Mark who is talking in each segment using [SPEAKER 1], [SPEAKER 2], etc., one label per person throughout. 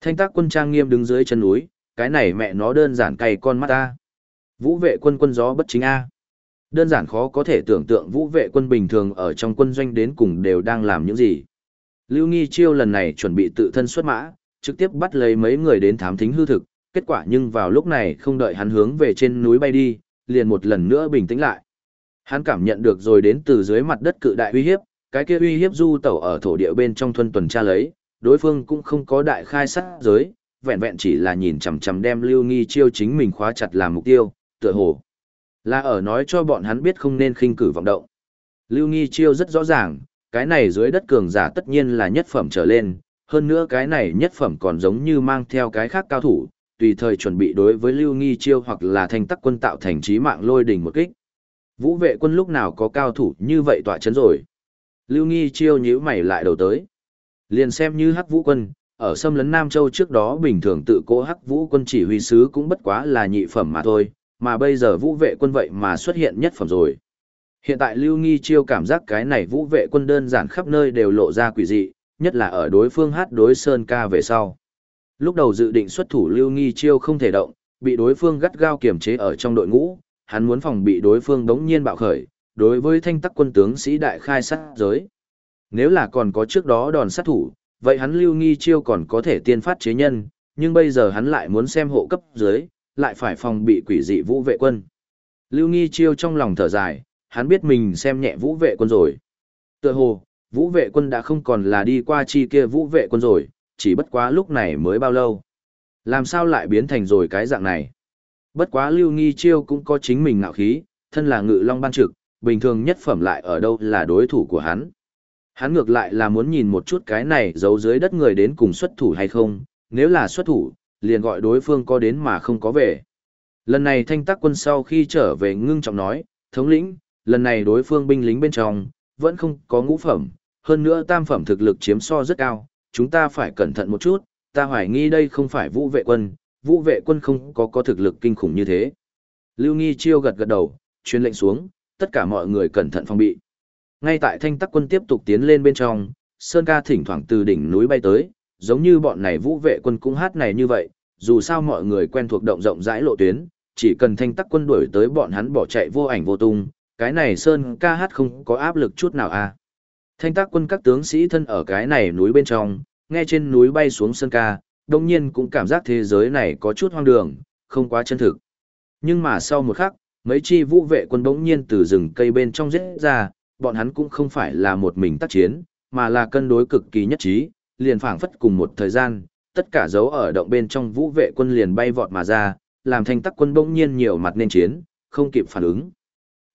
[SPEAKER 1] Thanh tác quân trang nghiêm đứng dưới chân núi, cái này mẹ nó đơn giản cay con mắt ta. Vũ vệ quân quân gió bất chính A. Đơn giản khó có thể tưởng tượng vũ vệ quân bình thường ở trong quân doanh đến cùng đều đang làm những gì. Lưu Nghi Chiêu lần này chuẩn bị tự thân xuất mã, trực tiếp bắt lấy mấy người đến thám thính hư thực, kết quả nhưng vào lúc này không đợi hắn hướng về trên núi bay đi, liền một lần nữa bình tĩnh lại. Hắn cảm nhận được rồi đến từ dưới mặt đất cự đại uy hiếp, cái kia uy hiếp du tẩu ở thổ địa bên trong thuần tuần tra lấy, đối phương cũng không có đại khai sát giới, vẹn vẹn chỉ là nhìn chằm chằm đem Lưu Nghi Chiêu chính mình khóa chặt làm mục tiêu, tựa hồ là ở nói cho bọn hắn biết không nên khinh cử vọng động. Lưu Nghi Chiêu rất rõ ràng, cái này dưới đất cường giả tất nhiên là nhất phẩm trở lên, hơn nữa cái này nhất phẩm còn giống như mang theo cái khác cao thủ, tùy thời chuẩn bị đối với Lưu Nghi Chiêu hoặc là thành tắc quân tạo thành trí mạng lôi đỉnh một kích. Vũ vệ quân lúc nào có cao thủ như vậy tọa chấn rồi. Lưu Nghi Chiêu nhíu mày lại đầu tới. Liền xem như Hắc Vũ quân, ở xâm lấn Nam Châu trước đó bình thường tự cố Hắc Vũ quân chỉ huy sứ cũng bất quá là nhị phẩm mà thôi, mà bây giờ Vũ vệ quân vậy mà xuất hiện nhất phẩm rồi. Hiện tại Lưu Nghi Chiêu cảm giác cái này Vũ vệ quân đơn giản khắp nơi đều lộ ra quỷ dị, nhất là ở đối phương hát đối Sơn ca về sau. Lúc đầu dự định xuất thủ Lưu Nghi Chiêu không thể động, bị đối phương gắt gao kiềm chế ở trong đội ngũ, hắn muốn phòng bị đối phương đống nhiên bạo khởi, đối với thanh tắc quân tướng sĩ đại khai sát giới. Nếu là còn có trước đó đòn sát thủ, vậy hắn Lưu Nghi Chiêu còn có thể tiên phát chế nhân, nhưng bây giờ hắn lại muốn xem hộ cấp dưới, lại phải phòng bị quỷ dị vũ vệ quân. Lưu Nghi Chiêu trong lòng thở dài, hắn biết mình xem nhẹ vũ vệ quân rồi. Tựa hồ, vũ vệ quân đã không còn là đi qua chi kia vũ vệ quân rồi, chỉ bất quá lúc này mới bao lâu. Làm sao lại biến thành rồi cái dạng này? Bất quá Lưu Nghi Chiêu cũng có chính mình ngạo khí, thân là ngự long ban trực, bình thường nhất phẩm lại ở đâu là đối thủ của hắn. Hắn ngược lại là muốn nhìn một chút cái này giấu dưới đất người đến cùng xuất thủ hay không, nếu là xuất thủ, liền gọi đối phương có đến mà không có về. Lần này thanh tác quân sau khi trở về ngưng trọng nói, thống lĩnh, lần này đối phương binh lính bên trong, vẫn không có ngũ phẩm, hơn nữa tam phẩm thực lực chiếm so rất cao, chúng ta phải cẩn thận một chút, ta hoài nghi đây không phải vũ vệ quân, vũ vệ quân không có có thực lực kinh khủng như thế. Lưu Nghi Chiêu gật gật đầu, truyền lệnh xuống, tất cả mọi người cẩn thận phòng bị. Ngay tại thanh tắc quân tiếp tục tiến lên bên trong, Sơn ca thỉnh thoảng từ đỉnh núi bay tới, giống như bọn này vũ vệ quân cũng hát này như vậy, dù sao mọi người quen thuộc động rộng rãi lộ tuyến, chỉ cần thanh tắc quân đuổi tới bọn hắn bỏ chạy vô ảnh vô tung, cái này Sơn ca hát không có áp lực chút nào à. Thanh tác quân các tướng sĩ thân ở cái này núi bên trong, nghe trên núi bay xuống Sơn ca, đồng nhiên cũng cảm giác thế giới này có chút hoang đường, không quá chân thực. Nhưng mà sau một khắc, mấy chi vũ vệ quân bỗng nhiên từ rừng cây bên trong rết ra, bọn hắn cũng không phải là một mình tác chiến, mà là cân đối cực kỳ nhất trí, liền phảng phất cùng một thời gian, tất cả dấu ở động bên trong vũ vệ quân liền bay vọt mà ra, làm thanh tắc quân bỗng nhiên nhiều mặt nên chiến, không kịp phản ứng.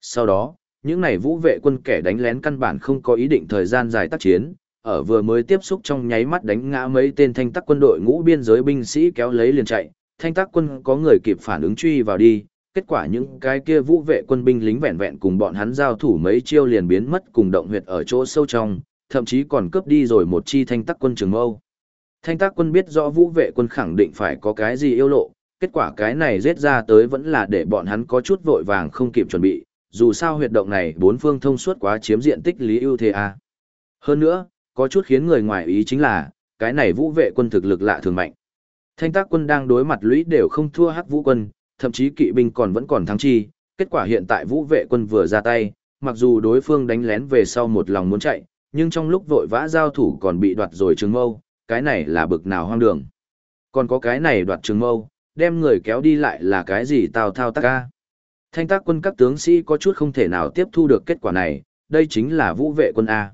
[SPEAKER 1] Sau đó, những này vũ vệ quân kẻ đánh lén căn bản không có ý định thời gian dài tác chiến, ở vừa mới tiếp xúc trong nháy mắt đánh ngã mấy tên thanh tắc quân đội ngũ biên giới binh sĩ kéo lấy liền chạy, thanh tắc quân có người kịp phản ứng truy vào đi, kết quả những cái kia vũ vệ quân binh lính vẹn vẹn cùng bọn hắn giao thủ mấy chiêu liền biến mất cùng động huyệt ở chỗ sâu trong, thậm chí còn cướp đi rồi một chi thanh tắc quân trường mâu. Thanh tác quân biết rõ vũ vệ quân khẳng định phải có cái gì yêu lộ, kết quả cái này giết ra tới vẫn là để bọn hắn có chút vội vàng không kịp chuẩn bị, dù sao huyệt động này bốn phương thông suốt quá chiếm diện tích lý ưu thế a. Hơn nữa, có chút khiến người ngoài ý chính là, cái này vũ vệ quân thực lực lạ thường mạnh. Thanh tác quân đang đối mặt lũy đều không thua hắc vũ quân, thậm chí kỵ binh còn vẫn còn thắng chi, kết quả hiện tại vũ vệ quân vừa ra tay, mặc dù đối phương đánh lén về sau một lòng muốn chạy, nhưng trong lúc vội vã giao thủ còn bị đoạt rồi trường mâu, cái này là bực nào hoang đường. Còn có cái này đoạt trường mâu, đem người kéo đi lại là cái gì tào thao tác ca. Thanh tác quân các tướng sĩ có chút không thể nào tiếp thu được kết quả này, đây chính là vũ vệ quân A.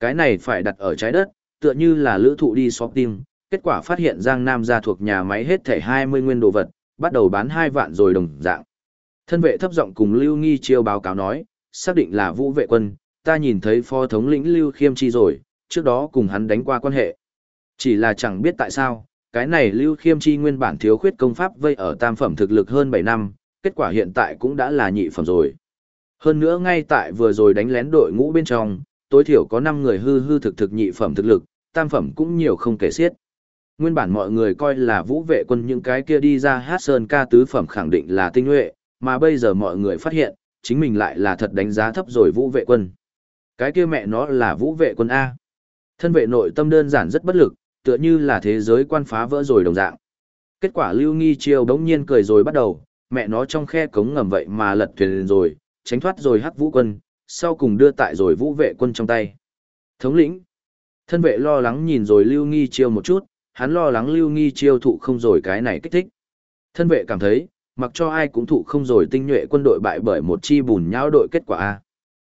[SPEAKER 1] Cái này phải đặt ở trái đất, tựa như là lữ thụ đi shopping, kết quả phát hiện Giang Nam gia thuộc nhà máy hết thể 20 nguyên đồ vật, bắt đầu bán 2 vạn rồi đồng dạng. Thân vệ thấp giọng cùng Lưu Nghi Chiêu báo cáo nói, xác định là vũ vệ quân, ta nhìn thấy phó thống lĩnh Lưu Khiêm Chi rồi, trước đó cùng hắn đánh qua quan hệ. Chỉ là chẳng biết tại sao, cái này Lưu Khiêm Chi nguyên bản thiếu khuyết công pháp vây ở tam phẩm thực lực hơn 7 năm, kết quả hiện tại cũng đã là nhị phẩm rồi. Hơn nữa ngay tại vừa rồi đánh lén đội ngũ bên trong, tối thiểu có 5 người hư hư thực thực nhị phẩm thực lực, tam phẩm cũng nhiều không kể xiết. Nguyên bản mọi người coi là vũ vệ quân những cái kia đi ra hát sơn ca tứ phẩm khẳng định là tinh nhuệ, mà bây giờ mọi người phát hiện, chính mình lại là thật đánh giá thấp rồi vũ vệ quân. Cái kia mẹ nó là vũ vệ quân A. Thân vệ nội tâm đơn giản rất bất lực, tựa như là thế giới quan phá vỡ rồi đồng dạng. Kết quả Lưu Nghi Chiêu đống nhiên cười rồi bắt đầu, mẹ nó trong khe cống ngầm vậy mà lật thuyền rồi, tránh thoát rồi hắc vũ quân, sau cùng đưa tại rồi vũ vệ quân trong tay. Thống lĩnh, thân vệ lo lắng nhìn rồi Lưu Nghi Chiêu một chút, hắn lo lắng Lưu Nghi Chiêu thụ không rồi cái này kích thích. Thân vệ cảm thấy, mặc cho ai cũng thụ không rồi tinh nhuệ quân đội bại bởi một chi bùn nhão đội kết quả A.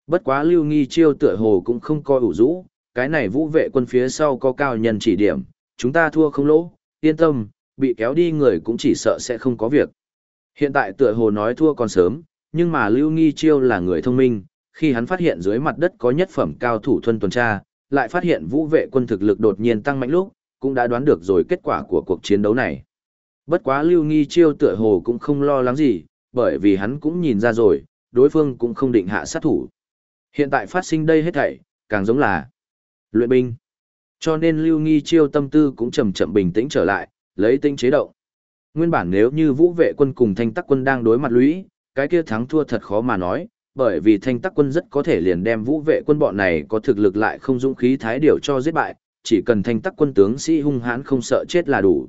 [SPEAKER 1] Bất quá Lưu Nghi Chiêu tựa hồ cũng không coi ủ rũ, cái này vũ vệ quân phía sau có cao nhân chỉ điểm, chúng ta thua không lỗ, yên tâm, bị kéo đi người cũng chỉ sợ sẽ không có việc. Hiện tại tựa hồ nói thua còn sớm, nhưng mà Lưu Nghi Chiêu là người thông minh, khi hắn phát hiện dưới mặt đất có nhất phẩm cao thủ thuần tuần tra, lại phát hiện vũ vệ quân thực lực đột nhiên tăng mạnh lúc, cũng đã đoán được rồi kết quả của cuộc chiến đấu này. Bất quá Lưu Nghi Chiêu tựa hồ cũng không lo lắng gì, bởi vì hắn cũng nhìn ra rồi, đối phương cũng không định hạ sát thủ. Hiện tại phát sinh đây hết thảy, càng giống là luyện binh. Cho nên Lưu Nghi Chiêu tâm tư cũng chậm chậm bình tĩnh trở lại, lấy tinh chế động. Nguyên bản nếu như vũ vệ quân cùng thanh tắc quân đang đối mặt lũy, cái kia thắng thua thật khó mà nói, bởi vì thanh tắc quân rất có thể liền đem vũ vệ quân bọn này có thực lực lại không dũng khí thái điều cho giết bại, chỉ cần thanh tắc quân tướng sĩ hung hãn không sợ chết là đủ.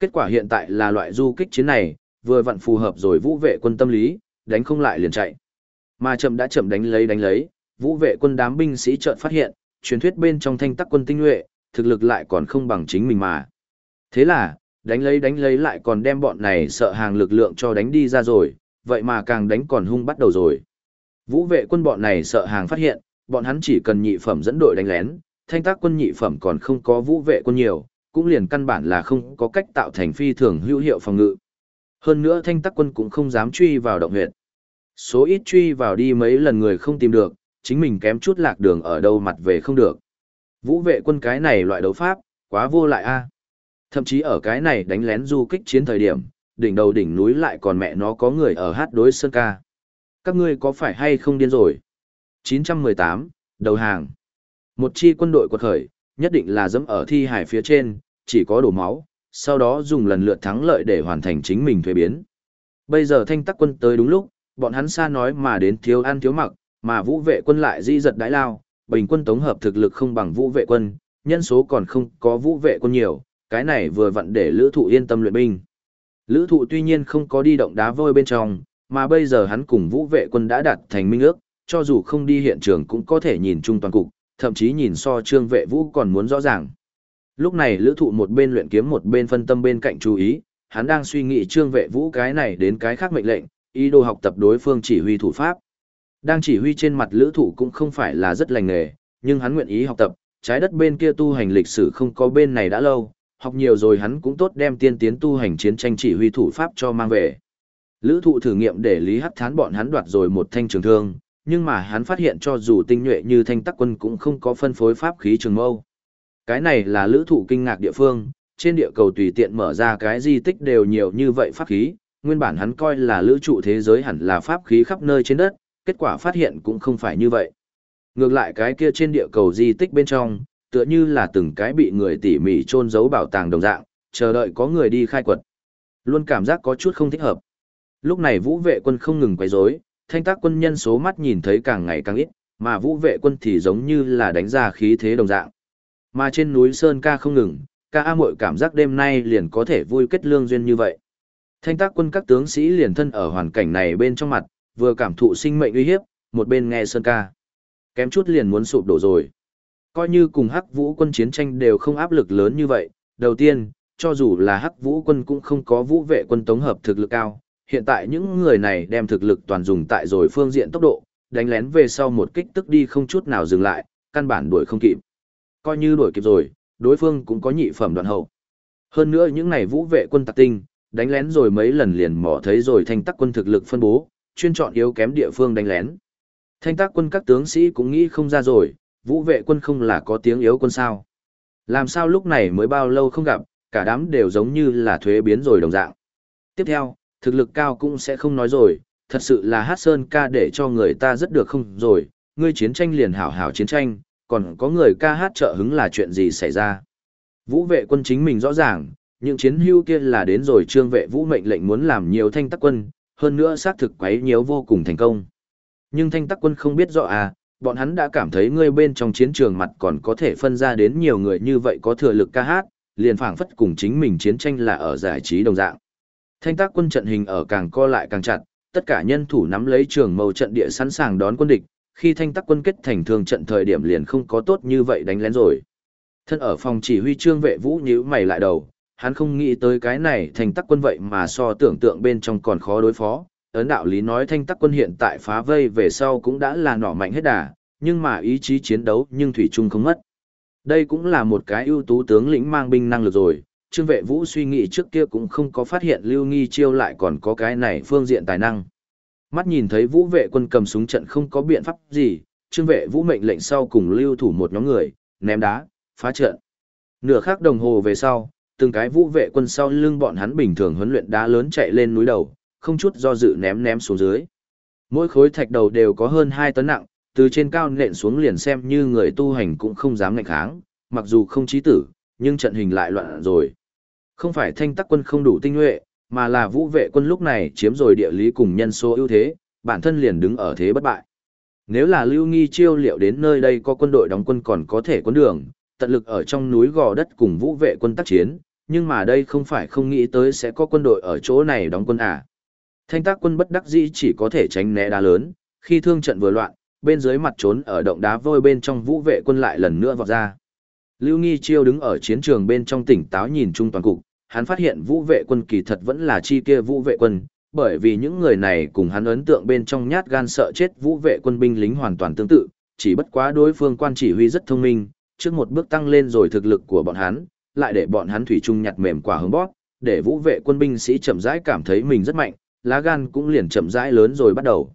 [SPEAKER 1] Kết quả hiện tại là loại du kích chiến này, vừa vặn phù hợp rồi vũ vệ quân tâm lý, đánh không lại liền chạy. Mà chậm đã chậm đánh lấy đánh lấy, vũ vệ quân đám binh sĩ chợt phát hiện, truyền thuyết bên trong thanh tắc quân tinh nhuệ, thực lực lại còn không bằng chính mình mà. Thế là, đánh lấy đánh lấy lại còn đem bọn này sợ hàng lực lượng cho đánh đi ra rồi, vậy mà càng đánh còn hung bắt đầu rồi. Vũ vệ quân bọn này sợ hàng phát hiện, bọn hắn chỉ cần nhị phẩm dẫn đội đánh lén, thanh tác quân nhị phẩm còn không có vũ vệ quân nhiều, cũng liền căn bản là không có cách tạo thành phi thường hữu hiệu phòng ngự. Hơn nữa thanh tác quân cũng không dám truy vào động huyện. Số ít truy vào đi mấy lần người không tìm được, chính mình kém chút lạc đường ở đâu mặt về không được. Vũ vệ quân cái này loại đấu pháp, quá vô lại a. Thậm chí ở cái này đánh lén du kích chiến thời điểm, đỉnh đầu đỉnh núi lại còn mẹ nó có người ở hát đối sơn ca. Các ngươi có phải hay không điên rồi? 918, đầu hàng. Một chi quân đội quật khởi, nhất định là dẫm ở thi hải phía trên, chỉ có đổ máu, sau đó dùng lần lượt thắng lợi để hoàn thành chính mình thuế biến. Bây giờ thanh tắc quân tới đúng lúc, bọn hắn xa nói mà đến thiếu ăn thiếu mặc, mà vũ vệ quân lại di giật đái lao, bình quân tổng hợp thực lực không bằng vũ vệ quân, nhân số còn không có vũ vệ quân nhiều, cái này vừa vặn để lữ thụ yên tâm luyện binh. Lữ thụ tuy nhiên không có đi động đá vôi bên trong, mà bây giờ hắn cùng vũ vệ quân đã đạt thành minh ước, cho dù không đi hiện trường cũng có thể nhìn chung toàn cục, thậm chí nhìn so trương vệ vũ còn muốn rõ ràng. Lúc này lữ thụ một bên luyện kiếm một bên phân tâm bên cạnh chú ý, hắn đang suy nghĩ trương vệ vũ cái này đến cái khác mệnh lệnh, ý đồ học tập đối phương chỉ huy thủ pháp. Đang chỉ huy trên mặt lữ thụ cũng không phải là rất lành nghề, nhưng hắn nguyện ý học tập, trái đất bên kia tu hành lịch sử không có bên này đã lâu, học nhiều rồi hắn cũng tốt đem tiên tiến tu hành chiến tranh chỉ huy thủ pháp cho mang về. Lữ thụ thử nghiệm để Lý Hắc Thán bọn hắn đoạt rồi một thanh trường thương, nhưng mà hắn phát hiện cho dù tinh nhuệ như thanh tắc quân cũng không có phân phối pháp khí trường mâu. Cái này là lữ thụ kinh ngạc địa phương, trên địa cầu tùy tiện mở ra cái di tích đều nhiều như vậy pháp khí, nguyên bản hắn coi là lữ trụ thế giới hẳn là pháp khí khắp nơi trên đất, kết quả phát hiện cũng không phải như vậy. Ngược lại cái kia trên địa cầu di tích bên trong, tựa như là từng cái bị người tỉ mỉ chôn giấu bảo tàng đồng dạng, chờ đợi có người đi khai quật. Luôn cảm giác có chút không thích hợp. Lúc này vũ vệ quân không ngừng quấy rối, thanh tác quân nhân số mắt nhìn thấy càng ngày càng ít, mà vũ vệ quân thì giống như là đánh ra khí thế đồng dạng. Mà trên núi Sơn ca không ngừng, ca A mội cảm giác đêm nay liền có thể vui kết lương duyên như vậy. Thanh tác quân các tướng sĩ liền thân ở hoàn cảnh này bên trong mặt, vừa cảm thụ sinh mệnh uy hiếp, một bên nghe Sơn ca. Kém chút liền muốn sụp đổ rồi. Coi như cùng hắc vũ quân chiến tranh đều không áp lực lớn như vậy, đầu tiên, cho dù là hắc vũ quân cũng không có vũ vệ quân tống hợp thực lực cao, hiện tại những người này đem thực lực toàn dùng tại rồi phương diện tốc độ, đánh lén về sau một kích tức đi không chút nào dừng lại, căn bản đuổi không kịp. Coi như đuổi kịp rồi, đối phương cũng có nhị phẩm đoạn hậu. Hơn nữa những này vũ vệ quân tạc tinh, đánh lén rồi mấy lần liền mò thấy rồi thanh tắc quân thực lực phân bố, chuyên chọn yếu kém địa phương đánh lén. Thanh tác quân các tướng sĩ cũng nghĩ không ra rồi, vũ vệ quân không là có tiếng yếu quân sao. Làm sao lúc này mới bao lâu không gặp, cả đám đều giống như là thuế biến rồi đồng dạng. Tiếp theo, thực lực cao cũng sẽ không nói rồi, thật sự là hát sơn ca để cho người ta rất được không rồi, ngươi chiến tranh liền hảo hảo chiến tranh, còn có người ca hát trợ hứng là chuyện gì xảy ra. Vũ vệ quân chính mình rõ ràng, những chiến hưu kia là đến rồi trương vệ vũ mệnh lệnh muốn làm nhiều thanh tắc quân, hơn nữa xác thực quấy nhiều vô cùng thành công. Nhưng thanh tắc quân không biết rõ à, bọn hắn đã cảm thấy ngươi bên trong chiến trường mặt còn có thể phân ra đến nhiều người như vậy có thừa lực ca hát, liền phảng phất cùng chính mình chiến tranh là ở giải trí đồng dạng. Thanh tác quân trận hình ở càng co lại càng chặt, tất cả nhân thủ nắm lấy trường mâu trận địa sẵn sàng đón quân địch, khi thanh tác quân kết thành thường trận thời điểm liền không có tốt như vậy đánh lén rồi. Thân ở phòng chỉ huy trương vệ vũ nhíu mày lại đầu, hắn không nghĩ tới cái này thanh tác quân vậy mà so tưởng tượng bên trong còn khó đối phó. Ấn đạo lý nói thanh tác quân hiện tại phá vây về sau cũng đã là nỏ mạnh hết đà, nhưng mà ý chí chiến đấu nhưng thủy chung không mất. Đây cũng là một cái ưu tú tướng lĩnh mang binh năng lực rồi, Trương Vệ Vũ suy nghĩ trước kia cũng không có phát hiện Lưu Nghi Chiêu lại còn có cái này phương diện tài năng. Mắt nhìn thấy Vũ vệ quân cầm súng trận không có biện pháp gì, Trương Vệ Vũ mệnh lệnh sau cùng lưu thủ một nhóm người, ném đá, phá trận. Nửa khắc đồng hồ về sau, từng cái Vũ vệ quân sau lưng bọn hắn bình thường huấn luyện đá lớn chạy lên núi đầu, không chút do dự ném ném xuống dưới. Mỗi khối thạch đầu đều có hơn 2 tấn nặng, từ trên cao nện xuống liền xem như người tu hành cũng không dám ngạnh kháng, mặc dù không chí tử, nhưng trận hình lại loạn rồi. Không phải thanh tắc quân không đủ tinh nhuệ, mà là vũ vệ quân lúc này chiếm rồi địa lý cùng nhân số ưu thế, bản thân liền đứng ở thế bất bại. Nếu là lưu nghi chiêu liệu đến nơi đây có quân đội đóng quân còn có thể quân đường, tận lực ở trong núi gò đất cùng vũ vệ quân tác chiến, nhưng mà đây không phải không nghĩ tới sẽ có quân đội ở chỗ này đóng quân à. Thanh tác quân bất đắc dĩ chỉ có thể tránh né đá lớn, khi thương trận vừa loạn, bên dưới mặt trốn ở động đá vôi bên trong vũ vệ quân lại lần nữa vọt ra. Lưu Nghi Chiêu đứng ở chiến trường bên trong tỉnh táo nhìn chung toàn cục, hắn phát hiện vũ vệ quân kỳ thật vẫn là chi kia vũ vệ quân, bởi vì những người này cùng hắn ấn tượng bên trong nhát gan sợ chết vũ vệ quân binh lính hoàn toàn tương tự, chỉ bất quá đối phương quan chỉ huy rất thông minh, trước một bước tăng lên rồi thực lực của bọn hắn, lại để bọn hắn thủy chung nhặt mềm quả hứng bóp, để vũ vệ quân binh sĩ chậm rãi cảm thấy mình rất mạnh, lá gan cũng liền chậm rãi lớn rồi bắt đầu.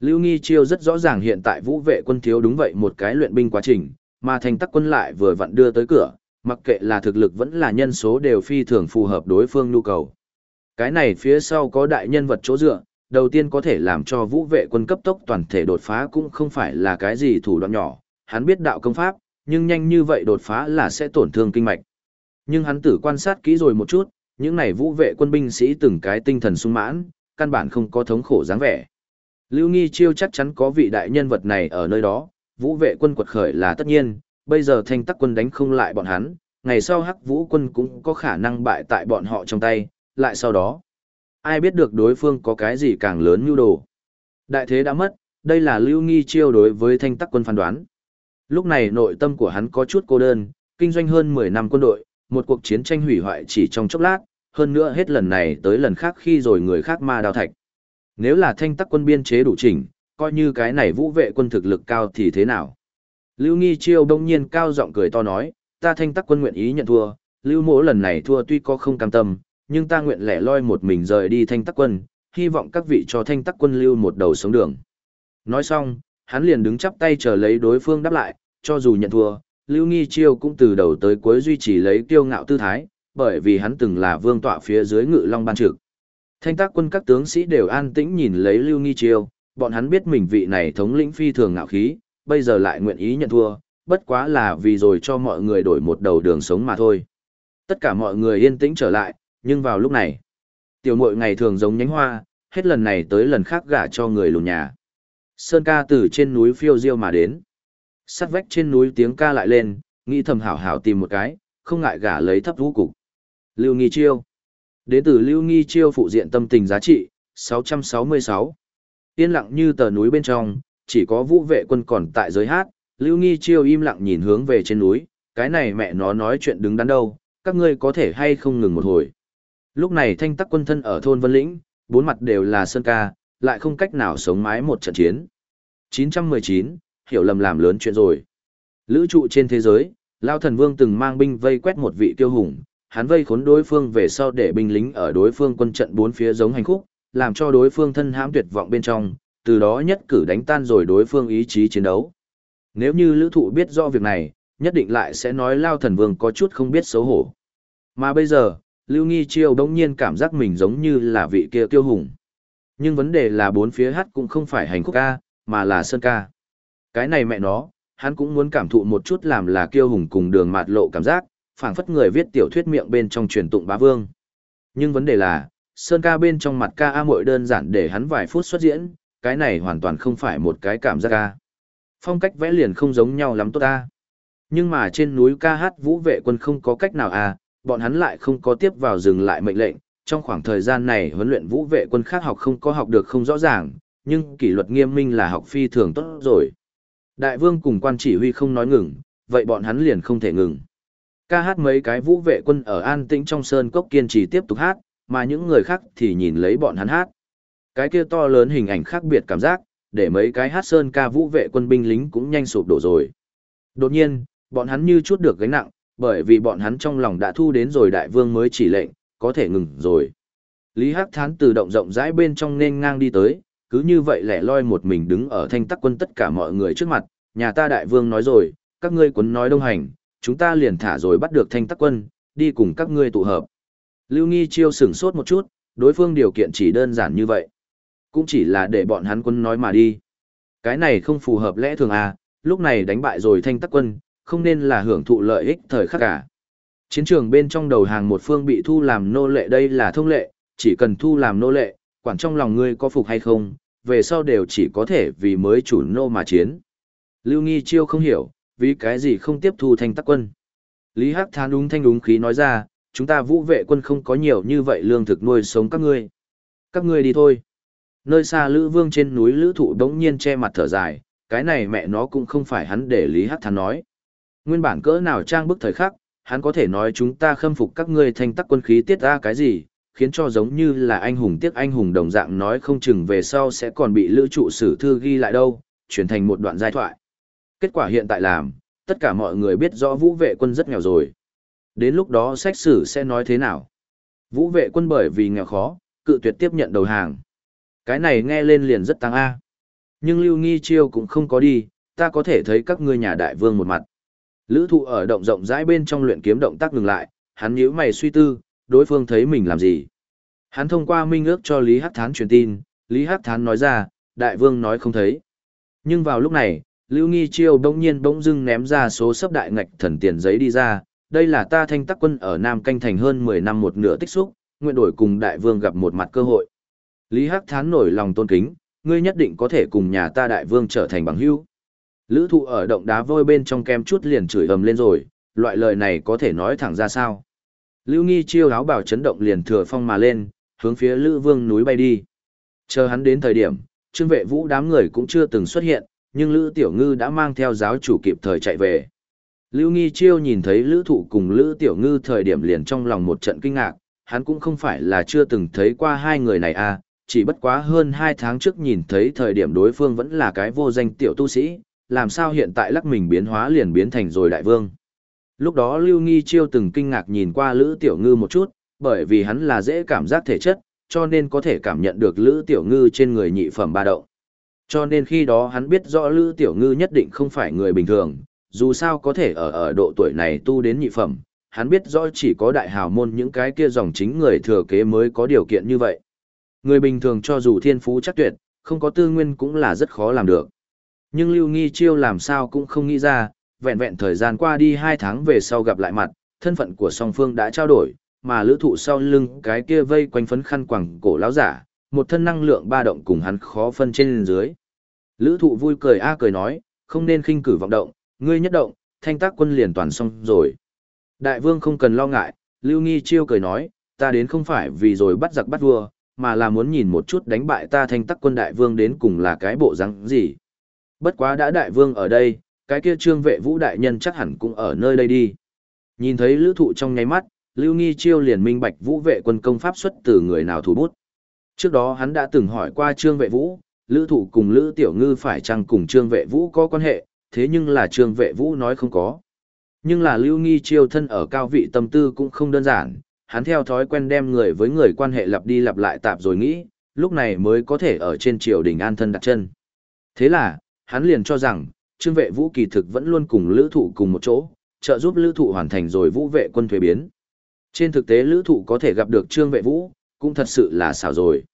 [SPEAKER 1] Lưu Nghi Chiêu rất rõ ràng hiện tại vũ vệ quân thiếu đúng vậy một cái luyện binh quá trình, mà thành tắc quân lại vừa vặn đưa tới cửa, mặc kệ là thực lực vẫn là nhân số đều phi thường phù hợp đối phương nhu cầu. Cái này phía sau có đại nhân vật chỗ dựa, đầu tiên có thể làm cho vũ vệ quân cấp tốc toàn thể đột phá cũng không phải là cái gì thủ đoạn nhỏ, hắn biết đạo công pháp, nhưng nhanh như vậy đột phá là sẽ tổn thương kinh mạch. Nhưng hắn tử quan sát kỹ rồi một chút, những này vũ vệ quân binh sĩ từng cái tinh thần sung mãn, căn bản không có thống khổ dáng vẻ. Lưu Nghi Chiêu chắc chắn có vị đại nhân vật này ở nơi đó, vũ vệ quân quật khởi là tất nhiên, bây giờ thanh tắc quân đánh không lại bọn hắn, ngày sau hắc vũ quân cũng có khả năng bại tại bọn họ trong tay, lại sau đó. Ai biết được đối phương có cái gì càng lớn như đồ. Đại thế đã mất, đây là lưu nghi chiêu đối với thanh tắc quân phán đoán. Lúc này nội tâm của hắn có chút cô đơn, kinh doanh hơn 10 năm quân đội, một cuộc chiến tranh hủy hoại chỉ trong chốc lát, hơn nữa hết lần này tới lần khác khi rồi người khác ma đào thạch. Nếu là thanh tắc quân biên chế đủ chỉnh, coi như cái này vũ vệ quân thực lực cao thì thế nào? Lưu Nghi Chiêu đông nhiên cao giọng cười to nói, ta thanh tắc quân nguyện ý nhận thua, Lưu mỗ lần này thua tuy có không cam tâm, nhưng ta nguyện lẻ loi một mình rời đi thanh tắc quân, hy vọng các vị cho thanh tắc quân lưu một đầu sống đường. Nói xong, hắn liền đứng chắp tay chờ lấy đối phương đáp lại, cho dù nhận thua, Lưu Nghi Chiêu cũng từ đầu tới cuối duy trì lấy kiêu ngạo tư thái, bởi vì hắn từng là vương tọa phía dưới ngự long ban trực. Thanh tác quân các tướng sĩ đều an tĩnh nhìn lấy Lưu Nghi Chiêu, bọn hắn biết mình vị này thống lĩnh phi thường ngạo khí, bây giờ lại nguyện ý nhận thua, bất quá là vì rồi cho mọi người đổi một đầu đường sống mà thôi. Tất cả mọi người yên tĩnh trở lại, nhưng vào lúc này, tiểu muội ngày thường giống nhánh hoa, hết lần này tới lần khác gả cho người lùn nhà. Sơn ca từ trên núi phiêu diêu mà đến. Sắt vách trên núi tiếng ca lại lên, nghĩ thầm hảo hảo tìm một cái, không ngại gả lấy thấp vũ cục. Lưu Nghi Chiêu. Đến từ Lưu Nghi Chiêu phụ diện tâm tình giá trị, 666. Yên lặng như tờ núi bên trong, chỉ có vũ vệ quân còn tại giới hát, Lưu Nghi Chiêu im lặng nhìn hướng về trên núi, cái này mẹ nó nói chuyện đứng đắn đâu, các ngươi có thể hay không ngừng một hồi. Lúc này thanh tắc quân thân ở thôn Vân Lĩnh, bốn mặt đều là sơn ca, lại không cách nào sống mái một trận chiến. 919, hiểu lầm làm lớn chuyện rồi. Lữ trụ trên thế giới, Lao Thần Vương từng mang binh vây quét một vị tiêu hùng, hắn vây khốn đối phương về sau để binh lính ở đối phương quân trận bốn phía giống hành khúc, làm cho đối phương thân hãm tuyệt vọng bên trong, từ đó nhất cử đánh tan rồi đối phương ý chí chiến đấu. Nếu như lữ thụ biết rõ việc này, nhất định lại sẽ nói Lao Thần Vương có chút không biết xấu hổ. Mà bây giờ, Lưu Nghi Chiêu đống nhiên cảm giác mình giống như là vị kia tiêu hùng. Nhưng vấn đề là bốn phía hát cũng không phải hành khúc ca, mà là sơn ca. Cái này mẹ nó, hắn cũng muốn cảm thụ một chút làm là kiêu hùng cùng đường mạt lộ cảm giác, phảng phất người viết tiểu thuyết miệng bên trong truyền tụng bá vương. Nhưng vấn đề là, sơn ca bên trong mặt ca a mội đơn giản để hắn vài phút xuất diễn, cái này hoàn toàn không phải một cái cảm giác ca. Phong cách vẽ liền không giống nhau lắm tốt ta. Nhưng mà trên núi ca hát vũ vệ quân không có cách nào à, bọn hắn lại không có tiếp vào dừng lại mệnh lệnh. Trong khoảng thời gian này huấn luyện vũ vệ quân khác học không có học được không rõ ràng, nhưng kỷ luật nghiêm minh là học phi thường tốt rồi. Đại vương cùng quan chỉ huy không nói ngừng, vậy bọn hắn liền không thể ngừng. Ca hát mấy cái vũ vệ quân ở an tĩnh trong sơn cốc kiên trì tiếp tục hát, mà những người khác thì nhìn lấy bọn hắn hát. Cái kia to lớn hình ảnh khác biệt cảm giác, để mấy cái hát sơn ca vũ vệ quân binh lính cũng nhanh sụp đổ rồi. Đột nhiên, bọn hắn như chút được gánh nặng, bởi vì bọn hắn trong lòng đã thu đến rồi đại vương mới chỉ lệnh, có thể ngừng rồi. Lý Hắc Thán từ động rộng rãi bên trong nên ngang đi tới, cứ như vậy lẻ loi một mình đứng ở thanh tắc quân tất cả mọi người trước mặt, nhà ta đại vương nói rồi, các ngươi quấn nói đông hành, chúng ta liền thả rồi bắt được thanh tắc quân, đi cùng các ngươi tụ hợp. Lưu Nghi chiêu sửng sốt một chút, đối phương điều kiện chỉ đơn giản như vậy. Cũng chỉ là để bọn hắn quân nói mà đi. Cái này không phù hợp lẽ thường à, lúc này đánh bại rồi thanh tắc quân, không nên là hưởng thụ lợi ích thời khắc cả. Chiến trường bên trong đầu hàng một phương bị thu làm nô lệ đây là thông lệ, chỉ cần thu làm nô lệ, quản trong lòng ngươi có phục hay không, về sau đều chỉ có thể vì mới chủ nô mà chiến. Lưu Nghi Chiêu không hiểu, vì cái gì không tiếp thu thanh tắc quân. Lý Hắc Thán đúng thanh đúng khí nói ra, chúng ta vũ vệ quân không có nhiều như vậy lương thực nuôi sống các ngươi. Các ngươi đi thôi. Nơi xa Lữ Vương trên núi Lữ Thụ đống nhiên che mặt thở dài, cái này mẹ nó cũng không phải hắn để Lý Hắc Thán nói. Nguyên bản cỡ nào trang bức thời khắc, hắn có thể nói chúng ta khâm phục các ngươi thanh tắc quân khí tiết ra cái gì, khiến cho giống như là anh hùng tiếc anh hùng đồng dạng nói không chừng về sau sẽ còn bị lữ trụ sử thư ghi lại đâu, chuyển thành một đoạn giai thoại. Kết quả hiện tại làm, tất cả mọi người biết rõ vũ vệ quân rất nghèo rồi. Đến lúc đó sách sử sẽ nói thế nào? Vũ vệ quân bởi vì nghèo khó, cự tuyệt tiếp nhận đầu hàng. Cái này nghe lên liền rất tăng A. Nhưng Lưu Nghi Chiêu cũng không có đi, ta có thể thấy các ngươi nhà đại vương một mặt. Lữ thụ ở động rộng rãi bên trong luyện kiếm động tác ngừng lại, hắn nhíu mày suy tư, đối phương thấy mình làm gì. Hắn thông qua minh ước cho Lý Hắc Thán truyền tin, Lý Hắc Thán nói ra, đại vương nói không thấy. Nhưng vào lúc này, Lưu Nghi Chiêu bỗng nhiên bỗng dưng ném ra số sấp đại ngạch thần tiền giấy đi ra, đây là ta thanh tắc quân ở Nam Canh Thành hơn 10 năm một nửa tích xúc, nguyện đổi cùng đại vương gặp một mặt cơ hội. Lý Hắc Thán nổi lòng tôn kính, ngươi nhất định có thể cùng nhà ta đại vương trở thành bằng hữu. Lữ thụ ở động đá vôi bên trong kem chút liền chửi ầm lên rồi, loại lời này có thể nói thẳng ra sao. Lưu Nghi chiêu áo bảo chấn động liền thừa phong mà lên, hướng phía Lữ Vương núi bay đi. Chờ hắn đến thời điểm, trương vệ vũ đám người cũng chưa từng xuất hiện, nhưng Lữ Tiểu Ngư đã mang theo giáo chủ kịp thời chạy về. Lưu Nghi chiêu nhìn thấy Lữ Thụ cùng Lữ Tiểu Ngư thời điểm liền trong lòng một trận kinh ngạc, hắn cũng không phải là chưa từng thấy qua hai người này à, chỉ bất quá hơn hai tháng trước nhìn thấy thời điểm đối phương vẫn là cái vô danh tiểu tu sĩ, làm sao hiện tại lắc mình biến hóa liền biến thành rồi đại vương. Lúc đó Lưu Nghi Chiêu từng kinh ngạc nhìn qua Lữ Tiểu Ngư một chút, bởi vì hắn là dễ cảm giác thể chất, cho nên có thể cảm nhận được Lữ Tiểu Ngư trên người nhị phẩm ba đậu, Cho nên khi đó hắn biết rõ Lữ Tiểu Ngư nhất định không phải người bình thường, dù sao có thể ở ở độ tuổi này tu đến nhị phẩm, hắn biết rõ chỉ có đại hào môn những cái kia dòng chính người thừa kế mới có điều kiện như vậy. Người bình thường cho dù thiên phú chắc tuyệt, không có tư nguyên cũng là rất khó làm được. Nhưng Lưu Nghi Chiêu làm sao cũng không nghĩ ra, vẹn vẹn thời gian qua đi hai tháng về sau gặp lại mặt, thân phận của song phương đã trao đổi, mà lữ thụ sau lưng cái kia vây quanh phấn khăn quẳng cổ lão giả, một thân năng lượng ba động cùng hắn khó phân trên dưới. Lữ thụ vui cười a cười nói, không nên khinh cử vọng động, ngươi nhất động, thanh tác quân liền toàn xong rồi. Đại vương không cần lo ngại, Lưu Nghi chiêu cười nói, ta đến không phải vì rồi bắt giặc bắt vua, mà là muốn nhìn một chút đánh bại ta thanh tắc quân đại vương đến cùng là cái bộ răng gì. Bất quá đã đại vương ở đây, cái kia trương vệ vũ đại nhân chắc hẳn cũng ở nơi đây đi. Nhìn thấy lữ thụ trong nháy mắt, Lưu Nghi Chiêu liền minh bạch vũ vệ quân công pháp xuất từ người nào thủ bút. Trước đó hắn đã từng hỏi qua trương vệ vũ, lữ thụ cùng lữ tiểu ngư phải chăng cùng trương vệ vũ có quan hệ, thế nhưng là trương vệ vũ nói không có. Nhưng là Lưu Nghi Chiêu thân ở cao vị tâm tư cũng không đơn giản, hắn theo thói quen đem người với người quan hệ lặp đi lặp lại tạp rồi nghĩ, lúc này mới có thể ở trên triều đình an thân đặt chân. Thế là, hắn liền cho rằng, trương vệ vũ kỳ thực vẫn luôn cùng lữ thụ cùng một chỗ, trợ giúp lữ thụ hoàn thành rồi vũ vệ quân thuế biến. Trên thực tế lữ thụ có thể gặp được trương vệ vũ, cũng thật sự là xảo rồi.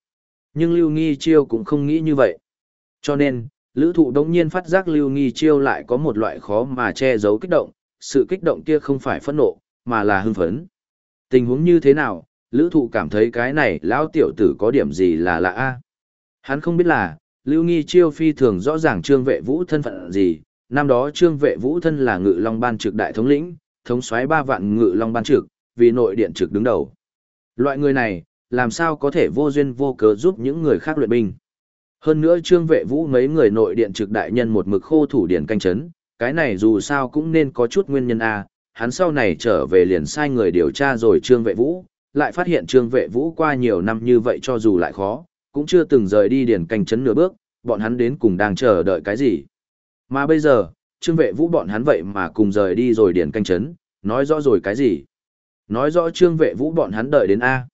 [SPEAKER 1] Nhưng Lưu Nghi Chiêu cũng không nghĩ như vậy. Cho nên, lữ thụ đống nhiên phát giác Lưu Nghi Chiêu lại có một loại khó mà che giấu kích động, sự kích động kia không phải phẫn nộ, mà là hưng phấn. Tình huống như thế nào, lữ thụ cảm thấy cái này lão tiểu tử có điểm gì là lạ a Hắn không biết là, Lưu Nghi Chiêu phi thường rõ ràng Trương Vệ Vũ thân phận gì, năm đó Trương Vệ Vũ thân là Ngự Long ban trực đại thống lĩnh, thống soái ba vạn Ngự Long ban trực, vì nội điện trực đứng đầu. Loại người này, làm sao có thể vô duyên vô cớ giúp những người khác luyện binh? Hơn nữa Trương Vệ Vũ mấy người nội điện trực đại nhân một mực khô thủ điển canh chấn, cái này dù sao cũng nên có chút nguyên nhân a, hắn sau này trở về liền sai người điều tra rồi Trương Vệ Vũ, lại phát hiện Trương Vệ Vũ qua nhiều năm như vậy cho dù lại khó, cũng chưa từng rời đi điển canh chấn nửa bước, bọn hắn đến cùng đang chờ đợi cái gì. Mà bây giờ, Trương Vệ Vũ bọn hắn vậy mà cùng rời đi rồi điển canh chấn, nói rõ rồi cái gì. Nói rõ Trương Vệ Vũ bọn hắn đợi đến A.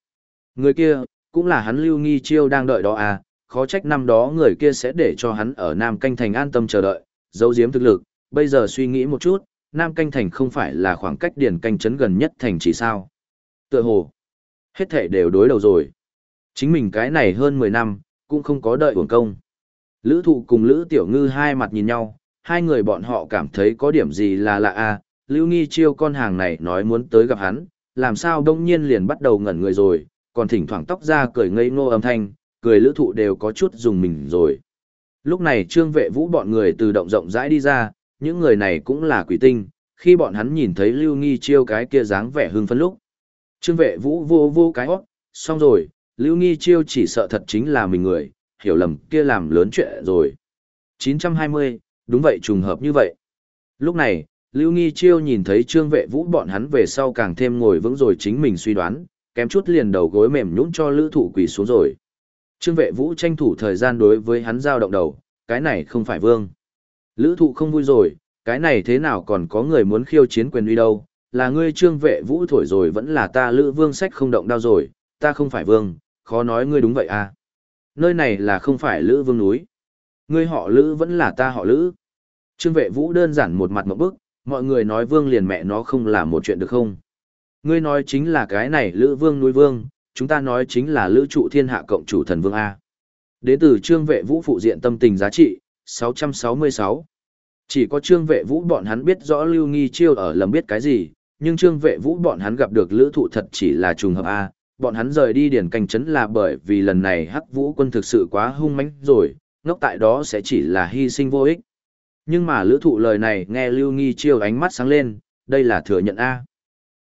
[SPEAKER 1] Người kia, cũng là hắn lưu nghi chiêu đang đợi đó A, khó trách năm đó người kia sẽ để cho hắn ở Nam Canh Thành an tâm chờ đợi, giấu giếm thực lực, bây giờ suy nghĩ một chút, Nam Canh Thành không phải là khoảng cách điển canh chấn gần nhất thành chỉ sao. Tựa hồ, hết thể đều đối đầu rồi. Chính mình cái này hơn 10 năm, cũng không có đợi uổng công. Lữ thụ cùng Lữ Tiểu Ngư hai mặt nhìn nhau, hai người bọn họ cảm thấy có điểm gì là lạ à, Lưu Nghi chiêu con hàng này nói muốn tới gặp hắn, làm sao đông nhiên liền bắt đầu ngẩn người rồi, còn thỉnh thoảng tóc ra cười ngây ngô âm thanh, cười lữ thụ đều có chút dùng mình rồi. Lúc này trương vệ vũ bọn người từ động rộng rãi đi ra, những người này cũng là quỷ tinh, khi bọn hắn nhìn thấy Lưu Nghi chiêu cái kia dáng vẻ hưng phấn lúc. Trương vệ vũ vô vô cái hót, xong rồi, Lưu Nghi chiêu chỉ sợ thật chính là mình người, hiểu lầm kia làm lớn chuyện rồi. 920, đúng vậy trùng hợp như vậy. Lúc này, Lưu Nghi Chiêu nhìn thấy Trương Vệ Vũ bọn hắn về sau càng thêm ngồi vững rồi chính mình suy đoán, kém chút liền đầu gối mềm nhũn cho Lữ Thụ quỳ xuống rồi. Trương Vệ Vũ tranh thủ thời gian đối với hắn giao động đầu, cái này không phải vương. Lữ Thụ không vui rồi, cái này thế nào còn có người muốn khiêu chiến quyền uy đâu, là ngươi Trương Vệ Vũ thổi rồi vẫn là ta Lữ Vương sách không động đau rồi, ta không phải vương, khó nói ngươi đúng vậy à. Nơi này là không phải Lữ Vương núi. Ngươi họ Lữ vẫn là ta họ Lữ. Trương Vệ Vũ đơn giản một mặt một bức, mọi người nói Vương liền mẹ nó không là một chuyện được không? Ngươi nói chính là cái này Lữ Vương núi Vương, chúng ta nói chính là Lữ trụ thiên hạ cộng chủ thần Vương A. Đến từ Trương Vệ Vũ phụ diện tâm tình giá trị, 666. Chỉ có Trương Vệ Vũ bọn hắn biết rõ Lưu Nghi Chiêu ở lầm biết cái gì, nhưng Trương Vệ Vũ bọn hắn gặp được Lữ Thụ thật chỉ là trùng hợp A, bọn hắn rời đi điển canh chấn là bởi vì lần này hắc vũ quân thực sự quá hung mãnh rồi, ngốc tại đó sẽ chỉ là hy sinh vô ích. Nhưng mà lữ thụ lời này nghe Lưu Nghi Chiêu ánh mắt sáng lên, đây là thừa nhận A.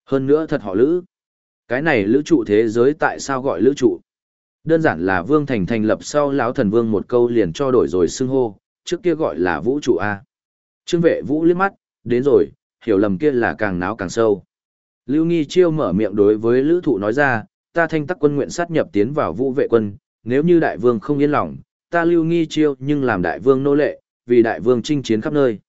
[SPEAKER 1] Hơn nữa thật họ lữ. Cái này lữ trụ thế giới tại sao gọi lữ trụ? Đơn giản là Vương Thành thành lập sau lão thần vương một câu liền cho đổi rồi xưng hô, trước kia gọi là vũ trụ A. Trương vệ vũ liếc mắt, đến rồi, hiểu lầm kia là càng náo càng sâu. Lưu Nghi Chiêu mở miệng đối với lữ thụ nói ra, ta thanh tắc quân nguyện sát nhập tiến vào vũ vệ quân, nếu như đại vương không yên lòng, ta lưu nghi chiêu nhưng làm đại vương nô lệ, vì đại vương chinh chiến khắp nơi.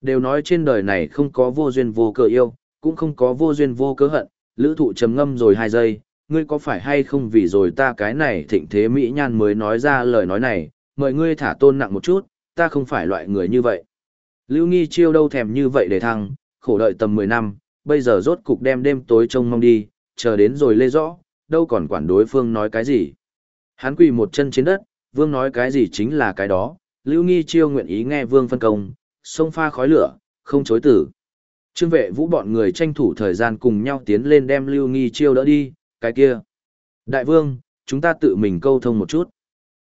[SPEAKER 1] Đều nói trên đời này không có vô duyên vô cớ yêu, cũng không có vô duyên vô cớ hận, lữ thụ trầm ngâm rồi hai giây, ngươi có phải hay không vì rồi ta cái này thịnh thế mỹ nhan mới nói ra lời nói này, mời ngươi thả tôn nặng một chút, ta không phải loại người như vậy. Lưu nghi chiêu đâu thèm như vậy để thăng, khổ đợi tầm 10 năm, bây giờ rốt cục đem đêm tối trông mong đi, chờ đến rồi lê rõ, đâu còn quản đối phương nói cái gì. Hắn quỳ một chân trên đất, vương nói cái gì chính là cái đó, Lưu Nghi Chiêu nguyện ý nghe vương phân công, sông pha khói lửa, không chối tử. Trương vệ vũ bọn người tranh thủ thời gian cùng nhau tiến lên đem Lưu Nghi Chiêu đỡ đi, cái kia. Đại vương, chúng ta tự mình câu thông một chút.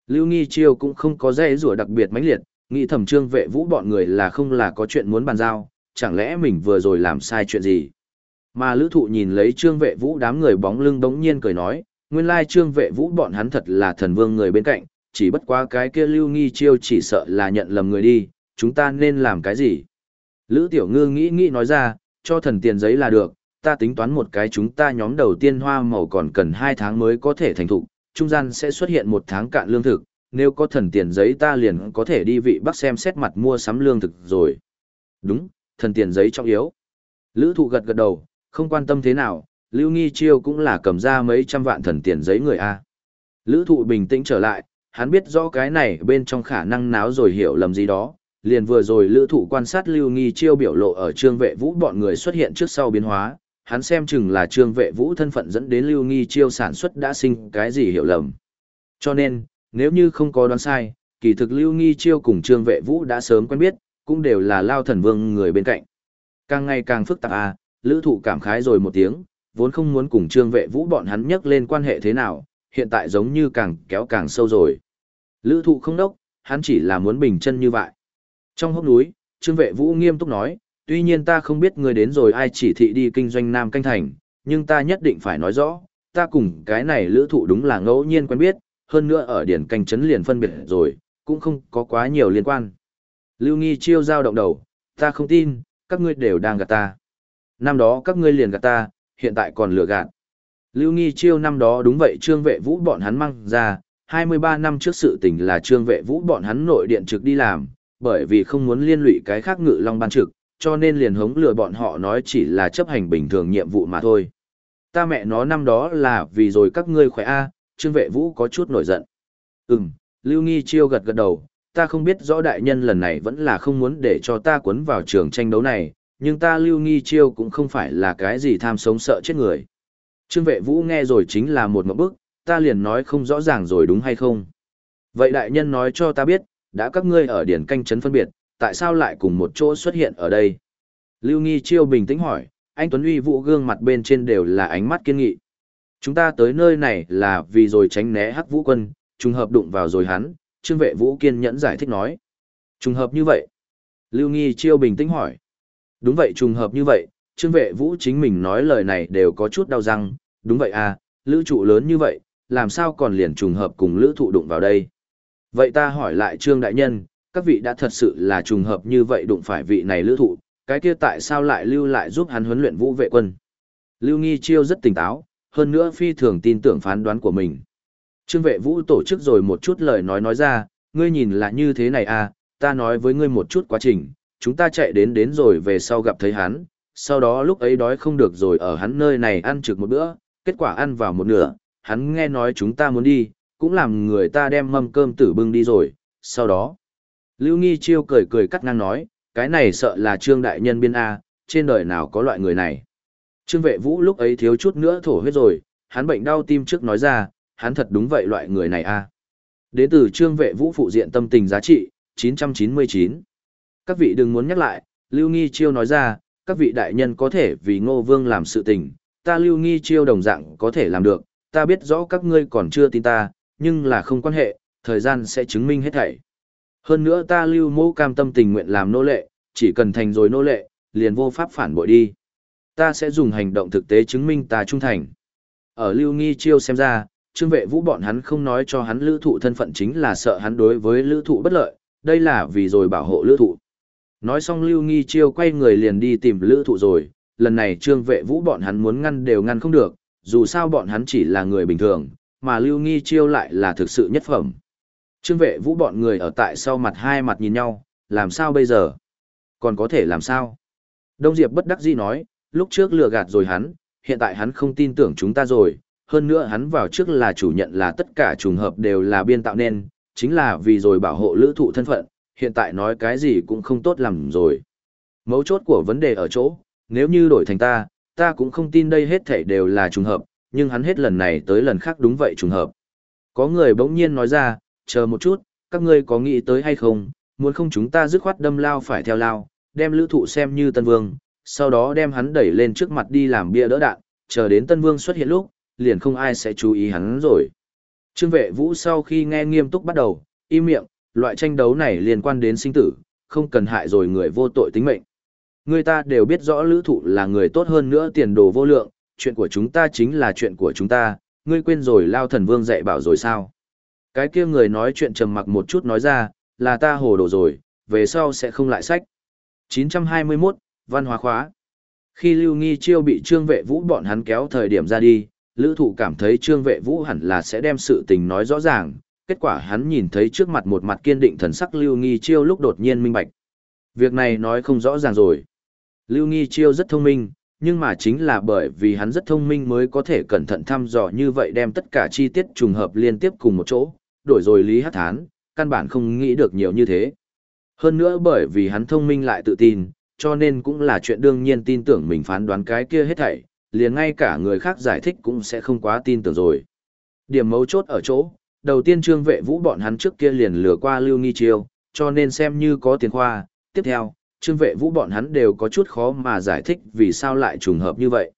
[SPEAKER 1] Lưu Nghi Chiêu cũng không có dây rùa đặc biệt mãnh liệt, nghĩ thầm trương vệ vũ bọn người là không là có chuyện muốn bàn giao, chẳng lẽ mình vừa rồi làm sai chuyện gì. Mà lữ thụ nhìn lấy trương vệ vũ đám người bóng lưng đống nhiên cười nói, nguyên lai trương vệ vũ bọn hắn thật là thần vương người bên cạnh, chỉ bất quá cái kia lưu nghi chiêu chỉ sợ là nhận lầm người đi, chúng ta nên làm cái gì? Lữ tiểu ngư nghĩ nghĩ nói ra, cho thần tiền giấy là được, ta tính toán một cái chúng ta nhóm đầu tiên hoa màu còn cần 2 tháng mới có thể thành thục, trung gian sẽ xuất hiện một tháng cạn lương thực, nếu có thần tiền giấy ta liền có thể đi vị bắc xem xét mặt mua sắm lương thực rồi. Đúng, thần tiền giấy trọng yếu. Lữ thụ gật gật đầu, không quan tâm thế nào, Lưu Nghi Chiêu cũng là cầm ra mấy trăm vạn thần tiền giấy người A. Lữ thụ bình tĩnh trở lại, hắn biết rõ cái này bên trong khả năng náo rồi hiểu lầm gì đó. Liền vừa rồi lữ thụ quan sát Lưu Nghi Chiêu biểu lộ ở trương vệ vũ bọn người xuất hiện trước sau biến hóa, hắn xem chừng là trương vệ vũ thân phận dẫn đến Lưu Nghi Chiêu sản xuất đã sinh cái gì hiểu lầm. Cho nên, nếu như không có đoán sai, kỳ thực Lưu Nghi Chiêu cùng trương vệ vũ đã sớm quen biết, cũng đều là lao thần vương người bên cạnh. Càng ngày càng phức tạp à, lữ thụ cảm khái rồi một tiếng, vốn không muốn cùng trương vệ vũ bọn hắn nhắc lên quan hệ thế nào, hiện tại giống như càng kéo càng sâu rồi. Lữ thụ không đốc, hắn chỉ là muốn bình chân như vậy. Trong hốc núi, Trương Vệ Vũ nghiêm túc nói, tuy nhiên ta không biết người đến rồi ai chỉ thị đi kinh doanh Nam Canh Thành, nhưng ta nhất định phải nói rõ, ta cùng cái này lữ thụ đúng là ngẫu nhiên quen biết, hơn nữa ở điển canh chấn liền phân biệt rồi, cũng không có quá nhiều liên quan. Lưu Nghi chiêu giao động đầu, ta không tin, các ngươi đều đang gạt ta. Năm đó các ngươi liền gạt ta, hiện tại còn lừa gạt. Lưu Nghi chiêu năm đó đúng vậy trương vệ vũ bọn hắn mang ra, 23 năm trước sự tình là trương vệ vũ bọn hắn nội điện trực đi làm, bởi vì không muốn liên lụy cái khác ngự long ban trực, cho nên liền hống lừa bọn họ nói chỉ là chấp hành bình thường nhiệm vụ mà thôi. Ta mẹ nó năm đó là vì rồi các ngươi khỏe a, trương vệ vũ có chút nổi giận. Ừm, Lưu Nghi chiêu gật gật đầu, ta không biết rõ đại nhân lần này vẫn là không muốn để cho ta cuốn vào trường tranh đấu này, nhưng ta Lưu Nghi chiêu cũng không phải là cái gì tham sống sợ chết người. Trương vệ vũ nghe rồi chính là một ngậm bức, ta liền nói không rõ ràng rồi đúng hay không. Vậy đại nhân nói cho ta biết, đã các ngươi ở điển canh trấn phân biệt, tại sao lại cùng một chỗ xuất hiện ở đây? Lưu Nghi Chiêu bình tĩnh hỏi, anh Tuấn Uy Vũ gương mặt bên trên đều là ánh mắt kiên nghị. Chúng ta tới nơi này là vì rồi tránh né hắc vũ quân, trùng hợp đụng vào rồi hắn, trương vệ vũ kiên nhẫn giải thích nói. Trùng hợp như vậy? Lưu Nghi Chiêu bình tĩnh hỏi. Đúng vậy trùng hợp như vậy, trương vệ vũ chính mình nói lời này đều có chút đau răng, đúng vậy à, lữ trụ lớn như vậy, làm sao còn liền trùng hợp cùng lữ thụ đụng vào đây? Vậy ta hỏi lại trương đại nhân, các vị đã thật sự là trùng hợp như vậy đụng phải vị này lữ thụ, cái kia tại sao lại lưu lại giúp hắn huấn luyện vũ vệ quân? Lưu Nghi Chiêu rất tỉnh táo, hơn nữa phi thường tin tưởng phán đoán của mình. Trương vệ vũ tổ chức rồi một chút lời nói nói ra, ngươi nhìn là như thế này à, ta nói với ngươi một chút quá trình, chúng ta chạy đến đến rồi về sau gặp thấy hắn, sau đó lúc ấy đói không được rồi ở hắn nơi này ăn trực một bữa, kết quả ăn vào một nửa, hắn nghe nói chúng ta muốn đi, cũng làm người ta đem mâm cơm tử bưng đi rồi, sau đó. Lưu Nghi Chiêu cười cười cắt ngang nói, cái này sợ là trương đại nhân biên A, trên đời nào có loại người này. Trương vệ vũ lúc ấy thiếu chút nữa thổ huyết rồi, hắn bệnh đau tim trước nói ra, hắn thật đúng vậy loại người này A. Đến từ trương vệ vũ phụ diện tâm tình giá trị, 999. Các vị đừng muốn nhắc lại, Lưu Nghi Chiêu nói ra, các vị đại nhân có thể vì ngô vương làm sự tình, ta Lưu Nghi Chiêu đồng dạng có thể làm được, ta biết rõ các ngươi còn chưa tin ta, nhưng là không quan hệ, thời gian sẽ chứng minh hết thảy. Hơn nữa ta lưu mô cam tâm tình nguyện làm nô lệ, chỉ cần thành rồi nô lệ, liền vô pháp phản bội đi. Ta sẽ dùng hành động thực tế chứng minh ta trung thành. Ở lưu nghi chiêu xem ra, trương vệ vũ bọn hắn không nói cho hắn lữ thụ thân phận chính là sợ hắn đối với lữ thụ bất lợi, đây là vì rồi bảo hộ lữ thụ. Nói xong lưu nghi chiêu quay người liền đi tìm lữ thụ rồi, lần này trương vệ vũ bọn hắn muốn ngăn đều ngăn không được, dù sao bọn hắn chỉ là người bình thường, mà Lưu Nghi Chiêu lại là thực sự nhất phẩm. Trương vệ vũ bọn người ở tại sau mặt hai mặt nhìn nhau, làm sao bây giờ? Còn có thể làm sao? Đông Diệp bất đắc dĩ nói, lúc trước lừa gạt rồi hắn, hiện tại hắn không tin tưởng chúng ta rồi, hơn nữa hắn vào trước là chủ nhận là tất cả trùng hợp đều là biên tạo nên, chính là vì rồi bảo hộ lữ thụ thân phận, hiện tại nói cái gì cũng không tốt làm rồi. Mấu chốt của vấn đề ở chỗ, nếu như đổi thành ta, ta cũng không tin đây hết thảy đều là trùng hợp, nhưng hắn hết lần này tới lần khác đúng vậy trùng hợp. Có người bỗng nhiên nói ra, chờ một chút, các ngươi có nghĩ tới hay không, muốn không chúng ta dứt khoát đâm lao phải theo lao, đem lữ thụ xem như tân vương, sau đó đem hắn đẩy lên trước mặt đi làm bia đỡ đạn, chờ đến tân vương xuất hiện lúc, liền không ai sẽ chú ý hắn rồi. Trương vệ vũ sau khi nghe nghiêm túc bắt đầu, im miệng, loại tranh đấu này liên quan đến sinh tử, không cần hại rồi người vô tội tính mệnh. Người ta đều biết rõ lữ thụ là người tốt hơn nữa tiền đồ vô lượng, chuyện của chúng ta chính là chuyện của chúng ta, ngươi quên rồi lao thần vương dạy bảo rồi sao? Cái kia người nói chuyện trầm mặc một chút nói ra, là ta hồ đồ rồi, về sau sẽ không lại sách. 921, Văn hóa khóa. Khi Lưu Nghi Chiêu bị Trương Vệ Vũ bọn hắn kéo thời điểm ra đi, Lữ Thụ cảm thấy Trương Vệ Vũ hẳn là sẽ đem sự tình nói rõ ràng, kết quả hắn nhìn thấy trước mặt một mặt kiên định thần sắc Lưu Nghi Chiêu lúc đột nhiên minh bạch. Việc này nói không rõ ràng rồi. Lưu Nghi Chiêu rất thông minh, nhưng mà chính là bởi vì hắn rất thông minh mới có thể cẩn thận thăm dò như vậy đem tất cả chi tiết trùng hợp liên tiếp cùng một chỗ, đổi rồi Lý Hắc Thán, căn bản không nghĩ được nhiều như thế. Hơn nữa bởi vì hắn thông minh lại tự tin, cho nên cũng là chuyện đương nhiên tin tưởng mình phán đoán cái kia hết thảy, liền ngay cả người khác giải thích cũng sẽ không quá tin tưởng rồi. Điểm mấu chốt ở chỗ, đầu tiên trương vệ vũ bọn hắn trước kia liền lừa qua Lưu Nghi Chiêu, cho nên xem như có tiền khoa, tiếp theo, trương vệ vũ bọn hắn đều có chút khó mà giải thích vì sao lại trùng hợp như vậy.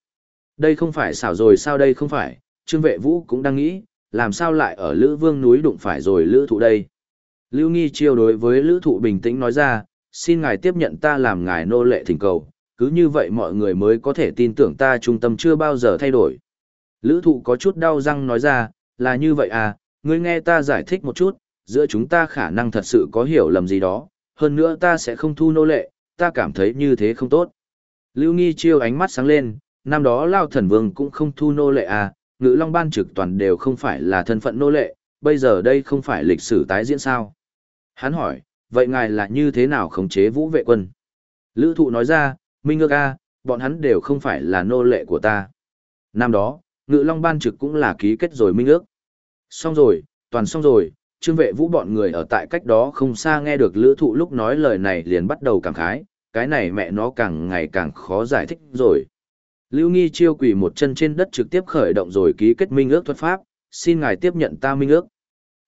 [SPEAKER 1] Đây không phải xảo rồi sao đây không phải, trương vệ vũ cũng đang nghĩ, làm sao lại ở Lữ Vương núi đụng phải rồi Lữ Thụ đây. Lưu Nghi Chiêu đối với Lữ Thụ bình tĩnh nói ra, xin ngài tiếp nhận ta làm ngài nô lệ thỉnh cầu, cứ như vậy mọi người mới có thể tin tưởng ta trung tâm chưa bao giờ thay đổi. Lữ Thụ có chút đau răng nói ra, là như vậy à, ngươi nghe ta giải thích một chút, giữa chúng ta khả năng thật sự có hiểu lầm gì đó, hơn nữa ta sẽ không thu nô lệ, ta cảm thấy như thế không tốt. Lưu Nghi Chiêu ánh mắt sáng lên, năm đó Lao Thần Vương cũng không thu nô lệ à, ngữ long ban trực toàn đều không phải là thân phận nô lệ, bây giờ đây không phải lịch sử tái diễn sao. Hắn hỏi, vậy ngài là như thế nào khống chế vũ vệ quân? Lữ thụ nói ra, Minh Ngược a, bọn hắn đều không phải là nô lệ của ta. Năm đó, ngự long ban trực cũng là ký kết rồi minh ước. Xong rồi, toàn xong rồi, trương vệ vũ bọn người ở tại cách đó không xa nghe được lữ thụ lúc nói lời này liền bắt đầu cảm khái, cái này mẹ nó càng ngày càng khó giải thích rồi. Lưu Nghi chiêu quỷ một chân trên đất trực tiếp khởi động rồi ký kết minh ước thuật pháp, xin ngài tiếp nhận ta minh ước.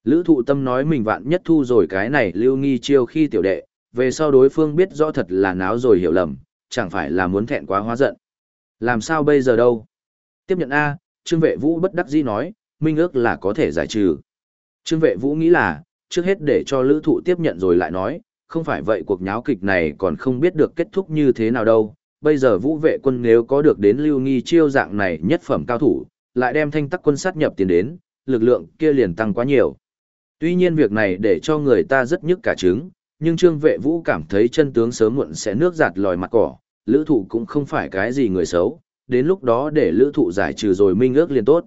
[SPEAKER 1] Lữ thụ tâm nói mình vạn nhất thu rồi cái này Lưu Nghi chiêu khi tiểu đệ, về sau đối phương biết rõ thật là náo rồi hiểu lầm, chẳng phải là muốn thẹn quá hóa giận. Làm sao bây giờ đâu? Tiếp nhận A, Trương Vệ Vũ bất đắc dĩ nói, minh ước là có thể giải trừ. Trương Vệ Vũ nghĩ là, trước hết để cho lữ thụ tiếp nhận rồi lại nói, không phải vậy cuộc nháo kịch này còn không biết được kết thúc như thế nào đâu. Bây giờ vũ vệ quân nếu có được đến lưu nghi chiêu dạng này nhất phẩm cao thủ, lại đem thanh tắc quân sát nhập tiền đến, lực lượng kia liền tăng quá nhiều. Tuy nhiên việc này để cho người ta rất nhức cả trứng, nhưng trương vệ vũ cảm thấy chân tướng sớm muộn sẽ nước giạt lòi mặt cỏ, lữ thụ cũng không phải cái gì người xấu, đến lúc đó để lữ thụ giải trừ rồi minh ước liền tốt.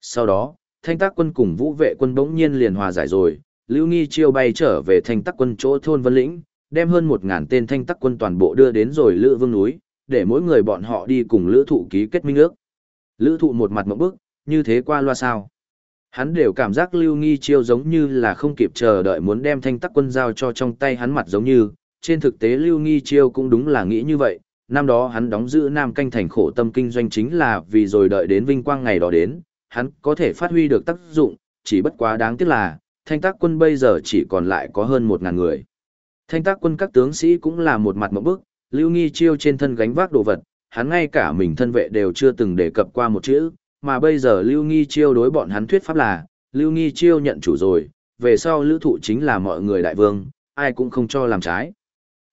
[SPEAKER 1] Sau đó, thanh tác quân cùng vũ vệ quân bỗng nhiên liền hòa giải rồi, Lưu Nghi chiêu bay trở về thanh tác quân chỗ thôn Vân Lĩnh, đem hơn một ngàn tên thanh tác quân toàn bộ đưa đến rồi Lữ Vương núi, để mỗi người bọn họ đi cùng Lữ Thụ ký kết minh ước. Lữ Thụ một mặt mộng bức, như thế qua loa sao. Hắn đều cảm giác Lưu Nghi chiêu giống như là không kịp chờ đợi muốn đem thanh tác quân giao cho trong tay hắn mặt giống như, trên thực tế Lưu Nghi chiêu cũng đúng là nghĩ như vậy, năm đó hắn đóng giữ Nam Canh thành khổ tâm kinh doanh chính là vì rồi đợi đến vinh quang ngày đó đến, hắn có thể phát huy được tác dụng, chỉ bất quá đáng tiếc là, thanh tác quân bây giờ chỉ còn lại có hơn 1.000 người. Thanh tác quân các tướng sĩ cũng là một mặt một bức, lưu nghi chiêu trên thân gánh vác đồ vật, hắn ngay cả mình thân vệ đều chưa từng đề cập qua một chữ, mà bây giờ lưu nghi chiêu đối bọn hắn thuyết pháp là, lưu nghi chiêu nhận chủ rồi, về sau lữ thụ chính là mọi người đại vương, ai cũng không cho làm trái.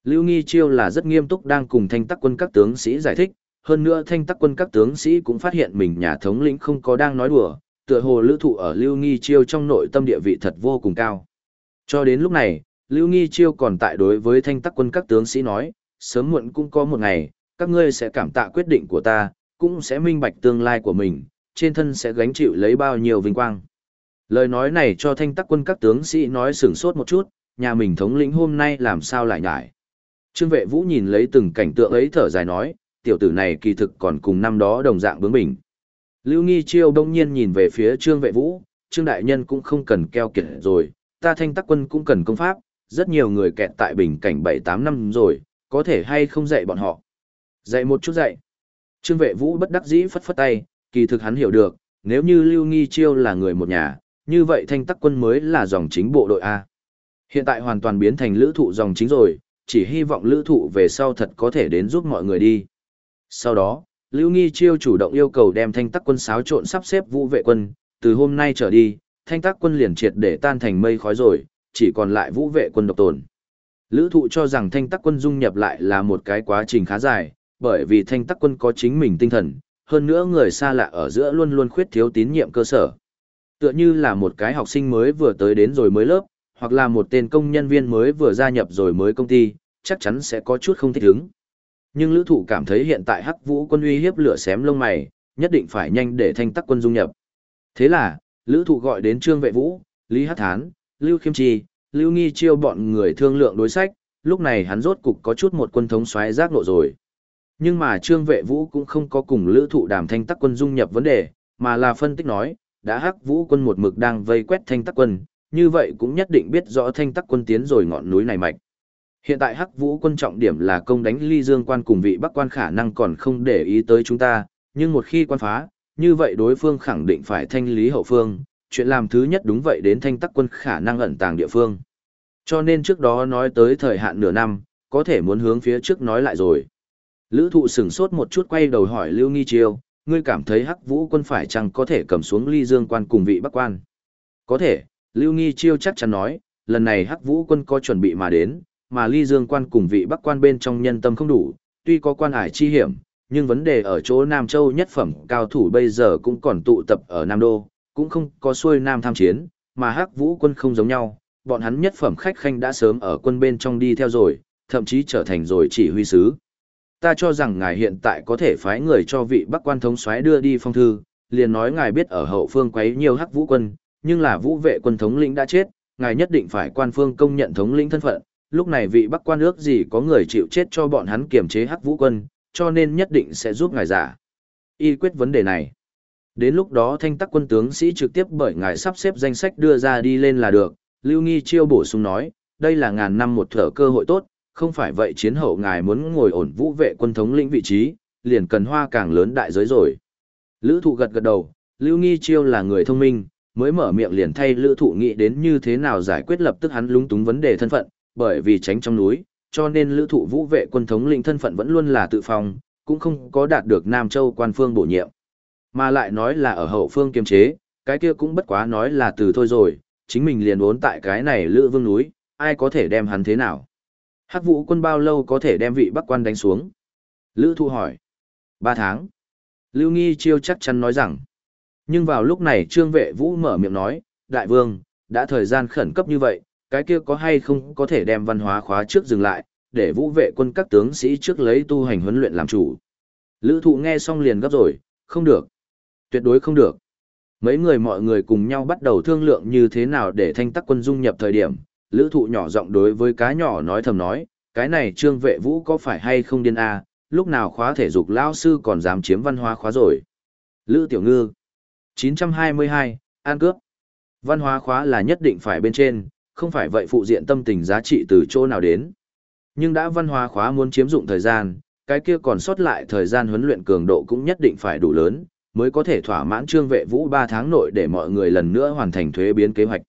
[SPEAKER 1] Lưu Nghi Chiêu là rất nghiêm túc đang cùng thanh tắc quân các tướng sĩ giải thích, hơn nữa thanh tắc quân các tướng sĩ cũng phát hiện mình nhà thống lĩnh không có đang nói đùa, tựa hồ lữ thụ ở Lưu Nghi Chiêu trong nội tâm địa vị thật vô cùng cao. Cho đến lúc này, Lưu Nghi Chiêu còn tại đối với thanh tắc quân các tướng sĩ nói, sớm muộn cũng có một ngày, các ngươi sẽ cảm tạ quyết định của ta, cũng sẽ minh bạch tương lai của mình, trên thân sẽ gánh chịu lấy bao nhiêu vinh quang. Lời nói này cho thanh tắc quân các tướng sĩ nói sửng sốt một chút, nhà mình thống lĩnh hôm nay làm sao lại nhải. Trương vệ vũ nhìn lấy từng cảnh tượng ấy thở dài nói, tiểu tử này kỳ thực còn cùng năm đó đồng dạng bướng bỉnh. Lưu Nghi Chiêu đông nhiên nhìn về phía Trương vệ vũ, Trương Đại Nhân cũng không cần keo kiệt rồi, ta thanh tắc quân cũng cần công pháp, rất nhiều người kẹt tại bình cảnh 7-8 năm rồi, có thể hay không dạy bọn họ. Dạy một chút dạy. Trương vệ vũ bất đắc dĩ phất phất tay, kỳ thực hắn hiểu được, nếu như Lưu Nghi Chiêu là người một nhà, như vậy thanh tắc quân mới là dòng chính bộ đội A. Hiện tại hoàn toàn biến thành lữ thụ dòng chính rồi, chỉ hy vọng lữ thụ về sau thật có thể đến giúp mọi người đi. Sau đó, Lưu Nghi Chiêu chủ động yêu cầu đem thanh tắc quân xáo trộn sắp xếp vũ vệ quân, từ hôm nay trở đi, thanh tắc quân liền triệt để tan thành mây khói rồi, chỉ còn lại vũ vệ quân độc tồn. Lữ thụ cho rằng thanh tắc quân dung nhập lại là một cái quá trình khá dài, bởi vì thanh tắc quân có chính mình tinh thần, hơn nữa người xa lạ ở giữa luôn luôn khuyết thiếu tín nhiệm cơ sở. Tựa như là một cái học sinh mới vừa tới đến rồi mới lớp, hoặc là một tên công nhân viên mới vừa gia nhập rồi mới công ty, chắc chắn sẽ có chút không thích ứng. Nhưng lữ thụ cảm thấy hiện tại hắc vũ quân uy hiếp lửa xém lông mày, nhất định phải nhanh để thanh tắc quân dung nhập. Thế là, lữ thụ gọi đến trương vệ vũ, Lý Hát Thán, Lưu Khiêm Trì, Lưu Nghi chiêu bọn người thương lượng đối sách, lúc này hắn rốt cục có chút một quân thống xoáy giác nộ rồi. Nhưng mà trương vệ vũ cũng không có cùng lữ thụ đàm thanh tắc quân dung nhập vấn đề, mà là phân tích nói, đã hắc vũ quân một mực đang vây quét thanh tắc quân, như vậy cũng nhất định biết rõ thanh tắc quân tiến rồi ngọn núi này mạch. Hiện tại Hắc Vũ quân trọng điểm là công đánh Ly Dương quan cùng vị Bắc quan khả năng còn không để ý tới chúng ta, nhưng một khi quan phá, như vậy đối phương khẳng định phải thanh lý hậu phương, chuyện làm thứ nhất đúng vậy đến thanh tắc quân khả năng ẩn tàng địa phương. Cho nên trước đó nói tới thời hạn nửa năm, có thể muốn hướng phía trước nói lại rồi. Lữ thụ sửng sốt một chút quay đầu hỏi Lưu Nghi Chiêu, ngươi cảm thấy Hắc Vũ quân phải chăng có thể cầm xuống Ly Dương quan cùng vị Bắc quan? Có thể, Lưu Nghi Chiêu chắc chắn nói, lần này hắc vũ quân có chuẩn bị mà đến, mà ly dương quan cùng vị bắc quan bên trong nhân tâm không đủ, tuy có quan hải chi hiểm, nhưng vấn đề ở chỗ Nam Châu nhất phẩm cao thủ bây giờ cũng còn tụ tập ở Nam Đô, cũng không có xuôi Nam tham chiến, mà hắc vũ quân không giống nhau, bọn hắn nhất phẩm khách khanh đã sớm ở quân bên trong đi theo rồi, thậm chí trở thành rồi chỉ huy sứ. Ta cho rằng ngài hiện tại có thể phái người cho vị bắc quan thống soái đưa đi phong thư, liền nói ngài biết ở hậu phương quấy nhiều hắc vũ quân, nhưng là vũ vệ quân thống lĩnh đã chết, ngài nhất định phải quan phương công nhận thống lĩnh thân phận, lúc này vị bắc quan ước gì có người chịu chết cho bọn hắn kiềm chế hắc vũ quân, cho nên nhất định sẽ giúp ngài giả. Y quyết vấn đề này. Đến lúc đó thanh tắc quân tướng sĩ trực tiếp bởi ngài sắp xếp danh sách đưa ra đi lên là được, Lưu Nghi Chiêu bổ sung nói, đây là ngàn năm một thở cơ hội tốt, không phải vậy chiến hậu ngài muốn ngồi ổn vũ vệ quân thống lĩnh vị trí, liền cần hoa càng lớn đại giới rồi. Lữ thụ gật gật đầu, Lưu Nghi Chiêu là người thông minh, mới mở miệng liền thay lữ thụ nghĩ đến như thế nào giải quyết lập tức hắn lúng túng vấn đề thân phận, bởi vì tránh trong núi, cho nên lữ thụ vũ vệ quân thống lĩnh thân phận vẫn luôn là tự phòng, cũng không có đạt được Nam Châu quan phương bổ nhiệm. Mà lại nói là ở hậu phương kiềm chế, cái kia cũng bất quá nói là từ thôi rồi, chính mình liền uốn tại cái này lữ vương núi, ai có thể đem hắn thế nào. Hắc vũ quân bao lâu có thể đem vị bắc quan đánh xuống? Lữ thụ hỏi. Ba tháng. Lưu Nghi Chiêu chắc chắn nói rằng. Nhưng vào lúc này trương vệ vũ mở miệng nói, Đại vương, đã thời gian khẩn cấp như vậy, cái kia có hay không có thể đem văn hóa khóa trước dừng lại, để vũ vệ quân các tướng sĩ trước lấy tu hành huấn luyện làm chủ. Lữ thụ nghe xong liền gấp rồi, không được. Tuyệt đối không được. Mấy người mọi người cùng nhau bắt đầu thương lượng như thế nào để thanh tắc quân dung nhập thời điểm, lữ thụ nhỏ giọng đối với cá nhỏ nói thầm nói, cái này trương vệ vũ có phải hay không điên a lúc nào khóa thể dục lao sư còn dám chiếm văn hóa khóa rồi. Lữ tiểu ngư 922, An cướp Văn hóa khóa là nhất định phải bên trên, không phải vậy phụ diện tâm tình giá trị từ chỗ nào đến. Nhưng đã văn hóa khóa muốn chiếm dụng thời gian, cái kia còn sót lại thời gian huấn luyện cường độ cũng nhất định phải đủ lớn, mới có thể thỏa mãn trương vệ vũ 3 tháng nội để mọi người lần nữa hoàn thành thuế biến kế hoạch.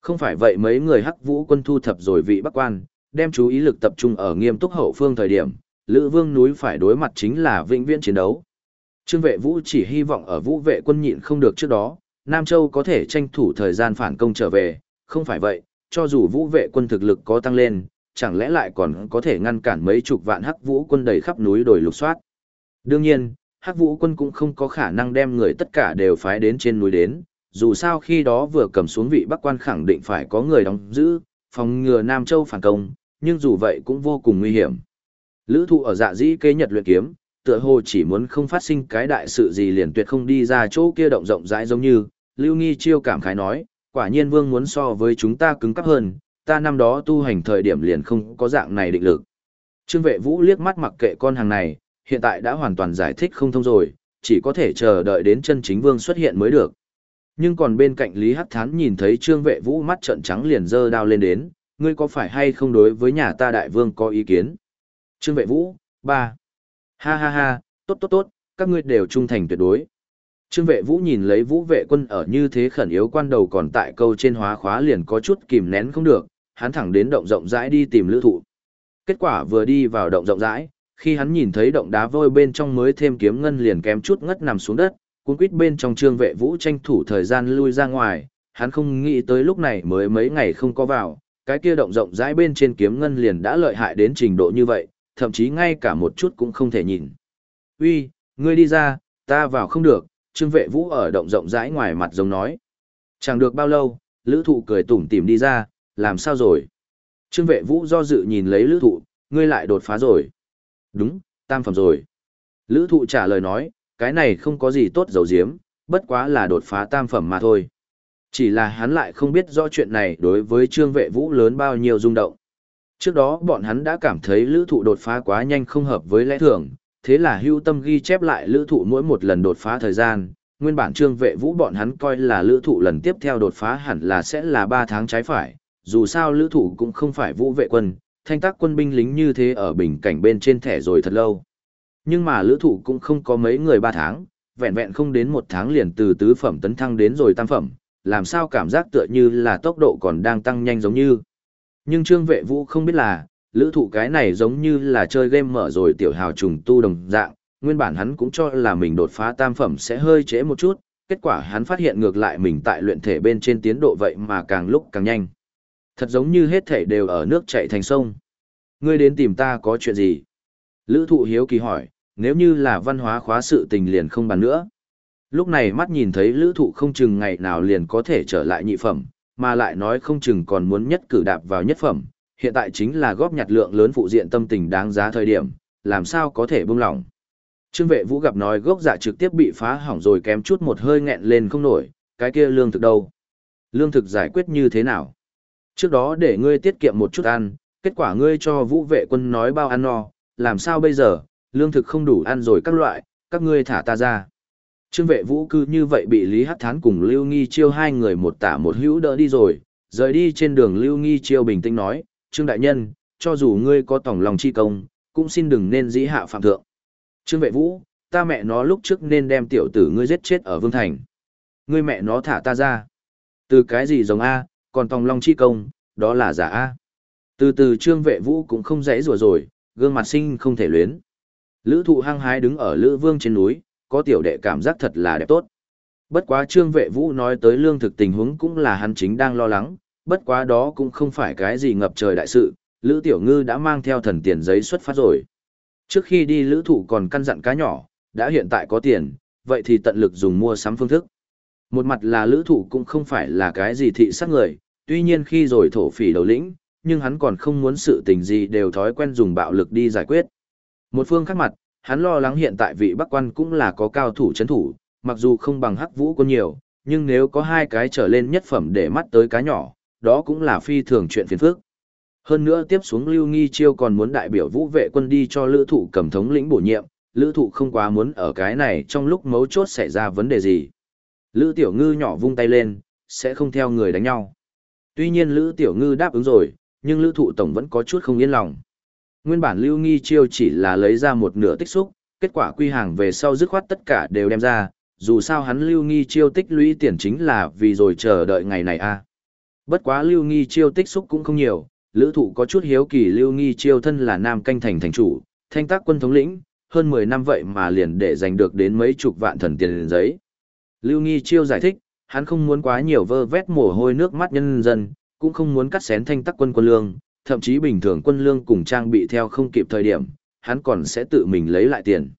[SPEAKER 1] Không phải vậy mấy người hắc vũ quân thu thập rồi vị bắc quan, đem chú ý lực tập trung ở nghiêm túc hậu phương thời điểm, Lữ Vương núi phải đối mặt chính là vĩnh viễn chiến đấu. Trương vệ vũ chỉ hy vọng ở vũ vệ quân nhịn không được trước đó, Nam Châu có thể tranh thủ thời gian phản công trở về, không phải vậy, cho dù vũ vệ quân thực lực có tăng lên, chẳng lẽ lại còn có thể ngăn cản mấy chục vạn hắc vũ quân đầy khắp núi đồi lục soát. Đương nhiên, hắc vũ quân cũng không có khả năng đem người tất cả đều phái đến trên núi đến, dù sao khi đó vừa cầm xuống vị bắc quan khẳng định phải có người đóng giữ, phòng ngừa Nam Châu phản công, nhưng dù vậy cũng vô cùng nguy hiểm. Lữ thụ ở dạ dĩ kế nhật luyện kiếm, tựa hồ chỉ muốn không phát sinh cái đại sự gì liền tuyệt không đi ra chỗ kia động rộng rãi giống như, Lưu Nghi chiêu cảm khái nói, quả nhiên vương muốn so với chúng ta cứng cắp hơn, ta năm đó tu hành thời điểm liền không có dạng này định lực. Trương vệ vũ liếc mắt mặc kệ con hàng này, hiện tại đã hoàn toàn giải thích không thông rồi, chỉ có thể chờ đợi đến chân chính vương xuất hiện mới được. Nhưng còn bên cạnh Lý Hắc Thán nhìn thấy Trương Vệ Vũ mắt trợn trắng liền giơ đao lên đến, ngươi có phải hay không đối với nhà ta đại vương có ý kiến? Trương Vệ Vũ, ba. Ha ha ha, tốt tốt tốt, các ngươi đều trung thành tuyệt đối. Trương Vệ Vũ nhìn lấy Vũ vệ quân ở như thế khẩn yếu quan đầu còn tại câu trên hóa khóa liền có chút kìm nén không được, hắn thẳng đến động rộng rãi đi tìm lữ thụ. Kết quả vừa đi vào động rộng rãi, khi hắn nhìn thấy động đá vôi bên trong mới thêm kiếm ngân liền kém chút ngất nằm xuống đất, cuốn quýt bên trong trương vệ vũ tranh thủ thời gian lui ra ngoài, hắn không nghĩ tới lúc này mới mấy ngày không có vào, cái kia động rộng rãi bên trên kiếm ngân liền đã lợi hại đến trình độ như vậy, thậm chí ngay cả một chút cũng không thể nhìn. Uy, ngươi đi ra, ta vào không được, trương vệ vũ ở động rộng rãi ngoài mặt giống nói. Chẳng được bao lâu, lữ thụ cười tủm tỉm đi ra, làm sao rồi? Trương vệ vũ do dự nhìn lấy lữ thụ, ngươi lại đột phá rồi. Đúng, tam phẩm rồi. Lữ thụ trả lời nói, cái này không có gì tốt dầu diếm, bất quá là đột phá tam phẩm mà thôi. Chỉ là hắn lại không biết rõ chuyện này đối với trương vệ vũ lớn bao nhiêu rung động. Trước đó bọn hắn đã cảm thấy lữ thụ đột phá quá nhanh không hợp với lẽ thường, thế là hưu tâm ghi chép lại lữ thụ mỗi một lần đột phá thời gian. Nguyên bản trương vệ vũ bọn hắn coi là lữ thụ lần tiếp theo đột phá hẳn là sẽ là 3 tháng trái phải, dù sao lữ thụ cũng không phải vũ vệ quân, thanh tác quân binh lính như thế ở bình cảnh bên trên thẻ rồi thật lâu. Nhưng mà lữ thụ cũng không có mấy người 3 tháng, vẹn vẹn không đến một tháng liền từ tứ phẩm tấn thăng đến rồi tam phẩm, làm sao cảm giác tựa như là tốc độ còn đang tăng nhanh giống như. Nhưng trương vệ vũ không biết là, lữ thụ cái này giống như là chơi game mở rồi tiểu hào trùng tu đồng dạng, nguyên bản hắn cũng cho là mình đột phá tam phẩm sẽ hơi trễ một chút, kết quả hắn phát hiện ngược lại mình tại luyện thể bên trên tiến độ vậy mà càng lúc càng nhanh. Thật giống như hết thể đều ở nước chảy thành sông. Ngươi đến tìm ta có chuyện gì? Lữ thụ hiếu kỳ hỏi, nếu như là văn hóa khóa sự tình liền không bàn nữa. Lúc này mắt nhìn thấy lữ thụ không chừng ngày nào liền có thể trở lại nhị phẩm, mà lại nói không chừng còn muốn nhất cử đạp vào nhất phẩm, hiện tại chính là góp nhặt lượng lớn phụ diện tâm tình đáng giá thời điểm, làm sao có thể buông lỏng. Trương vệ vũ gặp nói gốc dạ trực tiếp bị phá hỏng rồi kém chút một hơi nghẹn lên không nổi, cái kia lương thực đâu? Lương thực giải quyết như thế nào? Trước đó để ngươi tiết kiệm một chút ăn, kết quả ngươi cho vũ vệ quân nói bao ăn no, làm sao bây giờ, lương thực không đủ ăn rồi các loại, các ngươi thả ta ra. Trương vệ vũ cư như vậy bị Lý Hắc Thán cùng Lưu Nghi Chiêu hai người một tả một hữu đỡ đi rồi, rời đi trên đường Lưu Nghi Chiêu bình tĩnh nói, Trương Đại Nhân, cho dù ngươi có tổng lòng chi công, cũng xin đừng nên dĩ hạ phạm thượng. Trương vệ vũ, ta mẹ nó lúc trước nên đem tiểu tử ngươi giết chết ở Vương Thành. Ngươi mẹ nó thả ta ra. Từ cái gì giống A, còn tòng long chi công, đó là giả A. Từ từ trương vệ vũ cũng không dãy rủa rồi, gương mặt sinh không thể luyến. Lữ thụ hăng hái đứng ở Lữ Vương trên núi, có tiểu đệ cảm giác thật là đẹp tốt. Bất quá trương vệ vũ nói tới lương thực tình huống cũng là hắn chính đang lo lắng, bất quá đó cũng không phải cái gì ngập trời đại sự, Lữ Tiểu Ngư đã mang theo thần tiền giấy xuất phát rồi. Trước khi đi lữ thụ còn căn dặn cá nhỏ, đã hiện tại có tiền, vậy thì tận lực dùng mua sắm phương thức. Một mặt là lữ thụ cũng không phải là cái gì thị sát người, tuy nhiên khi rồi thổ phỉ đầu lĩnh, nhưng hắn còn không muốn sự tình gì đều thói quen dùng bạo lực đi giải quyết. Một phương khác mặt, hắn lo lắng hiện tại vị Bắc quan cũng là có cao thủ chấn thủ, mặc dù không bằng hắc vũ có nhiều, nhưng nếu có hai cái trở lên nhất phẩm để mắt tới cá nhỏ, đó cũng là phi thường chuyện phiền phức. Hơn nữa tiếp xuống Lưu Nghi Chiêu còn muốn đại biểu vũ vệ quân đi cho lữ thụ cầm thống lĩnh bổ nhiệm, lữ thụ không quá muốn ở cái này trong lúc mấu chốt xảy ra vấn đề gì. Lữ Tiểu Ngư nhỏ vung tay lên, sẽ không theo người đánh nhau. Tuy nhiên Lữ Tiểu Ngư đáp ứng rồi, nhưng Lữ Thụ Tổng vẫn có chút không yên lòng. Nguyên bản Lưu Nghi Chiêu chỉ là lấy ra một nửa tích xúc, kết quả quy hàng về sau dứt khoát tất cả đều đem ra, dù sao hắn Lưu Nghi Chiêu tích lũy tiền chính là vì rồi chờ đợi ngày này a à. Bất quá Lưu Nghi Chiêu tích xúc cũng không nhiều, Lữ Thụ có chút hiếu kỳ Lưu Nghi Chiêu thân là nam canh thành thành chủ, thanh tác quân thống lĩnh, hơn 10 năm vậy mà liền để giành được đến mấy chục vạn thần tiền giấy. Lưu Nghi Chiêu giải thích, hắn không muốn quá nhiều vơ vét mồ hôi nước mắt nhân dân, cũng không muốn cắt xén thanh tắc quân quân lương, thậm chí bình thường quân lương cùng trang bị theo không kịp thời điểm, hắn còn sẽ tự mình lấy lại tiền.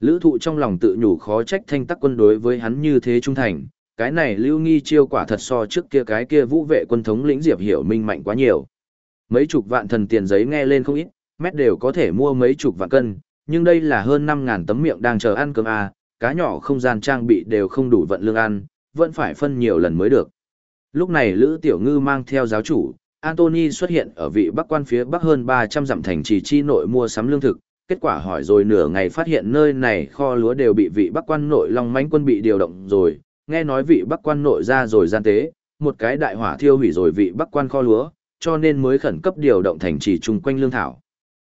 [SPEAKER 1] Lữ thụ trong lòng tự nhủ khó trách thanh tắc quân đối với hắn như thế trung thành, cái này lưu nghi chiêu quả thật so trước kia cái kia vũ vệ quân thống lĩnh diệp hiểu minh mạnh quá nhiều. Mấy chục vạn thần tiền giấy nghe lên không ít, mét đều có thể mua mấy chục vạn cân, nhưng đây là hơn năm ngàn tấm miệng đang chờ ăn cơm à, cá nhỏ không gian trang bị đều không đủ vận lương ăn, vẫn phải phân nhiều lần mới được. Lúc này Lữ Tiểu Ngư mang theo giáo chủ, antony xuất hiện ở vị bắc quan phía bắc hơn 300 dặm thành trì chi nội mua sắm lương thực, kết quả hỏi rồi nửa ngày phát hiện nơi này kho lúa đều bị vị bắc quan nội long mãnh quân bị điều động rồi, nghe nói vị bắc quan nội ra rồi gian tế, một cái đại hỏa thiêu hủy rồi vị bắc quan kho lúa, cho nên mới khẩn cấp điều động thành trì chung quanh lương thảo.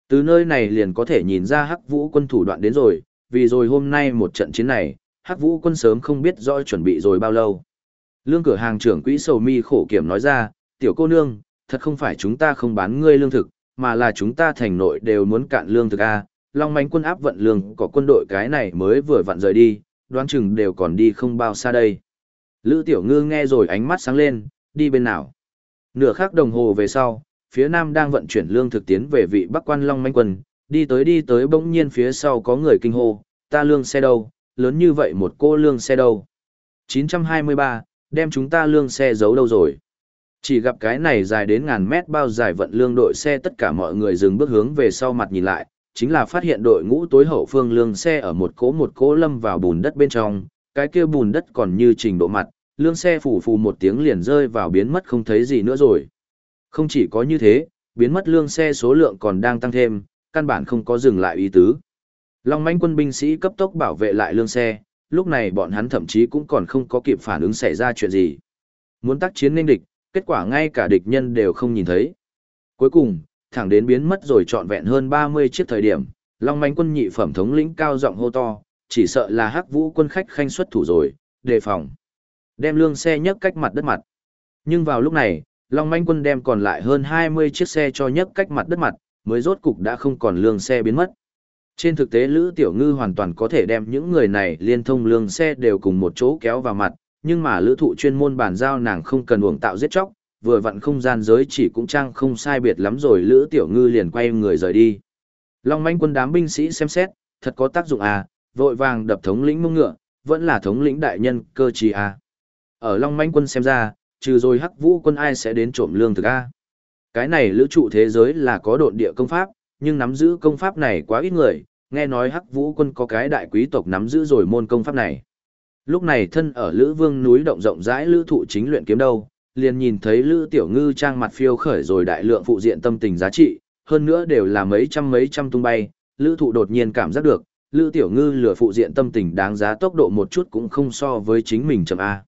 [SPEAKER 1] Từ nơi này liền có thể nhìn ra hắc vũ quân thủ đoạn đến rồi, vì rồi hôm nay một trận chiến này, hắc vũ quân sớm không biết rõ chuẩn bị rồi bao lâu. Lương cửa hàng trưởng quỹ sầu mi khổ kiểm nói ra, tiểu cô nương, thật không phải chúng ta không bán ngươi lương thực, mà là chúng ta thành nội đều muốn cạn lương thực A, long mánh quân áp vận lương có quân đội cái này mới vừa vặn rời đi, đoán chừng đều còn đi không bao xa đây. Lữ tiểu ngư nghe rồi ánh mắt sáng lên, đi bên nào. Nửa khắc đồng hồ về sau, phía nam đang vận chuyển lương thực tiến về vị bắc quan long manh quân, đi tới đi tới bỗng nhiên phía sau có người kinh hô, ta lương xe đâu, lớn như vậy một cô lương xe đâu. 923, đem chúng ta lương xe giấu đâu rồi. Chỉ gặp cái này dài đến ngàn mét bao dài vận lương đội xe tất cả mọi người dừng bước hướng về sau mặt nhìn lại, chính là phát hiện đội ngũ tối hậu phương lương xe ở một cố một cố lâm vào bùn đất bên trong, cái kia bùn đất còn như trình độ mặt, lương xe phủ phù một tiếng liền rơi vào biến mất không thấy gì nữa rồi. Không chỉ có như thế, biến mất lương xe số lượng còn đang tăng thêm, căn bản không có dừng lại ý tứ. Long mãnh quân binh sĩ cấp tốc bảo vệ lại lương xe, lúc này bọn hắn thậm chí cũng còn không có kịp phản ứng xảy ra chuyện gì. Muốn tác chiến nên địch, kết quả ngay cả địch nhân đều không nhìn thấy. Cuối cùng, thẳng đến biến mất rồi trọn vẹn hơn 30 chiếc thời điểm, Long Mánh quân nhị phẩm thống lĩnh cao giọng hô to, chỉ sợ là Hắc Vũ quân khách khanh xuất thủ rồi, đề phòng. Đem lương xe nhấc cách mặt đất mặt. Nhưng vào lúc này, Long Mánh quân đem còn lại hơn 20 chiếc xe cho nhấc cách mặt đất mặt, mới rốt cục đã không còn lương xe biến mất. Trên thực tế Lữ Tiểu Ngư hoàn toàn có thể đem những người này liên thông lương xe đều cùng một chỗ kéo vào mặt, nhưng mà Lữ Thụ chuyên môn bàn giao nàng không cần uổng tạo giết chóc, vừa vặn không gian giới chỉ cũng trang không sai biệt lắm rồi Lữ Tiểu Ngư liền quay người rời đi. Long manh quân đám binh sĩ xem xét, thật có tác dụng à, vội vàng đập thống lĩnh mông ngựa, vẫn là thống lĩnh đại nhân cơ trì à. Ở Long manh quân xem ra, trừ rồi hắc vũ quân ai sẽ đến trộm lương thực à. Cái này lữ trụ thế giới là có độn địa công pháp, nhưng nắm giữ công pháp này quá ít người, nghe nói hắc vũ quân có cái đại quý tộc nắm giữ rồi môn công pháp này. Lúc này thân ở lữ vương núi động rộng rãi lữ thụ chính luyện kiếm đâu, liền nhìn thấy lữ tiểu ngư trang mặt phiêu khởi rồi đại lượng phụ diện tâm tình giá trị, hơn nữa đều là mấy trăm mấy trăm tung bay, lữ thụ đột nhiên cảm giác được, lữ tiểu ngư lửa phụ diện tâm tình đáng giá tốc độ một chút cũng không so với chính mình chậm A.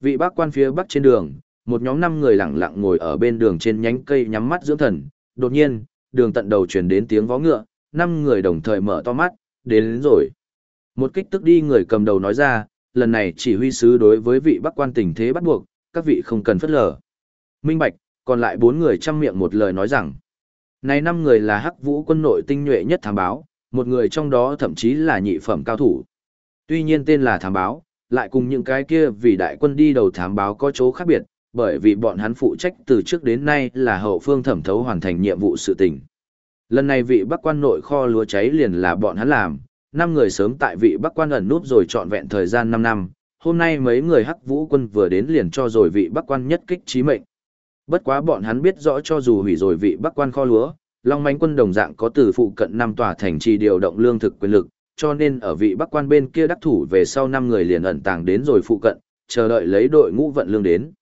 [SPEAKER 1] Vị bác quan phía bắc trên đường, một nhóm năm người lặng lặng ngồi ở bên đường trên nhánh cây nhắm mắt dưỡng thần, đột nhiên, đường tận đầu truyền đến tiếng vó ngựa, năm người đồng thời mở to mắt, đến, đến rồi. Một kích tức đi người cầm đầu nói ra, lần này chỉ huy sứ đối với vị bắc quan tình thế bắt buộc, các vị không cần phất lờ. Minh Bạch, còn lại bốn người chăm miệng một lời nói rằng, này năm người là hắc vũ quân nội tinh nhuệ nhất thám báo, một người trong đó thậm chí là nhị phẩm cao thủ. Tuy nhiên tên là thám báo, lại cùng những cái kia vì đại quân đi đầu thám báo có chỗ khác biệt, bởi vì bọn hắn phụ trách từ trước đến nay là hậu phương thẩm thấu hoàn thành nhiệm vụ sự tình. Lần này vị bắc quan nội kho lúa cháy liền là bọn hắn làm, năm người sớm tại vị bắc quan ẩn núp rồi trọn vẹn thời gian 5 năm, hôm nay mấy người hắc vũ quân vừa đến liền cho rồi vị bắc quan nhất kích trí mệnh. Bất quá bọn hắn biết rõ cho dù hủy rồi vị bắc quan kho lúa, Long Mánh quân đồng dạng có từ phụ cận năm tòa thành trì điều động lương thực quyền lực, cho nên ở vị bắc quan bên kia đắc thủ về sau năm người liền ẩn tàng đến rồi phụ cận, chờ đợi lấy đội ngũ vận lương đến.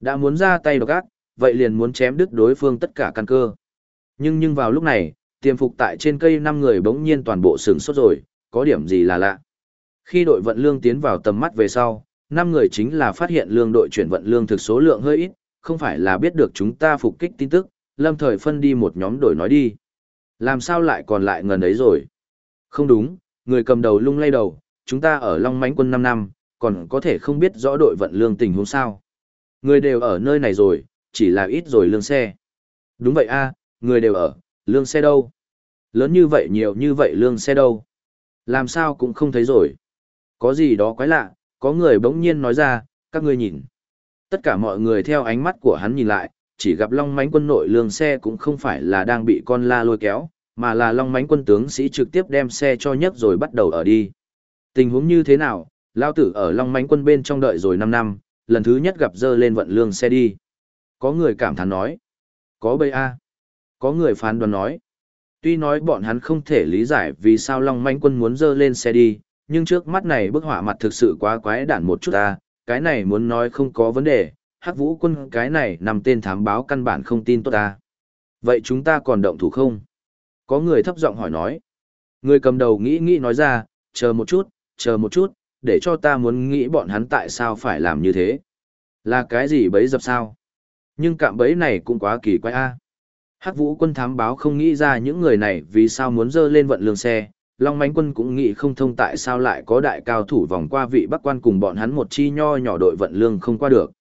[SPEAKER 1] Đã muốn ra tay độc ác, vậy liền muốn chém đứt đối phương tất cả căn cơ. Nhưng nhưng vào lúc này, tiềm phục tại trên cây năm người bỗng nhiên toàn bộ sửng sốt rồi, có điểm gì là lạ. Khi đội vận lương tiến vào tầm mắt về sau, năm người chính là phát hiện lương đội chuyển vận lương thực số lượng hơi ít, không phải là biết được chúng ta phục kích tin tức, lâm thời phân đi một nhóm đổi nói đi. Làm sao lại còn lại ngần ấy rồi? Không đúng, người cầm đầu lung lay đầu, chúng ta ở Long Mánh quân 5 năm, còn có thể không biết rõ đội vận lương tình huống sao. Người đều ở nơi này rồi, chỉ là ít rồi lương xe. Đúng vậy a, người đều ở, lương xe đâu? Lớn như vậy nhiều như vậy lương xe đâu? Làm sao cũng không thấy rồi. Có gì đó quái lạ, có người bỗng nhiên nói ra, các ngươi nhìn. Tất cả mọi người theo ánh mắt của hắn nhìn lại, chỉ gặp long mánh quân nội lương xe cũng không phải là đang bị con la lôi kéo, mà là long mánh quân tướng sĩ trực tiếp đem xe cho nhấc rồi bắt đầu ở đi. Tình huống như thế nào, lao tử ở long mánh quân bên trong đợi rồi 5 năm, lần thứ nhất gặp dơ lên vận lương xe đi. Có người cảm thán nói. Có bê a Có người phán đoán nói. Tuy nói bọn hắn không thể lý giải vì sao Long Mánh quân muốn dơ lên xe đi, nhưng trước mắt này bức họa mặt thực sự quá quái đản một chút ta, cái này muốn nói không có vấn đề, hắc vũ quân cái này nằm tên thám báo căn bản không tin tốt ta. Vậy chúng ta còn động thủ không? Có người thấp giọng hỏi nói. Người cầm đầu nghĩ nghĩ nói ra, chờ một chút, chờ một chút, để cho ta muốn nghĩ bọn hắn tại sao phải làm như thế. Là cái gì bấy dập sao? Nhưng cạm bấy này cũng quá kỳ quái a. Hắc vũ quân thám báo không nghĩ ra những người này vì sao muốn dơ lên vận lương xe, Long Mánh quân cũng nghĩ không thông tại sao lại có đại cao thủ vòng qua vị bắc quan cùng bọn hắn một chi nho nhỏ đội vận lương không qua được.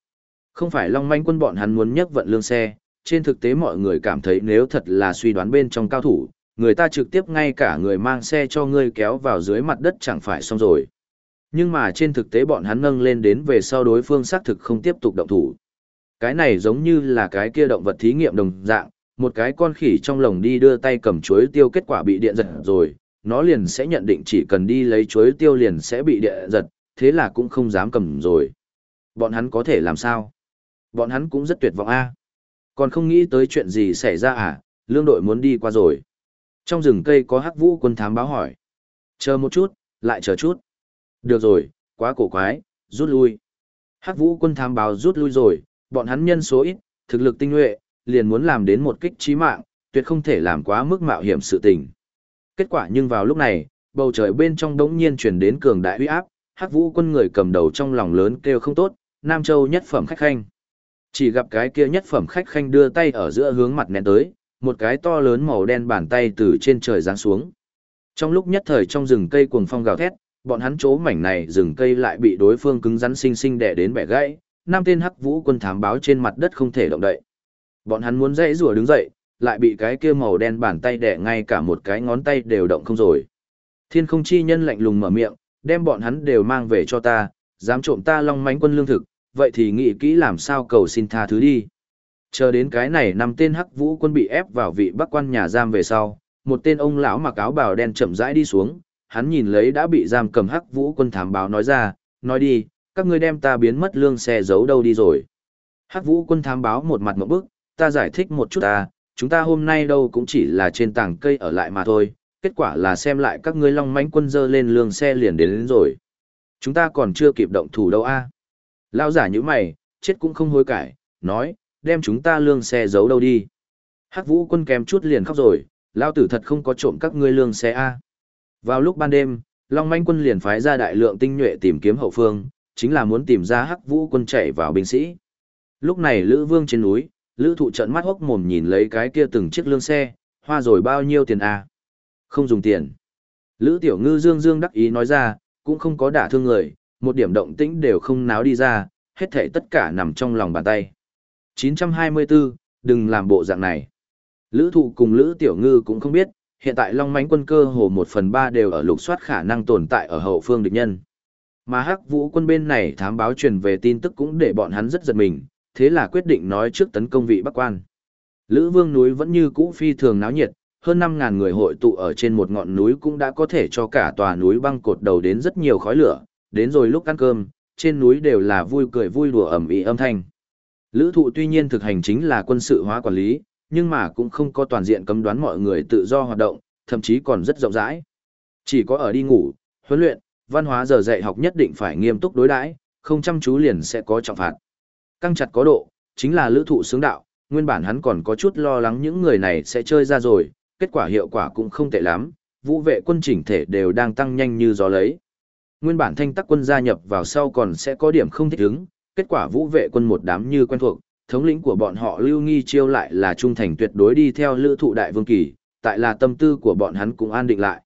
[SPEAKER 1] Không phải Long Mánh quân bọn hắn muốn nhấc vận lương xe, trên thực tế mọi người cảm thấy nếu thật là suy đoán bên trong cao thủ, người ta trực tiếp ngay cả người mang xe cho ngươi kéo vào dưới mặt đất chẳng phải xong rồi. Nhưng mà trên thực tế bọn hắn nâng lên đến về sau đối phương xác thực không tiếp tục động thủ. Cái này giống như là cái kia động vật thí nghiệm đồng dạng, một cái con khỉ trong lồng đi đưa tay cầm chuối tiêu kết quả bị điện giật rồi, nó liền sẽ nhận định chỉ cần đi lấy chuối tiêu liền sẽ bị địa giật, thế là cũng không dám cầm rồi. Bọn hắn có thể làm sao? Bọn hắn cũng rất tuyệt vọng a. Còn không nghĩ tới chuyện gì xảy ra à, lương đội muốn đi qua rồi. Trong rừng cây có hắc vũ quân thám báo hỏi. Chờ một chút, lại chờ chút. Được rồi, quá cổ quái, rút lui. Hắc vũ quân thám báo rút lui rồi, bọn hắn nhân số ít, thực lực tinh nhuệ, liền muốn làm đến một kích trí mạng, tuyệt không thể làm quá mức mạo hiểm sự tình. Kết quả nhưng vào lúc này, bầu trời bên trong đống nhiên chuyển đến cường đại uy áp, hắc vũ quân người cầm đầu trong lòng lớn kêu không tốt, Nam Châu nhất phẩm khách khanh. Chỉ gặp cái kia nhất phẩm khách khanh đưa tay ở giữa hướng mặt nén tới, một cái to lớn màu đen bàn tay từ trên trời giáng xuống. Trong lúc nhất thời trong rừng cây cuồng phong gào thét, bọn hắn chỗ mảnh này rừng cây lại bị đối phương cứng rắn sinh sinh đè đến bẻ gãy, năm tên hắc vũ quân thám báo trên mặt đất không thể động đậy. Bọn hắn muốn dãy rùa đứng dậy, lại bị cái kia màu đen bàn tay đẻ ngay cả một cái ngón tay đều động không rồi. Thiên không chi nhân lạnh lùng mở miệng, đem bọn hắn đều mang về cho ta, dám trộm ta long mánh quân lương thực, vậy thì nghĩ kỹ làm sao cầu xin tha thứ đi. Chờ đến cái này năm tên hắc vũ quân bị ép vào vị bắc quan nhà giam về sau, một tên ông lão mặc áo bào đen chậm rãi đi xuống, hắn nhìn lấy đã bị giam cầm hắc vũ quân thám báo nói ra, nói đi, các ngươi đem ta biến mất lương xe giấu đâu đi rồi. Hắc vũ quân thám báo một mặt một bức, ta giải thích một chút ta, chúng ta hôm nay đâu cũng chỉ là trên tảng cây ở lại mà thôi, kết quả là xem lại các ngươi long mãnh quân dơ lên lương xe liền đến, đến rồi. Chúng ta còn chưa kịp động thủ đâu a. À? Lão giả như mày, chết cũng không hối cải, nói, đem chúng ta lương xe giấu đâu đi. Hắc vũ quân kèm chút liền khóc rồi, lao tử thật không có trộm các ngươi lương xe a. À? Vào lúc ban đêm, Long Manh quân liền phái ra đại lượng tinh nhuệ tìm kiếm hậu phương, chính là muốn tìm ra Hắc Vũ quân chạy vào binh sĩ. Lúc này Lữ Vương trên núi, Lữ Thụ trận mắt hốc mồm nhìn lấy cái kia từng chiếc lương xe, hoa rồi bao nhiêu tiền à? Không dùng tiền. Lữ Tiểu Ngư Dương Dương đắc ý nói ra, cũng không có đả thương người, một điểm động tĩnh đều không náo đi ra, hết thảy tất cả nằm trong lòng bàn tay. 924, đừng làm bộ dạng này. Lữ thụ cùng Lữ Tiểu Ngư cũng không biết, hiện tại Long Mánh quân cơ hồ 1 phần 3 đều ở lục soát khả năng tồn tại ở hậu phương địch nhân. Mà Hắc Vũ quân bên này thám báo truyền về tin tức cũng để bọn hắn rất giật mình, thế là quyết định nói trước tấn công vị Bắc quan. Lữ Vương núi vẫn như cũ phi thường náo nhiệt, hơn 5.000 người hội tụ ở trên một ngọn núi cũng đã có thể cho cả tòa núi băng cột đầu đến rất nhiều khói lửa, đến rồi lúc ăn cơm, trên núi đều là vui cười vui đùa ẩm ý âm thanh. Lữ thụ tuy nhiên thực hành chính là quân sự hóa quản lý, nhưng mà cũng không có toàn diện cấm đoán mọi người tự do hoạt động, thậm chí còn rất rộng rãi. Chỉ có ở đi ngủ, huấn luyện, văn hóa giờ dạy học nhất định phải nghiêm túc đối đãi, không chăm chú liền sẽ có trọng phạt. Căng chặt có độ, chính là lữ thụ sướng đạo, nguyên bản hắn còn có chút lo lắng những người này sẽ chơi ra rồi, kết quả hiệu quả cũng không tệ lắm, vũ vệ quân chỉnh thể đều đang tăng nhanh như gió lấy. Nguyên bản thanh tắc quân gia nhập vào sau còn sẽ có điểm không thích ứng, kết quả vũ vệ quân một đám như quen thuộc, thống lĩnh của bọn họ Lưu Nghi Chiêu lại là trung thành tuyệt đối đi theo lữ thụ đại vương kỳ, tại là tâm tư của bọn hắn cũng an định lại.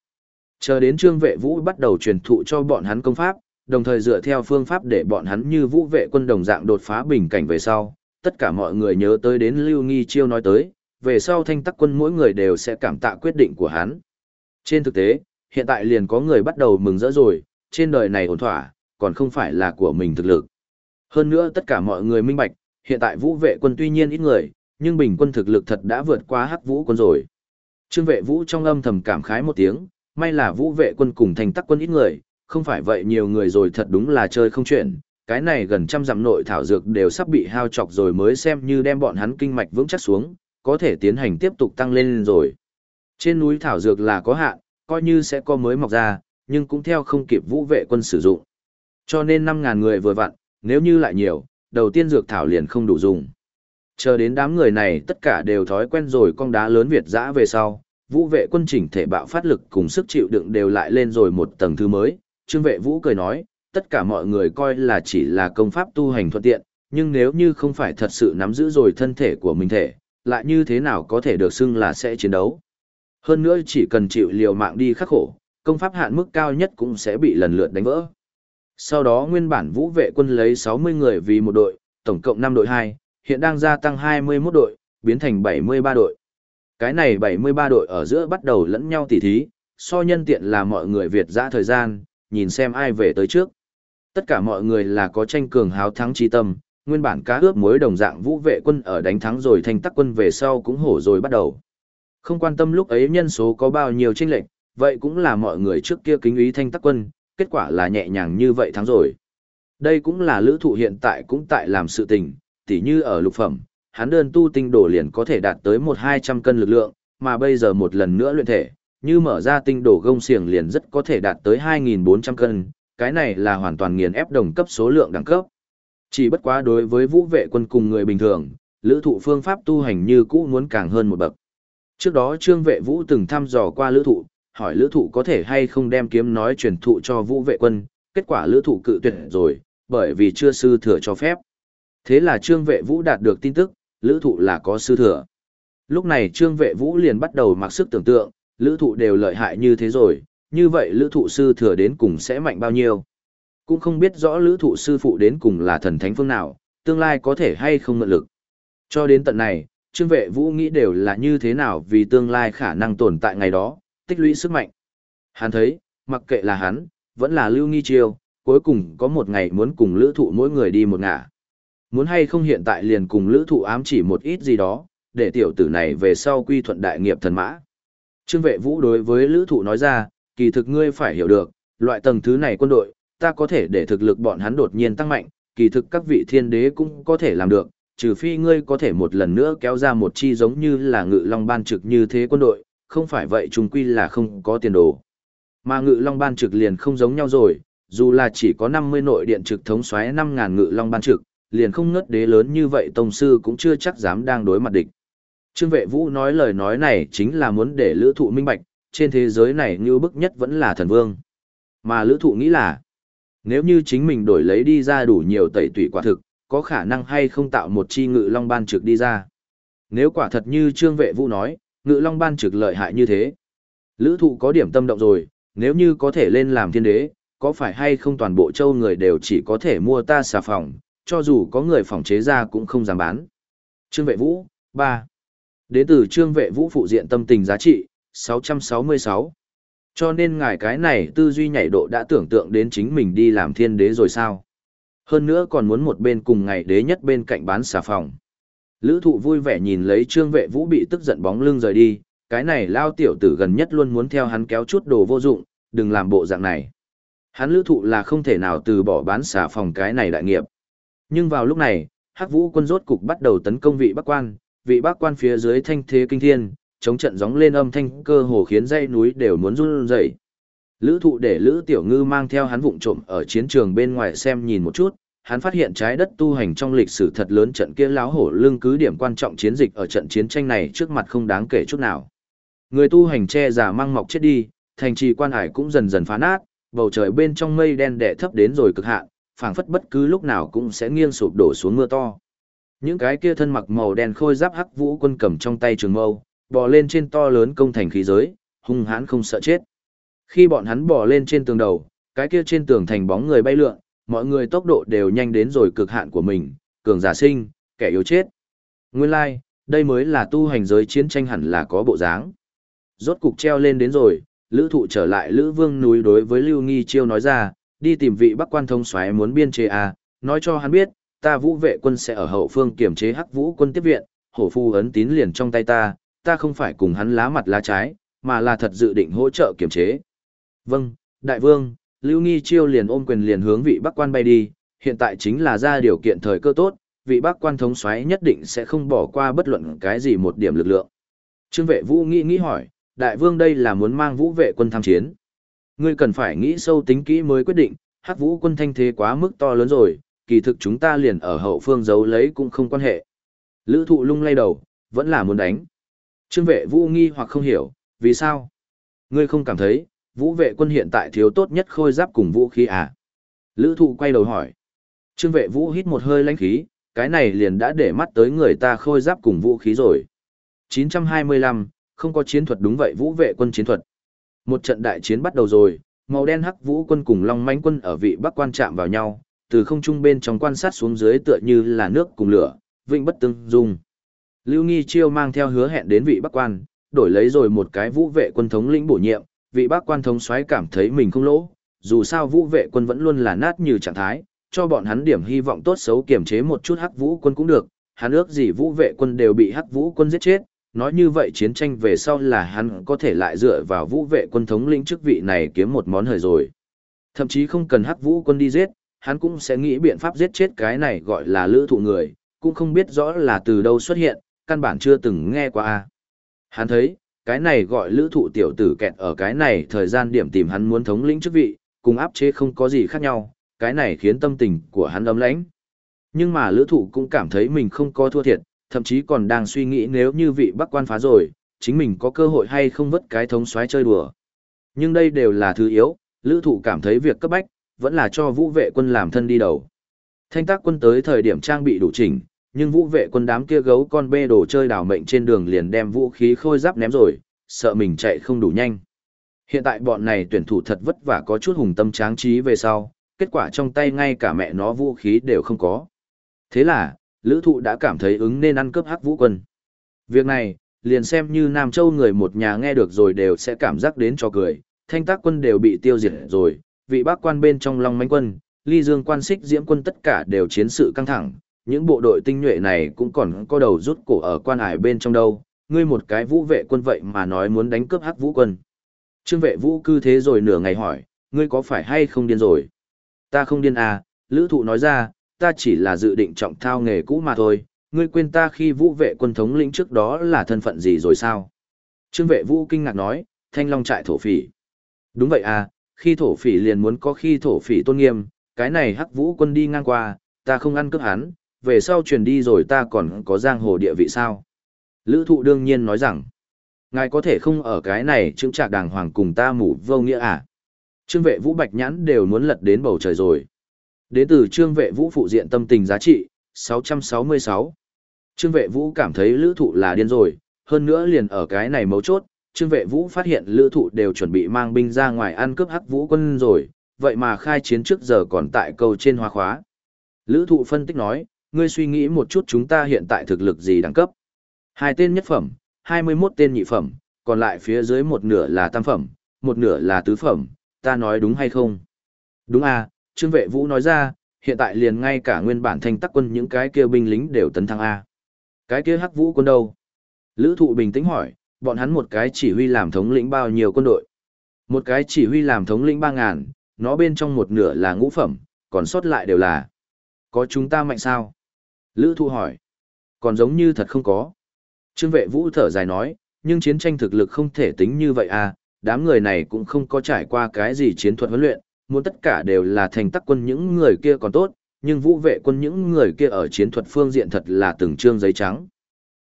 [SPEAKER 1] Chờ đến trương vệ vũ bắt đầu truyền thụ cho bọn hắn công pháp, đồng thời dựa theo phương pháp để bọn hắn như vũ vệ quân đồng dạng đột phá bình cảnh về sau, tất cả mọi người nhớ tới đến Lưu Nghi Chiêu nói tới, về sau thanh tắc quân mỗi người đều sẽ cảm tạ quyết định của hắn. Trên thực tế, hiện tại liền có người bắt đầu mừng rỡ rồi, trên đời này ổn thỏa, còn không phải là của mình thực lực. Hơn nữa tất cả mọi người minh bạch, hiện tại vũ vệ quân tuy nhiên ít người, nhưng bình quân thực lực thật đã vượt qua hắc vũ quân rồi. Trương vệ vũ trong âm thầm cảm khái một tiếng, may là vũ vệ quân cùng thành tắc quân ít người, không phải vậy nhiều người rồi thật đúng là chơi không chuyện, cái này gần trăm dặm nội thảo dược đều sắp bị hao chọc rồi mới xem như đem bọn hắn kinh mạch vững chắc xuống, có thể tiến hành tiếp tục tăng lên rồi. Trên núi thảo dược là có hạn, coi như sẽ có mới mọc ra, nhưng cũng theo không kịp vũ vệ quân sử dụng. Cho nên 5.000 người vừa vặn, nếu như lại nhiều, đầu tiên dược thảo liền không đủ dùng. Chờ đến đám người này tất cả đều thói quen rồi con đá lớn Việt dã về sau, vũ vệ quân chỉnh thể bạo phát lực cùng sức chịu đựng đều lại lên rồi một tầng thứ mới. Trương vệ vũ cười nói, tất cả mọi người coi là chỉ là công pháp tu hành thuận tiện, nhưng nếu như không phải thật sự nắm giữ rồi thân thể của mình thể, lại như thế nào có thể được xưng là sẽ chiến đấu. Hơn nữa chỉ cần chịu liều mạng đi khắc khổ, công pháp hạn mức cao nhất cũng sẽ bị lần lượt đánh vỡ. Sau đó nguyên bản vũ vệ quân lấy 60 người vì một đội, tổng cộng 5 đội 2, hiện đang gia tăng 21 đội, biến thành 73 đội. Cái này 73 đội ở giữa bắt đầu lẫn nhau tỉ thí, so nhân tiện là mọi người Việt dã thời gian, nhìn xem ai về tới trước. Tất cả mọi người là có tranh cường háo thắng chi tâm, nguyên bản cá ướp mối đồng dạng vũ vệ quân ở đánh thắng rồi thanh tắc quân về sau cũng hổ rồi bắt đầu. Không quan tâm lúc ấy nhân số có bao nhiêu tranh lệch, vậy cũng là mọi người trước kia kính ý thanh tắc quân, kết quả là nhẹ nhàng như vậy thắng rồi. Đây cũng là lữ thụ hiện tại cũng tại làm sự tình, tỉ như ở lục phẩm, hắn đơn tu tinh đổ liền có thể đạt tới 1-200 cân lực lượng, mà bây giờ một lần nữa luyện thể, như mở ra tinh đổ gông xiềng liền rất có thể đạt tới 2.400 cân, cái này là hoàn toàn nghiền ép đồng cấp số lượng đẳng cấp. Chỉ bất quá đối với vũ vệ quân cùng người bình thường, lữ thụ phương pháp tu hành như cũ muốn càng hơn một bậc. Trước đó trương vệ vũ từng thăm dò qua lữ thụ, hỏi lữ thụ có thể hay không đem kiếm nói truyền thụ cho vũ vệ quân, kết quả lữ thụ cự tuyệt rồi, bởi vì chưa sư thừa cho phép. Thế là trương vệ vũ đạt được tin tức, lữ thụ là có sư thừa. Lúc này trương vệ vũ liền bắt đầu mặc sức tưởng tượng, lữ thụ đều lợi hại như thế rồi, như vậy lữ thụ sư thừa đến cùng sẽ mạnh bao nhiêu. Cũng không biết rõ lữ thụ sư phụ đến cùng là thần thánh phương nào, tương lai có thể hay không mượn lực. Cho đến tận này, trương vệ vũ nghĩ đều là như thế nào vì tương lai khả năng tồn tại ngày đó, tích lũy sức mạnh. Hắn thấy, mặc kệ là hắn, vẫn là lưu nghi chiêu, cuối cùng có một ngày muốn cùng lữ thụ mỗi người đi một ngả. Muốn hay không hiện tại liền cùng lữ thụ ám chỉ một ít gì đó, để tiểu tử này về sau quy thuận đại nghiệp thần mã. Trương vệ vũ đối với lữ thụ nói ra, kỳ thực ngươi phải hiểu được, loại tầng thứ này quân đội, ta có thể để thực lực bọn hắn đột nhiên tăng mạnh, kỳ thực các vị thiên đế cũng có thể làm được, trừ phi ngươi có thể một lần nữa kéo ra một chi giống như là ngự long ban trực như thế quân đội, không phải vậy chúng quy là không có tiền đồ. Mà ngự long ban trực liền không giống nhau rồi, dù là chỉ có 50 nội điện trực thống xoáy 5.000 ngự long ban trực, liền không ngất đế lớn như vậy tông sư cũng chưa chắc dám đang đối mặt địch. Trương vệ vũ nói lời nói này chính là muốn để lữ thụ minh bạch, trên thế giới này như bức nhất vẫn là thần vương. Mà lữ thụ nghĩ là, nếu như chính mình đổi lấy đi ra đủ nhiều tẩy tủy quả thực, có khả năng hay không tạo một chi ngự long ban trực đi ra. Nếu quả thật như Trương vệ vũ nói, ngự long ban trực lợi hại như thế. Lữ thụ có điểm tâm động rồi, nếu như có thể lên làm thiên đế, có phải hay không toàn bộ châu người đều chỉ có thể mua ta xà phòng, cho dù có người phòng chế ra cũng không dám bán. Trương vệ vũ, 3. Đến từ trương vệ vũ phụ diện tâm tình giá trị, 666. Cho nên ngài cái này tư duy nhảy độ đã tưởng tượng đến chính mình đi làm thiên đế rồi sao? Hơn nữa còn muốn một bên cùng ngày đế nhất bên cạnh bán xà phòng. Lữ thụ vui vẻ nhìn lấy trương vệ vũ bị tức giận bóng lưng rời đi, cái này lao tiểu tử gần nhất luôn muốn theo hắn kéo chút đồ vô dụng, đừng làm bộ dạng này. Hắn lữ thụ là không thể nào từ bỏ bán xà phòng cái này đại nghiệp. Nhưng vào lúc này, Hắc Vũ quân rốt cục bắt đầu tấn công vị Bắc quan, vị Bắc quan phía dưới thanh thế kinh thiên, chống trận gióng lên âm thanh cơ hồ khiến dãy núi đều muốn run rẩy. Lữ thụ để Lữ Tiểu Ngư mang theo hắn vụng trộm ở chiến trường bên ngoài xem nhìn một chút, hắn phát hiện trái đất tu hành trong lịch sử thật lớn trận kia láo hổ lưng cứ điểm quan trọng chiến dịch ở trận chiến tranh này trước mặt không đáng kể chút nào. Người tu hành che giả mang mọc chết đi, thành trì quan hải cũng dần dần phá nát, bầu trời bên trong mây đen đẻ thấp đến rồi cực hạn, phảng phất bất cứ lúc nào cũng sẽ nghiêng sụp đổ xuống mưa to. Những cái kia thân mặc màu đen khôi giáp hắc vũ quân cầm trong tay trường mâu, bò lên trên to lớn công thành khí giới, hung hãn không sợ chết. Khi bọn hắn bò lên trên tường đầu, cái kia trên tường thành bóng người bay lượn, mọi người tốc độ đều nhanh đến rồi cực hạn của mình, cường giả sinh, kẻ yếu chết. Nguyên lai, like, đây mới là tu hành giới chiến tranh hẳn là có bộ dáng. Rốt cục treo lên đến rồi, lữ thụ trở lại lữ vương núi đối với Lưu Nghi Chiêu nói ra, đi tìm vị bắc quan thông soái muốn biên chế à, nói cho hắn biết, ta vũ vệ quân sẽ ở hậu phương kiểm chế hắc vũ quân tiếp viện, hổ phu ấn tín liền trong tay ta, ta không phải cùng hắn lá mặt lá trái, mà là thật dự định hỗ trợ kiểm chế. Vâng, đại vương, Lưu Nghi Chiêu liền ôm quyền liền hướng vị bắc quan bay đi, hiện tại chính là ra điều kiện thời cơ tốt, vị bắc quan thống soái nhất định sẽ không bỏ qua bất luận cái gì một điểm lực lượng. Trương vệ vũ nghĩ nghĩ hỏi, đại vương đây là muốn mang vũ vệ quân tham chiến. Ngươi cần phải nghĩ sâu tính kỹ mới quyết định, hắc vũ quân thanh thế quá mức to lớn rồi, kỳ thực chúng ta liền ở hậu phương giấu lấy cũng không quan hệ. Lữ thụ lung lay đầu, vẫn là muốn đánh. Trương vệ vũ nghi hoặc không hiểu, vì sao? Ngươi không cảm thấy, vũ vệ quân hiện tại thiếu tốt nhất khôi giáp cùng vũ khí à? Lữ thụ quay đầu hỏi. Trương vệ vũ hít một hơi lãnh khí, cái này liền đã để mắt tới người ta khôi giáp cùng vũ khí rồi. 925, không có chiến thuật đúng vậy vũ vệ quân chiến thuật. Một trận đại chiến bắt đầu rồi, màu đen hắc vũ quân cùng long manh quân ở vị bắc quan chạm vào nhau, từ không trung bên trong quan sát xuống dưới tựa như là nước cùng lửa, vĩnh bất tương dung. Lưu Nghi Chiêu mang theo hứa hẹn đến vị bắc quan, đổi lấy rồi một cái vũ vệ quân thống lĩnh bổ nhiệm, vị bắc quan thống soái cảm thấy mình không lỗ, dù sao vũ vệ quân vẫn luôn là nát như trạng thái, cho bọn hắn điểm hy vọng tốt xấu kiểm chế một chút hắc vũ quân cũng được, hắn ước gì vũ vệ quân đều bị hắc vũ quân giết chết, nói như vậy chiến tranh về sau là hắn có thể lại dựa vào vũ vệ quân thống lĩnh chức vị này kiếm một món hời rồi. Thậm chí không cần hắc vũ quân đi giết, hắn cũng sẽ nghĩ biện pháp giết chết cái này gọi là lữ thụ người, cũng không biết rõ là từ đâu xuất hiện, căn bản chưa từng nghe qua. a Hắn thấy, cái này gọi lữ thụ tiểu tử kẹt ở cái này thời gian điểm tìm hắn muốn thống lĩnh chức vị, cùng áp chế không có gì khác nhau, cái này khiến tâm tình của hắn ấm lãnh. Nhưng mà lữ thụ cũng cảm thấy mình không có thua thiệt, thậm chí còn đang suy nghĩ nếu như vị bắc quan phá rồi, chính mình có cơ hội hay không vất cái thống xoáy chơi đùa. Nhưng đây đều là thứ yếu, lữ thụ cảm thấy việc cấp bách, vẫn là cho vũ vệ quân làm thân đi đầu. Thanh tác quân tới thời điểm trang bị đủ chỉnh, nhưng vũ vệ quân đám kia gấu con bê đồ chơi đảo mệnh trên đường liền đem vũ khí khôi giáp ném rồi, sợ mình chạy không đủ nhanh. Hiện tại bọn này tuyển thủ thật vất vả có chút hùng tâm tráng trí về sau, kết quả trong tay ngay cả mẹ nó vũ khí đều không có. Thế là, lữ thụ đã cảm thấy ứng nên ăn cướp hắc vũ quân. Việc này, liền xem như Nam Châu người một nhà nghe được rồi đều sẽ cảm giác đến cho cười, thanh tác quân đều bị tiêu diệt rồi, vị bác quan bên trong Long Mánh quân, ly dương quan xích diễm quân tất cả đều chiến sự căng thẳng, những bộ đội tinh nhuệ này cũng còn có đầu rút cổ ở quan hải bên trong đâu, ngươi một cái vũ vệ quân vậy mà nói muốn đánh cướp hắc vũ quân. Trương vệ vũ cư thế rồi nửa ngày hỏi, ngươi có phải hay không điên rồi? Ta không điên à, lữ thụ nói ra, ta chỉ là dự định trọng thao nghề cũ mà thôi, ngươi quên ta khi vũ vệ quân thống lĩnh trước đó là thân phận gì rồi sao? Trương vệ vũ kinh ngạc nói, thanh long trại thổ phỉ. Đúng vậy à, khi thổ phỉ liền muốn có khi thổ phỉ tôn nghiêm, cái này hắc vũ quân đi ngang qua, ta không ăn cướp hắn, về sau truyền đi rồi ta còn có giang hồ địa vị sao? Lữ thụ đương nhiên nói rằng, ngài có thể không ở cái này chứng trạc đàng hoàng cùng ta mủ vô nghĩa à? Trương vệ vũ bạch nhãn đều muốn lật đến bầu trời rồi. Đến từ trương vệ vũ phụ diện tâm tình giá trị, 666. Trương vệ vũ cảm thấy lữ thụ là điên rồi, hơn nữa liền ở cái này mấu chốt, trương vệ vũ phát hiện lữ thụ đều chuẩn bị mang binh ra ngoài ăn cướp hắc vũ quân rồi, vậy mà khai chiến trước giờ còn tại cầu trên hoa khóa. Lữ thụ phân tích nói, ngươi suy nghĩ một chút chúng ta hiện tại thực lực gì đẳng cấp. Hai tên nhất phẩm, 21 tên nhị phẩm, còn lại phía dưới một nửa là tam phẩm, một nửa là tứ phẩm, ta nói đúng hay không? Đúng à, Trương Vệ Vũ nói ra, hiện tại liền ngay cả nguyên bản thanh tắc quân những cái kia binh lính đều tấn thăng A. Cái kia hắc vũ quân đâu? Lữ thụ bình tĩnh hỏi, bọn hắn một cái chỉ huy làm thống lĩnh bao nhiêu quân đội? Một cái chỉ huy làm thống lĩnh 3.000, nó bên trong một nửa là ngũ phẩm, còn sót lại đều là. Có chúng ta mạnh sao? Lữ thụ hỏi. Còn giống như thật không có. Trương vệ vũ thở dài nói, nhưng chiến tranh thực lực không thể tính như vậy à, đám người này cũng không có trải qua cái gì chiến thuật huấn luyện, muốn tất cả đều là thành tắc quân những người kia còn tốt, nhưng vũ vệ quân những người kia ở chiến thuật phương diện thật là từng trương giấy trắng.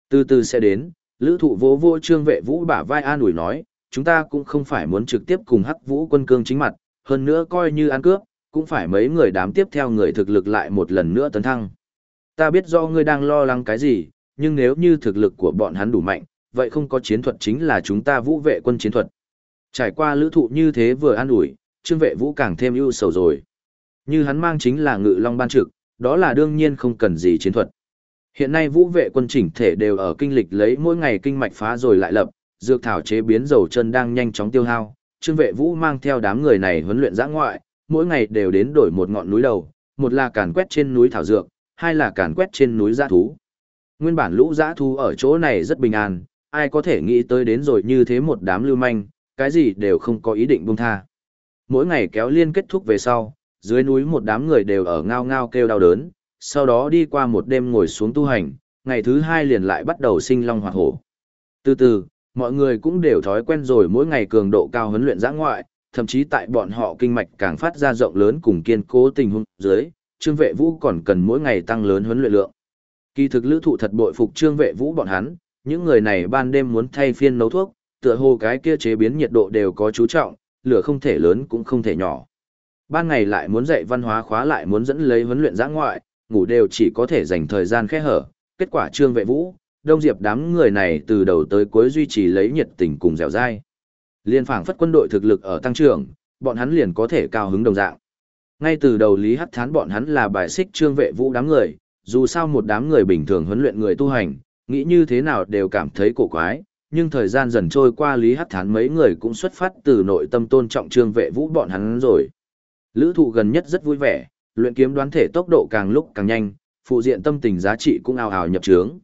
[SPEAKER 1] Từ từ sẽ đến, lữ thụ vô vô trương vệ vũ bả vai an ủi nói, chúng ta cũng không phải muốn trực tiếp cùng hắc vũ quân cương chính mặt, hơn nữa coi như ăn cướp, cũng phải mấy người đám tiếp theo người thực lực lại một lần nữa tấn thăng. Ta biết do ngươi đang lo lắng cái gì, nhưng nếu như thực lực của bọn hắn đủ mạnh, vậy không có chiến thuật chính là chúng ta vũ vệ quân chiến thuật. Trải qua lữ thụ như thế vừa an ủi, trương vệ vũ càng thêm ưu sầu rồi. Như hắn mang chính là ngự long ban trực, đó là đương nhiên không cần gì chiến thuật. Hiện nay vũ vệ quân chỉnh thể đều ở kinh lịch lấy mỗi ngày kinh mạch phá rồi lại lập, dược thảo chế biến dầu chân đang nhanh chóng tiêu hao. Trương vệ vũ mang theo đám người này huấn luyện giã ngoại, mỗi ngày đều đến đổi một ngọn núi đầu, một là càn quét trên núi thảo dược, hai là càn quét trên núi giã thú. Nguyên bản lũ giã thú ở chỗ này rất bình an, ai có thể nghĩ tới đến rồi như thế một đám lưu manh, cái gì đều không có ý định buông tha. Mỗi ngày kéo liên kết thúc về sau, dưới núi một đám người đều ở ngao ngao kêu đau đớn, sau đó đi qua một đêm ngồi xuống tu hành, ngày thứ hai liền lại bắt đầu sinh long hoạt hổ. Từ từ, mọi người cũng đều thói quen rồi mỗi ngày cường độ cao huấn luyện giã ngoại, thậm chí tại bọn họ kinh mạch càng phát ra rộng lớn cùng kiên cố tình huống dưới, Trương Vệ Vũ còn cần mỗi ngày tăng lớn huấn luyện lượng. Kỳ thực lữ thụ thật bội phục Trương Vệ Vũ bọn hắn, những người này ban đêm muốn thay phiên nấu thuốc, tựa hồ cái kia chế biến nhiệt độ đều có chú trọng, lửa không thể lớn cũng không thể nhỏ. Ban ngày lại muốn dạy văn hóa khóa lại muốn dẫn lấy huấn luyện giã ngoại, ngủ đều chỉ có thể dành thời gian khẽ hở. Kết quả Trương Vệ Vũ, Đông Diệp đám người này từ đầu tới cuối duy trì lấy nhiệt tình cùng dẻo dai. Liên phảng phất quân đội thực lực ở tăng trưởng, bọn hắn liền có thể cao hứng đồng dạng. Ngay từ đầu Lý Hắc Thán bọn hắn là bài xích Trương Vệ Vũ đám người, dù sao một đám người bình thường huấn luyện người tu hành, nghĩ như thế nào đều cảm thấy cổ quái, nhưng thời gian dần trôi qua Lý Hắc Thán mấy người cũng xuất phát từ nội tâm tôn trọng Trương Vệ Vũ bọn hắn rồi. Lữ thụ gần nhất rất vui vẻ, luyện kiếm đoán thể tốc độ càng lúc càng nhanh, phụ diện tâm tình giá trị cũng ào ào nhập trướng.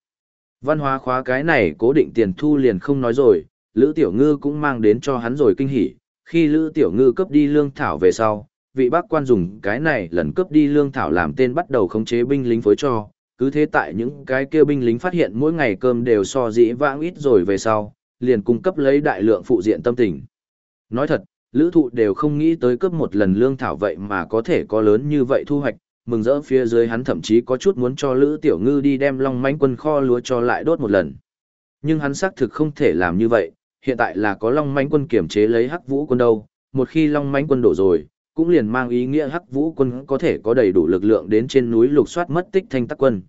[SPEAKER 1] Văn hóa khóa cái này cố định tiền thu liền không nói rồi, Lữ Tiểu Ngư cũng mang đến cho hắn rồi kinh hỉ, khi Lữ Tiểu Ngư cấp đi lương thảo về sau, vị bác quan dùng cái này lần cấp đi lương thảo làm tên bắt đầu khống chế binh lính phối cho, cứ thế tại những cái kia binh lính phát hiện mỗi ngày cơm đều so dĩ vãng ít rồi về sau, liền cung cấp lấy đại lượng phụ diện tâm tình. Nói thật, lữ thụ đều không nghĩ tới cướp một lần lương thảo vậy mà có thể có lớn như vậy thu hoạch, mừng rỡ phía dưới hắn thậm chí có chút muốn cho lữ tiểu ngư đi đem long manh quân kho lúa cho lại đốt một lần. Nhưng hắn xác thực không thể làm như vậy, hiện tại là có long manh quân kiểm chế lấy hắc vũ quân đâu, một khi long manh quân đổ rồi, cũng liền mang ý nghĩa hắc vũ quân có thể có đầy đủ lực lượng đến trên núi lục soát mất tích thanh tắc quân.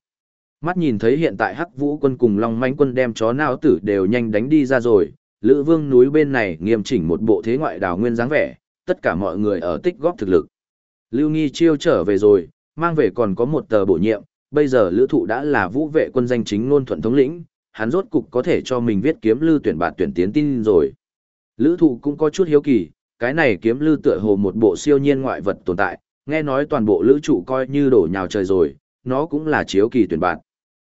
[SPEAKER 1] Mắt nhìn thấy hiện tại hắc vũ quân cùng long manh quân đem chó não tử đều nhanh đánh đi ra rồi, lữ vương núi bên này nghiêm chỉnh một bộ thế ngoại đào nguyên dáng vẻ, tất cả mọi người ở tích góp thực lực. Lưu Nghi chiêu trở về rồi, mang về còn có một tờ bổ nhiệm, bây giờ lữ thụ đã là vũ vệ quân danh chính ngôn thuận thống lĩnh, hắn rốt cục có thể cho mình viết kiếm lưu tuyển bạt tuyển tiến tin rồi. Lữ thụ cũng có chút hiếu kỳ, cái này kiếm lưu tựa hồ một bộ siêu nhiên ngoại vật tồn tại, nghe nói toàn bộ lữ trụ coi như đổ nhào trời rồi, nó cũng là chiếu kỳ tuyển bạn.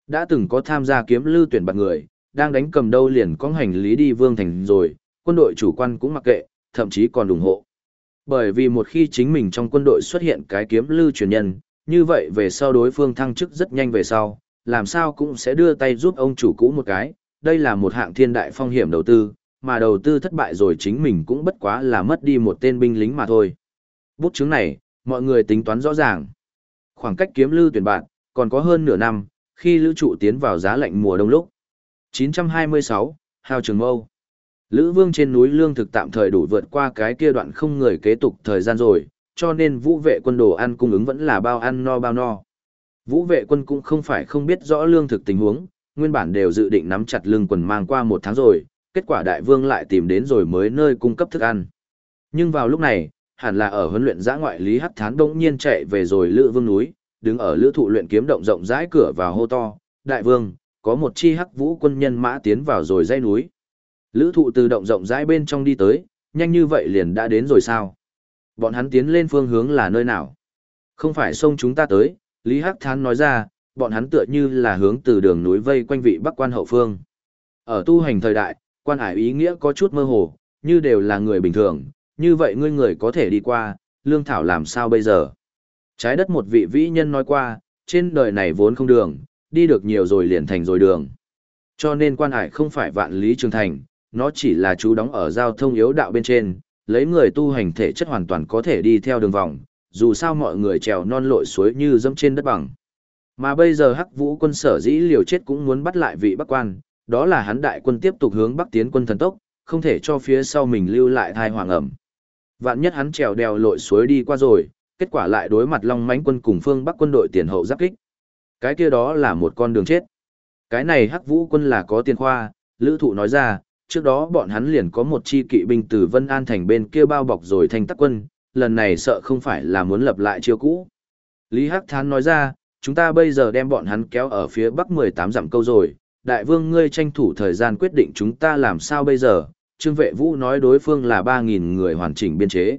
[SPEAKER 1] Đã từng có tham gia kiếm lưu tuyển bạn người, đang đánh cầm đâu liền có hành lý đi vương thành rồi, quân đội chủ quan cũng mặc kệ, thậm chí còn ủng hộ. Bởi vì một khi chính mình trong quân đội xuất hiện cái kiếm lưu truyền nhân, như vậy về sau đối phương thăng chức rất nhanh về sau, làm sao cũng sẽ đưa tay giúp ông chủ cũ một cái, đây là một hạng thiên đại phong hiểm đầu tư, mà đầu tư thất bại rồi chính mình cũng bất quá là mất đi một tên binh lính mà thôi. Bút chứng này, mọi người tính toán rõ ràng. Khoảng cách kiếm lưu tuyển bạn, còn có hơn nửa năm, khi lữ trụ tiến vào giá lạnh mùa đông lúc. 926, Hào Trường Mâu. Lữ Vương trên núi lương thực tạm thời đủ vượt qua cái kia đoạn không người kế tục thời gian rồi, cho nên vũ vệ quân đồ ăn cung ứng vẫn là bao ăn no bao no. Vũ vệ quân cũng không phải không biết rõ lương thực tình huống, nguyên bản đều dự định nắm chặt lương quần mang qua một tháng rồi, kết quả đại vương lại tìm đến rồi mới nơi cung cấp thức ăn. Nhưng vào lúc này, hẳn là ở huấn luyện giã ngoại Lý Hắc Thán đông nhiên chạy về rồi Lữ Vương núi, đứng ở lữ thụ luyện kiếm động rộng rãi cửa vào hô to, đại vương, có một chi hắc vũ quân nhân mã tiến vào rồi dây núi. Lữ thụ từ động rộng rãi bên trong đi tới, nhanh như vậy liền đã đến rồi sao? Bọn hắn tiến lên phương hướng là nơi nào? Không phải sông chúng ta tới, Lý Hắc Thán nói ra, bọn hắn tựa như là hướng từ đường núi vây quanh vị bắc quan hậu phương. Ở tu hành thời đại, quan hải ý nghĩa có chút mơ hồ, như đều là người bình thường, như vậy ngươi người có thể đi qua, lương thảo làm sao bây giờ? Trái đất một vị vĩ nhân nói qua, trên đời này vốn không đường, đi được nhiều rồi liền thành rồi đường. Cho nên quan hải không phải vạn lý trường thành, nó chỉ là chú đóng ở giao thông yếu đạo bên trên, lấy người tu hành thể chất hoàn toàn có thể đi theo đường vòng, dù sao mọi người trèo non lội suối như dẫm trên đất bằng. Mà bây giờ Hắc Vũ quân sở dĩ liều chết cũng muốn bắt lại vị Bắc quan, đó là hắn đại quân tiếp tục hướng Bắc tiến quân thần tốc, không thể cho phía sau mình lưu lại thai hoàng ẩm. Vạn nhất hắn trèo đèo lội suối đi qua rồi, kết quả lại đối mặt Long Mãnh quân cùng phương Bắc quân đội tiền hậu giáp kích. Cái kia đó là một con đường chết. Cái này Hắc Vũ quân là có tiền khoa, Lữ Thụ nói ra, trước đó bọn hắn liền có một chi kỵ binh từ Vân An thành bên kia bao bọc rồi thành tắc quân, lần này sợ không phải là muốn lập lại chiêu cũ. Lý Hắc Thán nói ra, chúng ta bây giờ đem bọn hắn kéo ở phía bắc 18 dặm câu rồi, đại vương ngươi tranh thủ thời gian quyết định chúng ta làm sao bây giờ, Trương Vệ Vũ nói đối phương là 3.000 người hoàn chỉnh biên chế.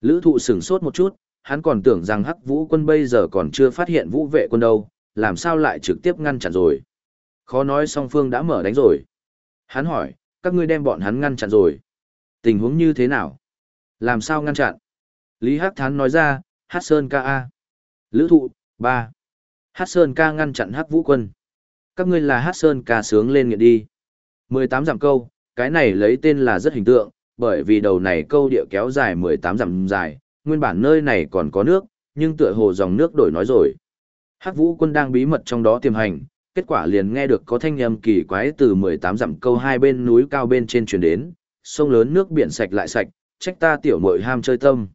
[SPEAKER 1] Lữ thụ sửng sốt một chút, hắn còn tưởng rằng hắc vũ quân bây giờ còn chưa phát hiện vũ vệ quân đâu, làm sao lại trực tiếp ngăn chặn rồi. Khó nói song phương đã mở đánh rồi. Hắn hỏi, các ngươi đem bọn hắn ngăn chặn rồi. Tình huống như thế nào? Làm sao ngăn chặn? Lý Hắc Thán nói ra, Hát Sơn ca A. Lữ thụ, 3. Hát Sơn ca ngăn chặn Hắc Vũ quân. Các ngươi là Hát Sơn ca sướng lên nghiện đi. 18 giảm câu, cái này lấy tên là rất hình tượng, bởi vì đầu này câu địa kéo dài 18 dặm dài, nguyên bản nơi này còn có nước, nhưng tựa hồ dòng nước đổi nói rồi. Hắc Vũ quân đang bí mật trong đó tiềm hành, kết quả liền nghe được có thanh âm kỳ quái từ 18 dặm câu hai bên núi cao bên trên truyền đến, sông lớn nước biển sạch lại sạch, trách ta tiểu muội ham chơi tâm.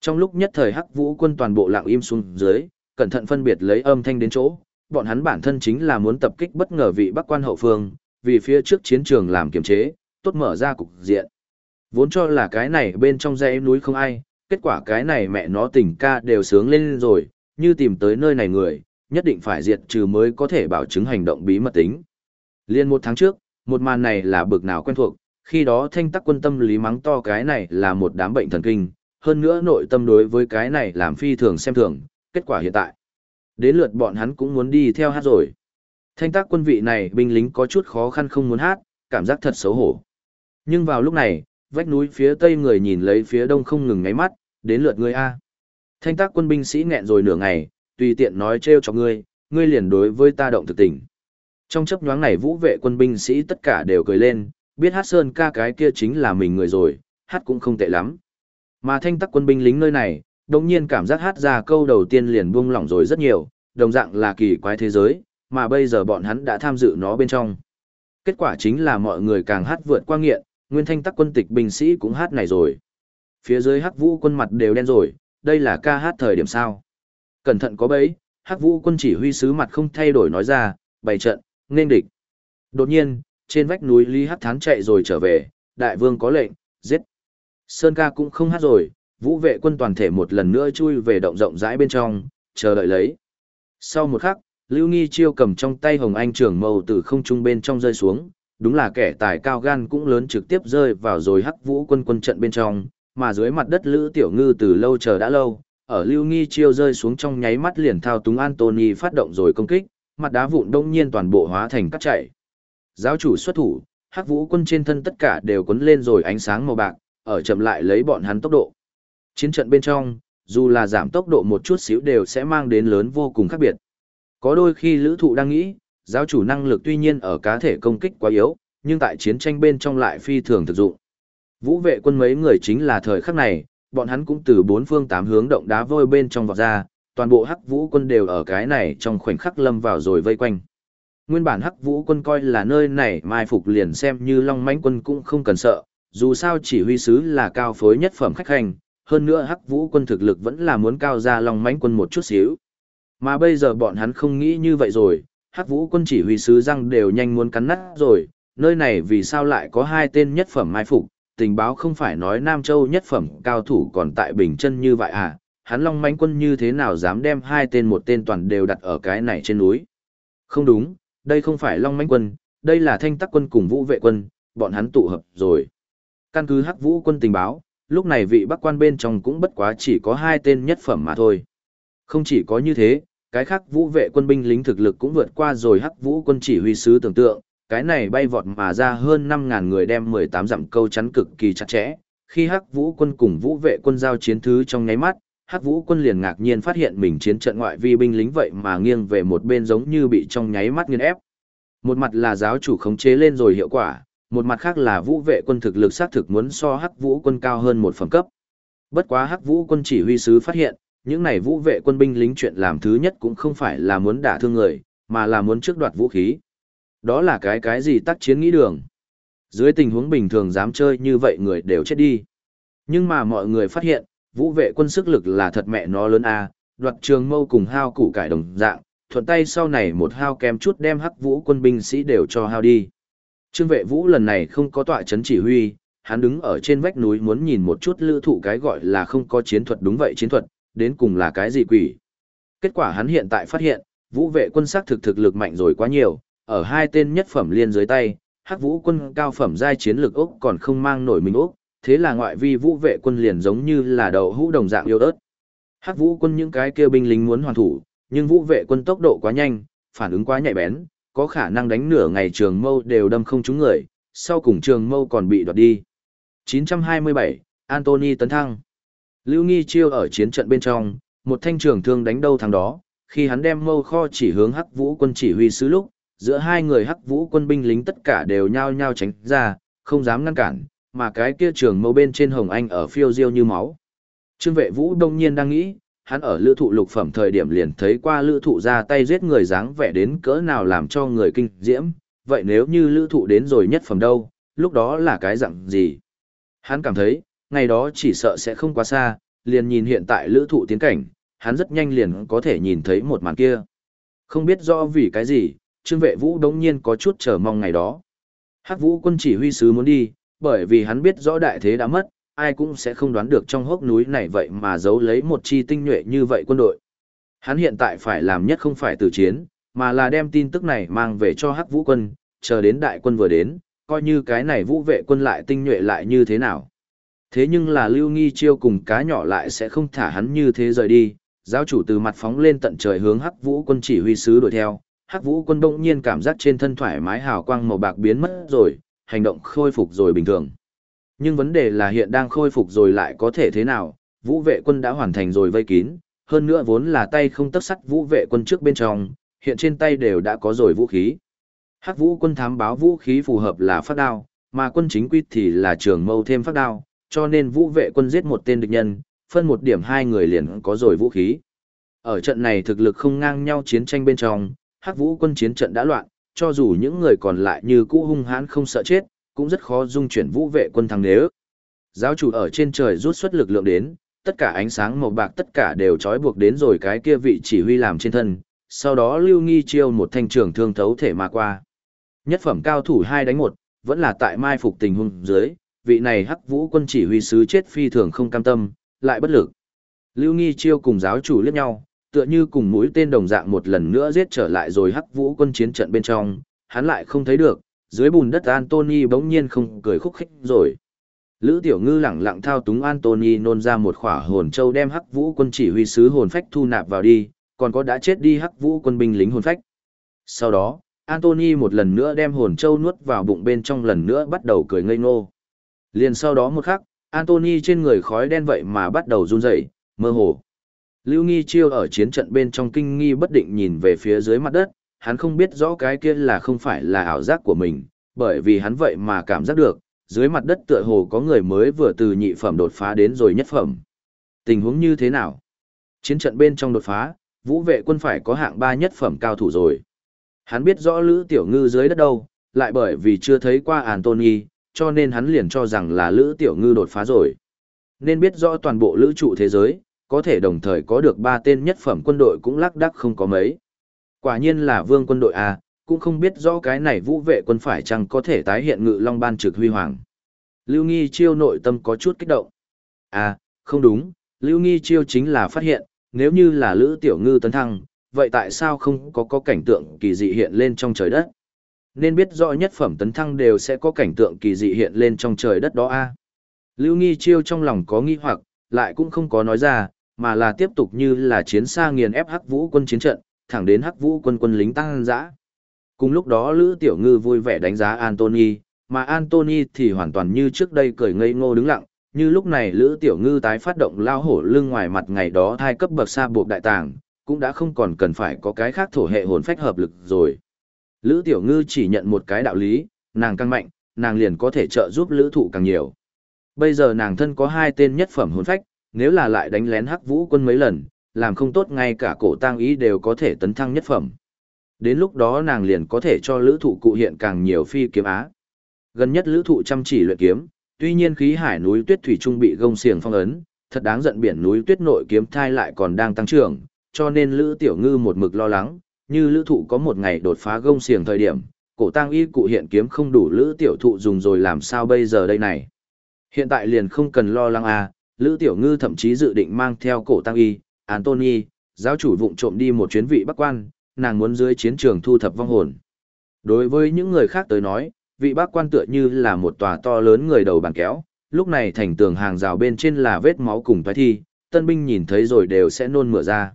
[SPEAKER 1] Trong lúc nhất thời Hắc Vũ quân toàn bộ lặng im xuống dưới, cẩn thận phân biệt lấy âm thanh đến chỗ, bọn hắn bản thân chính là muốn tập kích bất ngờ vị Bắc quan hậu phương, vì phía trước chiến trường làm kiềm chế, tốt mở ra cục diện. Vốn cho là cái này bên trong dãy núi không ai, kết quả cái này mẹ nó tỉnh ca đều sướng lên rồi, như tìm tới nơi này người, nhất định phải diệt trừ mới có thể bảo chứng hành động bí mật tính. Liên một tháng trước, một màn này là bực nào quen thuộc, khi đó thanh tắc quân tâm lý mắng to cái này là một đám bệnh thần kinh, hơn nữa nội tâm đối với cái này làm phi thường xem thường, kết quả hiện tại. Đến lượt bọn hắn cũng muốn đi theo hát rồi. Thanh tác quân vị này binh lính có chút khó khăn không muốn hát, cảm giác thật xấu hổ. Nhưng vào lúc này, vách núi phía tây người nhìn lấy phía đông không ngừng ngáy mắt, đến lượt ngươi A. Thanh tác quân binh sĩ nghẹn rồi nửa ngày, tùy tiện nói trêu cho ngươi, ngươi liền đối với ta động thực tình. Trong chấp nhoáng này vũ vệ quân binh sĩ tất cả đều cười lên, biết hát sơn ca cái kia chính là mình người rồi, hát cũng không tệ lắm. Mà thanh tắc quân binh lính nơi này, đồng nhiên cảm giác hát ra câu đầu tiên liền buông lỏng rồi rất nhiều, đồng dạng là kỳ quái thế giới, mà bây giờ bọn hắn đã tham dự nó bên trong. Kết quả chính là mọi người càng hát vượt qua nghiện, nguyên thanh tắc quân tịch binh sĩ cũng hát này rồi. Phía dưới hắc vũ quân mặt đều đen rồi, đây là ca hát thời điểm sao. Cẩn thận có bấy, hắc vũ quân chỉ huy sứ mặt không thay đổi nói ra, bày trận, nên địch. Đột nhiên, trên vách núi Lý Hắc Thán chạy rồi trở về, đại vương có lệnh, giết. Sơn ca cũng không hát rồi, vũ vệ quân toàn thể một lần nữa chui về động rộng rãi bên trong, chờ đợi lấy. Sau một khắc, Lưu Nghi Chiêu cầm trong tay Hồng Anh trưởng mâu từ không trung bên trong rơi xuống, đúng là kẻ tài cao gan cũng lớn trực tiếp rơi vào rồi hắc vũ quân quân trận bên trong, mà dưới mặt đất Lữ Tiểu Ngư từ lâu chờ đã lâu, ở Lưu Nghi chiêu rơi xuống trong nháy mắt liền thao túng Anthony phát động rồi công kích, mặt đá vụn đông nhiên toàn bộ hóa thành cát chảy. Giáo chủ xuất thủ, hắc vũ quân trên thân tất cả đều cuốn lên rồi ánh sáng màu bạc, ở chậm lại lấy bọn hắn tốc độ. Chiến trận bên trong, dù là giảm tốc độ một chút xíu đều sẽ mang đến lớn vô cùng khác biệt. Có đôi khi lữ thụ đang nghĩ, giáo chủ năng lực tuy nhiên ở cá thể công kích quá yếu, nhưng tại chiến tranh bên trong lại phi thường thực dụng. Vũ vệ quân mấy người chính là thời khắc này, bọn hắn cũng từ bốn phương tám hướng động đá vôi bên trong vọt ra, toàn bộ hắc vũ quân đều ở cái này trong khoảnh khắc lâm vào rồi vây quanh. Nguyên bản hắc vũ quân coi là nơi này mai phục liền xem như long mãnh quân cũng không cần sợ, dù sao chỉ huy sứ là cao phối nhất phẩm khách hành, hơn nữa hắc vũ quân thực lực vẫn là muốn cao ra long mãnh quân một chút xíu. Mà bây giờ bọn hắn không nghĩ như vậy rồi, hắc vũ quân chỉ huy sứ răng đều nhanh muốn cắn nát rồi, nơi này vì sao lại có hai tên nhất phẩm mai phục, tình báo không phải nói Nam Châu nhất phẩm cao thủ còn tại Bình chân như vậy à, hắn Long Mánh quân như thế nào dám đem hai tên một tên toàn đều đặt ở cái này trên núi. Không đúng, đây không phải Long Mánh quân, đây là thanh tắc quân cùng vũ vệ quân, bọn hắn tụ hợp rồi. Căn cứ hắc vũ quân tình báo, lúc này vị bắc quan bên trong cũng bất quá chỉ có hai tên nhất phẩm mà thôi. Không chỉ có như thế, cái khác vũ vệ quân binh lính thực lực cũng vượt qua rồi hắc vũ quân chỉ huy sứ tưởng tượng, cái này bay vọt mà ra hơn 5.000 người đem 18 dặm câu chắn cực kỳ chặt chẽ. Khi Hắc Vũ quân cùng Vũ vệ quân giao chiến thứ trong nháy mắt, Hắc Vũ quân liền ngạc nhiên phát hiện mình chiến trận ngoại vi binh lính vậy mà nghiêng về một bên giống như bị trong nháy mắt nghiền ép. Một mặt là giáo chủ khống chế lên rồi hiệu quả, một mặt khác là Vũ vệ quân thực lực xác thực muốn so Hắc Vũ quân cao hơn một phẩm cấp. Bất quá Hắc Vũ quân chỉ huy sứ phát hiện, những này Vũ vệ quân binh lính chuyện làm thứ nhất cũng không phải là muốn đả thương người, mà là muốn trước đoạt vũ khí. Đó là cái cái gì tác chiến nghĩ đường. Dưới tình huống bình thường dám chơi như vậy người đều chết đi. Nhưng mà mọi người phát hiện, vũ vệ quân sức lực là thật mẹ nó lớn a đoạt trường mâu cùng hao củ cải đồng dạng, thuận tay sau này một hao kém chút đem hắc vũ quân binh sĩ đều cho hao đi. Trương vệ vũ lần này không có tọa chấn chỉ huy, hắn đứng ở trên vách núi muốn nhìn một chút lữ thụ cái gọi là không có chiến thuật đúng vậy chiến thuật, đến cùng là cái gì quỷ. Kết quả hắn hiện tại phát hiện, vũ vệ quân sắc thực thực lực mạnh rồi quá nhiều, ở hai tên nhất phẩm liên dưới tay, hắc vũ quân cao phẩm giai chiến lực ốc còn không mang nổi mình ốc, thế là ngoại vi vũ vệ quân liền giống như là đầu hũ đồng dạng yêu ớt. Hắc vũ quân những cái kia binh lính muốn hoàn thủ, nhưng vũ vệ quân tốc độ quá nhanh, phản ứng quá nhạy bén, có khả năng đánh nửa ngày trường mâu đều đâm không trúng người, sau cùng trường mâu còn bị đoạt đi. 927, Anthony tấn thăng. Lưu Nghi chiêu ở chiến trận bên trong, một thanh trường thương đánh đâu thằng đó, khi hắn đem mâu kho chỉ hướng Hắc Vũ quân chỉ huy sứ lúc, giữa hai người hắc vũ quân binh lính tất cả đều nhao nhao tránh ra, không dám ngăn cản, mà cái kia trường mâu bên trên hồng anh ở phiêu diêu như máu. Trương vệ vũ đông nhiên đang nghĩ, hắn ở lữ thụ lục phẩm thời điểm liền thấy qua lữ thụ ra tay giết người dáng vẻ đến cỡ nào làm cho người kinh diễm, vậy nếu như lữ thụ đến rồi nhất phẩm đâu, lúc đó là cái dạng gì? Hắn cảm thấy, ngày đó chỉ sợ sẽ không quá xa, liền nhìn hiện tại lữ thụ tiến cảnh, hắn rất nhanh liền có thể nhìn thấy một màn kia. Không biết do vì cái gì, Trương Vệ Vũ đống nhiên có chút chờ mong ngày đó. Hắc Vũ quân chỉ huy sứ muốn đi, bởi vì hắn biết rõ đại thế đã mất, ai cũng sẽ không đoán được trong hốc núi này vậy mà giấu lấy một chi tinh nhuệ như vậy quân đội. Hắn hiện tại phải làm nhất không phải từ chiến, mà là đem tin tức này mang về cho Hắc Vũ quân, chờ đến đại quân vừa đến, coi như cái này vũ vệ quân lại tinh nhuệ lại như thế nào. Thế nhưng là Lưu Nghi Chiêu cùng cá nhỏ lại sẽ không thả hắn như thế rời đi, giáo chủ từ mặt phóng lên tận trời hướng Hắc Vũ quân chỉ huy sứ đuổi theo, Hắc Vũ quân bỗng nhiên cảm giác trên thân thoải mái hào quang màu bạc biến mất rồi, hành động khôi phục rồi bình thường. Nhưng vấn đề là hiện đang khôi phục rồi lại có thể thế nào, Vũ vệ quân đã hoàn thành rồi vây kín, hơn nữa vốn là tay không tấc sắt Vũ vệ quân trước bên trong, hiện trên tay đều đã có rồi vũ khí. Hắc Vũ quân thám báo vũ khí phù hợp là phát đao, mà quân chính quy thì là trường mâu thêm phát đao, cho nên Vũ vệ quân giết một tên địch nhân, phân một điểm hai người liền có rồi vũ khí. Ở trận này thực lực không ngang nhau chiến tranh bên trong, hắc vũ quân chiến trận đã loạn, cho dù những người còn lại như cũ hung hãn không sợ chết, cũng rất khó dung chuyển vũ vệ quân thắng nếu. Giáo chủ ở trên trời rút xuất lực lượng đến, tất cả ánh sáng màu bạc tất cả đều trói buộc đến rồi cái kia vị chỉ huy làm trên thân, sau đó lưu nghi chiêu một thanh trường thương thấu thể mà qua. Nhất phẩm cao thủ hai đánh một, vẫn là tại mai phục tình huống dưới, vị này hắc vũ quân chỉ huy sứ chết phi thường không cam tâm, lại bất lực. Lưu nghi chiêu cùng giáo chủ liếc nhau, tựa như cùng mũi tên đồng dạng một lần nữa giết trở lại rồi hắc vũ quân chiến trận bên trong, hắn lại không thấy được, dưới bùn đất Anthony bỗng nhiên không cười khúc khích rồi. Lữ Tiểu Ngư lẳng lặng thao túng Anthony nôn ra một khỏa hồn châu đem Hắc Vũ quân chỉ huy sứ hồn phách thu nạp vào đi, còn có đã chết đi Hắc Vũ quân binh lính hồn phách. Sau đó, Anthony một lần nữa đem hồn châu nuốt vào bụng bên trong lần nữa bắt đầu cười ngây ngô. Liền sau đó một khắc, Anthony trên người khói đen vậy mà bắt đầu run rẩy, mơ hồ. Lưu Nghi Chiêu ở chiến trận bên trong kinh nghi bất định nhìn về phía dưới mặt đất, hắn không biết rõ cái kia là không phải là ảo giác của mình, bởi vì hắn vậy mà cảm giác được, dưới mặt đất tựa hồ có người mới vừa từ nhị phẩm đột phá đến rồi nhất phẩm. Tình huống như thế nào? Chiến trận bên trong đột phá, vũ vệ quân phải có hạng ba nhất phẩm cao thủ rồi. Hắn biết rõ Lữ Tiểu Ngư dưới đất đâu, lại bởi vì chưa thấy qua Anthony, cho nên hắn liền cho rằng là Lữ Tiểu Ngư đột phá rồi. Nên biết rõ toàn bộ lữ trụ thế giới, có thể đồng thời có được ba tên nhất phẩm quân đội cũng lác đắc không có mấy. Quả nhiên là vương quân đội A, cũng không biết rõ cái này vũ vệ quân phải chăng có thể tái hiện ngự long ban trực huy hoàng. Lưu Nghi Chiêu nội tâm có chút kích động. À, không đúng, Lưu Nghi Chiêu chính là phát hiện, nếu như là Lữ Tiểu Ngư tấn thăng, vậy tại sao không có có cảnh tượng kỳ dị hiện lên trong trời đất? Nên biết rõ nhất phẩm tấn thăng đều sẽ có cảnh tượng kỳ dị hiện lên trong trời đất đó a. Lưu Nghi Chiêu trong lòng có nghi hoặc, lại cũng không có nói ra, mà là tiếp tục như là chiến xa nghiền ép Hắc Vũ quân chiến trận, thẳng đến Hắc Vũ quân quân lính tăng dã. Cùng lúc đó Lữ Tiểu Ngư vui vẻ đánh giá Anthony, mà Anthony thì hoàn toàn như trước đây cười ngây ngô đứng lặng, như lúc này Lữ Tiểu Ngư tái phát động lao hổ lưng ngoài mặt ngày đó thai cấp bậc xa buộc đại tàng, cũng đã không còn cần phải có cái khác thổ hệ hồn phách hợp lực rồi. Lữ Tiểu Ngư chỉ nhận một cái đạo lý, nàng càng mạnh, nàng liền có thể trợ giúp lữ thụ càng nhiều. Bây giờ nàng thân có hai tên nhất phẩm hồn phách, nếu là lại đánh lén hắc vũ quân mấy lần, làm không tốt ngay cả cổ tang ý đều có thể tấn thăng nhất phẩm. Đến lúc đó nàng liền có thể cho lữ thụ cụ hiện càng nhiều phi kiếm á. Gần nhất lữ thụ chăm chỉ luyện kiếm, tuy nhiên khí hải núi tuyết thủy trung bị gông xiềng phong ấn, thật đáng giận biển núi tuyết nội kiếm thai lại còn đang tăng trưởng, cho nên lữ tiểu ngư một mực lo lắng, như lữ thụ có một ngày đột phá gông xiềng thời điểm, cổ tang y cụ hiện kiếm không đủ lữ tiểu thụ dùng rồi làm sao bây giờ đây này. Hiện tại liền không cần lo lắng à, lữ tiểu ngư thậm chí dự định mang theo cổ Tăng y, Anthony, giáo chủ vụng trộm đi một chuyến vị bắc quan, nàng muốn dưới chiến trường thu thập vong hồn. Đối với những người khác tới nói, vị bác quan tựa như là một tòa to lớn người đầu bàn kéo, lúc này thành tường hàng rào bên trên là vết máu cùng thoái thi, tân binh nhìn thấy rồi đều sẽ nôn mửa ra.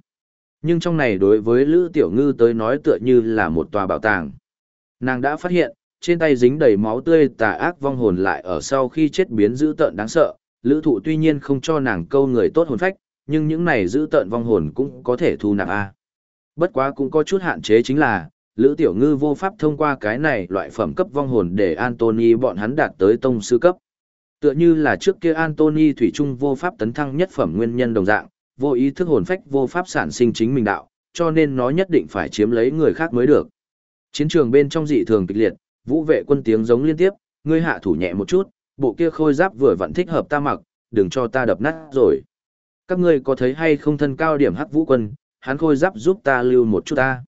[SPEAKER 1] Nhưng trong này đối với Lữ Tiểu Ngư tới nói tựa như là một tòa bảo tàng. Nàng đã phát hiện, trên tay dính đầy máu tươi tà ác vong hồn lại ở sau khi chết biến dữ tợn đáng sợ, Lữ thụ tuy nhiên không cho nàng câu người tốt hồn phách, nhưng những này giữ tợn vong hồn cũng có thể thu nạp A. Bất quá cũng có chút hạn chế chính là, Lữ Tiểu Ngư vô pháp thông qua cái này loại phẩm cấp vong hồn để Anthony bọn hắn đạt tới tông sư cấp. Tựa như là trước kia Anthony Thủy Trung vô pháp tấn thăng nhất phẩm nguyên nhân đồng dạng, vô ý thức hồn phách vô pháp sản sinh chính mình đạo, cho nên nó nhất định phải chiếm lấy người khác mới được. Chiến trường bên trong dị thường kịch liệt, vũ vệ quân tiếng giống liên tiếp, ngươi hạ thủ nhẹ một chút, bộ kia khôi giáp vừa vặn thích hợp ta mặc, đừng cho ta đập nát rồi. Các ngươi có thấy hay không thân cao điểm hắc vũ quân, hắn khôi giáp giúp ta lưu một chút ta.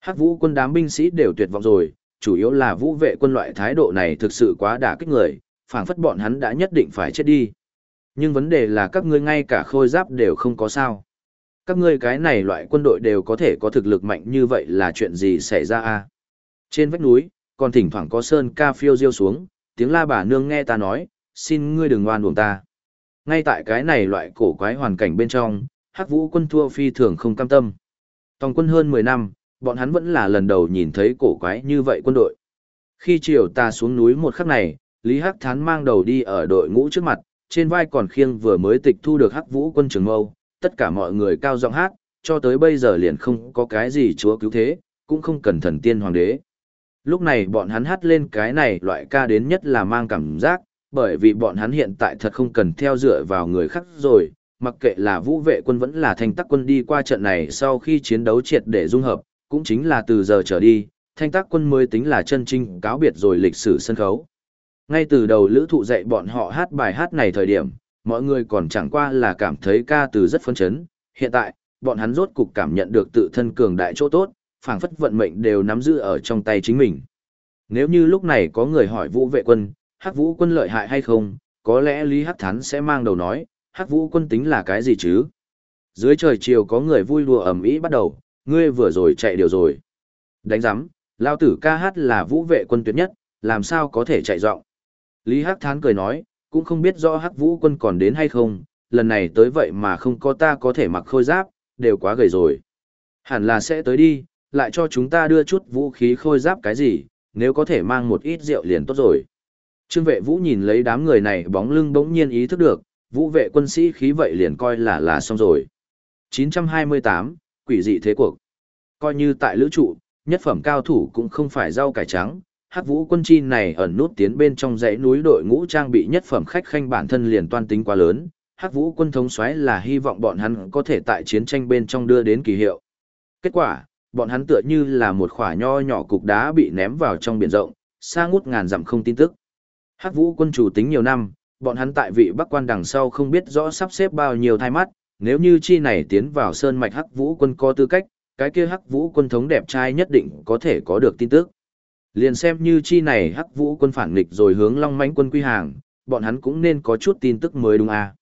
[SPEAKER 1] Hắc vũ quân đám binh sĩ đều tuyệt vọng rồi, chủ yếu là vũ vệ quân loại thái độ này thực sự quá đả kích người, phảng phất bọn hắn đã nhất định phải chết đi. Nhưng vấn đề là các ngươi ngay cả khôi giáp đều không có sao. Các ngươi cái này loại quân đội đều có thể có thực lực mạnh như vậy là chuyện gì xảy ra a? Trên vách núi, còn thỉnh thoảng có sơn ca phiêu diêu xuống, tiếng la bà nương nghe ta nói, xin ngươi đừng oan uổng ta. Ngay tại cái này loại cổ quái hoàn cảnh bên trong, hắc vũ quân thua phi thường không cam tâm. Tòng quân hơn 10 năm, bọn hắn vẫn là lần đầu nhìn thấy cổ quái như vậy quân đội. Khi chiều ta xuống núi một khắc này, Lý Hắc Thán mang đầu đi ở đội ngũ trước mặt, trên vai còn khiêng vừa mới tịch thu được hắc vũ quân trường mâu, tất cả mọi người cao giọng hát, cho tới bây giờ liền không có cái gì chúa cứu thế, cũng không cần thần tiên hoàng đế. Lúc này bọn hắn hát lên cái này loại ca đến nhất là mang cảm giác, bởi vì bọn hắn hiện tại thật không cần theo dựa vào người khác rồi, mặc kệ là vũ vệ quân vẫn là thanh tắc quân đi qua trận này sau khi chiến đấu triệt để dung hợp, cũng chính là từ giờ trở đi, thanh tắc quân mới tính là chân trinh cáo biệt rồi lịch sử sân khấu. Ngay từ đầu lữ thụ dạy bọn họ hát bài hát này thời điểm, mọi người còn chẳng qua là cảm thấy ca từ rất phấn chấn. Hiện tại, bọn hắn rốt cục cảm nhận được tự thân cường đại chỗ tốt, phảng phất vận mệnh đều nắm giữ ở trong tay chính mình. Nếu như lúc này có người hỏi vũ vệ quân, hắc vũ quân lợi hại hay không, có lẽ Lý Hắc Thán sẽ mang đầu nói, hắc vũ quân tính là cái gì chứ? Dưới trời chiều có người vui đùa ầm ĩ bắt đầu, ngươi vừa rồi chạy điều rồi. Đánh giám, lao tử ca hát là vũ vệ quân tuyệt nhất, làm sao có thể chạy giọng Lý Hắc Thán cười nói, cũng không biết rõ hắc vũ quân còn đến hay không, lần này tới vậy mà không có ta có thể mặc khôi giáp, đều quá gầy rồi. Hẳn là sẽ tới đi, lại cho chúng ta đưa chút vũ khí khôi giáp cái gì, nếu có thể mang một ít rượu liền tốt rồi. Trương vệ vũ nhìn lấy đám người này bóng lưng bỗng nhiên ý thức được, vũ vệ quân sĩ khí vậy liền coi là là xong rồi. 928, quỷ dị thế cuộc. Coi như tại lữ trụ, nhất phẩm cao thủ cũng không phải rau cải trắng, hắc vũ quân chi này ẩn nút tiến bên trong dãy núi đội ngũ trang bị nhất phẩm khách khanh bản thân liền toan tính quá lớn, hắc vũ quân thống soái là hy vọng bọn hắn có thể tại chiến tranh bên trong đưa đến kỳ hiệu. Kết quả, bọn hắn tựa như là một khỏa nho nhỏ cục đá bị ném vào trong biển rộng, xa ngút ngàn dặm không tin tức. Hắc vũ quân chủ tính nhiều năm, bọn hắn tại vị bắc quan đằng sau không biết rõ sắp xếp bao nhiêu thai mắt, nếu như chi này tiến vào sơn mạch hắc vũ quân có tư cách, cái kia hắc vũ quân thống đẹp trai nhất định có thể có được tin tức. Liền xem như chi này hắc vũ quân phản nghịch rồi hướng long mãnh quân quy hàng, bọn hắn cũng nên có chút tin tức mới đúng à.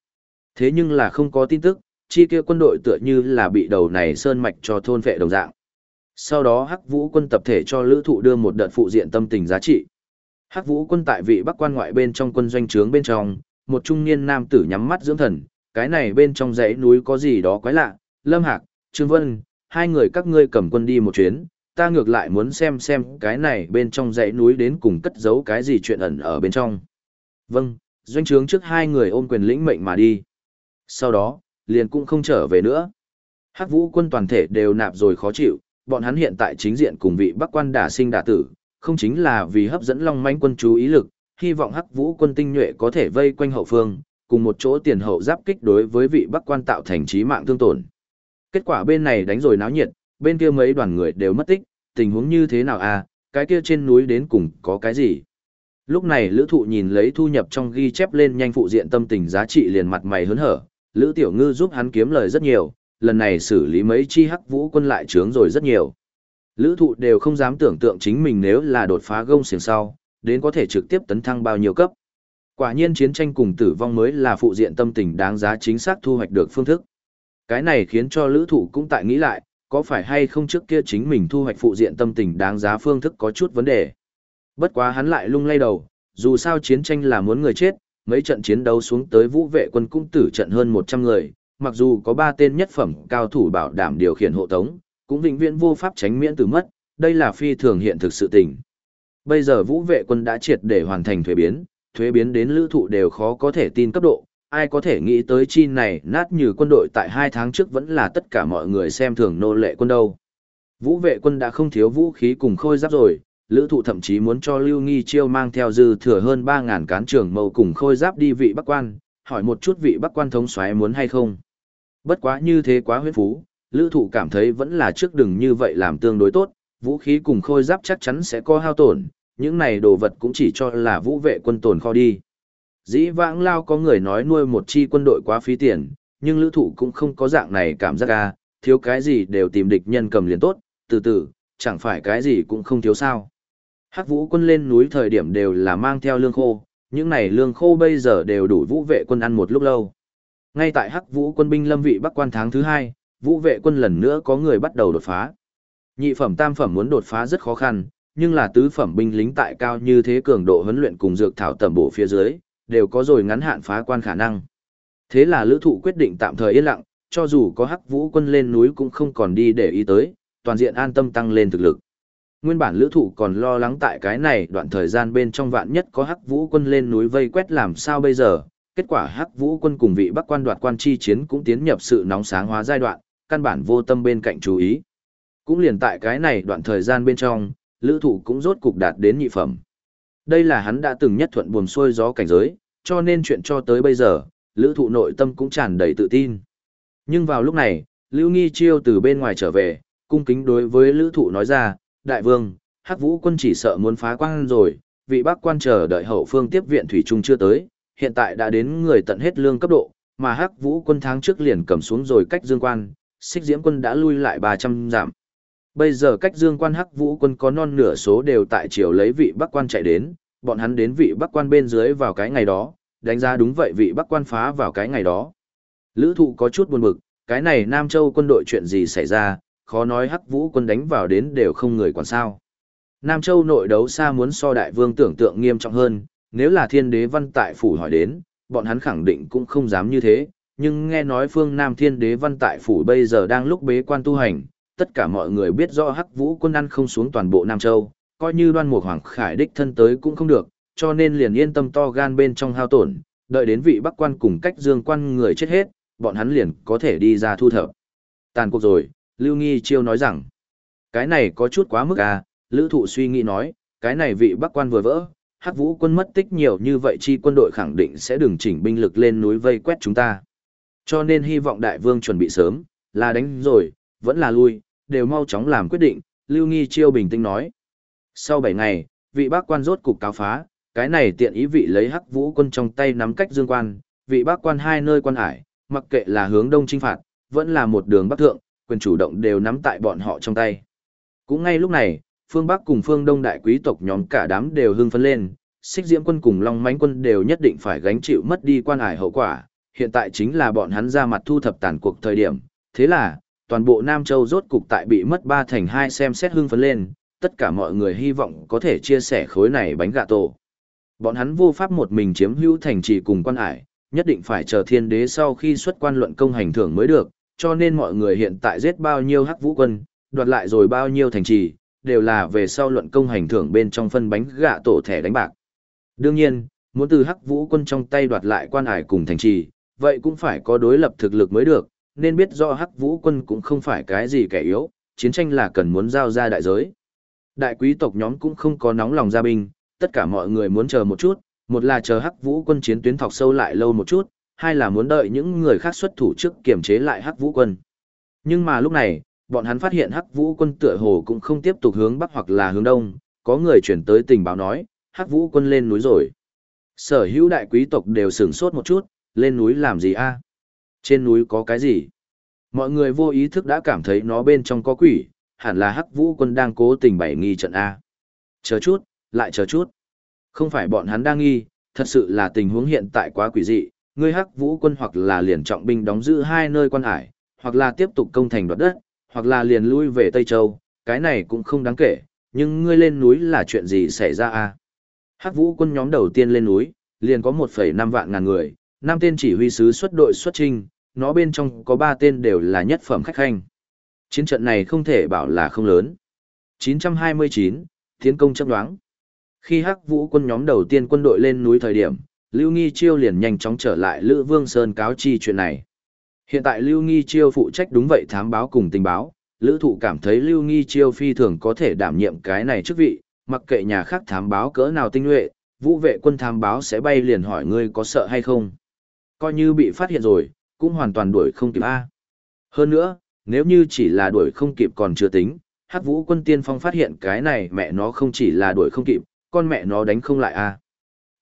[SPEAKER 1] Thế nhưng là không có tin tức, chi kia quân đội tựa như là bị đầu này sơn mạch cho thôn vệ đồng dạng. Sau đó hắc vũ quân tập thể cho lữ thụ đưa một đợt phụ diện tâm tình giá trị. Hắc vũ quân tại vị bắc quan ngoại bên trong quân doanh trướng bên trong, một trung niên nam tử nhắm mắt dưỡng thần, cái này bên trong dãy núi có gì đó quái lạ, Lâm Hạc, Trương Vân, hai người các ngươi cầm quân đi một chuyến, ta ngược lại muốn xem xem cái này bên trong dãy núi đến cùng cất giấu cái gì chuyện ẩn ở bên trong. Vâng, doanh trướng trước hai người ôm quyền lĩnh mệnh mà đi. Sau đó, liền cũng không trở về nữa. Hắc vũ quân toàn thể đều nạp rồi khó chịu, bọn hắn hiện tại chính diện cùng vị bắc quan đả sinh đả tử, không chính là vì hấp dẫn long manh quân chú ý lực, hy vọng hắc vũ quân tinh nhuệ có thể vây quanh hậu phương, cùng một chỗ tiền hậu giáp kích đối với vị bắc quan tạo thành trí mạng thương tổn. Kết quả bên này đánh rồi náo nhiệt, bên kia mấy đoàn người đều mất tích, tình huống như thế nào à, cái kia trên núi đến cùng có cái gì? Lúc này lữ thụ nhìn lấy thu nhập trong ghi chép lên nhanh phụ diện tâm tình giá trị liền mặt mày hớn hở, lữ tiểu ngư giúp hắn kiếm lời rất nhiều, lần này xử lý mấy chi hắc vũ quân lại trướng rồi rất nhiều. Lữ thụ đều không dám tưởng tượng chính mình nếu là đột phá gông xiềng sau, đến có thể trực tiếp tấn thăng bao nhiêu cấp. Quả nhiên chiến tranh cùng tử vong mới là phụ diện tâm tình đáng giá chính xác thu hoạch được phương thức. Cái này khiến cho lữ thụ cũng tại nghĩ lại, có phải hay không trước kia chính mình thu hoạch phụ diện tâm tình đáng giá phương thức có chút vấn đề. Bất quá hắn lại lung lay đầu, dù sao chiến tranh là muốn người chết, mấy trận chiến đấu xuống tới vũ vệ quân cũng tử trận hơn 100 người, mặc dù có ba tên nhất phẩm cao thủ bảo đảm điều khiển hộ tống, cũng vĩnh viễn vô pháp tránh miễn từ mất, đây là phi thường hiện thực sự tình. Bây giờ vũ vệ quân đã triệt để hoàn thành thuế biến, thuế biến đến lữ thụ đều khó có thể tin cấp độ, ai có thể nghĩ tới chi này nát như quân đội tại hai tháng trước vẫn là tất cả mọi người xem thường nô lệ quân đâu. Vũ vệ quân đã không thiếu vũ khí cùng khôi giáp rồi, lữ thụ thậm chí muốn cho Lưu Nghi Chiêu mang theo dư thừa hơn 3.000 cán trường mâu cùng khôi giáp đi vị bắc quan, hỏi một chút vị bắc quan thống xoáy muốn hay không. Bất quá như thế quá huyết phú, lữ thụ cảm thấy vẫn là trước đừng như vậy làm tương đối tốt, vũ khí cùng khôi giáp chắc chắn sẽ có hao tổn, những này đồ vật cũng chỉ cho là vũ vệ quân tồn kho đi. Dĩ vãng lao có người nói nuôi một chi quân đội quá phí tiền, nhưng lữ thụ cũng không có dạng này cảm giác ra, thiếu cái gì đều tìm địch nhân cầm liền tốt, từ từ, chẳng phải cái gì cũng không thiếu sao. Hắc vũ quân lên núi thời điểm đều là mang theo lương khô, những này lương khô bây giờ đều đủ vũ vệ quân ăn một lúc lâu. Ngay tại Hắc vũ quân binh lâm vị bắc quan tháng thứ hai, vũ vệ quân lần nữa có người bắt đầu đột phá. Nhị phẩm tam phẩm muốn đột phá rất khó khăn, nhưng là tứ phẩm binh lính tại cao như thế cường độ huấn luyện cùng dược thảo tầm bổ phía dưới, đều có rồi ngắn hạn phá quan khả năng. Thế là lữ thụ quyết định tạm thời yên lặng, cho dù có hắc vũ quân lên núi cũng không còn đi để ý tới, toàn diện an tâm tăng lên thực lực. Nguyên bản lữ thụ còn lo lắng tại cái này đoạn thời gian bên trong vạn nhất có hắc vũ quân lên núi vây quét làm sao bây giờ, kết quả hắc vũ quân cùng vị bắc quan đoạt quan chi chiến cũng tiến nhập sự nóng sáng hóa giai đoạn, căn bản vô tâm bên cạnh chú ý. Cũng liền tại cái này đoạn thời gian bên trong, lữ thụ cũng rốt cục đạt đến nhị phẩm. Đây là hắn đã từng nhất thuận buồm xuôi gió cảnh giới, cho nên chuyện cho tới bây giờ, lữ thụ nội tâm cũng tràn đầy tự tin. Nhưng vào lúc này, Lưu Nghi Chiêu từ bên ngoài trở về, cung kính đối với lữ thụ nói ra, Đại vương, Hắc Vũ quân chỉ sợ muốn phá quan rồi, vị bác quan chờ đợi hậu phương tiếp viện Thủy Trung chưa tới, hiện tại đã đến người tận hết lương cấp độ, mà Hắc Vũ quân tháng trước liền cầm xuống rồi cách dương quan, xích diễm quân đã lui lại 300 giảm. Bây giờ cách dương quan Hắc Vũ quân có non nửa số đều tại triều lấy vị bắc quan chạy đến, bọn hắn đến vị bắc quan bên dưới vào cái ngày đó, đánh giá đúng vậy vị bắc quan phá vào cái ngày đó. Lữ thụ có chút buồn bực, cái này Nam Châu quân đội chuyện gì xảy ra, khó nói hắc vũ quân đánh vào đến đều không người quản sao. Nam Châu nội đấu xa muốn so đại vương tưởng tượng nghiêm trọng hơn, nếu là thiên đế văn tại phủ hỏi đến, bọn hắn khẳng định cũng không dám như thế, nhưng nghe nói phương Nam thiên đế văn tại phủ bây giờ đang lúc bế quan tu hành, tất cả mọi người biết rõ hắc vũ quân ăn không xuống toàn bộ Nam Châu, coi như đoan mục hoàng khải đích thân tới cũng không được, cho nên liền yên tâm to gan bên trong hao tổn, đợi đến vị bắc quan cùng cách dương quan người chết hết, bọn hắn liền có thể đi ra thu thập. Tàn cuộc rồi, Lưu Nghi Chiêu nói rằng, cái này có chút quá mức à, Lữ Thụ suy nghĩ nói, cái này vị bắc quan vừa vỡ, hắc vũ quân mất tích nhiều như vậy chi quân đội khẳng định sẽ đừng chỉnh binh lực lên núi vây quét chúng ta. Cho nên hy vọng đại vương chuẩn bị sớm, là đánh rồi, vẫn là lui, đều mau chóng làm quyết định, Lưu Nghi Chiêu bình tĩnh nói. Sau 7 ngày, vị bác quan rốt cục cáo phá, cái này tiện ý vị lấy hắc vũ quân trong tay nắm cách dương quan, vị bác quan hai nơi quan hải, mặc kệ là hướng đông chinh phạt, vẫn là một đường bắc thượng, quyền chủ động đều nắm tại bọn họ trong tay. Cũng ngay lúc này, phương Bắc cùng phương Đông đại quý tộc nhóm cả đám đều hưng phấn lên, xích diễm quân cùng long mánh quân đều nhất định phải gánh chịu mất đi quan hải hậu quả, hiện tại chính là bọn hắn ra mặt thu thập tàn cuộc thời điểm, thế là, toàn bộ Nam Châu rốt cục tại bị mất ba thành hai xem xét hưng phấn lên, tất cả mọi người hy vọng có thể chia sẻ khối này bánh gà tổ. Bọn hắn vô pháp một mình chiếm hữu thành trì cùng quan hải, nhất định phải chờ thiên đế sau khi xuất quan luận công hành thưởng mới được, cho nên mọi người hiện tại giết bao nhiêu hắc vũ quân, đoạt lại rồi bao nhiêu thành trì, đều là về sau luận công hành thưởng bên trong phân bánh gạ tổ thẻ đánh bạc. Đương nhiên, muốn từ hắc vũ quân trong tay đoạt lại quan hải cùng thành trì, vậy cũng phải có đối lập thực lực mới được, nên biết do hắc vũ quân cũng không phải cái gì kẻ yếu, chiến tranh là cần muốn giao ra đại giới. Đại quý tộc nhóm cũng không có nóng lòng ra binh, tất cả mọi người muốn chờ một chút, một là chờ hắc vũ quân chiến tuyến thọc sâu lại lâu một chút, hai là muốn đợi những người khác xuất thủ trước kiểm chế lại hắc vũ quân. Nhưng mà lúc này, bọn hắn phát hiện hắc vũ quân tựa hồ cũng không tiếp tục hướng bắc hoặc là hướng đông, có người chuyển tới tình báo nói, hắc vũ quân lên núi rồi. Sở hữu đại quý tộc đều sửng sốt một chút, lên núi làm gì a? Trên núi có cái gì? Mọi người vô ý thức đã cảm thấy nó bên trong có quỷ, hẳn là hắc vũ quân đang cố tình bày nghi trận A. Chờ chút, lại chờ chút. Không phải bọn hắn đang nghi, thật sự là tình huống hiện tại quá quỷ dị, ngươi hắc vũ quân hoặc là liền trọng binh đóng giữ hai nơi quan hải, hoặc là tiếp tục công thành đoạt đất, hoặc là liền lui về Tây Châu, cái này cũng không đáng kể, nhưng ngươi lên núi là chuyện gì xảy ra a? Hắc vũ quân nhóm đầu tiên lên núi, liền có 1,5 vạn ngàn người, năm tên chỉ huy sứ xuất đội xuất trinh, nó bên trong có 3 tên đều là nhất phẩm khách khanh. Chiến trận này không thể bảo là không lớn. 929, tiến công chấp đoáng. Khi Hắc Vũ quân nhóm đầu tiên quân đội lên núi thời điểm, Lưu Nghi Chiêu liền nhanh chóng trở lại Lữ Vương Sơn cáo chi chuyện này. Hiện tại Lưu Nghi Chiêu phụ trách đúng vậy thám báo cùng tình báo, Lữ Thụ cảm thấy Lưu Nghi Chiêu phi thường có thể đảm nhiệm cái này chức vị, mặc kệ nhà khác thám báo cỡ nào tinh nhuệ, vũ vệ quân thám báo sẽ bay liền hỏi ngươi có sợ hay không. Coi như bị phát hiện rồi, cũng hoàn toàn đuổi không kịp A. Hơn nữa, nếu như chỉ là đuổi không kịp còn chưa tính, Hắc Vũ quân tiên phong phát hiện cái này mẹ nó không chỉ là đuổi không kịp, con mẹ nó đánh không lại a.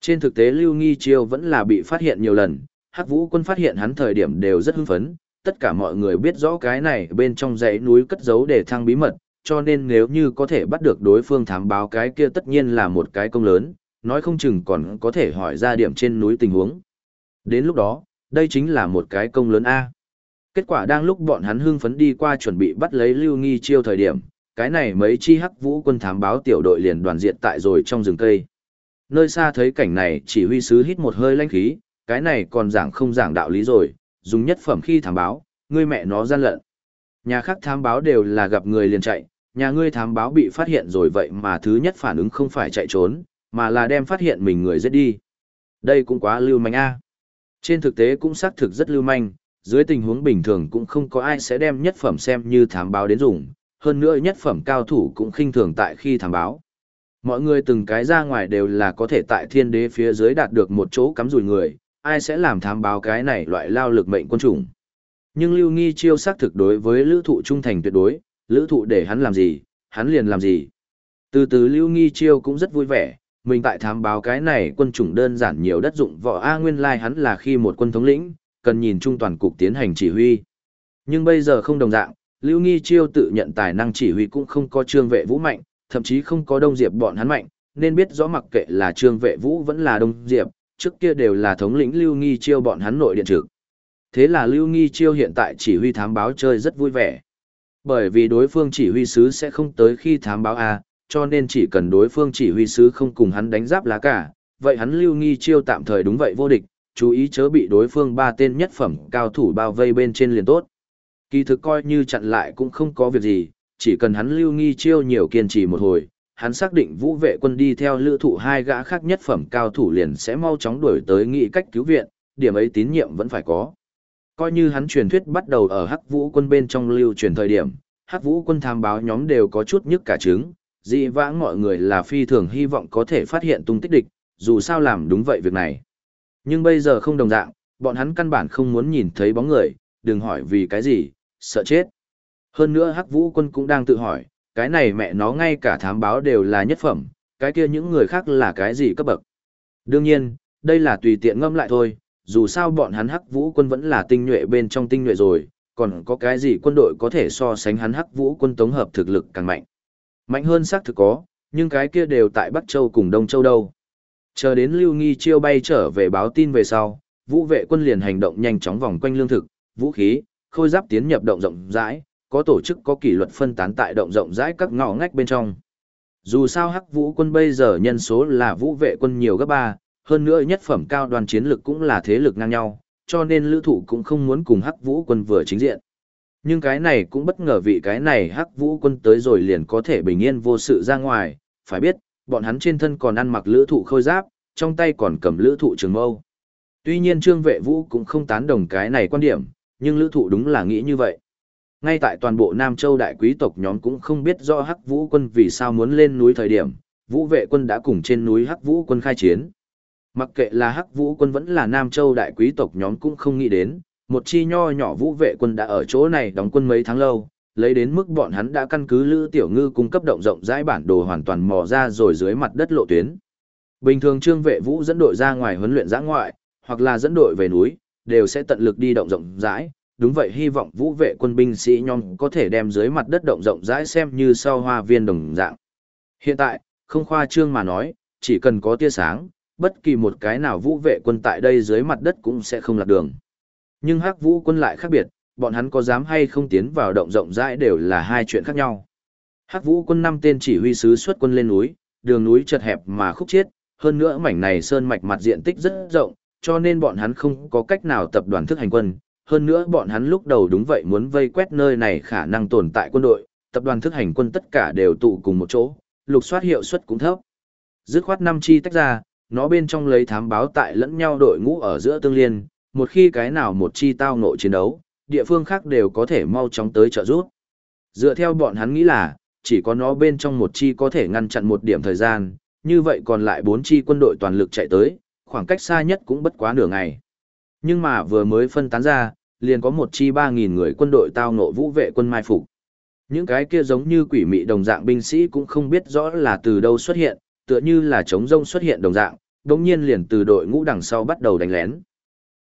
[SPEAKER 1] Trên thực tế Lưu Nghi Chiêu vẫn là bị phát hiện nhiều lần, Hắc Vũ quân phát hiện hắn thời điểm đều rất hưng phấn, tất cả mọi người biết rõ cái này bên trong dãy núi cất giấu để thăng bí mật, cho nên nếu như có thể bắt được đối phương thám báo cái kia tất nhiên là một cái công lớn, nói không chừng còn có thể hỏi ra điểm trên núi tình huống. Đến lúc đó, đây chính là một cái công lớn A. Kết quả đang lúc bọn hắn hưng phấn đi qua chuẩn bị bắt lấy Lưu Nghi Chiêu thời điểm, cái này mấy chi hắc vũ quân thám báo tiểu đội liền đoàn diện tại rồi trong rừng cây. Nơi xa thấy cảnh này chỉ huy sứ hít một hơi lãnh khí, cái này còn giảng không giảng đạo lý rồi, dùng nhất phẩm khi thám báo, ngươi mẹ nó gian lận. Nhà khác thám báo đều là gặp người liền chạy, nhà ngươi thám báo bị phát hiện rồi vậy mà thứ nhất phản ứng không phải chạy trốn, mà là đem phát hiện mình người giết đi. Đây cũng quá lưu manh a. Trên thực tế cũng xác thực rất lưu manh, dưới tình huống bình thường cũng không có ai sẽ đem nhất phẩm xem như thám báo đến dùng, hơn nữa nhất phẩm cao thủ cũng khinh thường tại khi thám báo. Mọi người từng cái ra ngoài đều là có thể tại thiên đế phía dưới đạt được một chỗ cắm rủi người, ai sẽ làm thám báo cái này loại lao lực mệnh quân chủng. Nhưng Lưu Nghi chiêu xác thực đối với lữ thụ trung thành tuyệt đối, lữ thụ để hắn làm gì, hắn liền làm gì. Từ từ Lưu Nghi chiêu cũng rất vui vẻ, mình tại thám báo cái này quân chủng đơn giản nhiều đất dụng võ A nguyên lai like hắn là khi một quân thống lĩnh, cần nhìn trung toàn cục tiến hành chỉ huy. Nhưng bây giờ không đồng dạng, Lưu Nghi Chiêu tự nhận tài năng chỉ huy cũng không có trương vệ vũ mạnh, thậm chí không có đông diệp bọn hắn mạnh, nên biết rõ mặc kệ là trương vệ vũ vẫn là đông diệp, trước kia đều là thống lĩnh Lưu Nghi Chiêu bọn hắn nội điện trực. Thế là Lưu Nghi Chiêu hiện tại chỉ huy thám báo chơi rất vui vẻ. Bởi vì đối phương chỉ huy sứ sẽ không tới khi thám báo A, cho nên chỉ cần đối phương chỉ huy sứ không cùng hắn đánh giáp lá cả, vậy hắn lưu nghi chiêu tạm thời đúng vậy vô địch, chú ý chớ bị đối phương ba tên nhất phẩm cao thủ bao vây bên trên liền tốt. Kỳ thực coi như chặn lại cũng không có việc gì, chỉ cần hắn lưu nghi chiêu nhiều kiên trì một hồi, hắn xác định vũ vệ quân đi theo lữ thụ hai gã khác nhất phẩm cao thủ liền sẽ mau chóng đuổi tới nghị cách cứu viện, điểm ấy tín nhiệm vẫn phải có. Coi như hắn truyền thuyết bắt đầu ở hắc vũ quân bên trong lưu truyền thời điểm, hắc vũ quân tham báo nhóm đều có chút nhức cả trứng, dị vãng mọi người là phi thường hy vọng có thể phát hiện tung tích địch, dù sao làm đúng vậy việc này. Nhưng bây giờ không đồng dạng, bọn hắn căn bản không muốn nhìn thấy bóng người, đừng hỏi vì cái gì, sợ chết. Hơn nữa hắc vũ quân cũng đang tự hỏi, cái này mẹ nó ngay cả thám báo đều là nhất phẩm, cái kia những người khác là cái gì cấp bậc. Đương nhiên, đây là tùy tiện ngâm lại thôi, dù sao bọn hắn hắc vũ quân vẫn là tinh nhuệ bên trong tinh nhuệ rồi, còn có cái gì quân đội có thể so sánh hắn hắc vũ quân tổng hợp thực lực càng mạnh. Mạnh hơn xác thực có, nhưng cái kia đều tại Bắc Châu cùng Đông Châu đâu. Chờ đến Lưu Nghi Chiêu bay trở về báo tin về sau, vũ vệ quân liền hành động nhanh chóng vòng quanh lương thực, vũ khí, khôi giáp tiến nhập động rộng rãi, có tổ chức có kỷ luật phân tán tại động rộng rãi các ngõ ngách bên trong. Dù sao Hắc Vũ quân bây giờ nhân số là vũ vệ quân nhiều gấp ba, hơn nữa nhất phẩm cao đoàn chiến lực cũng là thế lực ngang nhau, cho nên lữ thụ cũng không muốn cùng Hắc Vũ quân vừa chính diện. Nhưng cái này cũng bất ngờ vì cái này Hắc Vũ quân tới rồi liền có thể bình yên vô sự ra ngoài, phải biết, bọn hắn trên thân còn ăn mặc lữ thụ khôi giáp, trong tay còn cầm lữ thụ trường mâu. Tuy nhiên Trương Vệ Vũ cũng không tán đồng cái này quan điểm, nhưng lữ thụ đúng là nghĩ như vậy. Ngay tại toàn bộ Nam Châu đại quý tộc nhóm cũng không biết do Hắc Vũ quân vì sao muốn lên núi thời điểm, Vũ vệ quân đã cùng trên núi Hắc Vũ quân khai chiến. Mặc kệ là Hắc Vũ quân vẫn là Nam Châu đại quý tộc nhóm cũng không nghĩ đến, một chi nho nhỏ Vũ vệ quân đã ở chỗ này đóng quân mấy tháng lâu, lấy đến mức bọn hắn đã căn cứ Lữ Tiểu Ngư cung cấp động rộng rãi bản đồ hoàn toàn mò ra rồi dưới mặt đất lộ tuyến. Bình thường Trương Vệ Vũ dẫn đội ra ngoài huấn luyện giã ngoại, hoặc là dẫn đội về núi, đều sẽ tận lực đi động rộng rãi, đúng vậy hy vọng vũ vệ quân binh sĩ nhóm có thể đem dưới mặt đất động rộng rãi xem như sau hoa viên đồng dạng. Hiện tại, không khoa trương mà nói, chỉ cần có tia sáng, bất kỳ một cái nào vũ vệ quân tại đây dưới mặt đất cũng sẽ không lạc đường. Nhưng hắc vũ quân lại khác biệt, bọn hắn có dám hay không tiến vào động rộng rãi đều là hai chuyện khác nhau. Hắc vũ quân năm tên chỉ huy sứ xuất quân lên núi, đường núi chật hẹp mà khúc chiết, hơn nữa mảnh này sơn mạch mặt diện tích rất rộng, cho nên bọn hắn không có cách nào tập đoàn thức hành quân, hơn nữa bọn hắn lúc đầu đúng vậy muốn vây quét nơi này khả năng tồn tại quân đội, tập đoàn thức hành quân tất cả đều tụ cùng một chỗ, lục soát hiệu suất cũng thấp. Dứt khoát năm chi tách ra, nó bên trong lấy thám báo tại lẫn nhau đội ngũ ở giữa tương liên, một khi cái nào một chi tao nội chiến đấu, địa phương khác đều có thể mau chóng tới trợ giúp. Dựa theo bọn hắn nghĩ là, chỉ có nó bên trong một chi có thể ngăn chặn một điểm thời gian, như vậy còn lại bốn chi quân đội toàn lực chạy tới, khoảng cách xa nhất cũng bất quá nửa ngày. Nhưng mà vừa mới phân tán ra, liền có một chi 3.000 người quân đội tao nộ vũ vệ quân mai phục. Những cái kia giống như quỷ mị đồng dạng binh sĩ cũng không biết rõ là từ đâu xuất hiện, tựa như là trống rông xuất hiện đồng dạng, đồng nhiên liền từ đội ngũ đằng sau bắt đầu đánh lén.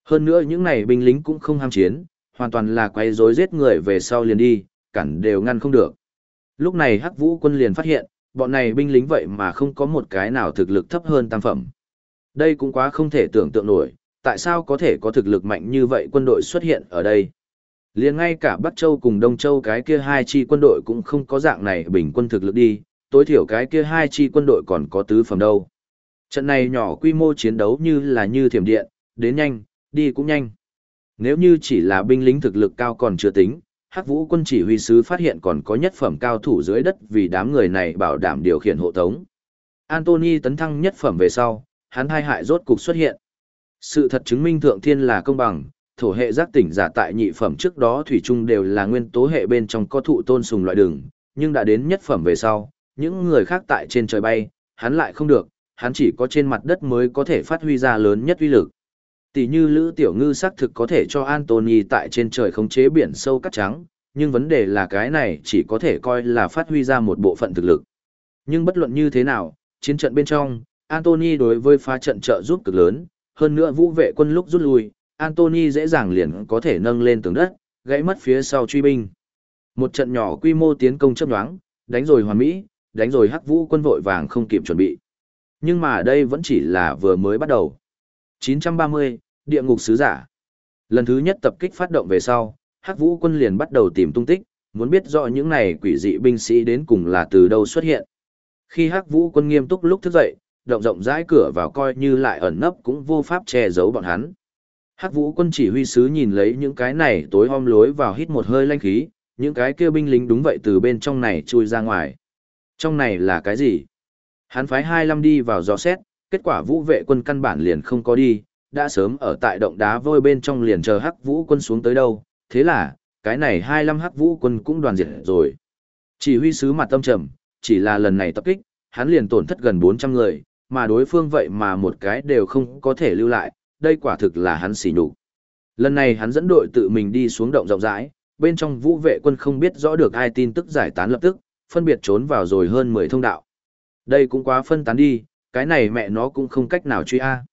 [SPEAKER 1] Hơn nữa những này binh lính cũng không ham chiến, hoàn toàn là quay rối giết người về sau liền đi, cản đều ngăn không được. Lúc này Hắc Vũ quân liền phát hiện, bọn này binh lính vậy mà không có một cái nào thực lực thấp hơn tam phẩm. Đây cũng quá không thể tưởng tượng nổi, tại sao có thể có thực lực mạnh như vậy quân đội xuất hiện ở đây. liền ngay cả Bắc Châu cùng Đông Châu cái kia hai chi quân đội cũng không có dạng này bình quân thực lực đi, tối thiểu cái kia hai chi quân đội còn có tứ phẩm đâu. Trận này nhỏ quy mô chiến đấu như là như thiểm điện, đến nhanh, đi cũng nhanh. Nếu như chỉ là binh lính thực lực cao còn chưa tính, Hắc Vũ quân chỉ huy sứ phát hiện còn có nhất phẩm cao thủ dưới đất vì đám người này bảo đảm điều khiển hộ tống. Anthony tấn thăng nhất phẩm về sau, hắn hai hại rốt cục xuất hiện. Sự thật chứng minh thượng thiên là công bằng, thổ hệ giác tỉnh giả tại nhị phẩm trước đó thủy chung đều là nguyên tố hệ bên trong có thụ tôn sùng loại đường, nhưng đã đến nhất phẩm về sau, những người khác tại trên trời bay, hắn lại không được, hắn chỉ có trên mặt đất mới có thể phát huy ra lớn nhất uy lực. Tỷ như Lữ Tiểu Ngư xác thực có thể cho Anthony tại trên trời khống chế biển sâu cắt trắng, nhưng vấn đề là cái này chỉ có thể coi là phát huy ra một bộ phận thực lực. Nhưng bất luận như thế nào, chiến trận bên trong, Anthony đối với phá trận trợ giúp cực lớn, hơn nữa vũ vệ quân lúc rút lui, Anthony dễ dàng liền có thể nâng lên tường đất, gãy mất phía sau truy binh. Một trận nhỏ quy mô tiến công chấp nhoáng, đánh rồi hoàn mỹ, đánh rồi hắc vũ quân vội vàng không kịp chuẩn bị. Nhưng mà đây vẫn chỉ là vừa mới bắt đầu. 930, Địa ngục sứ giả. Lần thứ nhất tập kích phát động về sau, hắc vũ quân liền bắt đầu tìm tung tích, muốn biết rõ những này quỷ dị binh sĩ đến cùng là từ đâu xuất hiện. Khi hắc vũ quân nghiêm túc lúc thức dậy, động rộng rãi cửa vào coi như lại ẩn nấp cũng vô pháp che giấu bọn hắn. Hắc Vũ quân chỉ huy sứ nhìn lấy những cái này tối om lối vào hít một hơi lanh khí, những cái kia binh lính đúng vậy từ bên trong này chui ra ngoài. Trong này là cái gì? Hắn phái hai lâm đi vào dò xét, kết quả vũ vệ quân căn bản liền không có đi, đã sớm ở tại động đá vôi bên trong liền chờ hắc vũ quân xuống tới đâu, thế là, cái này hai lâm hắc vũ quân cũng đoàn diệt rồi. Chỉ huy sứ mặt tâm trầm, chỉ là lần này tập kích, hắn liền tổn thất gần 400 người, mà đối phương vậy mà một cái đều không có thể lưu lại, đây quả thực là hắn xỉ nhục. Lần này hắn dẫn đội tự mình đi xuống động rộng rãi, bên trong vũ vệ quân không biết rõ được ai tin tức giải tán lập tức, phân biệt trốn vào rồi hơn 10 thông đạo. Đây cũng quá phân tán đi, cái này mẹ nó cũng không cách nào truy a.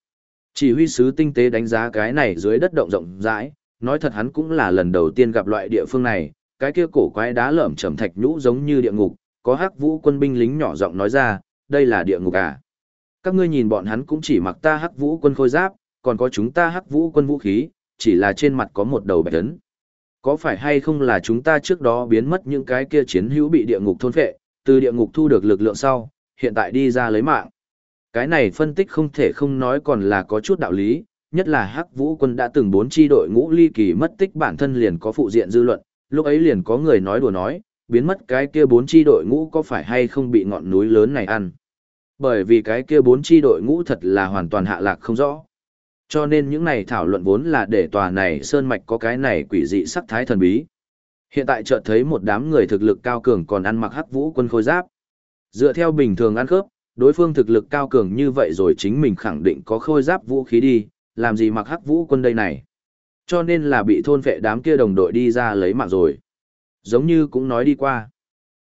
[SPEAKER 1] Chỉ huy sứ tinh tế đánh giá cái này dưới đất động rộng rãi, nói thật hắn cũng là lần đầu tiên gặp loại địa phương này, cái kia cổ quái đá lởm chởm thạch nhũ giống như địa ngục, có hắc vũ quân binh lính nhỏ giọng nói ra, đây là địa ngục à. Các ngươi nhìn bọn hắn cũng chỉ mặc ta hắc vũ quân khôi giáp, còn có chúng ta hắc vũ quân vũ khí, chỉ là trên mặt có một đầu bạch tấn. Có phải hay không là chúng ta trước đó biến mất những cái kia chiến hữu bị địa ngục thôn phệ, từ địa ngục thu được lực lượng sau, hiện tại đi ra lấy mạng. Cái này phân tích không thể không nói còn là có chút đạo lý, nhất là Hắc Vũ quân đã từng bốn chi đội ngũ ly kỳ mất tích bản thân liền có phụ diện dư luận, lúc ấy liền có người nói đùa nói, biến mất cái kia bốn chi đội ngũ có phải hay không bị ngọn núi lớn này ăn. Bởi vì cái kia bốn chi đội ngũ thật là hoàn toàn hạ lạc không rõ. Cho nên những này thảo luận vốn là để tòa này sơn mạch có cái này quỷ dị sắc thái thần bí. Hiện tại chợt thấy một đám người thực lực cao cường còn ăn mặc hắc vũ quân khôi giáp. Dựa theo bình thường ăn khớp, đối phương thực lực cao cường như vậy rồi chính mình khẳng định có khôi giáp vũ khí đi, làm gì mặc hắc vũ quân đây này. Cho nên là bị thôn vệ đám kia đồng đội đi ra lấy mạng rồi. Giống như cũng nói đi qua.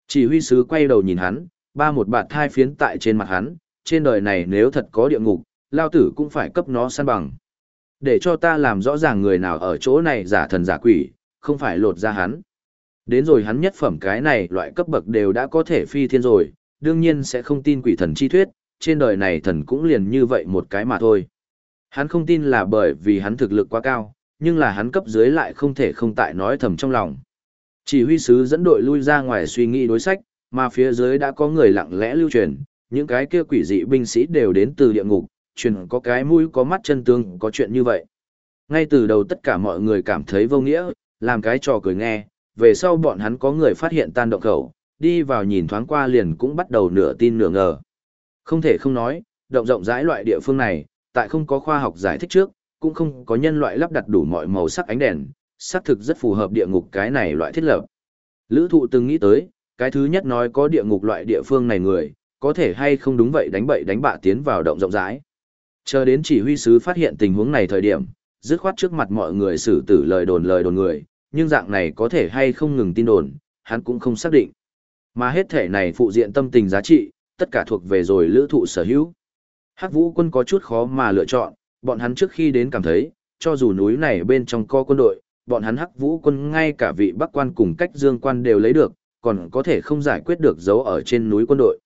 [SPEAKER 1] Chỉ huy sứ quay đầu nhìn hắn, ba một bạt thai phiến tại trên mặt hắn, trên đời này nếu thật có địa ngục, lao tử cũng phải cấp nó săn bằng. Để cho ta làm rõ ràng người nào ở chỗ này giả thần giả quỷ, không phải lột ra hắn. Đến rồi hắn nhất phẩm cái này loại cấp bậc đều đã có thể phi thiên rồi, đương nhiên sẽ không tin quỷ thần chi thuyết, trên đời này thần cũng liền như vậy một cái mà thôi. Hắn không tin là bởi vì hắn thực lực quá cao, nhưng là hắn cấp dưới lại không thể không tại nói thầm trong lòng. Chỉ huy sứ dẫn đội lui ra ngoài suy nghĩ đối sách, mà phía dưới đã có người lặng lẽ lưu truyền, những cái kia quỷ dị binh sĩ đều đến từ địa ngục, truyền có cái mũi có mắt chân tương có chuyện như vậy. Ngay từ đầu tất cả mọi người cảm thấy vô nghĩa, làm cái trò cười nghe, về sau bọn hắn có người phát hiện tan động khẩu, đi vào nhìn thoáng qua liền cũng bắt đầu nửa tin nửa ngờ. Không thể không nói, động rộng rãi loại địa phương này, tại không có khoa học giải thích trước, cũng không có nhân loại lắp đặt đủ mọi màu sắc ánh đèn, xác thực rất phù hợp địa ngục cái này loại thiết lập. Lữ thụ từng nghĩ tới, cái thứ nhất nói có địa ngục loại địa phương này người, có thể hay không đúng vậy đánh bậy đánh bạ tiến vào động rộng rãi. Chờ đến chỉ huy sứ phát hiện tình huống này thời điểm, dứt khoát trước mặt mọi người xử tử lời đồn lời đồn người, nhưng dạng này có thể hay không ngừng tin đồn, hắn cũng không xác định. Mà hết thể này phụ diện tâm tình giá trị, tất cả thuộc về rồi lữ thụ sở hữu. Hắc vũ quân có chút khó mà lựa chọn, bọn hắn trước khi đến cảm thấy, cho dù núi này bên trong co quân đội, bọn hắn hắc vũ quân ngay cả vị bắc quan cùng cách dương quan đều lấy được, còn có thể không giải quyết được dấu ở trên núi quân đội.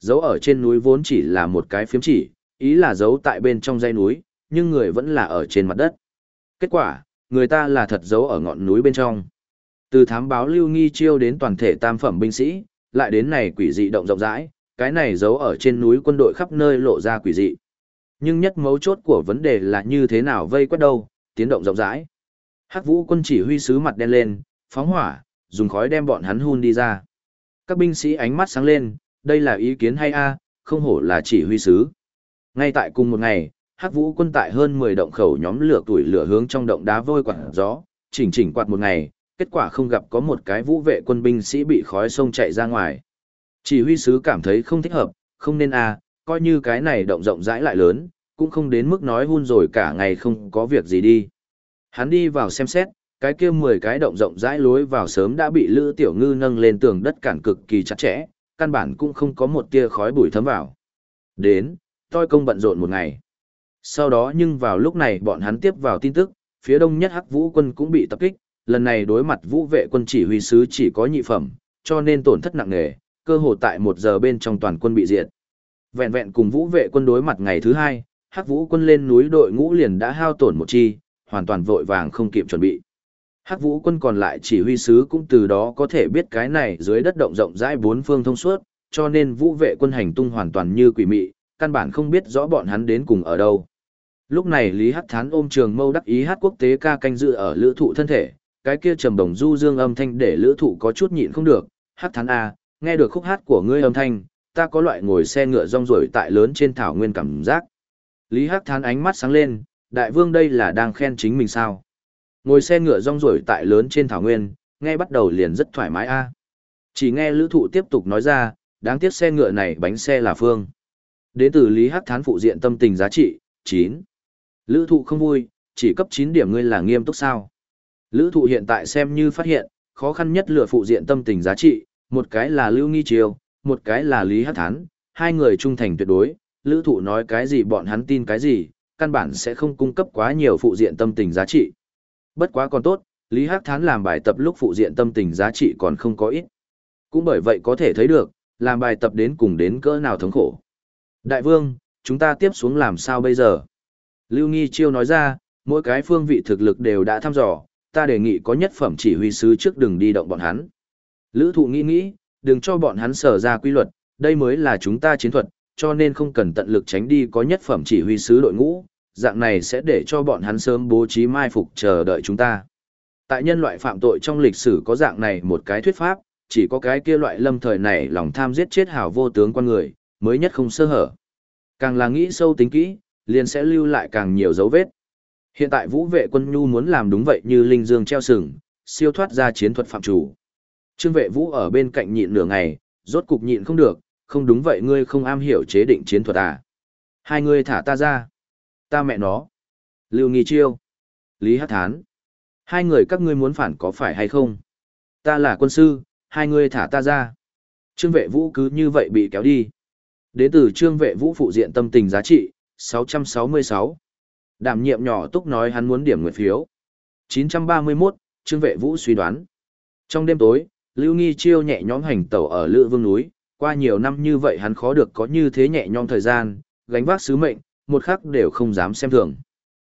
[SPEAKER 1] Dấu ở trên núi vốn chỉ là một cái phiếm chỉ, ý là dấu tại bên trong dãy núi, nhưng người vẫn là ở trên mặt đất. Kết quả, người ta là thật dấu ở ngọn núi bên trong. Từ thám báo lưu nghi chiêu đến toàn thể tam phẩm binh sĩ, lại đến này quỷ dị động rộng rãi, cái này giấu ở trên núi quân đội khắp nơi lộ ra quỷ dị. Nhưng nhất mấu chốt của vấn đề là như thế nào vây quét đâu, tiến động rộng rãi. Hắc vũ quân chỉ huy sứ mặt đen lên, phóng hỏa, dùng khói đem bọn hắn hun đi ra. Các binh sĩ ánh mắt sáng lên, đây là ý kiến hay a, không hổ là chỉ huy sứ. Ngay tại cùng một ngày, Hắc Vũ quân tại hơn 10 động khẩu nhóm lửa tuổi lửa hướng trong động đá vôi quạt gió, chỉnh chỉnh quạt một ngày, kết quả không gặp có một cái vũ vệ quân binh sĩ bị khói sông chạy ra ngoài. Chỉ huy sứ cảm thấy không thích hợp, không nên a, coi như cái này động rộng rãi lại lớn, cũng không đến mức nói hun rồi cả ngày không có việc gì đi. Hắn đi vào xem xét, cái kia 10 cái động rộng rãi lối vào sớm đã bị Lữ Tiểu Ngư nâng lên tường đất cản cực kỳ chặt chẽ, căn bản cũng không có một tia khói bụi thấm vào. Đến, tôi công bận rộn một ngày. Sau đó nhưng vào lúc này bọn hắn tiếp vào tin tức, phía đông nhất hắc vũ quân cũng bị tập kích, lần này đối mặt vũ vệ quân chỉ huy sứ chỉ có nhị phẩm, cho nên tổn thất nặng nề, cơ hồ tại một giờ bên trong toàn quân bị diệt. Vẹn vẹn cùng vũ vệ quân đối mặt ngày thứ hai, hắc vũ quân lên núi đội ngũ liền đã hao tổn một chi, hoàn toàn vội vàng không kịp chuẩn bị. Hắc vũ quân còn lại chỉ huy sứ cũng từ đó có thể biết cái này dưới đất động rộng rãi bốn phương thông suốt, cho nên vũ vệ quân hành tung hoàn toàn như quỷ mị, căn bản không biết rõ bọn hắn đến cùng ở đâu. Lúc này Lý Hắc Thán ôm trường mâu đắc ý hát quốc tế ca canh dự ở lữ thụ thân thể, cái kia trầm đồng du dương âm thanh để lữ thụ có chút nhịn không được, Hắc Thán A, nghe được khúc hát của ngươi âm thanh, ta có loại ngồi xe ngựa rong ruổi tại lớn trên thảo nguyên cảm giác. Lý Hắc Thán ánh mắt sáng lên, đại vương đây là đang khen chính mình sao. Ngồi xe ngựa rong ruổi tại lớn trên thảo nguyên, nghe bắt đầu liền rất thoải mái a. À. Chỉ nghe lữ thụ tiếp tục nói ra, đáng tiếc xe ngựa này bánh xe là phương. Đến từ Lý Hắc Thán phụ diện tâm tình giá trị, 9. Lữ thụ không vui, chỉ cấp 9 điểm ngươi là nghiêm túc sao. Lữ thụ hiện tại xem như phát hiện, khó khăn nhất lựa phụ diện tâm tình giá trị, một cái là Lưu Nghi Triều, một cái là Lý Hắc Thán, hai người trung thành tuyệt đối, lữ thụ nói cái gì bọn hắn tin cái gì, căn bản sẽ không cung cấp quá nhiều phụ diện tâm tình giá trị. Bất quá còn tốt, Lý Hắc Thán làm bài tập lúc phụ diện tâm tình giá trị còn không có ít. Cũng bởi vậy có thể thấy được, làm bài tập đến cùng đến cỡ nào thống khổ. Đại vương, chúng ta tiếp xuống làm sao bây giờ? Lưu Nghi Chiêu nói ra, mỗi cái phương vị thực lực đều đã thăm dò, ta đề nghị có nhất phẩm chỉ huy sứ trước đừng đi động bọn hắn. Lữ thụ nghĩ nghĩ, đừng cho bọn hắn sở ra quy luật, đây mới là chúng ta chiến thuật, cho nên không cần tận lực tránh đi có nhất phẩm chỉ huy sứ đội ngũ, dạng này sẽ để cho bọn hắn sớm bố trí mai phục chờ đợi chúng ta. Tại nhân loại phạm tội trong lịch sử có dạng này một cái thuyết pháp, chỉ có cái kia loại lâm thời này lòng tham giết chết hảo vô tướng con người, mới nhất không sơ hở. Càng là nghĩ sâu tính kỹ, liền sẽ lưu lại càng nhiều dấu vết. Hiện tại vũ vệ quân nhu muốn làm đúng vậy như linh dương treo sừng, siêu thoát ra chiến thuật phạm chủ. Trương vệ vũ ở bên cạnh nhịn nửa ngày, rốt cục nhịn không được, không đúng vậy ngươi không am hiểu chế định chiến thuật à. Hai ngươi thả ta ra. Ta mẹ nó. Lưu Nghi Chiêu. Lý Hát Thán. Hai người các ngươi muốn phản có phải hay không? Ta là quân sư, hai ngươi thả ta ra. Trương vệ vũ cứ như vậy bị kéo đi. Đến từ trương vệ vũ phụ diện tâm tình giá trị, 666. Đảm nhiệm nhỏ túc nói hắn muốn điểm nguyệt phiếu. 931, trương vệ vũ suy đoán. Trong đêm tối, Lưu Nghi Chiêu nhẹ nhõm hành tẩu ở Lữ Vương núi, qua nhiều năm như vậy hắn khó được có như thế nhẹ nhõm thời gian, gánh vác sứ mệnh, một khắc đều không dám xem thường.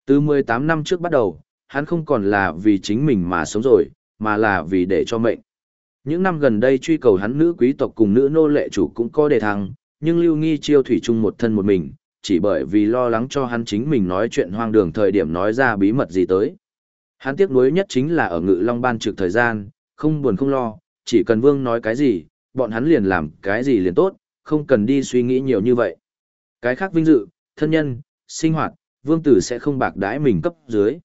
[SPEAKER 1] Từ 18 năm trước bắt đầu, hắn không còn là vì chính mình mà sống rồi, mà là vì để cho mệnh. Những năm gần đây truy cầu hắn nữ quý tộc cùng nữ nô lệ chủ cũng có đề thăng, nhưng Lưu Nghi Chiêu thủy chung một thân một mình, chỉ bởi vì lo lắng cho hắn chính mình nói chuyện hoang đường thời điểm nói ra bí mật gì tới. Hắn tiếc nuối nhất chính là ở Ngự Long ban trực thời gian, không buồn không lo, chỉ cần Vương nói cái gì, bọn hắn liền làm cái gì liền tốt, không cần đi suy nghĩ nhiều như vậy. Cái khác vinh dự, thân nhân, sinh hoạt, Vương Tử sẽ không bạc đãi mình cấp dưới.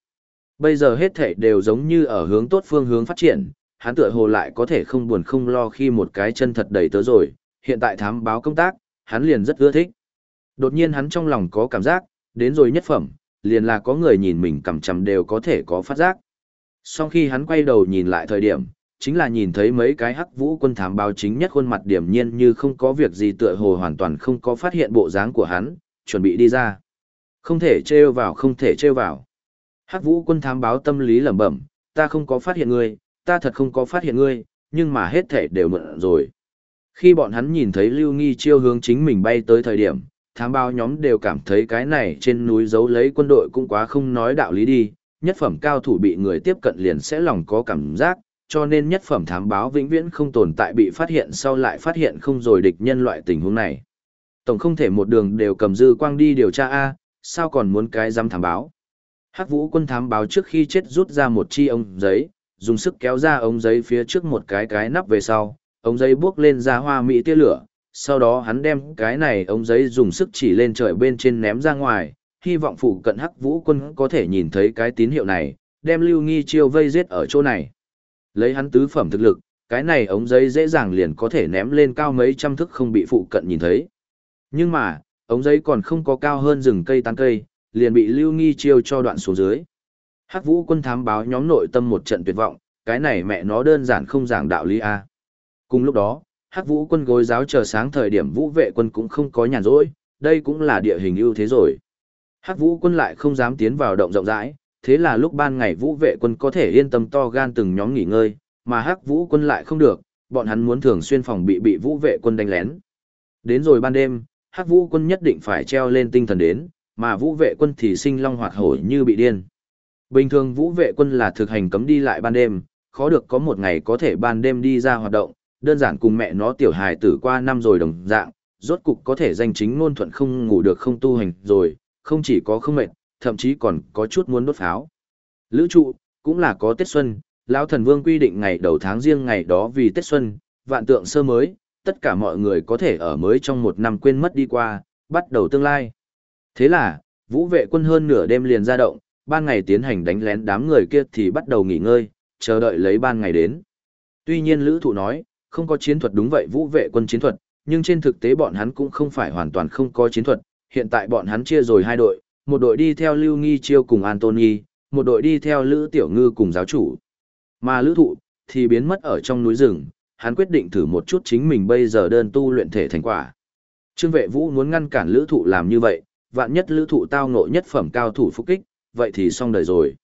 [SPEAKER 1] Bây giờ hết thể đều giống như ở hướng tốt phương hướng phát triển, hắn tựa hồ lại có thể không buồn không lo khi một cái chân thật đầy tớ rồi, hiện tại thám báo công tác, hắn liền rất ưa thích. Đột nhiên hắn trong lòng có cảm giác, đến rồi nhất phẩm, liền là có người nhìn mình cầm chầm đều có thể có phát giác. Sau khi hắn quay đầu nhìn lại thời điểm, chính là nhìn thấy mấy cái hắc vũ quân thám báo chính nhất khuôn mặt điểm nhiên như không có việc gì tựa hồ hoàn toàn không có phát hiện bộ dáng của hắn, chuẩn bị đi ra. Không thể trêu vào không thể trêu vào. Hắc vũ quân thám báo tâm lý lẩm bẩm, ta không có phát hiện ngươi, ta thật không có phát hiện ngươi, nhưng mà hết thể đều mượn rồi. Khi bọn hắn nhìn thấy Lưu Nghi chiêu hướng chính mình bay tới thời điểm, thám báo nhóm đều cảm thấy cái này trên núi giấu lấy quân đội cũng quá không nói đạo lý đi, nhất phẩm cao thủ bị người tiếp cận liền sẽ lòng có cảm giác, cho nên nhất phẩm thám báo vĩnh viễn không tồn tại bị phát hiện sau lại phát hiện không rồi địch nhân loại tình huống này. Tổng không thể một đường đều cầm dư quang đi điều tra A, sao còn muốn cái dám thám báo. Hắc vũ quân thám báo trước khi chết rút ra một chi ống giấy, dùng sức kéo ra ống giấy phía trước một cái cái nắp về sau, ống giấy buốc lên ra hoa mỹ tia lửa, sau đó hắn đem cái này ống giấy dùng sức chỉ lên trời bên trên ném ra ngoài, hy vọng phụ cận hắc vũ quân có thể nhìn thấy cái tín hiệu này, đem lưu nghi chiêu vây giết ở chỗ này. Lấy hắn tứ phẩm thực lực, cái này ống giấy dễ dàng liền có thể ném lên cao mấy trăm thước không bị phụ cận nhìn thấy. Nhưng mà, ống giấy còn không có cao hơn rừng cây tán cây, liền bị lưu nghi chiêu cho đoạn xuống dưới. Hắc vũ quân thám báo nhóm nội tâm một trận tuyệt vọng, cái này mẹ nó đơn giản không giảng đạo lý A. Cùng lúc đó, Hắc Vũ quân gối giáo chờ sáng thời điểm Vũ vệ quân cũng không có nhàn rỗi, đây cũng là địa hình ưu thế rồi. Hắc Vũ quân lại không dám tiến vào động rộng rãi, thế là lúc ban ngày Vũ vệ quân có thể yên tâm to gan từng nhóm nghỉ ngơi, mà Hắc Vũ quân lại không được, bọn hắn muốn thường xuyên phòng bị bị Vũ vệ quân đánh lén. Đến rồi ban đêm, Hắc Vũ quân nhất định phải treo lên tinh thần đến, mà Vũ vệ quân thì sinh long hoạt hổ như bị điên. Bình thường Vũ vệ quân là thực hành cấm đi lại ban đêm, khó được có một ngày có thể ban đêm đi ra hoạt động, đơn giản cùng mẹ nó tiểu hài tử qua năm rồi đồng dạng, rốt cục có thể danh chính ngôn thuận không ngủ được không tu hành rồi, không chỉ có không mệt, thậm chí còn có chút muốn đốt pháo. Lữ trụ, cũng là có Tết Xuân, lão thần vương quy định ngày đầu tháng riêng ngày đó vì Tết Xuân, vạn tượng sơ mới, tất cả mọi người có thể ở mới trong một năm quên mất đi qua, bắt đầu tương lai. Thế là, vũ vệ quân hơn nửa đêm liền ra động, ban ngày tiến hành đánh lén đám người kia thì bắt đầu nghỉ ngơi, chờ đợi lấy ban ngày đến. Tuy nhiên Lữ Thụ nói, không có chiến thuật đúng vậy vũ vệ quân chiến thuật, nhưng trên thực tế bọn hắn cũng không phải hoàn toàn không có chiến thuật, hiện tại bọn hắn chia rồi hai đội, một đội đi theo Lưu Nghi Chiêu cùng Anthony, một đội đi theo Lữ Tiểu Ngư cùng giáo chủ. Mà Lữ Thụ thì biến mất ở trong núi rừng, hắn quyết định thử một chút chính mình bây giờ đơn tu luyện thể thành quả. Trương Vệ Vũ muốn ngăn cản Lữ Thụ làm như vậy, vạn nhất Lữ Thụ tao ngộ nhất phẩm cao thủ phục kích, vậy thì xong đời rồi.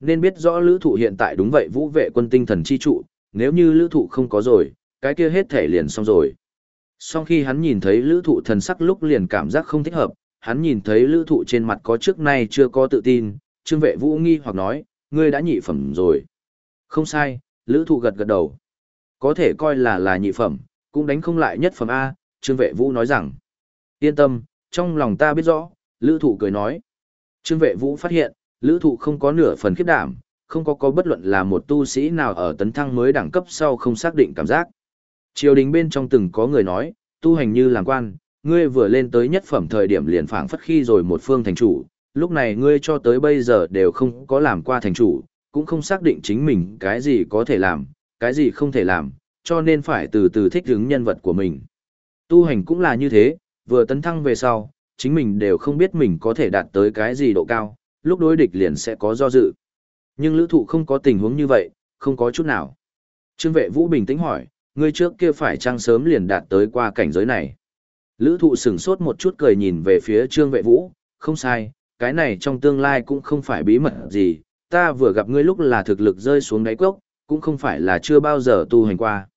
[SPEAKER 1] Nên biết rõ Lữ Thụ hiện tại đúng vậy Vũ vệ quân tinh thần chi trụ, nếu như Lữ Thụ không có rồi, cái kia hết thể liền xong rồi. Sau khi hắn nhìn thấy Lữ Thụ thần sắc lúc liền cảm giác không thích hợp, hắn nhìn thấy Lữ Thụ trên mặt có trước nay chưa có tự tin, Trương Vệ Vũ nghi hoặc nói, ngươi đã nhị phẩm rồi. Không sai, Lữ Thụ gật gật đầu. Có thể coi là là nhị phẩm, cũng đánh không lại nhất phẩm A, Trương Vệ Vũ nói rằng. Yên tâm, trong lòng ta biết rõ, Lữ Thụ cười nói. Trương Vệ Vũ phát hiện, Lữ Thụ không có nửa phần khiếp đảm, không có có bất luận là một tu sĩ nào ở tấn thăng mới đẳng cấp sau không xác định cảm giác. Triều đình bên trong từng có người nói, tu hành như làm quan, ngươi vừa lên tới nhất phẩm thời điểm liền phảng phất khi rồi một phương thành chủ, lúc này ngươi cho tới bây giờ đều không có làm qua thành chủ, cũng không xác định chính mình cái gì có thể làm, cái gì không thể làm, cho nên phải từ từ thích ứng nhân vật của mình. Tu hành cũng là như thế, vừa tấn thăng về sau, chính mình đều không biết mình có thể đạt tới cái gì độ cao, lúc đối địch liền sẽ có do dự. Nhưng lữ thụ không có tình huống như vậy, không có chút nào. Trương vệ vũ bình tĩnh hỏi, ngươi trước kia phải trăng sớm liền đạt tới qua cảnh giới này. Lữ thụ sửng sốt một chút cười nhìn về phía trương vệ vũ, không sai, cái này trong tương lai cũng không phải bí mật gì, ta vừa gặp ngươi lúc là thực lực rơi xuống đáy cốc, cũng không phải là chưa bao giờ tu hành qua.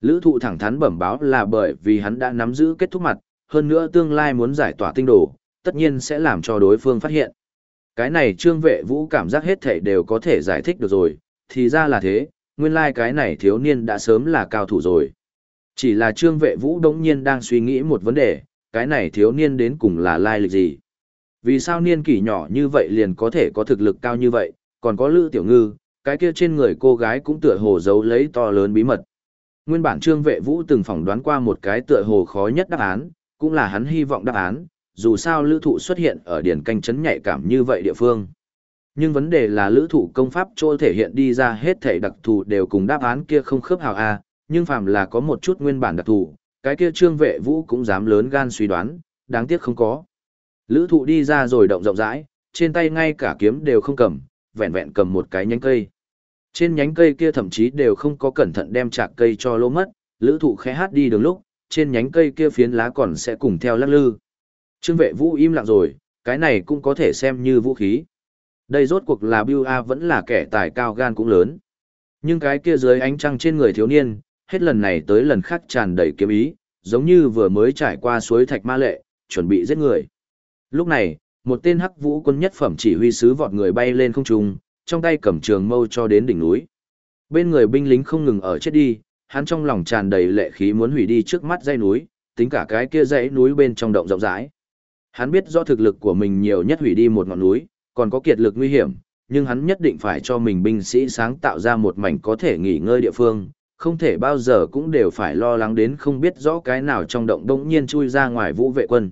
[SPEAKER 1] Lữ thụ thẳng thắn bẩm báo là bởi vì hắn đã nắm giữ kết thúc mặt, hơn nữa tương lai muốn giải tỏa tinh đồ, tất nhiên sẽ làm cho đối phương phát hiện. Cái này trương vệ vũ cảm giác hết thể đều có thể giải thích được rồi, thì ra là thế, nguyên lai like cái này thiếu niên đã sớm là cao thủ rồi. Chỉ là trương vệ vũ đống nhiên đang suy nghĩ một vấn đề, cái này thiếu niên đến cùng là lai lịch gì. Vì sao niên kỷ nhỏ như vậy liền có thể có thực lực cao như vậy, còn có lữ tiểu ngư, cái kia trên người cô gái cũng tựa hồ giấu lấy to lớn bí mật. Nguyên bản trương vệ vũ từng phỏng đoán qua một cái tựa hồ khó nhất đáp án, cũng là hắn hy vọng đáp án, dù sao lữ thụ xuất hiện ở điển canh chấn nhạy cảm như vậy địa phương. Nhưng vấn đề là lữ thụ công pháp trô thể hiện đi ra hết thể đặc thù đều cùng đáp án kia không khớp hào A, nhưng phàm là có một chút nguyên bản đặc thù, cái kia trương vệ vũ cũng dám lớn gan suy đoán, đáng tiếc không có. Lữ thụ đi ra rồi động rộng rãi, trên tay ngay cả kiếm đều không cầm, vẹn vẹn cầm một cái nhánh cây. Trên nhánh cây kia thậm chí đều không có cẩn thận đem chạc cây cho lỗ mất, lữ thụ khẽ hát đi đường lúc, trên nhánh cây kia phiến lá còn sẽ cùng theo lắc lư. Trương vệ vũ im lặng rồi, cái này cũng có thể xem như vũ khí. Đây rốt cuộc là Bill A vẫn là kẻ tài cao gan cũng lớn. Nhưng cái kia dưới ánh trăng trên người thiếu niên, hết lần này tới lần khác tràn đầy kiếm ý, giống như vừa mới trải qua suối thạch ma lệ, chuẩn bị giết người. Lúc này, một tên hắc vũ quân nhất phẩm chỉ huy sứ vọt người bay lên không trung, trong tay cầm trường mâu cho đến đỉnh núi. Bên người binh lính không ngừng ở chết đi, hắn trong lòng tràn đầy lệ khí muốn hủy đi trước mắt dãy núi, tính cả cái kia dãy núi bên trong động rộng rãi. Hắn biết do thực lực của mình nhiều nhất hủy đi một ngọn núi, còn có kiệt lực nguy hiểm, nhưng hắn nhất định phải cho mình binh sĩ sáng tạo ra một mảnh có thể nghỉ ngơi địa phương, không thể bao giờ cũng đều phải lo lắng đến không biết rõ cái nào trong động đống nhiên chui ra ngoài vũ vệ quân.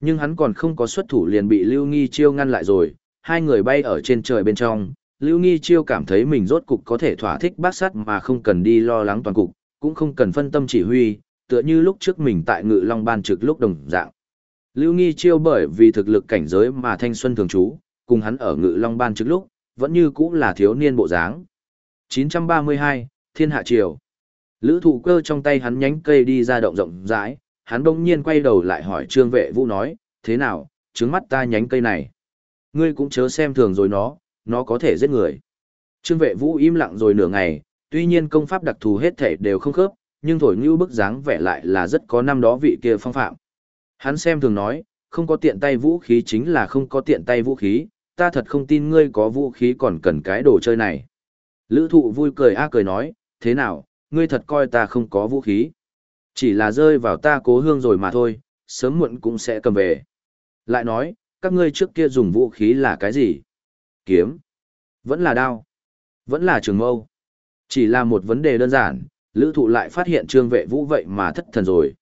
[SPEAKER 1] Nhưng hắn còn không có xuất thủ liền bị Lưu Nghi Chiêu ngăn lại rồi, hai người bay ở trên trời bên trong, Lưu Nghi Chiêu cảm thấy mình rốt cục có thể thỏa thích bác sát mà không cần đi lo lắng toàn cục, cũng không cần phân tâm chỉ huy, tựa như lúc trước mình tại Ngự Long Ban trực lúc đồng dạng. Lưu Nghi Chiêu bởi vì thực lực cảnh giới mà thanh xuân thường trú, cùng hắn ở Ngự Long Ban trực lúc, vẫn như cũ là thiếu niên bộ dáng. 932, Thiên Hạ Triều. Lữ thụ cơ trong tay hắn nhánh cây đi ra động rộng rãi, hắn đông nhiên quay đầu lại hỏi Trương Vệ Vũ nói, thế nào, trứng mắt ta nhánh cây này. Ngươi cũng chớ xem thường rồi nó, nó có thể giết người. Trương vệ vũ im lặng rồi nửa ngày, tuy nhiên công pháp đặc thù hết thể đều không khớp, nhưng thổi như bức dáng vẻ lại là rất có năm đó vị kia phong phạm. Hắn xem thường nói, không có tiện tay vũ khí chính là không có tiện tay vũ khí, ta thật không tin ngươi có vũ khí còn cần cái đồ chơi này. Lữ thụ vui cười a cười nói, thế nào, ngươi thật coi ta không có vũ khí. Chỉ là rơi vào ta cố hương rồi mà thôi, sớm muộn cũng sẽ cầm về. Lại nói, các ngươi trước kia dùng vũ khí là cái gì? Kiếm. Vẫn là đao. Vẫn là trường mâu. Chỉ là một vấn đề đơn giản, lữ thụ lại phát hiện trương vệ vũ vậy mà thất thần rồi.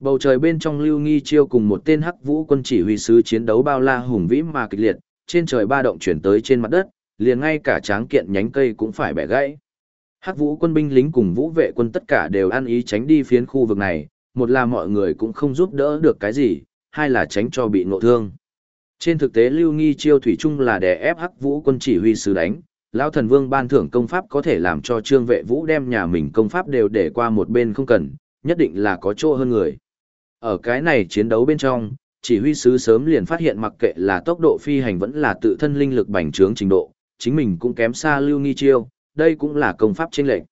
[SPEAKER 1] Bầu trời bên trong lưu nghi chiêu cùng một tên hắc vũ quân chỉ huy sứ chiến đấu bao la hùng vĩ mà kịch liệt, trên trời ba động chuyển tới trên mặt đất, liền ngay cả tráng kiện nhánh cây cũng phải bẻ gãy. Hắc vũ quân binh lính cùng vũ vệ quân tất cả đều ăn ý tránh đi phiến khu vực này, một là mọi người cũng không giúp đỡ được cái gì, hai là tránh cho bị ngộ thương. Trên thực tế Lưu Nghi Chiêu Thủy Trung là đè ép Hắc Vũ quân chỉ huy sứ đánh, Lão Thần Vương ban thưởng công pháp có thể làm cho Trương Vệ Vũ đem nhà mình công pháp đều để qua một bên không cần, nhất định là có chỗ hơn người. Ở cái này chiến đấu bên trong, chỉ huy sứ sớm liền phát hiện mặc kệ là tốc độ phi hành vẫn là tự thân linh lực bành trướng trình độ, chính mình cũng kém xa Lưu Nghi Chiêu, đây cũng là công pháp chênh lệch.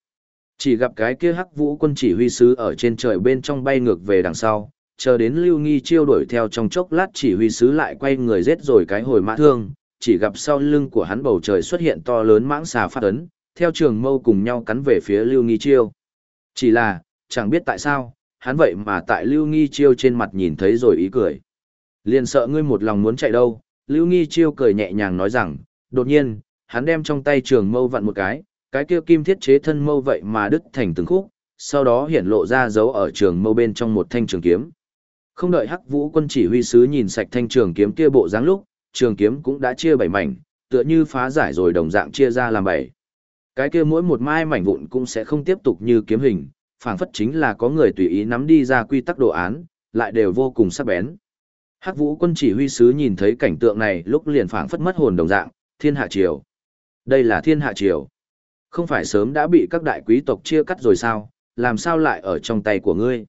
[SPEAKER 1] Chỉ gặp cái kia Hắc Vũ quân chỉ huy sứ ở trên trời bên trong bay ngược về đằng sau, chờ đến Lưu Nghi Chiêu đuổi theo trong chốc lát chỉ huy sứ lại quay người giết rồi cái hồi mã thương, chỉ gặp sau lưng của hắn bầu trời xuất hiện to lớn mãng xà phát ấn, theo trường mâu cùng nhau cắn về phía Lưu Nghi Chiêu. Chỉ là, chẳng biết tại sao, hắn vậy mà tại Lưu Nghi Chiêu trên mặt nhìn thấy rồi ý cười. Liền sợ ngươi một lòng muốn chạy đâu, Lưu Nghi Chiêu cười nhẹ nhàng nói rằng, đột nhiên, hắn đem trong tay trường mâu vặn một cái, cái kia kim thiết chế thân mâu vậy mà đứt thành từng khúc, sau đó hiện lộ ra dấu ở trường mâu bên trong một thanh trường kiếm. Không đợi Hắc Vũ quân chỉ huy sứ nhìn sạch thanh trường kiếm kia bộ dáng lúc, trường kiếm cũng đã chia bảy mảnh, tựa như phá giải rồi đồng dạng chia ra làm bảy. Cái kia mỗi một mai mảnh vụn cũng sẽ không tiếp tục như kiếm hình, phảng phất chính là có người tùy ý nắm đi ra quy tắc đồ án, lại đều vô cùng sắc bén. Hắc Vũ quân chỉ huy sứ nhìn thấy cảnh tượng này lúc liền phảng phất mất hồn đồng dạng, thiên hạ triều. Đây là thiên hạ triều. Không phải sớm đã bị các đại quý tộc chia cắt rồi sao, làm sao lại ở trong tay của ngươi?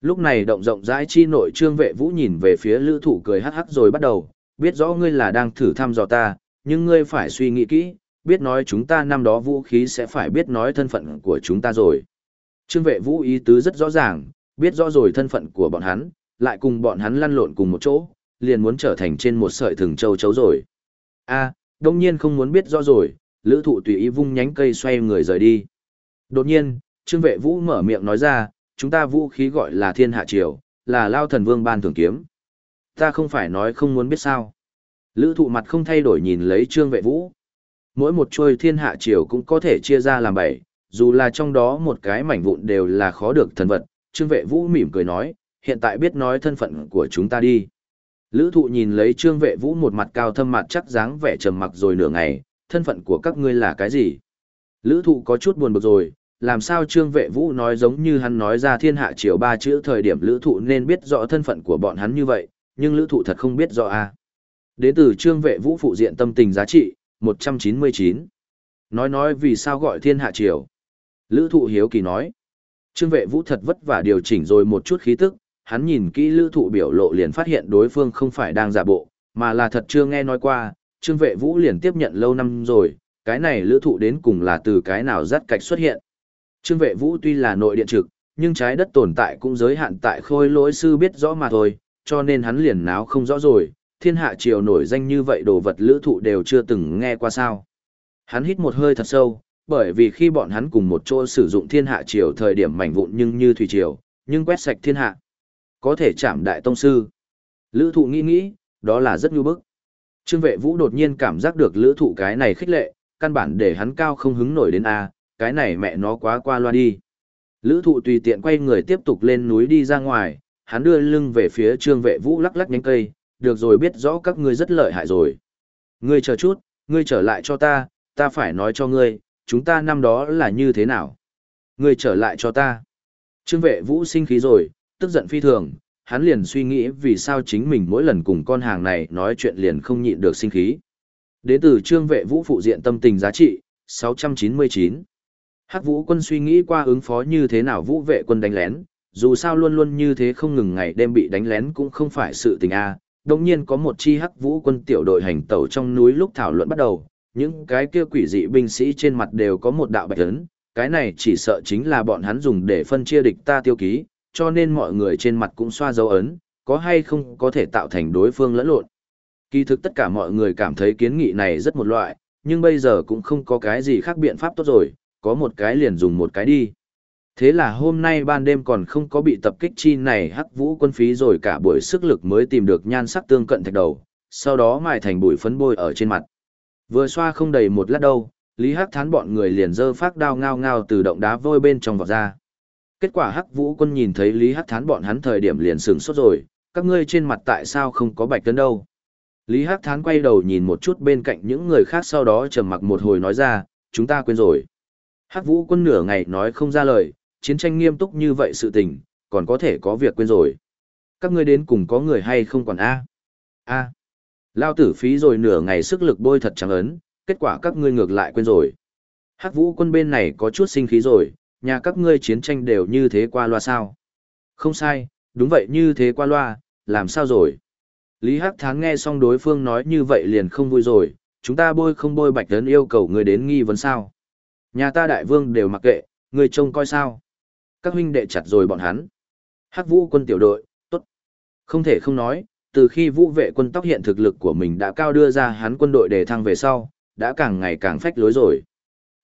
[SPEAKER 1] Lúc này động rộng rãi chi nội trương vệ vũ nhìn về phía lữ thủ cười hắc hắc rồi bắt đầu, biết rõ ngươi là đang thử thăm dò ta, nhưng ngươi phải suy nghĩ kỹ, biết nói chúng ta năm đó vũ khí sẽ phải biết nói thân phận của chúng ta rồi. Trương vệ vũ ý tứ rất rõ ràng, biết rõ rồi thân phận của bọn hắn, lại cùng bọn hắn lăn lộn cùng một chỗ, liền muốn trở thành trên một sợi thừng châu chấu rồi. a đông nhiên không muốn biết rõ rồi, lữ thụ tùy ý vung nhánh cây xoay người rời đi. Đột nhiên, trương vệ vũ mở miệng nói ra, chúng ta vũ khí gọi là thiên hạ triều, là lao thần vương ban thường kiếm. Ta không phải nói không muốn biết sao. Lữ thụ mặt không thay đổi nhìn lấy trương vệ vũ. Mỗi một trôi thiên hạ triều cũng có thể chia ra làm bảy, dù là trong đó một cái mảnh vụn đều là khó được thần vật. Trương vệ vũ mỉm cười nói, hiện tại biết nói thân phận của chúng ta đi. Lữ thụ nhìn lấy trương vệ vũ một mặt cao thâm mặt chắc dáng vẻ trầm mặc rồi nửa ngày, thân phận của các ngươi là cái gì? Lữ thụ có chút buồn bực rồi, làm sao trương vệ vũ nói giống như hắn nói ra thiên hạ triều ba chữ thời điểm lữ thụ nên biết rõ thân phận của bọn hắn như vậy, nhưng lữ thụ thật không biết rõ a à. Đến từ trương vệ vũ phụ diện tâm tình giá trị, 199. Nói nói vì sao gọi thiên hạ triều. Lữ thụ hiếu kỳ nói. Trương vệ vũ thật vất vả điều chỉnh rồi một chút khí tức, hắn nhìn kỹ lữ thụ biểu lộ liền phát hiện đối phương không phải đang giả bộ, mà là thật chưa nghe nói qua, trương vệ vũ liền tiếp nhận lâu năm rồi, cái này lữ thụ đến cùng là từ cái nào rắt cạch xuất hiện. Trương vệ vũ tuy là nội điện trực, nhưng trái đất tồn tại cũng giới hạn tại khôi lỗi sư biết rõ mà thôi, cho nên hắn liền náo không rõ rồi, thiên hạ triều nổi danh như vậy đồ vật lữ thụ đều chưa từng nghe qua sao. Hắn hít một hơi thật sâu, bởi vì khi bọn hắn cùng một chỗ sử dụng thiên hạ triều thời điểm mảnh vụn nhưng như thủy triều, nhưng quét sạch thiên hạ. Có thể chạm đại tông sư. Lữ thụ nghĩ nghĩ, đó là rất nhu bức. Trương vệ vũ đột nhiên cảm giác được lữ thụ cái này khích lệ, căn bản để hắn cao không hứng nổi đến A, cái này mẹ nó quá qua loa đi. Lữ thụ tùy tiện quay người tiếp tục lên núi đi ra ngoài, hắn đưa lưng về phía trương vệ vũ lắc lắc nhánh cây, được rồi biết rõ các ngươi rất lợi hại rồi. Ngươi chờ chút, ngươi trở lại cho ta, ta phải nói cho ngươi, chúng ta năm đó là như thế nào. Ngươi trở lại cho ta. Trương vệ vũ sinh khí rồi, tức giận phi thường, hắn liền suy nghĩ vì sao chính mình mỗi lần cùng con hàng này nói chuyện liền không nhịn được sinh khí. Đế tử trương vệ vũ phụ diện tâm tình giá trị, 699. Hắc vũ quân suy nghĩ qua ứng phó như thế nào vũ vệ quân đánh lén, dù sao luôn luôn như thế không ngừng ngày đêm bị đánh lén cũng không phải sự tình a. Đồng nhiên có một chi hắc vũ quân tiểu đội hành tẩu trong núi lúc thảo luận bắt đầu, những cái kia quỷ dị binh sĩ trên mặt đều có một đạo bạch ấn, cái này chỉ sợ chính là bọn hắn dùng để phân chia địch ta tiêu ký, cho nên mọi người trên mặt cũng xoa dấu ấn, có hay không có thể tạo thành đối phương lẫn lộn. Kỳ thực tất cả mọi người cảm thấy kiến nghị này rất một loại, nhưng bây giờ cũng không có cái gì khác biện pháp tốt rồi, có một cái liền dùng một cái đi. Thế là hôm nay ban đêm còn không có bị tập kích chi này hắc vũ quân phí rồi cả buổi sức lực mới tìm được nhan sắc tương cận thạch đầu, sau đó mài thành bụi phấn bôi ở trên mặt. Vừa xoa không đầy một lát đâu, Lý Hắc Thán bọn người liền dơ phát đao ngao ngao từ động đá vôi bên trong vọt ra. Kết quả Hắc Vũ quân nhìn thấy Lý Hắc Thán bọn hắn thời điểm liền sửng sốt rồi, các ngươi trên mặt tại sao không có bạch cân đâu. Lý Hắc Thán quay đầu nhìn một chút bên cạnh những người khác sau đó trầm mặc một hồi nói ra, chúng ta quên rồi. Hắc Vũ quân nửa ngày nói không ra lời, chiến tranh nghiêm túc như vậy sự tình, còn có thể có việc quên rồi. Các ngươi đến cùng có người hay không còn A? A. Lao tử phí rồi nửa ngày sức lực bôi thật trắng ấn, kết quả các ngươi ngược lại quên rồi. Hắc vũ quân bên này có chút sinh khí rồi, nhà các ngươi chiến tranh đều như thế qua loa sao. Không sai, đúng vậy như thế qua loa, làm sao rồi? Lý Hắc Thán nghe xong đối phương nói như vậy liền không vui rồi, chúng ta bôi không bôi bạch tấn yêu cầu người đến nghi vấn sao. Nhà ta đại vương đều mặc kệ, người trông coi sao. Các huynh đệ chặt rồi bọn hắn. Hắc vũ quân tiểu đội, tốt. Không thể không nói, từ khi vũ vệ quân tóc hiện thực lực của mình đã cao đưa ra hắn quân đội để thăng về sau, đã càng ngày càng phách lối rồi.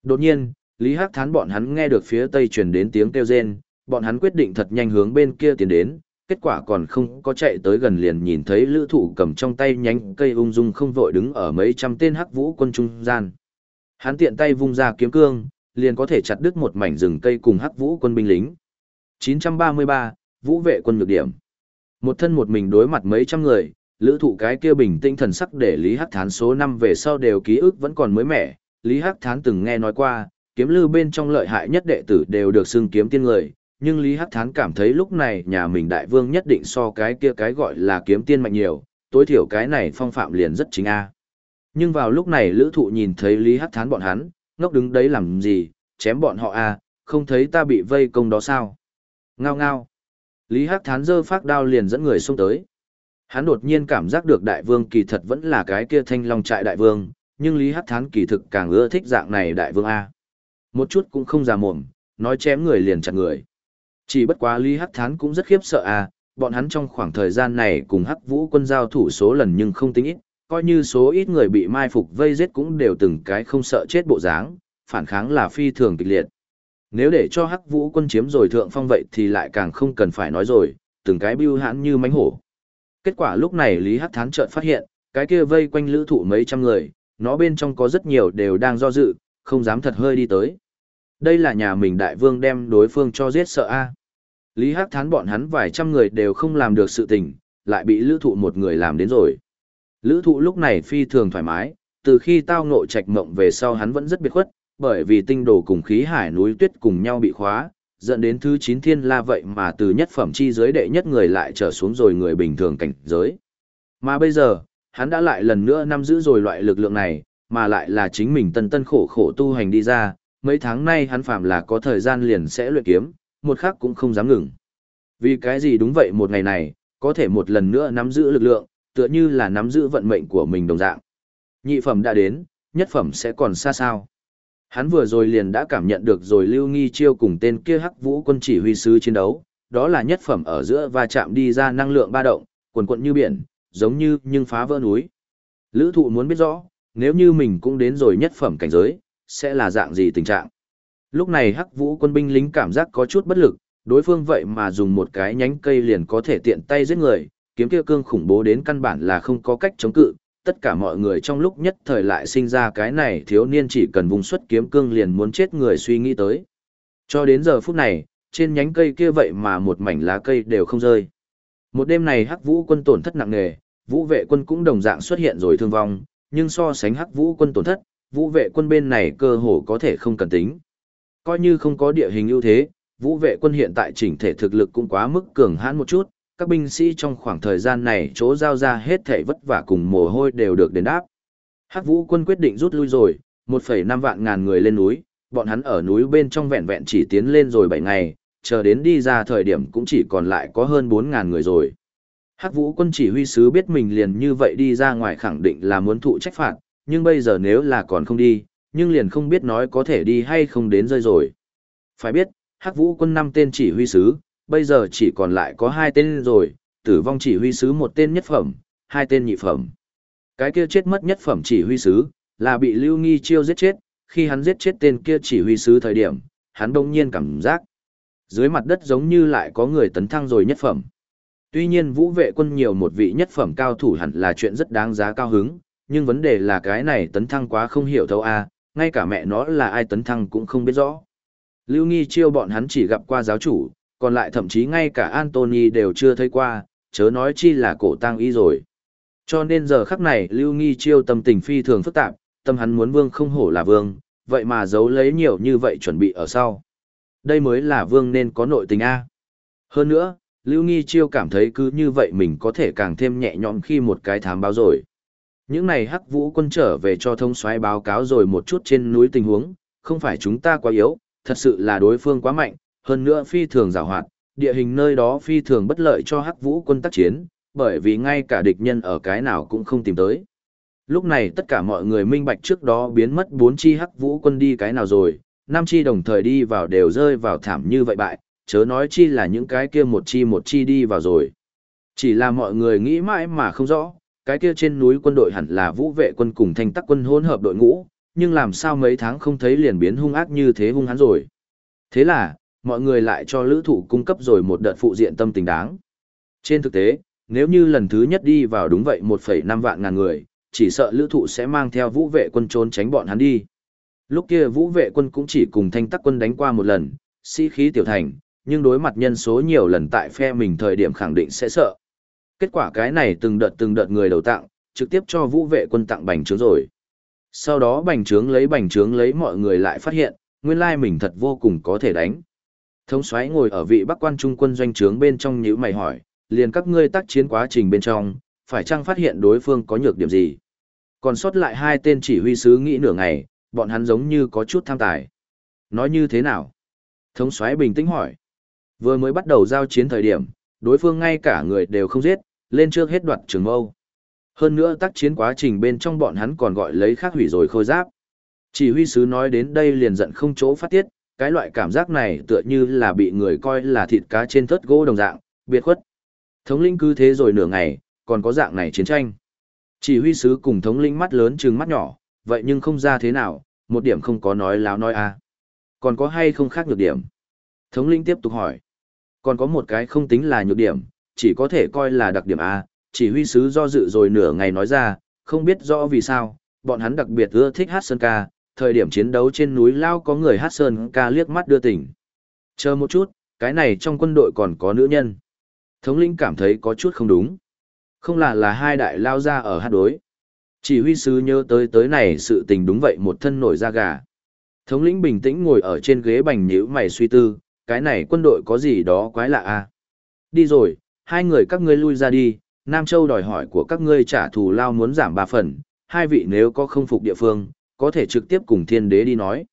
[SPEAKER 1] Đột nhiên, Lý Hắc Thán bọn hắn nghe được phía tây truyền đến tiếng kêu rên, bọn hắn quyết định thật nhanh hướng bên kia tiến đến, kết quả còn không có chạy tới gần liền nhìn thấy lữ thủ cầm trong tay nhánh cây ung dung không vội đứng ở mấy trăm tên hắc vũ quân trung gian. Hắn tiện tay vung ra kiếm cương, liền có thể chặt đứt một mảnh rừng cây cùng hắc vũ quân binh lính. 933, vũ vệ quân nhược điểm. Một thân một mình đối mặt mấy trăm người, lữ thụ cái kia bình tĩnh thần sắc để Lý Hắc Thán số năm về sau đều ký ức vẫn còn mới mẻ. Lý Hắc Thán từng nghe nói qua, kiếm lư bên trong lợi hại nhất đệ tử đều được xưng kiếm tiên người, nhưng Lý Hắc Thán cảm thấy lúc này nhà mình đại vương nhất định so cái kia cái gọi là kiếm tiên mạnh nhiều, tối thiểu cái này phong phạm liền rất chính a. Nhưng vào lúc này lữ thụ nhìn thấy Lý Hắc Thán bọn hắn, ngốc đứng đấy làm gì, chém bọn họ à không thấy ta bị vây công đó sao? Ngao ngao. Lý Hắc Thán giơ phát đao liền dẫn người xông tới. Hắn đột nhiên cảm giác được đại vương kỳ thật vẫn là cái kia thanh long trại đại vương, nhưng Lý Hắc Thán kỳ thực càng ưa thích dạng này đại vương A. Một chút cũng không già mồm, nói chém người liền chặt người. Chỉ bất quá Lý Hắc Thán cũng rất khiếp sợ A, bọn hắn trong khoảng thời gian này cùng Hắc Vũ quân giao thủ số lần nhưng không tính ít, coi như số ít người bị mai phục vây giết cũng đều từng cái không sợ chết bộ dáng, phản kháng là phi thường kịch liệt. Nếu để cho Hắc Vũ quân chiếm rồi thượng phong vậy thì lại càng không cần phải nói rồi, từng cái bưu hãn như mánh hổ. Kết quả lúc này Lý Hắc Thán chợt phát hiện, cái kia vây quanh lữ thụ mấy trăm người, nó bên trong có rất nhiều đều đang do dự, không dám thật hơi đi tới. Đây là nhà mình đại vương đem đối phương cho giết sợ a Lý Hắc Thán bọn hắn vài trăm người đều không làm được sự tình, lại bị lữ thụ một người làm đến rồi. Lữ thụ lúc này phi thường thoải mái, từ khi tao ngộ trạch mộng về sau hắn vẫn rất biệt khuất, bởi vì tinh đồ cùng khí hải núi tuyết cùng nhau bị khóa, dẫn đến thứ 9 thiên la vậy mà từ nhất phẩm chi giới đệ nhất người lại trở xuống rồi người bình thường cảnh giới. Mà bây giờ, hắn đã lại lần nữa nắm giữ rồi loại lực lượng này, mà lại là chính mình tân tân khổ khổ tu hành đi ra, mấy tháng nay hắn phạm là có thời gian liền sẽ luyện kiếm, một khắc cũng không dám ngừng. Vì cái gì đúng vậy một ngày này, có thể một lần nữa nắm giữ lực lượng, tựa như là nắm giữ vận mệnh của mình đồng dạng. Nhị phẩm đã đến, nhất phẩm sẽ còn xa sao. Hắn vừa rồi liền đã cảm nhận được rồi Lưu Nghi Chiêu cùng tên kia Hắc Vũ quân chỉ huy sứ chiến đấu, đó là nhất phẩm ở giữa và chạm đi ra năng lượng ba động, quần quận như biển, giống như nhưng phá vỡ núi. Lữ thụ muốn biết rõ, nếu như mình cũng đến rồi nhất phẩm cảnh giới, sẽ là dạng gì tình trạng. Lúc này Hắc Vũ quân binh lính cảm giác có chút bất lực, đối phương vậy mà dùng một cái nhánh cây liền có thể tiện tay giết người, kiếm kia cương khủng bố đến căn bản là không có cách chống cự, tất cả mọi người trong lúc nhất thời lại sinh ra cái này thiếu niên chỉ cần vùng xuất kiếm cương liền muốn chết người suy nghĩ tới. Cho đến giờ phút này, trên nhánh cây kia vậy mà một mảnh lá cây đều không rơi. Một đêm này hắc vũ quân tổn thất nặng nề, vũ vệ quân cũng đồng dạng xuất hiện rồi thương vong, nhưng so sánh hắc vũ quân tổn thất, vũ vệ quân bên này cơ hồ có thể không cần tính. Coi như không có địa hình ưu thế, vũ vệ quân hiện tại chỉnh thể thực lực cũng quá mức cường hãn một chút, các binh sĩ trong khoảng thời gian này chỗ giao ra hết thể vất vả cùng mồ hôi đều được đền đáp. Hắc vũ quân quyết định rút lui rồi, 1,5 vạn ngàn người lên núi, bọn hắn ở núi bên trong vẹn vẹn chỉ tiến lên rồi 7 ngày, chờ đến đi ra thời điểm cũng chỉ còn lại có hơn 4 ngàn người rồi. Hắc vũ quân chỉ huy sứ biết mình liền như vậy đi ra ngoài khẳng định là muốn thụ trách phạt, nhưng bây giờ nếu là còn không đi, nhưng liền không biết nói có thể đi hay không đến rơi rồi. Phải biết, Hắc vũ quân năm tên chỉ huy sứ, bây giờ chỉ còn lại có hai tên rồi, tử vong chỉ huy sứ một tên nhất phẩm, hai tên nhị phẩm. Cái kia chết mất nhất phẩm chỉ huy sứ, là bị Lưu Nghi Chiêu giết chết, khi hắn giết chết tên kia chỉ huy sứ thời điểm, hắn đông nhiên cảm giác. Dưới mặt đất giống như lại có người tấn thăng rồi nhất phẩm. Tuy nhiên vũ vệ quân nhiều một vị nhất phẩm cao thủ hẳn là chuyện rất đáng giá cao hứng, nhưng vấn đề là cái này tấn thăng quá không hiểu thấu a, ngay cả mẹ nó là ai tấn thăng cũng không biết rõ. Lưu Nghi chiêu bọn hắn chỉ gặp qua giáo chủ, còn lại thậm chí ngay cả Anthony đều chưa thấy qua, chớ nói chi là cổ tang y rồi. Cho nên giờ khắc này Lưu Nghi chiêu tâm tình phi thường phức tạp, tâm hắn muốn vương không hổ là vương, vậy mà giấu lấy nhiều như vậy chuẩn bị ở sau. Đây mới là vương nên có nội tình A. Hơn nữa, Lưu Nghi chiêu cảm thấy cứ như vậy mình có thể càng thêm nhẹ nhõm khi một cái thám báo rồi. Những này hắc vũ quân trở về cho thông soái báo cáo rồi một chút trên núi tình huống, không phải chúng ta quá yếu, thật sự là đối phương quá mạnh, hơn nữa phi thường giàu hoạt, địa hình nơi đó phi thường bất lợi cho hắc vũ quân tác chiến, bởi vì ngay cả địch nhân ở cái nào cũng không tìm tới. Lúc này tất cả mọi người minh bạch trước đó biến mất bốn chi hắc vũ quân đi cái nào rồi, năm chi đồng thời đi vào đều rơi vào thảm như vậy bại, chớ nói chi là những cái kia một chi một chi đi vào rồi. Chỉ là mọi người nghĩ mãi mà không rõ, cái kia trên núi quân đội hẳn là vũ vệ quân cùng thanh tắc quân hỗn hợp đội ngũ, nhưng làm sao mấy tháng không thấy liền biến hung ác như thế hung hắn rồi. Thế là, mọi người lại cho lữ thụ cung cấp rồi một đợt phụ diện tâm tình đáng. Trên thực tế, nếu như lần thứ nhất đi vào đúng vậy 1,5 vạn ngàn người, chỉ sợ lữ thụ sẽ mang theo vũ vệ quân trốn tránh bọn hắn đi. Lúc kia vũ vệ quân cũng chỉ cùng thanh tắc quân đánh qua một lần, sĩ khí tiểu thành, nhưng đối mặt nhân số nhiều lần tại phe mình thời điểm khẳng định sẽ sợ. Kết quả cái này từng đợt từng đợt người đầu tặng, trực tiếp cho vũ vệ quân tặng bành trướng rồi. Sau đó bành trướng lấy bành trướng lấy mọi người lại phát hiện, nguyên lai mình thật vô cùng có thể đánh. Thống soái ngồi ở vị bắc quan trung quân doanh trướng bên trong nhữ mày hỏi, liền các ngươi tác chiến quá trình bên trong, phải chăng phát hiện đối phương có nhược điểm gì? Còn sót lại hai tên chỉ huy sứ nghĩ nửa ngày, bọn hắn giống như có chút tham tài. Nói như thế nào? Thống soái bình tĩnh hỏi. Vừa mới bắt đầu giao chiến thời điểm, đối phương ngay cả người đều không giết, lên trước hết đoạt trường mâu. Hơn nữa tác chiến quá trình bên trong bọn hắn còn gọi lấy khác hủy rồi khôi giáp. Chỉ huy sứ nói đến đây liền giận không chỗ phát tiết, cái loại cảm giác này tựa như là bị người coi là thịt cá trên thớt gỗ đồng dạng, biệt khuất. Thống lĩnh cứ thế rồi nửa ngày, còn có dạng này chiến tranh. Chỉ huy sứ cùng thống lĩnh mắt lớn trừng mắt nhỏ, vậy nhưng không ra thế nào, một điểm không có nói láo nói a. À. Còn có hay không khác nhược điểm? Thống lĩnh tiếp tục hỏi. Còn có một cái không tính là nhược điểm, chỉ có thể coi là đặc điểm A, à. chỉ huy sứ do dự rồi nửa ngày nói ra, không biết rõ vì sao, bọn hắn đặc biệt ưa thích hát sơn ca, thời điểm chiến đấu trên núi Lao có người hát sơn ca liếc mắt đưa tỉnh. Chờ một chút, cái này trong quân đội còn có nữ nhân. Thống lĩnh cảm thấy có chút không đúng. Không là là hai đại lao ra ở hát đối. Chỉ huy sứ nhớ tới tới này sự tình đúng vậy một thân nổi da gà. Thống lĩnh bình tĩnh ngồi ở trên ghế bành nhíu mày suy tư, cái này quân đội có gì đó quái lạ à? Đi rồi, hai người các ngươi lui ra đi, Nam Châu đòi hỏi của các ngươi trả thù lao muốn giảm ba phần, hai vị nếu có không phục địa phương, có thể trực tiếp cùng thiên đế đi nói.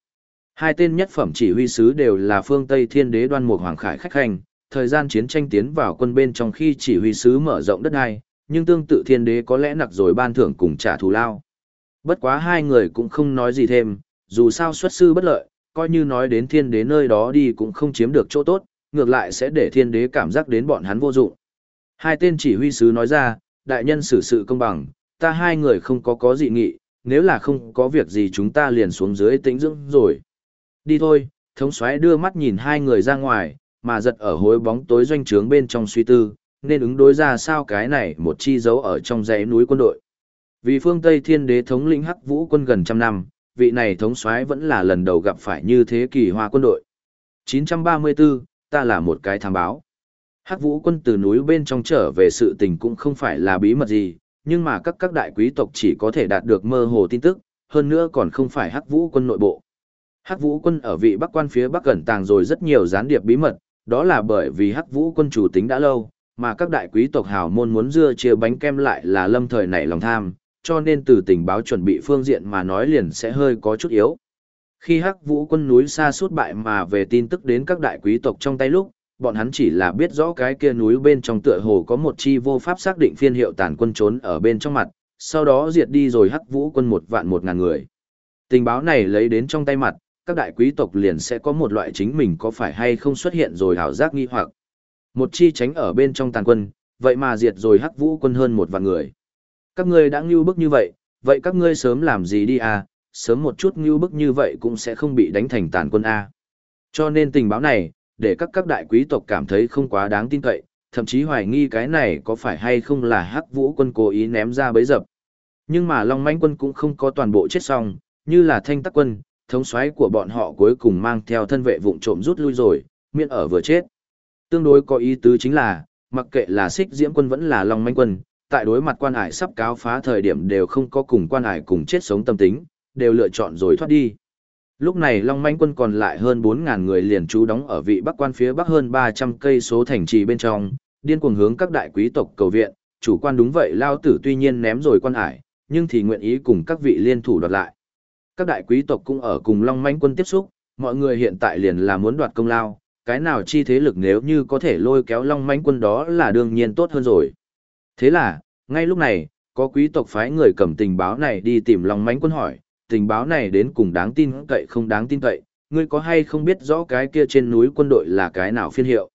[SPEAKER 1] Hai tên nhất phẩm chỉ huy sứ đều là phương Tây thiên đế đoan mục hoàng khải khách hành, thời gian chiến tranh tiến vào quân bên trong khi chỉ huy sứ mở rộng đất đai, nhưng tương tự thiên đế có lẽ nặc rồi ban thưởng cùng trả thù lao. Bất quá hai người cũng không nói gì thêm, dù sao xuất sư bất lợi, coi như nói đến thiên đế nơi đó đi cũng không chiếm được chỗ tốt, ngược lại sẽ để thiên đế cảm giác đến bọn hắn vô dụng. Hai tên chỉ huy sứ nói ra, đại nhân xử sự công bằng, ta hai người không có có dị nghị, nếu là không có việc gì chúng ta liền xuống dưới tĩnh dưỡng rồi. Đi thôi, thống soái đưa mắt nhìn hai người ra ngoài, mà giật ở hối bóng tối doanh trướng bên trong suy tư, nên ứng đối ra sao cái này một chi dấu ở trong dãy núi quân đội. Vì phương Tây thiên đế thống lĩnh hắc vũ quân gần trăm năm, vị này thống soái vẫn là lần đầu gặp phải như thế kỳ hoa quân đội. 934, ta là một cái tham báo. Hắc vũ quân từ núi bên trong trở về sự tình cũng không phải là bí mật gì, nhưng mà các các đại quý tộc chỉ có thể đạt được mơ hồ tin tức, hơn nữa còn không phải hắc vũ quân nội bộ. Hắc vũ quân ở vị bắc quan phía bắc gần tàng rồi rất nhiều gián điệp bí mật, đó là bởi vì hắc vũ quân chủ tính đã lâu, mà các đại quý tộc hào môn muốn dưa chia bánh kem lại là lâm thời nảy lòng tham, cho nên từ tình báo chuẩn bị phương diện mà nói liền sẽ hơi có chút yếu. Khi hắc vũ quân núi xa suốt bại mà về tin tức đến các đại quý tộc trong tay lúc, bọn hắn chỉ là biết rõ cái kia núi bên trong tựa hồ có một chi vô pháp xác định phiên hiệu tàn quân trốn ở bên trong mặt, sau đó diệt đi rồi hắc vũ quân một vạn một ngàn người. Tình báo này lấy đến trong tay mặt, các đại quý tộc liền sẽ có một loại chính mình có phải hay không xuất hiện rồi hảo giác nghi hoặc. Một chi tránh ở bên trong tàn quân, vậy mà diệt rồi hắc vũ quân hơn một vạn người. Các ngươi đã ngưu bức như vậy, vậy các ngươi sớm làm gì đi à, sớm một chút ngưu bức như vậy cũng sẽ không bị đánh thành tàn quân A. Cho nên tình báo này, để các các đại quý tộc cảm thấy không quá đáng tin cậy, thậm chí hoài nghi cái này có phải hay không là hắc vũ quân cố ý ném ra bấy dập. Nhưng mà Long Mãnh quân cũng không có toàn bộ chết xong, như là thanh tắc quân, thống soái của bọn họ cuối cùng mang theo thân vệ vụng trộm rút lui rồi, miễn ở vừa chết. Tương đối có ý tứ chính là, mặc kệ là xích diễm quân vẫn là Long Mãnh quân, tại đối mặt quan hải sắp cáo phá thời điểm đều không có cùng quan hải cùng chết sống tâm tính, đều lựa chọn rồi thoát đi. Lúc này Long Manh quân còn lại hơn 4.000 người liền trú đóng ở vị bắc quan phía bắc hơn 300 cây số thành trì bên trong, điên cuồng hướng các đại quý tộc cầu viện, chủ quan đúng vậy lao tử tuy nhiên ném rồi quan hải, nhưng thì nguyện ý cùng các vị liên thủ đoạt lại. Các đại quý tộc cũng ở cùng Long Manh quân tiếp xúc, mọi người hiện tại liền là muốn đoạt công lao, cái nào chi thế lực nếu như có thể lôi kéo Long Manh quân đó là đương nhiên tốt hơn rồi. Thế là, ngay lúc này, có quý tộc phái người cầm tình báo này đi tìm Long Manh quân hỏi, tình báo này đến cùng đáng tin cậy không đáng tin cậy, ngươi có hay không biết rõ cái kia trên núi quân đội là cái nào phiên hiệu.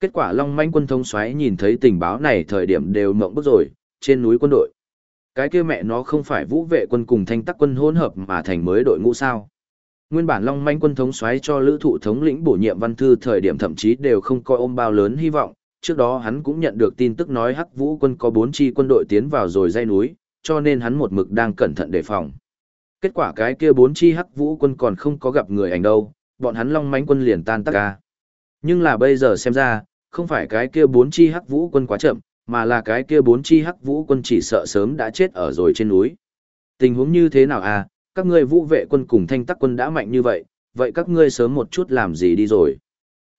[SPEAKER 1] Kết quả Long Manh quân thống xoáy nhìn thấy tình báo này thời điểm đều mộng bức rồi, trên núi quân đội. Cái kia mẹ nó không phải vũ vệ quân cùng thanh tắc quân hỗn hợp mà thành mới đội ngũ sao. Nguyên bản Long Manh quân thống xoáy cho lữ thụ thống lĩnh bổ nhiệm văn thư thời điểm thậm chí đều không coi ôm bao lớn hy vọng, trước đó hắn cũng nhận được tin tức nói Hắc Vũ quân có 4 chi quân đội tiến vào rồi dây núi, cho nên hắn một mực đang cẩn thận đề phòng. Kết quả cái kia bốn chi Hắc Vũ quân còn không có gặp người ảnh đâu, bọn hắn Long mánh quân liền tan tác ca. Nhưng là bây giờ xem ra, không phải cái kia bốn chi Hắc Vũ quân quá chậm, mà là cái kia bốn chi Hắc Vũ quân chỉ sợ sớm đã chết ở rồi trên núi. Tình huống như thế nào à, các ngươi vũ vệ quân cùng thanh tắc quân đã mạnh như vậy, vậy các ngươi sớm một chút làm gì đi rồi.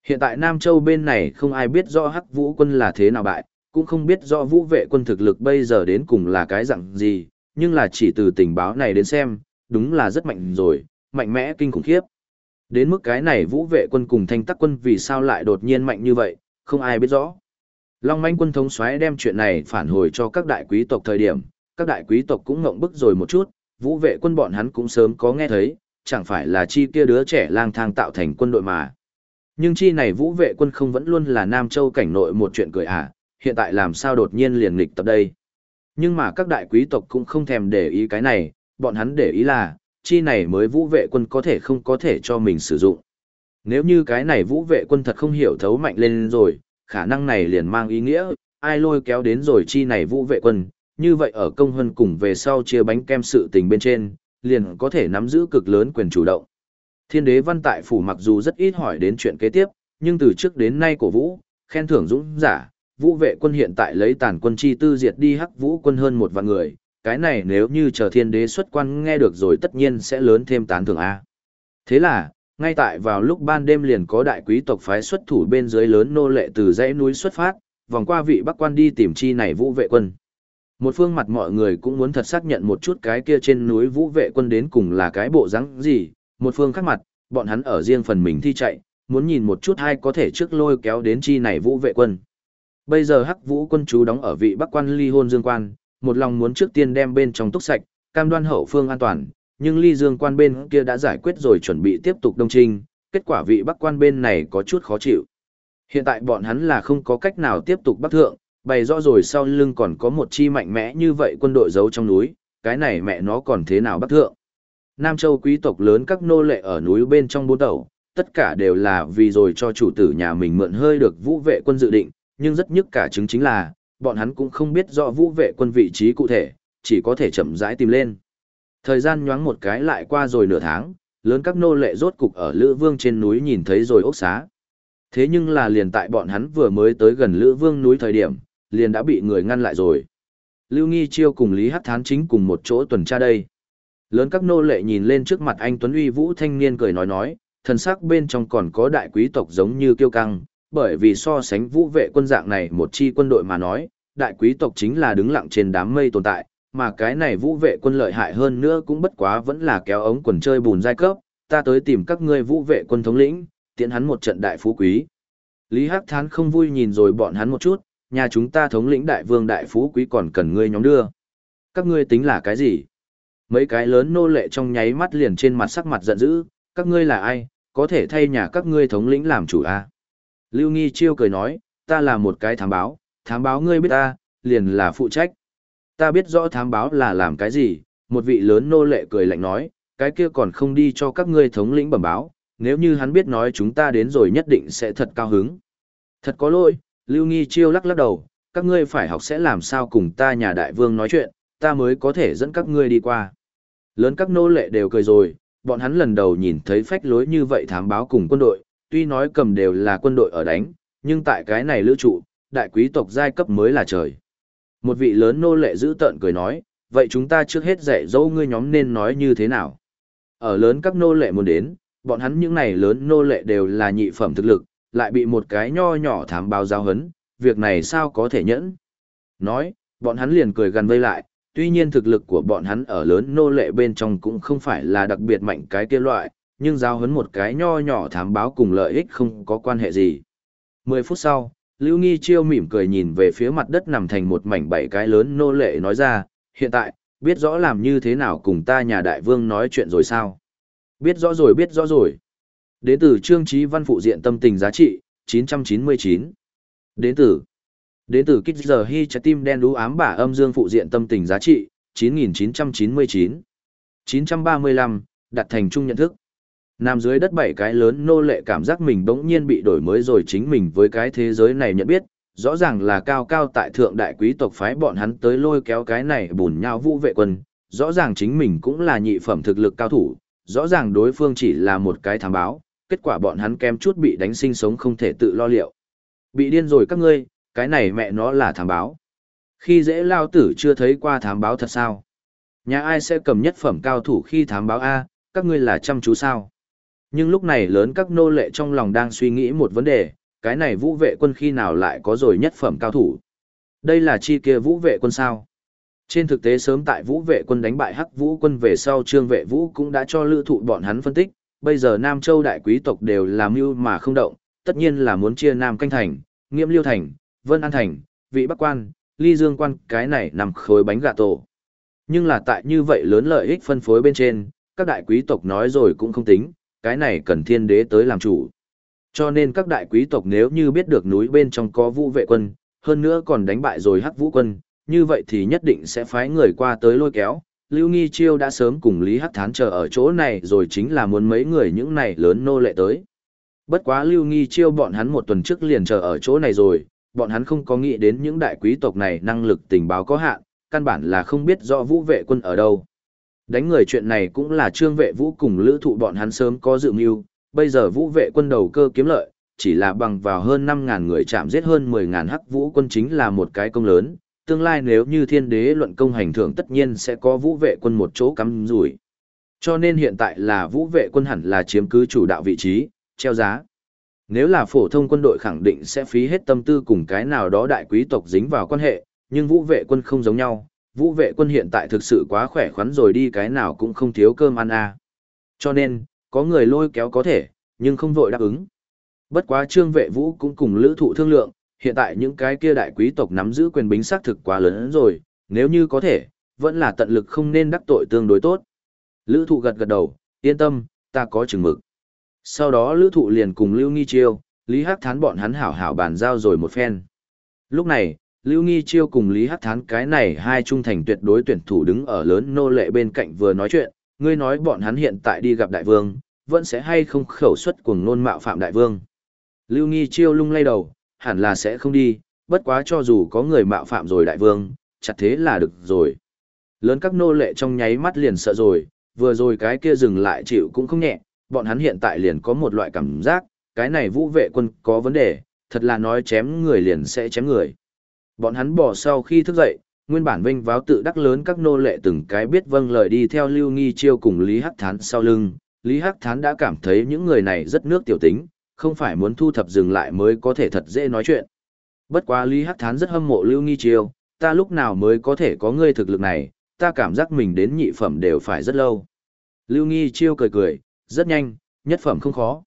[SPEAKER 1] Hiện tại Nam Châu bên này không ai biết rõ hắc vũ quân là thế nào bại, cũng không biết rõ vũ vệ quân thực lực bây giờ đến cùng là cái dạng gì, nhưng là chỉ từ tình báo này đến xem, đúng là rất mạnh rồi, mạnh mẽ kinh khủng khiếp. Đến mức cái này vũ vệ quân cùng thanh tắc quân vì sao lại đột nhiên mạnh như vậy, không ai biết rõ. Long manh quân thống xoáy đem chuyện này phản hồi cho các đại quý tộc thời điểm, các đại quý tộc cũng ngộng bức rồi một chút, vũ vệ quân bọn hắn cũng sớm có nghe thấy, chẳng phải là chi kia đứa trẻ lang thang tạo thành quân đội mà. Nhưng chi này vũ vệ quân không vẫn luôn là Nam Châu cảnh nội một chuyện cười à, hiện tại làm sao đột nhiên liền nghịch tập đây. Nhưng mà các đại quý tộc cũng không thèm để ý cái này, bọn hắn để ý là, chi này mới vũ vệ quân có thể không có thể cho mình sử dụng. Nếu như cái này vũ vệ quân thật không hiểu thấu mạnh lên rồi, khả năng này liền mang ý nghĩa, ai lôi kéo đến rồi chi này vũ vệ quân, như vậy ở công hân cùng về sau chia bánh kem sự tình bên trên, liền có thể nắm giữ cực lớn quyền chủ động. Thiên đế văn tại phủ mặc dù rất ít hỏi đến chuyện kế tiếp, nhưng từ trước đến nay cổ vũ, khen thưởng dũng giả, vũ vệ quân hiện tại lấy tàn quân chi tư diệt đi hắc vũ quân hơn một vạn người, cái này nếu như chờ thiên đế xuất quan nghe được rồi tất nhiên sẽ lớn thêm tán thưởng A. Thế là, ngay tại vào lúc ban đêm liền có đại quý tộc phái xuất thủ bên dưới lớn nô lệ từ dãy núi xuất phát, vòng qua vị bắc quan đi tìm chi này vũ vệ quân. Một phương mặt mọi người cũng muốn thật xác nhận một chút cái kia trên núi vũ vệ quân đến cùng là cái bộ rắn gì, một phương khác mặt, bọn hắn ở riêng phần mình thi chạy, muốn nhìn một chút hay có thể trước lôi kéo đến chi này vũ vệ quân. Bây giờ hắc vũ quân chú đóng ở vị bắc quan ly hôn dương quan, một lòng muốn trước tiên đem bên trong túc sạch, cam đoan hậu phương an toàn, nhưng ly dương quan bên kia đã giải quyết rồi chuẩn bị tiếp tục đông trinh, kết quả vị bắc quan bên này có chút khó chịu. Hiện tại bọn hắn là không có cách nào tiếp tục bắc thượng, bày rõ rồi sau lưng còn có một chi mạnh mẽ như vậy quân đội giấu trong núi, cái này mẹ nó còn thế nào bắc thượng. Nam Châu quý tộc lớn các nô lệ ở núi bên trong bốn tàu, tất cả đều là vì rồi cho chủ tử nhà mình mượn hơi được vũ vệ quân dự định, nhưng rất nhức cả chứng chính là, bọn hắn cũng không biết rõ vũ vệ quân vị trí cụ thể, chỉ có thể chậm rãi tìm lên. Thời gian nhoáng một cái lại qua rồi nửa tháng, lớn các nô lệ rốt cục ở Lữ Vương trên núi nhìn thấy rồi ốc xá. Thế nhưng là liền tại bọn hắn vừa mới tới gần Lữ Vương núi thời điểm, liền đã bị người ngăn lại rồi. Lưu Nghi Chiêu cùng Lý Hắc Thán chính cùng một chỗ tuần tra đây. Lớn các nô lệ nhìn lên trước mặt anh Tuấn Uy Vũ thanh niên cười nói nói, thần sắc bên trong còn có đại quý tộc giống như kiêu căng, bởi vì so sánh vũ vệ quân dạng này một chi quân đội mà nói, đại quý tộc chính là đứng lặng trên đám mây tồn tại, mà cái này vũ vệ quân lợi hại hơn nữa cũng bất quá vẫn là kéo ống quần chơi bùn giai cấp, ta tới tìm các ngươi vũ vệ quân thống lĩnh, tiện hắn một trận đại phú quý. Lý Hắc Thán không vui nhìn rồi bọn hắn một chút, nhà chúng ta thống lĩnh đại vương đại phú quý còn cần ngươi nhóm đưa. Các ngươi tính là cái gì? Mấy cái lớn nô lệ trong nháy mắt liền trên mặt sắc mặt giận dữ, các ngươi là ai, có thể thay nhà các ngươi thống lĩnh làm chủ à? Lưu Nghi Chiêu cười nói, ta là một cái thám báo, thám báo ngươi biết ta, liền là phụ trách. Ta biết rõ thám báo là làm cái gì, một vị lớn nô lệ cười lạnh nói, cái kia còn không đi cho các ngươi thống lĩnh bẩm báo, nếu như hắn biết nói chúng ta đến rồi nhất định sẽ thật cao hứng. Thật có lỗi, Lưu Nghi Chiêu lắc lắc đầu, các ngươi phải học sẽ làm sao cùng ta nhà đại vương nói chuyện, ta mới có thể dẫn các ngươi đi qua. Lớn các nô lệ đều cười rồi, bọn hắn lần đầu nhìn thấy phách lối như vậy thám báo cùng quân đội, tuy nói cầm đều là quân đội ở đánh, nhưng tại cái này lữ trụ, đại quý tộc giai cấp mới là trời. Một vị lớn nô lệ giữ tợn cười nói, vậy chúng ta trước hết dạy dỗ ngươi nhóm nên nói như thế nào. Ở lớn các nô lệ muốn đến, bọn hắn những này lớn nô lệ đều là nhị phẩm thực lực, lại bị một cái nho nhỏ thám báo giao hấn, việc này sao có thể nhẫn. Nói, bọn hắn liền cười gần vây lại, tuy nhiên thực lực của bọn hắn ở lớn nô lệ bên trong cũng không phải là đặc biệt mạnh cái kia loại, nhưng giao hấn một cái nho nhỏ thám báo cùng lợi ích không có quan hệ gì. Mười phút sau, Lưu Nghi Chiêu mỉm cười nhìn về phía mặt đất nằm thành một mảnh bảy cái lớn nô lệ nói ra, hiện tại, biết rõ làm như thế nào cùng ta nhà đại vương nói chuyện rồi sao? Biết rõ rồi biết rõ rồi. Đến từ Trương Trí Văn phụ diện tâm tình giá trị, 999. Đến từ Đến từ Kích Giờ Hy trái tim đen đú ám bả âm dương phụ diện tâm tình giá trị, 9999. 935, đặt thành chung nhận thức. Nam dưới đất bảy cái lớn nô lệ cảm giác mình bỗng nhiên bị đổi mới rồi chính mình với cái thế giới này nhận biết, rõ ràng là cao cao tại thượng đại quý tộc phái bọn hắn tới lôi kéo cái này bùn nhau vũ vệ quân, rõ ràng chính mình cũng là nhị phẩm thực lực cao thủ, rõ ràng đối phương chỉ là một cái thám báo, kết quả bọn hắn kém chút bị đánh sinh sống không thể tự lo liệu. Bị điên rồi các ngươi, cái này mẹ nó là thám báo. Khi dễ lao tử chưa thấy qua thám báo thật sao? Nhà ai sẽ cầm nhất phẩm cao thủ khi thám báo A, các ngươi là chăm chú sao? Nhưng lúc này lớn các nô lệ trong lòng đang suy nghĩ một vấn đề, cái này vũ vệ quân khi nào lại có rồi nhất phẩm cao thủ? Đây là chi kia vũ vệ quân sao? Trên thực tế sớm tại vũ vệ quân đánh bại hắc vũ quân về sau trương vệ vũ cũng đã cho lữ thụ bọn hắn phân tích, bây giờ Nam Châu đại quý tộc đều làm mưu mà không động, tất nhiên là muốn chia Nam Canh Thành, Nghiễm Liêu Thành, Vân An Thành, Vị Bắc Quan, Ly Dương Quan cái này nằm khối bánh gà tổ. Nhưng là tại như vậy lớn lợi ích phân phối bên trên, các đại quý tộc nói rồi cũng không tính, cái này cần thiên đế tới làm chủ. Cho nên các đại quý tộc nếu như biết được núi bên trong có vũ vệ quân, hơn nữa còn đánh bại rồi hắc vũ quân, như vậy thì nhất định sẽ phái người qua tới lôi kéo. Lưu Nghi Chiêu đã sớm cùng Lý Hắc Thán chờ ở chỗ này rồi chính là muốn mấy người những này lớn nô lệ tới. Bất quá Lưu Nghi Chiêu bọn hắn một tuần trước liền chờ ở chỗ này rồi, bọn hắn không có nghĩ đến những đại quý tộc này năng lực tình báo có hạn, căn bản là không biết rõ vũ vệ quân ở đâu. Đánh người chuyện này cũng là trương vệ vũ cùng lữ thụ bọn hắn sớm có dự mưu, bây giờ vũ vệ quân đầu cơ kiếm lợi, chỉ là bằng vào hơn 5.000 người chạm giết hơn 10.000 hắc vũ quân chính là một cái công lớn, tương lai nếu như thiên đế luận công hành thưởng tất nhiên sẽ có vũ vệ quân một chỗ cắm rủi. Cho nên hiện tại là vũ vệ quân hẳn là chiếm cứ chủ đạo vị trí, treo giá. Nếu là phổ thông quân đội khẳng định sẽ phí hết tâm tư cùng cái nào đó đại quý tộc dính vào quan hệ, nhưng vũ vệ quân không giống nhau, vũ vệ quân hiện tại thực sự quá khỏe khoắn rồi đi cái nào cũng không thiếu cơm ăn à. Cho nên, có người lôi kéo có thể, nhưng không vội đáp ứng. Bất quá trương vệ vũ cũng cùng lữ thụ thương lượng, hiện tại những cái kia đại quý tộc nắm giữ quyền bính xác thực quá lớn rồi, nếu như có thể, vẫn là tận lực không nên đắc tội tương đối tốt. Lữ thụ gật gật đầu, yên tâm, ta có chừng mực. Sau đó lữ thụ liền cùng Lưu Nghi Chiêu, Lý Hắc Thán bọn hắn hảo hảo bàn giao rồi một phen. Lúc này, Lưu Nghi Chiêu cùng Lý Hắc Thán cái này hai trung thành tuyệt đối tuyển thủ đứng ở lớn nô lệ bên cạnh vừa nói chuyện, ngươi nói bọn hắn hiện tại đi gặp đại vương, vẫn sẽ hay không khẩu suất cuồng nôn mạo phạm đại vương. Lưu Nghi Chiêu lung lay đầu, hẳn là sẽ không đi, bất quá cho dù có người mạo phạm rồi đại vương, chặt thế là được rồi. Lớn các nô lệ trong nháy mắt liền sợ rồi, vừa rồi cái kia dừng lại chịu cũng không nhẹ, bọn hắn hiện tại liền có một loại cảm giác, cái này vũ vệ quân có vấn đề, thật là nói chém người liền sẽ chém người. Bọn hắn bỏ sau khi thức dậy, nguyên bản vinh váo tự đắc lớn các nô lệ từng cái biết vâng lời đi theo Lưu Nghi Chiêu cùng Lý Hắc Thán sau lưng. Lý Hắc Thán đã cảm thấy những người này rất nước tiểu tính, không phải muốn thu thập dừng lại mới có thể thật dễ nói chuyện. Bất quá Lý Hắc Thán rất hâm mộ Lưu Nghi Chiêu, ta lúc nào mới có thể có ngươi thực lực này, ta cảm giác mình đến nhị phẩm đều phải rất lâu. Lưu Nghi Chiêu cười cười, rất nhanh, nhất phẩm không khó.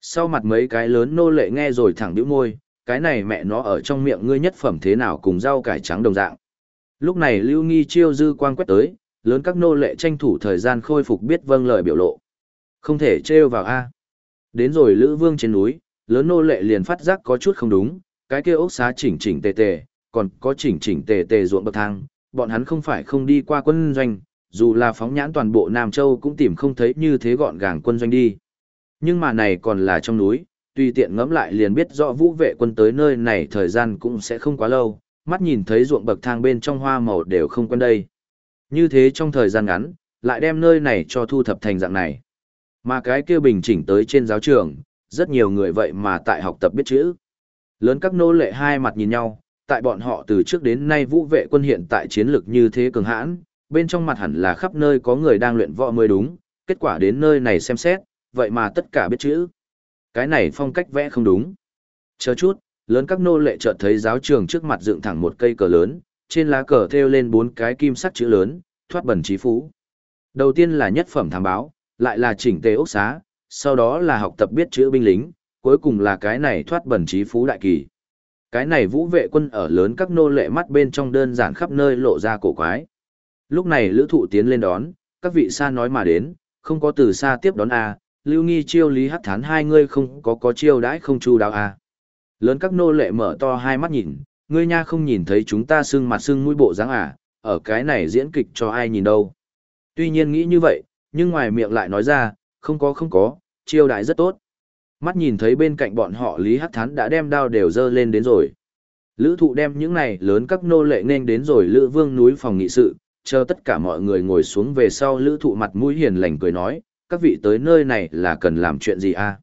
[SPEAKER 1] Sau mặt mấy cái lớn nô lệ nghe rồi thẳng đĩu môi, cái này mẹ nó ở trong miệng ngươi nhất phẩm thế nào cùng rau cải trắng đồng dạng. Lúc này Lưu Nghi chiêu dư quang quét tới, lớn các nô lệ tranh thủ thời gian khôi phục biết vâng lời biểu lộ. Không thể trêu vào A. Đến rồi Lữ Vương trên núi, lớn nô lệ liền phát giác có chút không đúng, cái kia ốc xá chỉnh chỉnh tề tề, còn có chỉnh chỉnh tề tề ruộng bậc thang, bọn hắn không phải không đi qua quân doanh, dù là phóng nhãn toàn bộ Nam Châu cũng tìm không thấy như thế gọn gàng quân doanh đi. Nhưng mà này còn là trong núi, tùy tiện ngẫm lại liền biết rõ vũ vệ quân tới nơi này thời gian cũng sẽ không quá lâu, mắt nhìn thấy ruộng bậc thang bên trong hoa màu đều không quen đây. Như thế trong thời gian ngắn, lại đem nơi này cho thu thập thành dạng này. Mà cái kia bình chỉnh tới trên giáo trường, rất nhiều người vậy mà tại học tập biết chữ. Lớn các nô lệ hai mặt nhìn nhau, tại bọn họ từ trước đến nay vũ vệ quân hiện tại chiến lược như thế cường hãn, bên trong mặt hẳn là khắp nơi có người đang luyện võ mới đúng, kết quả đến nơi này xem xét, vậy mà tất cả biết chữ. Cái này phong cách vẽ không đúng. Chờ chút, lớn các nô lệ chợt thấy giáo trường trước mặt dựng thẳng một cây cờ lớn, trên lá cờ thêu lên bốn cái kim sắc chữ lớn, thoát bẩn trí phú. Đầu tiên là nhất phẩm thám báo, lại là chỉnh tề ốc xá, sau đó là học tập biết chữ binh lính, cuối cùng là cái này thoát bẩn trí phú đại kỳ. Cái này vũ vệ quân ở lớn các nô lệ mắt bên trong đơn giản khắp nơi lộ ra cổ quái. Lúc này lữ thụ tiến lên đón, các vị xa nói mà đến, không có từ xa tiếp đón A, lưu nghi chiêu lý hắc thán hai ngươi không có có chiêu đãi không chu đáo à? Lớn các nô lệ mở to hai mắt nhìn, ngươi nha không nhìn thấy chúng ta sưng mặt sưng mũi bộ dáng à, ở cái này diễn kịch cho ai nhìn đâu. Tuy nhiên nghĩ như vậy, nhưng ngoài miệng lại nói ra, không có không có, chiêu Đãi rất tốt. Mắt nhìn thấy bên cạnh bọn họ Lý Hắc Thán đã đem đao đều dơ lên đến rồi. Lữ thụ đem những này lớn các nô lệ nên đến rồi Lữ Vương núi phòng nghị sự, chờ tất cả mọi người ngồi xuống về sau Lữ thụ mặt mũi hiền lành cười nói, các vị tới nơi này là cần làm chuyện gì à?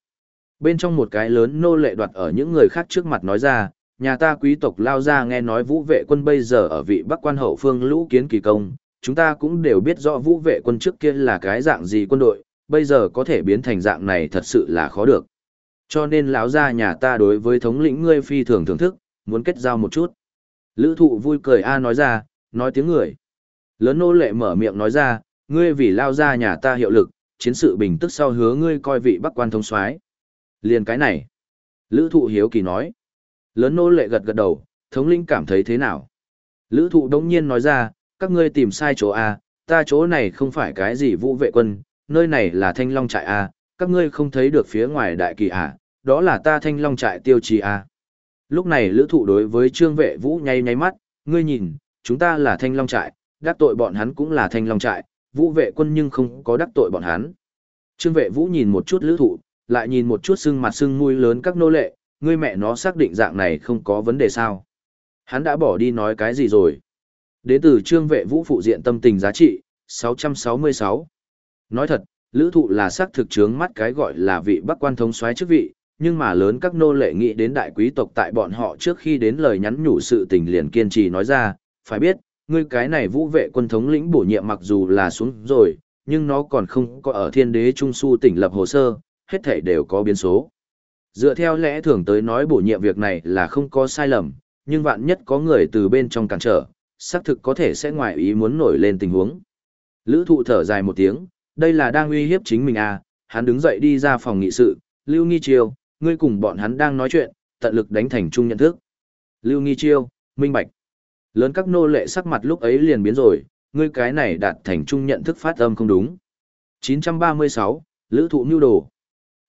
[SPEAKER 1] Bên trong một cái lớn nô lệ đoạt ở những người khác trước mặt nói ra, nhà ta quý tộc lao ra nghe nói vũ vệ quân bây giờ ở vị bắc quan hậu phương lũ kiến kỳ công, chúng ta cũng đều biết rõ vũ vệ quân trước kia là cái dạng gì quân đội, bây giờ có thể biến thành dạng này thật sự là khó được. Cho nên lão gia nhà ta đối với thống lĩnh ngươi phi thường thưởng thức, muốn kết giao một chút. Lữ thụ vui cười A nói ra, nói tiếng người. Lớn nô lệ mở miệng nói ra, ngươi vì lao gia nhà ta hiệu lực, chiến sự bình tức sau hứa ngươi coi vị bắc quan thống soái Liền cái này. Lữ thụ hiếu kỳ nói. Lớn nô lệ gật gật đầu, thống linh cảm thấy thế nào? Lữ thụ đống nhiên nói ra, các ngươi tìm sai chỗ A, ta chỗ này không phải cái gì vũ vệ quân, nơi này là thanh long trại A, các ngươi không thấy được phía ngoài đại kỳ à, đó là ta thanh long trại tiêu trì à. Lúc này lữ thụ đối với trương vệ vũ nháy nháy mắt, ngươi nhìn, chúng ta là thanh long trại, đắc tội bọn hắn cũng là thanh long trại, vũ vệ quân nhưng không có đắc tội bọn hắn. Trương vệ vũ nhìn một chút lữ thụ, lại nhìn một chút xương mặt xương mũi lớn các nô lệ, ngươi mẹ nó xác định dạng này không có vấn đề sao. Hắn đã bỏ đi nói cái gì rồi. Đến từ trương vệ vũ phụ diện tâm tình giá trị, 666. Nói thật, lữ thụ là xác thực chướng mắt cái gọi là vị bắc quan thống soái chức vị, nhưng mà lớn các nô lệ nghĩ đến đại quý tộc tại bọn họ trước khi đến lời nhắn nhủ sự tình liền kiên trì nói ra, phải biết, ngươi cái này vũ vệ quân thống lĩnh bổ nhiệm mặc dù là xuống rồi, nhưng nó còn không có ở thiên đế trung su tỉnh lập hồ sơ, hết thể đều có biến số. Dựa theo lẽ thường tới nói bổ nhiệm việc này là không có sai lầm, nhưng vạn nhất có người từ bên trong cản trở, xác thực có thể sẽ ngoài ý muốn nổi lên tình huống. Lữ thụ thở dài một tiếng, đây là đang uy hiếp chính mình à, hắn đứng dậy đi ra phòng nghị sự, Lưu Nghi Chiêu, ngươi cùng bọn hắn đang nói chuyện, tận lực đánh thành chung nhận thức. Lưu Nghi Chiêu, minh bạch. Lớn các nô lệ sắc mặt lúc ấy liền biến rồi, ngươi cái này đạt thành trung nhận thức phát âm không đúng. 936, Lữ thụ nưu đồ.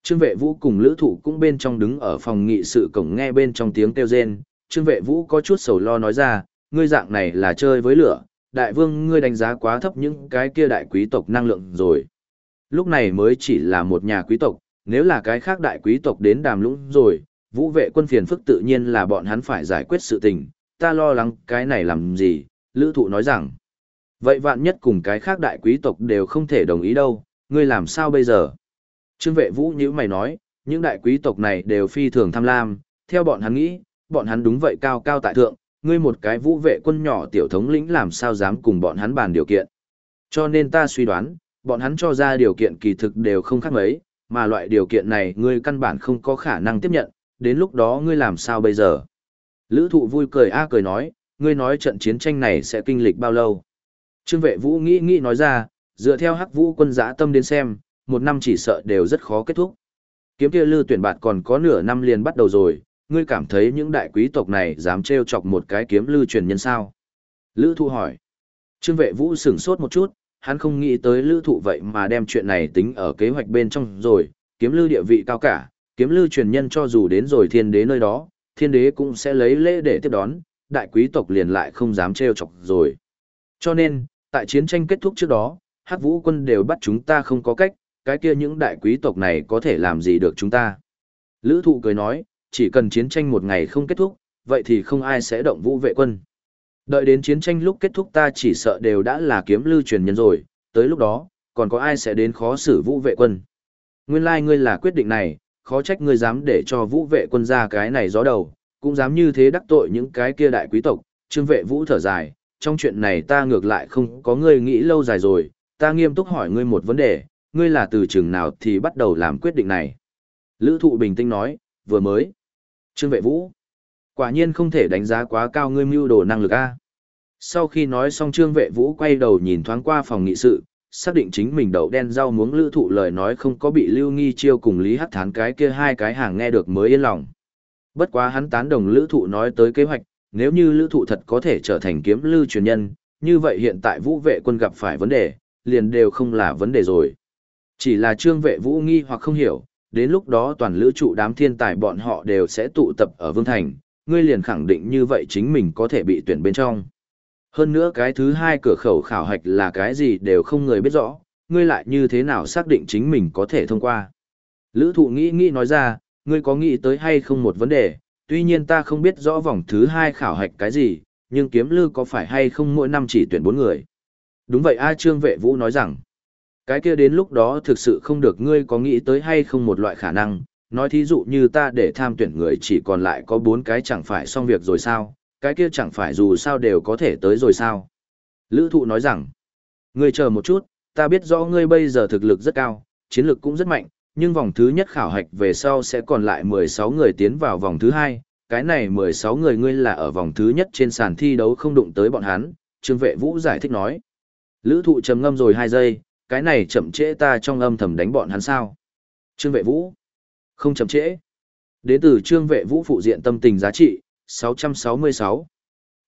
[SPEAKER 1] Trương vệ vũ cùng lữ thụ cũng bên trong đứng ở phòng nghị sự cổng nghe bên trong tiếng kêu rên. Trương vệ vũ có chút sầu lo nói ra, ngươi dạng này là chơi với lửa, đại vương ngươi đánh giá quá thấp những cái kia đại quý tộc năng lượng rồi. Lúc này mới chỉ là một nhà quý tộc, nếu là cái khác đại quý tộc đến đàm lũng rồi, vũ vệ quân phiền phức tự nhiên là bọn hắn phải giải quyết sự tình, ta lo lắng cái này làm gì, lữ thụ nói rằng. Vậy vạn nhất cùng cái khác đại quý tộc đều không thể đồng ý đâu, ngươi làm sao bây giờ? Trương vệ vũ như mày nói, những đại quý tộc này đều phi thường tham lam, theo bọn hắn nghĩ, bọn hắn đúng vậy cao cao tại thượng, ngươi một cái vũ vệ quân nhỏ tiểu thống lĩnh làm sao dám cùng bọn hắn bàn điều kiện. Cho nên ta suy đoán, bọn hắn cho ra điều kiện kỳ thực đều không khác mấy, mà loại điều kiện này ngươi căn bản không có khả năng tiếp nhận, đến lúc đó ngươi làm sao bây giờ. Lữ thụ vui cười a cười nói, ngươi nói trận chiến tranh này sẽ kinh lịch bao lâu. Trương vệ vũ nghĩ nghĩ nói ra, dựa theo hắc vũ quân giã tâm đến xem, một năm chỉ sợ đều rất khó kết thúc. Kiếm kia lư tuyển bạt còn có nửa năm liền bắt đầu rồi, ngươi cảm thấy những đại quý tộc này dám trêu chọc một cái kiếm lư truyền nhân sao? Lữ thụ hỏi. Trương vệ vũ sửng sốt một chút, hắn không nghĩ tới lữ thụ vậy mà đem chuyện này tính ở kế hoạch bên trong rồi, kiếm lư địa vị cao cả, kiếm lư truyền nhân cho dù đến rồi thiên đế nơi đó, thiên đế cũng sẽ lấy lễ để tiếp đón, đại quý tộc liền lại không dám trêu chọc rồi. Cho nên, tại chiến tranh kết thúc trước đó, hắc vũ quân đều bắt chúng ta không có cách, cái kia những đại quý tộc này có thể làm gì được chúng ta. Lữ thụ cười nói, chỉ cần chiến tranh một ngày không kết thúc, vậy thì không ai sẽ động vũ vệ quân. Đợi đến chiến tranh lúc kết thúc ta chỉ sợ đều đã là kiếm lưu truyền nhân rồi, tới lúc đó, còn có ai sẽ đến khó xử vũ vệ quân. Nguyên lai like ngươi là quyết định này, khó trách ngươi dám để cho vũ vệ quân ra cái này gió đầu, cũng dám như thế đắc tội những cái kia đại quý tộc, trương vệ vũ thở dài, trong chuyện này ta ngược lại không có ngươi nghĩ lâu dài rồi, ta nghiêm túc hỏi ngươi một vấn đề, ngươi là từ chừng nào thì bắt đầu làm quyết định này. Lữ thụ bình tĩnh nói, vừa mới. Trương vệ vũ. Quả nhiên không thể đánh giá quá cao ngươi mưu đồ năng lực A. Sau khi nói xong Trương vệ vũ quay đầu nhìn thoáng qua phòng nghị sự, xác định chính mình đậu đen rau muống lữ thụ lời nói không có bị lưu nghi chiêu cùng lý hắc thán cái kia hai cái hàng nghe được mới yên lòng. Bất quá hắn tán đồng lữ thụ nói tới kế hoạch, nếu như lữ thụ thật có thể trở thành kiếm lưu truyền nhân, như vậy hiện tại vũ vệ quân gặp phải vấn đề, liền đều không là vấn đề rồi. Chỉ là trương vệ vũ nghi hoặc không hiểu, đến lúc đó toàn lữ trụ đám thiên tài bọn họ đều sẽ tụ tập ở Vương Thành, ngươi liền khẳng định như vậy chính mình có thể bị tuyển bên trong. Hơn nữa cái thứ hai cửa khẩu khảo hạch là cái gì đều không người biết rõ, ngươi lại như thế nào xác định chính mình có thể thông qua. Lữ thụ nghĩ nghĩ nói ra, ngươi có nghĩ tới hay không một vấn đề, tuy nhiên ta không biết rõ vòng thứ hai khảo hạch cái gì, nhưng kiếm lư có phải hay không mỗi năm chỉ tuyển bốn người. Đúng vậy A Trương Vệ Vũ nói rằng, cái kia đến lúc đó thực sự không được ngươi có nghĩ tới hay không một loại khả năng, nói thí dụ như ta để tham tuyển người chỉ còn lại có bốn cái chẳng phải xong việc rồi sao, cái kia chẳng phải dù sao đều có thể tới rồi sao. Lữ thụ nói rằng, ngươi chờ một chút, ta biết rõ ngươi bây giờ thực lực rất cao, chiến lực cũng rất mạnh, nhưng vòng thứ nhất khảo hạch về sau sẽ còn lại 16 người tiến vào vòng thứ hai. Cái này 16 người ngươi là ở vòng thứ nhất trên sàn thi đấu không đụng tới bọn hắn, Trương Vệ Vũ giải thích nói. Lữ thụ trầm ngâm rồi 2 giây, cái này chậm trễ ta trong âm thầm đánh bọn hắn sao. Trương Vệ Vũ. Không chậm trễ. Đến từ Trương Vệ Vũ phụ diện tâm tình giá trị, 666.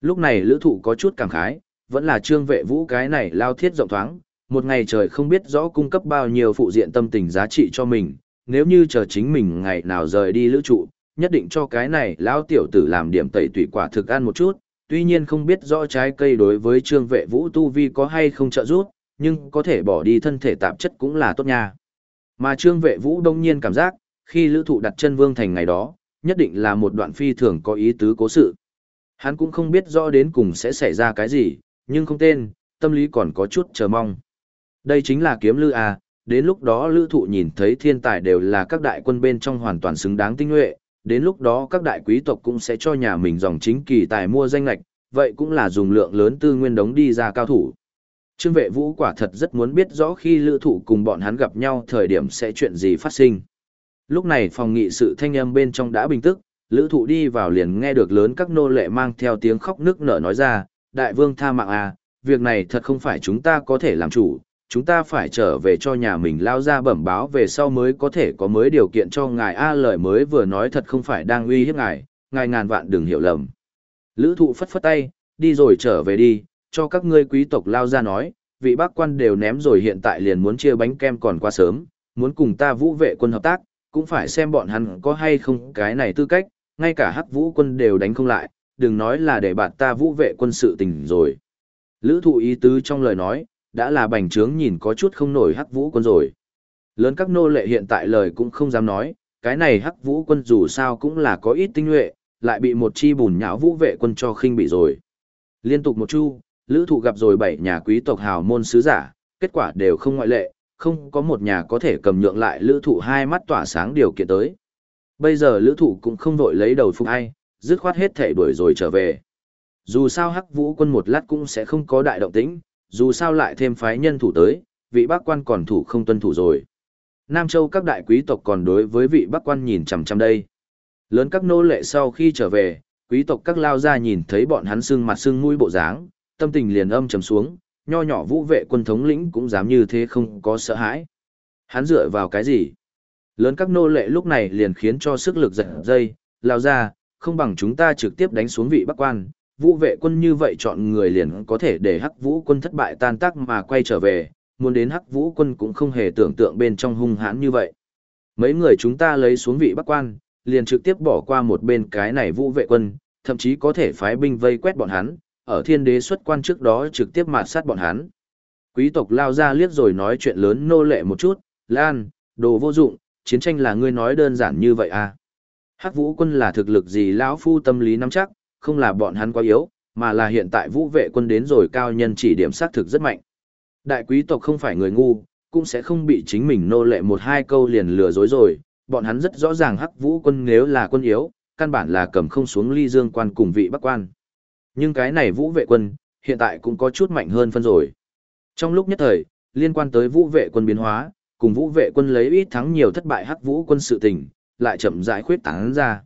[SPEAKER 1] Lúc này lữ thụ có chút cảm khái, vẫn là Trương Vệ Vũ cái này lao thiết rộng thoáng, một ngày trời không biết rõ cung cấp bao nhiêu phụ diện tâm tình giá trị cho mình, nếu như chờ chính mình ngày nào rời đi lữ trụ, nhất định cho cái này lão tiểu tử làm điểm tẩy tủy quả thực ăn một chút, tuy nhiên không biết rõ trái cây đối với trương vệ vũ tu vi có hay không trợ giúp, nhưng có thể bỏ đi thân thể tạp chất cũng là tốt nha. Mà trương vệ vũ đông nhiên cảm giác, khi lữ thụ đặt chân vương thành ngày đó, nhất định là một đoạn phi thường có ý tứ cố sự. Hắn cũng không biết rõ đến cùng sẽ xảy ra cái gì, nhưng không tên, tâm lý còn có chút chờ mong. Đây chính là kiếm lư à, đến lúc đó lữ thụ nhìn thấy thiên tài đều là các đại quân bên trong hoàn toàn xứng đáng tinh nhuệ, đến lúc đó các đại quý tộc cũng sẽ cho nhà mình dòng chính kỳ tài mua danh lạch, vậy cũng là dùng lượng lớn tư nguyên đống đi ra cao thủ. Trương vệ vũ quả thật rất muốn biết rõ khi lữ thụ cùng bọn hắn gặp nhau thời điểm sẽ chuyện gì phát sinh. Lúc này phòng nghị sự thanh âm bên trong đã bình tức, lữ thụ đi vào liền nghe được lớn các nô lệ mang theo tiếng khóc nước nở nói ra, đại vương tha mạng à, việc này thật không phải chúng ta có thể làm chủ, chúng ta phải trở về cho nhà mình lao ra bẩm báo về sau mới có thể có mới điều kiện cho ngài A à, lời mới vừa nói thật không phải đang uy hiếp ngài, ngài ngàn vạn đừng hiểu lầm. Lữ thụ phất phất tay, đi rồi trở về đi, cho các ngươi quý tộc lao ra nói, vị bác quan đều ném rồi hiện tại liền muốn chia bánh kem còn qua sớm, muốn cùng ta vũ vệ quân hợp tác, cũng phải xem bọn hắn có hay không cái này tư cách, ngay cả hắc vũ quân đều đánh không lại, đừng nói là để bạn ta vũ vệ quân sự tình rồi. Lữ thụ ý tứ trong lời nói, đã là bành trướng nhìn có chút không nổi hắc vũ quân rồi. Lớn các nô lệ hiện tại lời cũng không dám nói, cái này hắc vũ quân dù sao cũng là có ít tinh nhuệ, lại bị một chi bùn nhão vũ vệ quân cho khinh bị rồi. Liên tục một chu, lữ thụ gặp rồi bảy nhà quý tộc hào môn sứ giả, kết quả đều không ngoại lệ, không có một nhà có thể cầm nhượng lại lữ thụ hai mắt tỏa sáng điều kiện tới. Bây giờ lữ thụ cũng không vội lấy đầu phục ai, dứt khoát hết thể đuổi rồi trở về. Dù sao hắc vũ quân một lát cũng sẽ không có đại động tĩnh, dù sao lại thêm phái nhân thủ tới, vị bác quan còn thủ không tuân thủ rồi. Nam Châu các đại quý tộc còn đối với vị bác quan nhìn chằm chằm đây. Lớn các nô lệ sau khi trở về, quý tộc các lao ra nhìn thấy bọn hắn sưng mặt sưng mũi bộ dáng, tâm tình liền âm trầm xuống, nho nhỏ vũ vệ quân thống lĩnh cũng dám như thế không có sợ hãi. Hắn dựa vào cái gì? Lớn các nô lệ lúc này liền khiến cho sức lực giật dây, lao ra, không bằng chúng ta trực tiếp đánh xuống vị bắc quan, vũ vệ quân như vậy chọn người liền có thể để hắc vũ quân thất bại tan tác mà quay trở về, muốn đến hắc vũ quân cũng không hề tưởng tượng bên trong hung hãn như vậy. Mấy người chúng ta lấy xuống vị bắc quan, liền trực tiếp bỏ qua một bên cái này vũ vệ quân, thậm chí có thể phái binh vây quét bọn hắn, ở thiên đế xuất quan trước đó trực tiếp mạt sát bọn hắn. Quý tộc lao ra liếc rồi nói chuyện lớn nô lệ một chút, Lan, đồ vô dụng, chiến tranh là ngươi nói đơn giản như vậy à. Hắc vũ quân là thực lực gì lão phu tâm lý nắm chắc, không là bọn hắn quá yếu, mà là hiện tại vũ vệ quân đến rồi cao nhân chỉ điểm xác thực rất mạnh. Đại quý tộc không phải người ngu, cũng sẽ không bị chính mình nô lệ một hai câu liền lừa dối rồi, bọn hắn rất rõ ràng hắc vũ quân nếu là quân yếu, căn bản là cầm không xuống ly dương quan cùng vị bắc quan. Nhưng cái này vũ vệ quân, hiện tại cũng có chút mạnh hơn phân rồi. Trong lúc nhất thời, liên quan tới vũ vệ quân biến hóa, cùng vũ vệ quân lấy ít thắng nhiều thất bại hắc vũ quân sự tình, lại chậm rãi khuyết tán ra.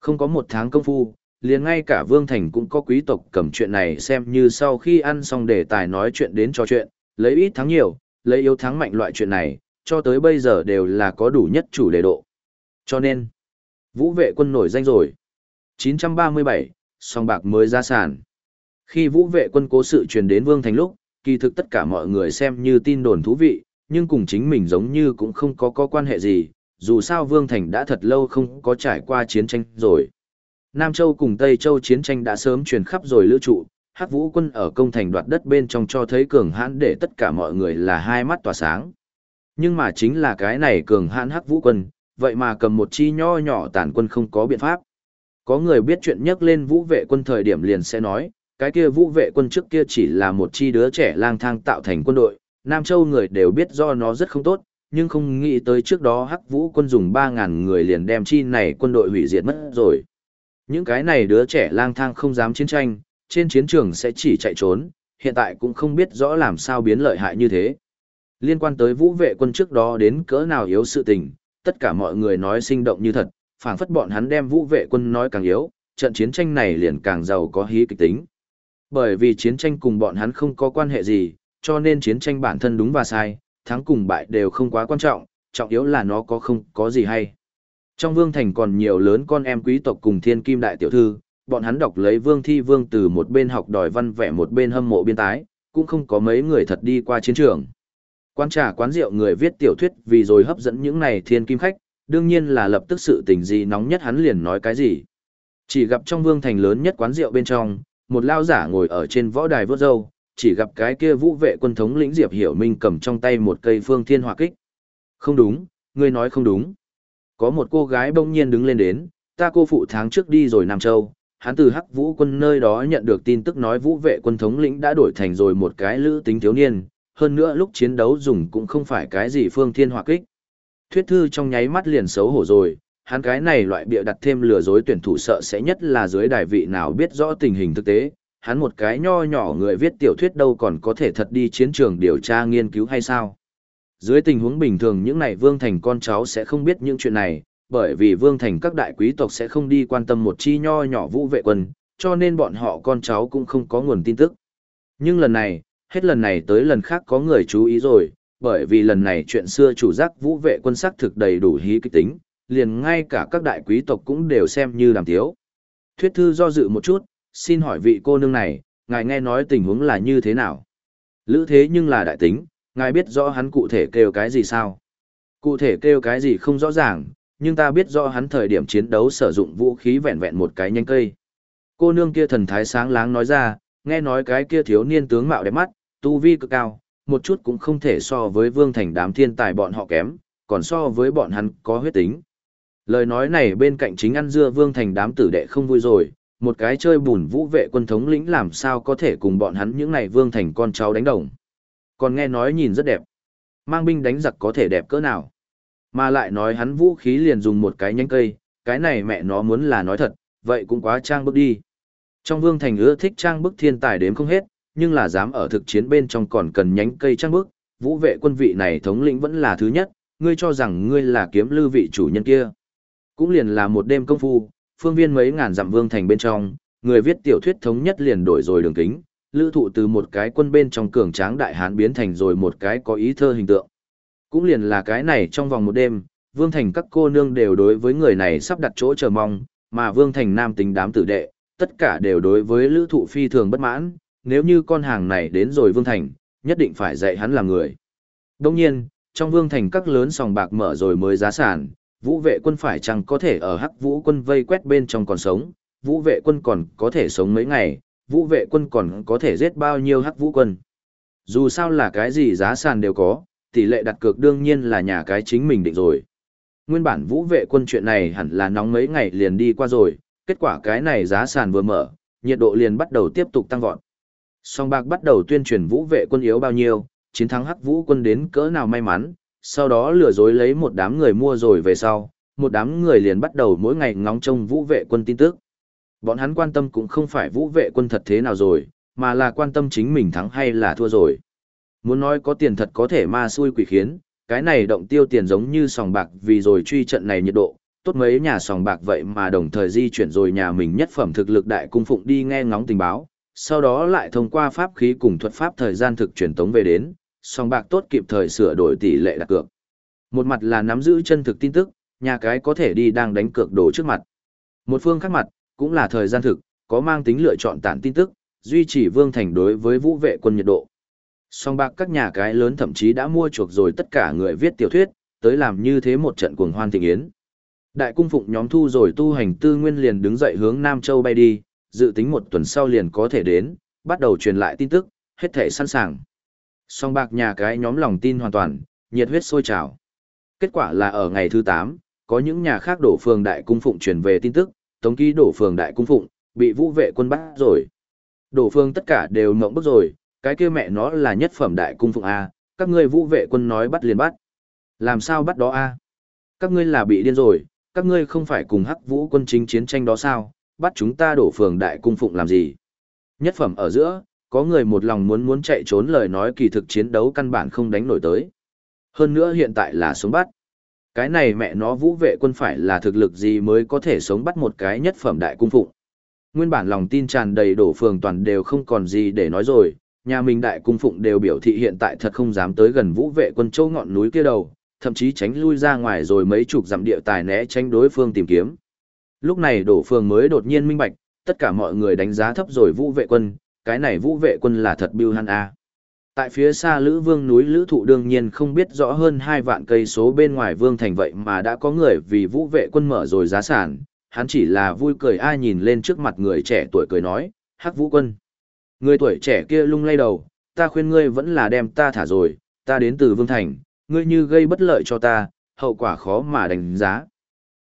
[SPEAKER 1] Không có một tháng công phu, liền ngay cả Vương Thành cũng có quý tộc cầm chuyện này xem như sau khi ăn xong đề tài nói chuyện đến trò chuyện, lấy ít thắng nhiều, lấy yếu thắng mạnh loại chuyện này, cho tới bây giờ đều là có đủ nhất chủ đề độ. Cho nên, vũ vệ quân nổi danh rồi. 937, song bạc mới ra sàn. Khi vũ vệ quân cố sự truyền đến Vương Thành lúc, kỳ thực tất cả mọi người xem như tin đồn thú vị, nhưng cùng chính mình giống như cũng không có có quan hệ gì, dù sao Vương Thành đã thật lâu không có trải qua chiến tranh rồi. Nam Châu cùng Tây Châu chiến tranh đã sớm truyền khắp rồi lữ trụ, Hắc Vũ quân ở công thành đoạt đất bên trong cho thấy cường hãn để tất cả mọi người là hai mắt tỏa sáng. Nhưng mà chính là cái này cường hãn Hắc Vũ quân, vậy mà cầm một chi nho nhỏ tàn quân không có biện pháp. Có người biết chuyện nhắc lên vũ vệ quân thời điểm liền sẽ nói, cái kia vũ vệ quân trước kia chỉ là một chi đứa trẻ lang thang tạo thành quân đội, Nam Châu người đều biết do nó rất không tốt, nhưng không nghĩ tới trước đó Hắc Vũ quân dùng 3.000 người liền đem chi này quân đội hủy diệt mất rồi. Những cái này đứa trẻ lang thang không dám chiến tranh, trên chiến trường sẽ chỉ chạy trốn, hiện tại cũng không biết rõ làm sao biến lợi hại như thế. Liên quan tới vũ vệ quân trước đó đến cỡ nào yếu sự tình, tất cả mọi người nói sinh động như thật, phảng phất bọn hắn đem vũ vệ quân nói càng yếu, trận chiến tranh này liền càng giàu có hí kịch tính. Bởi vì chiến tranh cùng bọn hắn không có quan hệ gì, cho nên chiến tranh bản thân đúng và sai, thắng cùng bại đều không quá quan trọng, trọng yếu là nó có không có gì hay. Trong vương thành còn nhiều lớn con em quý tộc cùng thiên kim đại tiểu thư, bọn hắn đọc lấy vương thi vương từ một bên học đòi văn vẽ một bên hâm mộ biên tái, cũng không có mấy người thật đi qua chiến trường. Quán trà quán rượu người viết tiểu thuyết vì rồi hấp dẫn những này thiên kim khách, đương nhiên là lập tức sự tình gì nóng nhất hắn liền nói cái gì. Chỉ gặp trong vương thành lớn nhất quán rượu bên trong, một lao giả ngồi ở trên võ đài vớt râu, chỉ gặp cái kia vũ vệ quân thống lĩnh Diệp Hiểu Minh cầm trong tay một cây phương thiên hỏa kích. Không đúng, ngươi nói không đúng. Có một cô gái bỗng nhiên đứng lên đến, ta cô phụ tháng trước đi rồi Nam Châu, hắn từ Hắc Vũ quân nơi đó nhận được tin tức nói vũ vệ quân thống lĩnh đã đổi thành rồi một cái lữ tính thiếu niên, hơn nữa lúc chiến đấu dùng cũng không phải cái gì phương thiên hỏa kích. Thuyết thư trong nháy mắt liền xấu hổ rồi, hắn cái này loại bịa đặt thêm lừa dối tuyển thủ sợ sẽ nhất là dưới đài vị nào biết rõ tình hình thực tế, hắn một cái nho nhỏ người viết tiểu thuyết đâu còn có thể thật đi chiến trường điều tra nghiên cứu hay sao. Dưới tình huống bình thường những này vương thành con cháu sẽ không biết những chuyện này, bởi vì vương thành các đại quý tộc sẽ không đi quan tâm một chi nho nhỏ vũ vệ quân, cho nên bọn họ con cháu cũng không có nguồn tin tức. Nhưng lần này, hết lần này tới lần khác có người chú ý rồi, bởi vì lần này chuyện xưa chủ giác vũ vệ quân sắc thực đầy đủ hí kịch tính, liền ngay cả các đại quý tộc cũng đều xem như đàm thiếu. Thuyết thư do dự một chút, xin hỏi vị cô nương này, ngài nghe nói tình huống là như thế nào? Lữ thế nhưng là đại tính, ngài biết rõ hắn cụ thể kêu cái gì sao? Cụ thể kêu cái gì không rõ ràng, nhưng ta biết rõ hắn thời điểm chiến đấu sử dụng vũ khí vẹn vẹn một cái nhanh cây. Cô nương kia thần thái sáng láng nói ra, nghe nói cái kia thiếu niên tướng mạo đẹp mắt, tu vi cực cao, một chút cũng không thể so với vương thành đám thiên tài bọn họ kém, còn so với bọn hắn có huyết tính. Lời nói này bên cạnh chính ăn dưa vương thành đám tử đệ không vui rồi, một cái chơi bùn vũ vệ quân thống lĩnh làm sao có thể cùng bọn hắn những này vương thành con cháu đánh đồng. Còn nghe nói nhìn rất đẹp. Mang binh đánh giặc có thể đẹp cỡ nào. Mà lại nói hắn vũ khí liền dùng một cái nhánh cây, cái này mẹ nó muốn là nói thật, vậy cũng quá trang bức đi. Trong vương thành ưa thích trang bức thiên tài đếm không hết, nhưng là dám ở thực chiến bên trong còn cần nhánh cây trăng bước vũ vệ quân vị này thống lĩnh vẫn là thứ nhất, ngươi cho rằng ngươi là kiếm lưu vị chủ nhân kia. Cũng liền là một đêm công phu, phương viên mấy ngàn dặm vương thành bên trong, người viết tiểu thuyết thống nhất liền đổi rồi đường kính, lữ thụ từ một cái quân bên trong cường tráng đại hán biến thành rồi một cái có ý thơ hình tượng. Cũng liền là cái này trong vòng một đêm, vương thành các cô nương đều đối với người này sắp đặt chỗ chờ mong, mà vương thành nam tính đám tử đệ, tất cả đều đối với lữ thụ phi thường bất mãn, nếu như con hàng này đến rồi vương thành, nhất định phải dạy hắn làm người. Đồng nhiên, trong vương thành các lớn sòng bạc mở rồi mới giá sản, vũ vệ quân phải chẳng có thể ở hắc vũ quân vây quét bên trong còn sống, vũ vệ quân còn có thể sống mấy ngày, vũ vệ quân còn có thể giết bao nhiêu hắc vũ quân. Dù sao là cái gì giá sàn đều có, tỷ lệ đặt cược đương nhiên là nhà cái chính mình định rồi. Nguyên bản vũ vệ quân chuyện này hẳn là nóng mấy ngày liền đi qua rồi, kết quả cái này giá sàn vừa mở, nhiệt độ liền bắt đầu tiếp tục tăng vọt. Song bạc bắt đầu tuyên truyền vũ vệ quân yếu bao nhiêu, chiến thắng hắc vũ quân đến cỡ nào may mắn, sau đó lừa dối lấy một đám người mua rồi về sau, một đám người liền bắt đầu mỗi ngày ngóng trông vũ vệ quân tin tức. Bọn hắn quan tâm cũng không phải vũ vệ quân thật thế nào rồi, mà là quan tâm chính mình thắng hay là thua rồi. Muốn nói có tiền thật có thể ma xui quỷ khiến, cái này động tiêu tiền giống như sòng bạc vì rồi truy trận này nhiệt độ, tốt mấy nhà sòng bạc vậy mà đồng thời di chuyển rồi nhà mình nhất phẩm thực lực đại cung phụng đi nghe ngóng tình báo, sau đó lại thông qua pháp khí cùng thuật pháp thời gian thực truyền tống về đến, song bạc tốt kịp thời sửa đổi tỷ lệ đặt cược. Một mặt là nắm giữ chân thực tin tức, nhà cái có thể đi đang đánh cược đồ trước mặt. Một phương khác mặt, cũng là thời gian thực, có mang tính lựa chọn tản tin tức, duy trì vương thành đối với vũ vệ quân nhiệt độ. Song bạc các nhà cái lớn thậm chí đã mua chuộc rồi tất cả người viết tiểu thuyết, tới làm như thế một trận cuồng hoan thịnh yến. Đại cung phụng nhóm thu rồi tu hành tư nguyên liền đứng dậy hướng Nam Châu bay đi, dự tính một tuần sau liền có thể đến, bắt đầu truyền lại tin tức, hết thể sẵn sàng. Song bạc nhà cái nhóm lòng tin hoàn toàn, nhiệt huyết sôi trào. Kết quả là ở ngày thứ 8, có những nhà khác đổ phường đại cung phụng truyền về tin tức, tống ký đổ phường đại cung phụng, bị vũ vệ quân bắt rồi. Đổ phường tất cả đều mộng bức rồi, cái kia mẹ nó là nhất phẩm đại cung phụng A, các ngươi vũ vệ quân nói bắt liền bắt. Làm sao bắt đó A? Các ngươi là bị điên rồi, các ngươi không phải cùng hắc vũ quân chính chiến tranh đó sao, bắt chúng ta đổ phường đại cung phụng làm gì? Nhất phẩm ở giữa, có người một lòng muốn muốn chạy trốn lời nói kỳ thực chiến đấu căn bản không đánh nổi tới. Hơn nữa hiện tại là sống bắt. Cái này mẹ nó vũ vệ quân phải là thực lực gì mới có thể sống bắt một cái nhất phẩm đại cung phụng. Nguyên bản lòng tin tràn đầy đổ phường toàn đều không còn gì để nói rồi, nhà mình đại cung phụng đều biểu thị hiện tại thật không dám tới gần vũ vệ quân châu ngọn núi kia đầu, thậm chí tránh lui ra ngoài rồi mấy chục dặm địa tài né tránh đối phương tìm kiếm. Lúc này đổ phường mới đột nhiên minh bạch, tất cả mọi người đánh giá thấp rồi vũ vệ quân, cái này vũ vệ quân là thật biêu hắn a. Tại phía xa Lữ Vương núi Lữ Thụ đương nhiên không biết rõ hơn 2 vạn cây số bên ngoài Vương Thành vậy mà đã có người vì vũ vệ quân mở rồi giá sản, hắn chỉ là vui cười ai nhìn lên trước mặt người trẻ tuổi cười nói, hắc vũ quân. Người tuổi trẻ kia lung lay đầu, ta khuyên ngươi vẫn là đem ta thả rồi, ta đến từ Vương Thành, ngươi như gây bất lợi cho ta, hậu quả khó mà đánh giá.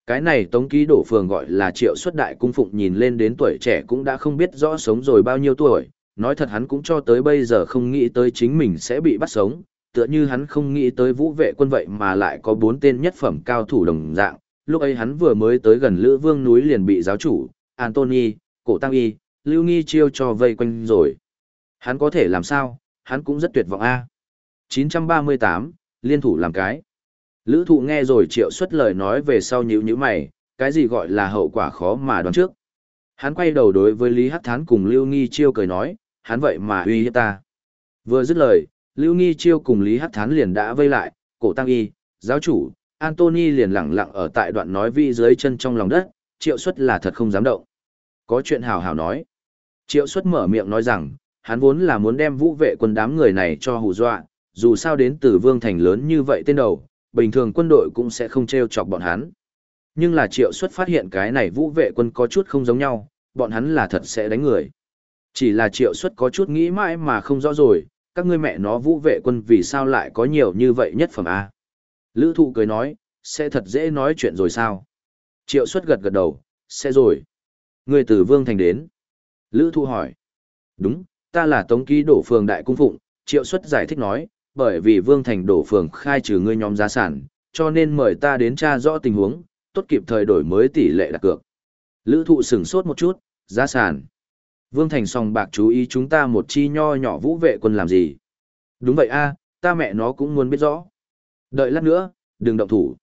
[SPEAKER 1] Cái này tống ký đổ phường gọi là triệu xuất đại cung phụng nhìn lên đến tuổi trẻ cũng đã không biết rõ sống rồi bao nhiêu tuổi, nói thật hắn cũng cho tới bây giờ không nghĩ tới chính mình sẽ bị bắt sống, tựa như hắn không nghĩ tới vũ vệ quân vậy mà lại có bốn tên nhất phẩm cao thủ đồng dạng. Lúc ấy hắn vừa mới tới gần Lữ Vương núi liền bị giáo chủ, Anthony, Cổ Tăng Y, Lưu Nghi chiêu cho vây quanh rồi. Hắn có thể làm sao, hắn cũng rất tuyệt vọng a. 938, liên thủ làm cái. Lữ thụ nghe rồi triệu xuất lời nói về sau nhữ nhíu mày, cái gì gọi là hậu quả khó mà đoán trước. Hắn quay đầu đối với Lý Hắc Thán cùng Lưu Nghi chiêu cười nói, hắn vậy mà uy hiếp ta. Vừa dứt lời, Lưu Nghi Chiêu cùng Lý Hắc Thán liền đã vây lại, cổ tăng y, giáo chủ, Anthony liền lặng lặng ở tại đoạn nói vi dưới chân trong lòng đất, triệu xuất là thật không dám động. Có chuyện hào hào nói. Triệu xuất mở miệng nói rằng, hắn vốn là muốn đem vũ vệ quân đám người này cho hù dọa, dù sao đến từ vương thành lớn như vậy tên đầu, bình thường quân đội cũng sẽ không treo chọc bọn hắn. Nhưng là triệu Xuất phát hiện cái này vũ vệ quân có chút không giống nhau, bọn hắn là thật sẽ đánh người. Chỉ là triệu Xuất có chút nghĩ mãi mà không rõ rồi, các ngươi mẹ nó vũ vệ quân vì sao lại có nhiều như vậy nhất phẩm A. Lữ thụ cười nói, sẽ thật dễ nói chuyện rồi sao? Triệu Xuất gật gật đầu, sẽ rồi. Người từ Vương Thành đến. Lữ thụ hỏi. Đúng, ta là Tống Ký đổ phường Đại Cung Phụng, Triệu Xuất giải thích nói, bởi vì Vương Thành đổ phường khai trừ ngươi nhóm giá sản, cho nên mời ta đến tra rõ tình huống, tốt kịp thời đổi mới tỷ lệ đặt cược. Lữ thụ sửng sốt một chút, giá sản. Vương Thành song bạc chú ý chúng ta một chi nho nhỏ vũ vệ quân làm gì. Đúng vậy a ta mẹ nó cũng muốn biết rõ. Đợi lát nữa, đừng động thủ.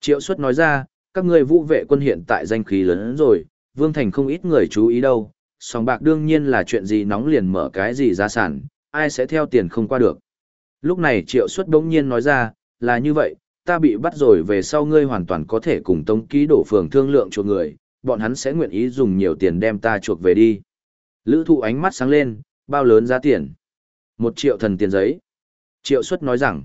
[SPEAKER 1] Triệu suất nói ra, các ngươi vũ vệ quân hiện tại danh khí lớn rồi, Vương Thành không ít người chú ý đâu. Song bạc đương nhiên là chuyện gì nóng liền mở cái gì ra sản, ai sẽ theo tiền không qua được. Lúc này triệu suất đống nhiên nói ra, là như vậy, ta bị bắt rồi về sau ngươi hoàn toàn có thể cùng tống ký đổ phường thương lượng chuộc người, bọn hắn sẽ nguyện ý dùng nhiều tiền đem ta chuộc về đi. Lữ thụ ánh mắt sáng lên, bao lớn giá tiền? Một triệu thần tiền giấy. Triệu xuất nói rằng,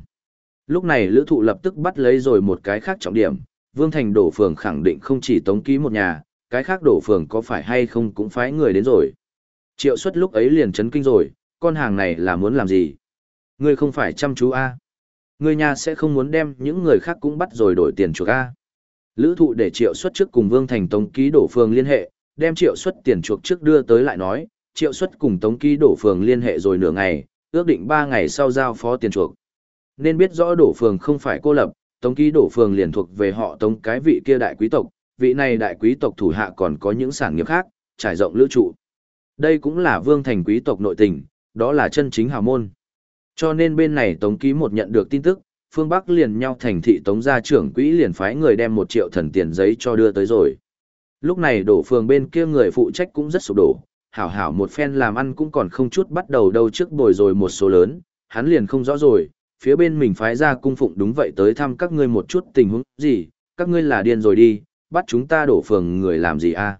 [SPEAKER 1] lúc này lữ thụ lập tức bắt lấy rồi một cái khác trọng điểm, Vương Thành đổ phường khẳng định không chỉ tống ký một nhà, cái khác đổ phường có phải hay không cũng phái người đến rồi. Triệu xuất lúc ấy liền chấn kinh rồi, con hàng này là muốn làm gì? Ngươi không phải chăm chú A. Ngươi nhà sẽ không muốn đem những người khác cũng bắt rồi đổi tiền chuộc A. Lữ thụ để triệu xuất trước cùng Vương Thành Tống ký đổ phường liên hệ, đem triệu xuất tiền chuộc trước đưa tới lại nói, triệu xuất cùng Tống ký đổ phường liên hệ rồi nửa ngày, ước định 3 ngày sau giao phó tiền chuộc. Nên biết rõ đổ phường không phải cô lập, Tống ký đổ phường liền thuộc về họ Tống cái vị kia đại quý tộc, vị này đại quý tộc thủ hạ còn có những sản nghiệp khác, trải rộng lữ trụ. Đây cũng là vương thành quý tộc nội tình, đó là chân chính hào môn. Cho nên bên này Tống ký một nhận được tin tức, phương Bắc liền nhau thành thị Tống gia trưởng quỹ liền phái người đem một triệu thần tiền giấy cho đưa tới rồi. Lúc này đổ phường bên kia người phụ trách cũng rất sụp đổ, hảo hảo một phen làm ăn cũng còn không chút bắt đầu đâu trước bồi rồi một số lớn, hắn liền không rõ rồi, phía bên mình phái ra cung phụng đúng vậy tới thăm các ngươi một chút tình huống gì, các ngươi là điên rồi đi, bắt chúng ta đổ phường người làm gì a?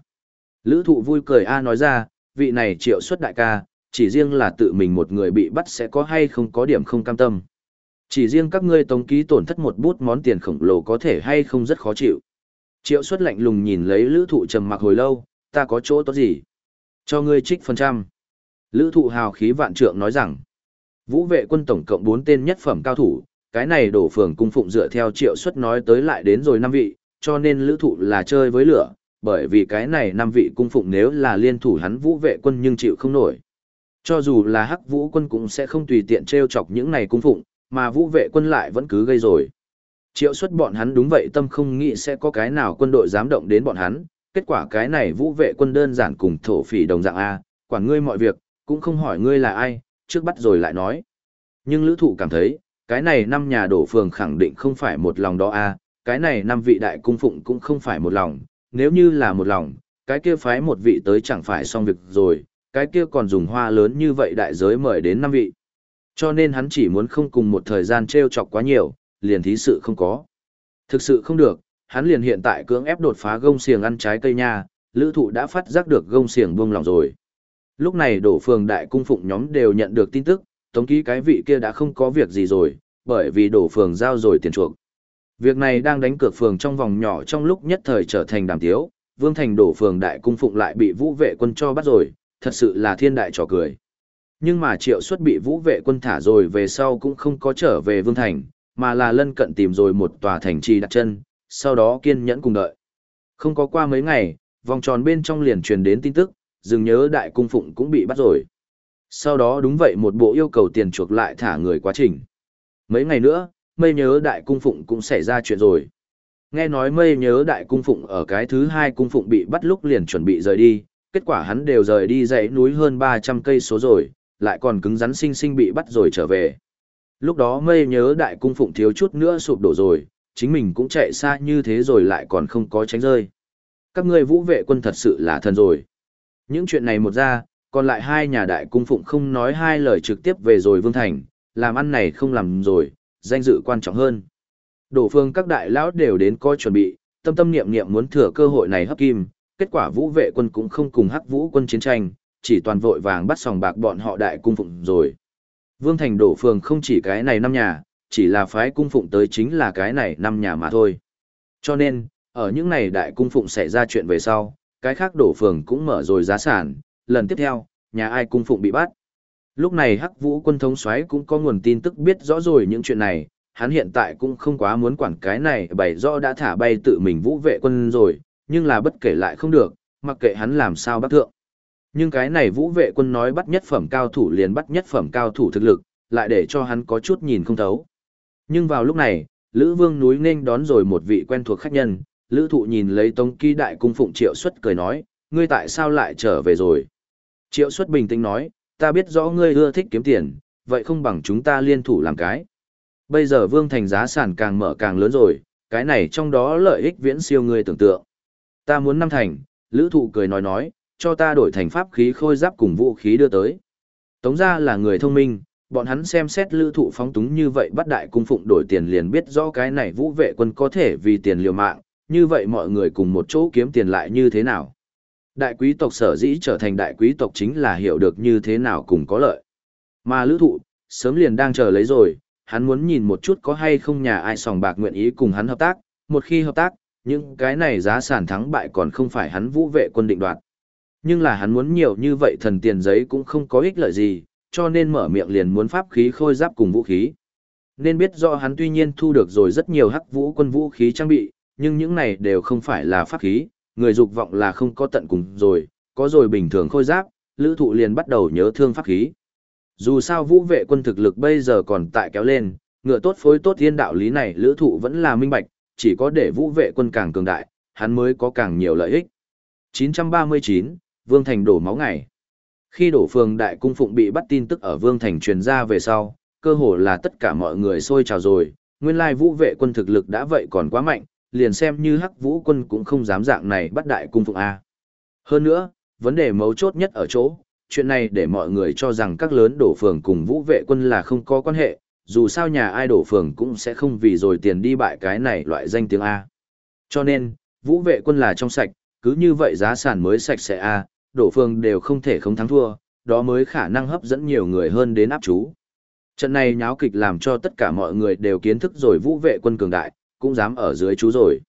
[SPEAKER 1] Lữ thụ vui cười a nói ra, vị này triệu xuất đại ca, chỉ riêng là tự mình một người bị bắt sẽ có hay không có điểm không cam tâm. Chỉ riêng các ngươi tống ký tổn thất một bút món tiền khổng lồ có thể hay không rất khó chịu. Triệu xuất lạnh lùng nhìn lấy lữ thụ trầm mặc hồi lâu, ta có chỗ tốt gì? Cho ngươi trích phần trăm. Lữ thụ hào khí vạn trượng nói rằng, vũ vệ quân tổng cộng 4 tên nhất phẩm cao thủ, cái này đổ phường cung phụng dựa theo triệu xuất nói tới lại đến rồi năm vị, cho nên lữ thụ là chơi với lửa, bởi vì cái này năm vị cung phụng nếu là liên thủ hắn vũ vệ quân nhưng chịu không nổi. Cho dù là hắc vũ quân cũng sẽ không tùy tiện treo chọc những này cung phụng, mà vũ vệ quân lại vẫn cứ gây rồi. Triệu xuất bọn hắn đúng vậy tâm không nghĩ sẽ có cái nào quân đội dám động đến bọn hắn, kết quả cái này vũ vệ quân đơn giản cùng thổ phỉ đồng dạng A, quản ngươi mọi việc, cũng không hỏi ngươi là ai, trước bắt rồi lại nói. Nhưng lữ thụ cảm thấy, cái này năm nhà đổ phường khẳng định không phải một lòng đó A, cái này năm vị đại cung phụng cũng không phải một lòng, nếu như là một lòng, cái kia phái một vị tới chẳng phải xong việc rồi, cái kia còn dùng hoa lớn như vậy đại giới mời đến năm vị. Cho nên hắn chỉ muốn không cùng một thời gian treo chọc quá nhiều, liền thí sự không có. Thực sự không được, hắn liền hiện tại cưỡng ép đột phá gông xiềng ăn trái cây nha, lữ thụ đã phát giác được gông xiềng buông lòng rồi. Lúc này đổ phường đại cung phụng nhóm đều nhận được tin tức, tống ký cái vị kia đã không có việc gì rồi, bởi vì đổ phường giao rồi tiền chuộc. Việc này đang đánh cược phường trong vòng nhỏ trong lúc nhất thời trở thành đàm tiếu, Vương Thành đổ phường đại cung phụng lại bị vũ vệ quân cho bắt rồi, thật sự là thiên đại trò cười. Nhưng mà triệu xuất bị vũ vệ quân thả rồi về sau cũng không có trở về Vương Thành, mà là lân cận tìm rồi một tòa thành trì đặt chân, sau đó kiên nhẫn cùng đợi. Không có qua mấy ngày, vòng tròn bên trong liền truyền đến tin tức, dừng nhớ đại cung phụng cũng bị bắt rồi. Sau đó đúng vậy một bộ yêu cầu tiền chuộc lại thả người quá trình. Mấy ngày nữa, mây nhớ đại cung phụng cũng xảy ra chuyện rồi. Nghe nói mây nhớ đại cung phụng ở cái thứ hai cung phụng bị bắt lúc liền chuẩn bị rời đi, kết quả hắn đều rời đi dãy núi hơn 300 cây số rồi, lại còn cứng rắn sinh sinh bị bắt rồi trở về. Lúc đó mây nhớ đại cung phụng thiếu chút nữa sụp đổ rồi, chính mình cũng chạy xa như thế rồi lại còn không có tránh rơi. Các ngươi vũ vệ quân thật sự là thần rồi. Những chuyện này một ra, còn lại hai nhà đại cung phụng không nói hai lời trực tiếp về rồi Vương Thành, làm ăn này không làm rồi, danh dự quan trọng hơn. Đổ phương các đại lão đều đến coi chuẩn bị, tâm tâm niệm niệm muốn thừa cơ hội này hấp kim, kết quả vũ vệ quân cũng không cùng hắc vũ quân chiến tranh, chỉ toàn vội vàng bắt sòng bạc bọn họ đại cung phụng rồi. Vương Thành đổ phường không chỉ cái này năm nhà, chỉ là phái cung phụng tới chính là cái này năm nhà mà thôi. Cho nên, ở những này đại cung phụng xảy ra chuyện về sau, cái khác đổ phường cũng mở rồi giá sản, lần tiếp theo, nhà ai cung phụng bị bắt. Lúc này Hắc Vũ quân thống soái cũng có nguồn tin tức biết rõ rồi những chuyện này, hắn hiện tại cũng không quá muốn quản cái này bày rõ đã thả bay tự mình vũ vệ quân rồi, nhưng là bất kể lại không được, mặc kệ hắn làm sao bắt thượng. Nhưng cái này vũ vệ quân nói bắt nhất phẩm cao thủ liền bắt nhất phẩm cao thủ thực lực, lại để cho hắn có chút nhìn không thấu. Nhưng vào lúc này, Lữ Vương núi nên đón rồi một vị quen thuộc khách nhân, Lữ Thụ nhìn lấy Tống Ký đại cung phụng Triệu Xuất cười nói, ngươi tại sao lại trở về rồi? Triệu Xuất bình tĩnh nói, ta biết rõ ngươi ưa thích kiếm tiền, vậy không bằng chúng ta liên thủ làm cái. Bây giờ Vương Thành giá sản càng mở càng lớn rồi, cái này trong đó lợi ích viễn siêu ngươi tưởng tượng. Ta muốn năm thành, Lữ Thụ cười nói nói, cho ta đổi thành pháp khí khôi giáp cùng vũ khí đưa tới. Tống ra là người thông minh, bọn hắn xem xét lữ thụ phóng túng như vậy bắt đại cung phụng đổi tiền liền biết rõ cái này vũ vệ quân có thể vì tiền liều mạng, như vậy mọi người cùng một chỗ kiếm tiền lại như thế nào. Đại quý tộc sở dĩ trở thành đại quý tộc chính là hiểu được như thế nào cùng có lợi. Mà lữ thụ, sớm liền đang chờ lấy rồi, hắn muốn nhìn một chút có hay không nhà ai sòng bạc nguyện ý cùng hắn hợp tác, một khi hợp tác, những cái này giá sản thắng bại còn không phải hắn vũ vệ quân định đoạt. Nhưng là hắn muốn nhiều như vậy thần tiền giấy cũng không có ích lợi gì, cho nên mở miệng liền muốn pháp khí khôi giáp cùng vũ khí. Nên biết rõ hắn tuy nhiên thu được rồi rất nhiều hắc vũ quân vũ khí trang bị, nhưng những này đều không phải là pháp khí, người dục vọng là không có tận cùng rồi, có rồi bình thường khôi giáp, lữ thụ liền bắt đầu nhớ thương pháp khí. Dù sao vũ vệ quân thực lực bây giờ còn tại kéo lên, ngựa tốt phối tốt thiên đạo lý này lữ thụ vẫn là minh bạch, chỉ có để vũ vệ quân càng cường đại, hắn mới có càng nhiều lợi ích. 939, Vương Thành đổ máu ngày. Khi đổ phường đại cung phụng bị bắt tin tức ở Vương Thành truyền ra về sau, cơ hồ là tất cả mọi người sôi trào rồi, nguyên lai vũ vệ quân thực lực đã vậy còn quá mạnh, liền xem như hắc vũ quân cũng không dám dạng này bắt đại cung phụng A. Hơn nữa, vấn đề mấu chốt nhất ở chỗ, chuyện này để mọi người cho rằng các lớn đổ phường cùng vũ vệ quân là không có quan hệ, dù sao nhà ai đổ phường cũng sẽ không vì rồi tiền đi bại cái này loại danh tiếng A. Cho nên, vũ vệ quân là trong sạch, cứ như vậy giá sản mới sạch sẽ A, đổ phường đều không thể không thắng thua, đó mới khả năng hấp dẫn nhiều người hơn đến áp chú. Trận này nháo kịch làm cho tất cả mọi người đều kiến thức rồi vũ vệ quân cường đại, cũng dám ở dưới chú rồi.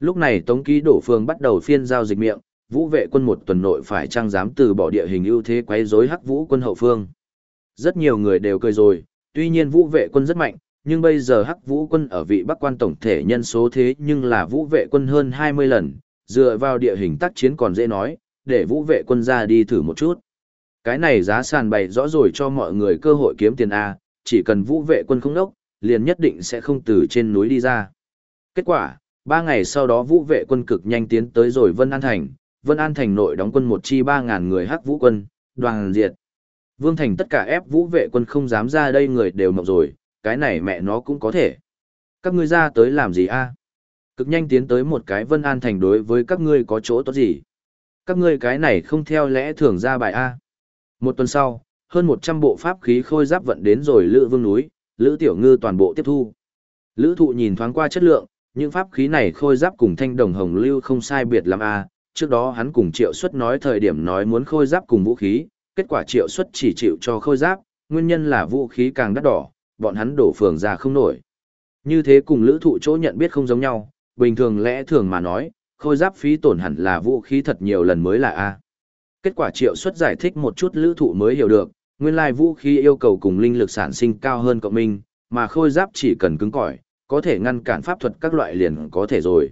[SPEAKER 1] Lúc này Tống Ký đổ phường bắt đầu phiên giao dịch miệng, vũ vệ quân một tuần nội phải trang dám từ bỏ địa hình ưu thế quấy rối hắc vũ quân hậu phương. Rất nhiều người đều cười rồi, tuy nhiên vũ vệ quân rất mạnh, nhưng bây giờ hắc vũ quân ở vị bắc quan tổng thể nhân số thế nhưng là vũ vệ quân hơn 20 lần, dựa vào địa hình tác chiến còn dễ nói, để vũ vệ quân ra đi thử một chút. Cái này giá sàn bày rõ rồi cho mọi người cơ hội kiếm tiền A, chỉ cần vũ vệ quân không đốc, liền nhất định sẽ không từ trên núi đi ra. Kết quả, ba ngày sau đó vũ vệ quân cực nhanh tiến tới rồi Vân An Thành, Vân An Thành nội đóng quân một chi 3.000 người hắc vũ quân, đoàn diệt. Vương Thành tất cả ép vũ vệ quân không dám ra đây người đều mộng rồi, cái này mẹ nó cũng có thể. Các ngươi ra tới làm gì a? Cực nhanh tiến tới một cái Vân An Thành đối với các ngươi có chỗ tốt gì? Các ngươi cái này không theo lẽ thường ra bài a. Một tuần sau, hơn 100 bộ pháp khí khôi giáp vận đến rồi Lữ Vương núi, Lữ Tiểu Ngư toàn bộ tiếp thu. Lữ Thụ nhìn thoáng qua chất lượng, những pháp khí này khôi giáp cùng thanh đồng hồng lưu không sai biệt lắm a, trước đó hắn cùng Triệu Xuất nói thời điểm nói muốn khôi giáp cùng vũ khí, kết quả Triệu Xuất chỉ chịu cho khôi giáp, nguyên nhân là vũ khí càng đắt đỏ, bọn hắn đổ phường ra không nổi. Như thế cùng Lữ Thụ chỗ nhận biết không giống nhau, bình thường lẽ thường mà nói, khôi giáp phí tổn hẳn là vũ khí thật nhiều lần mới là a. Kết quả triệu suất giải thích một chút lữ thụ mới hiểu được, nguyên lai vũ khí yêu cầu cùng linh lực sản sinh cao hơn cộng minh, mà khôi giáp chỉ cần cứng cỏi, có thể ngăn cản pháp thuật các loại liền có thể rồi.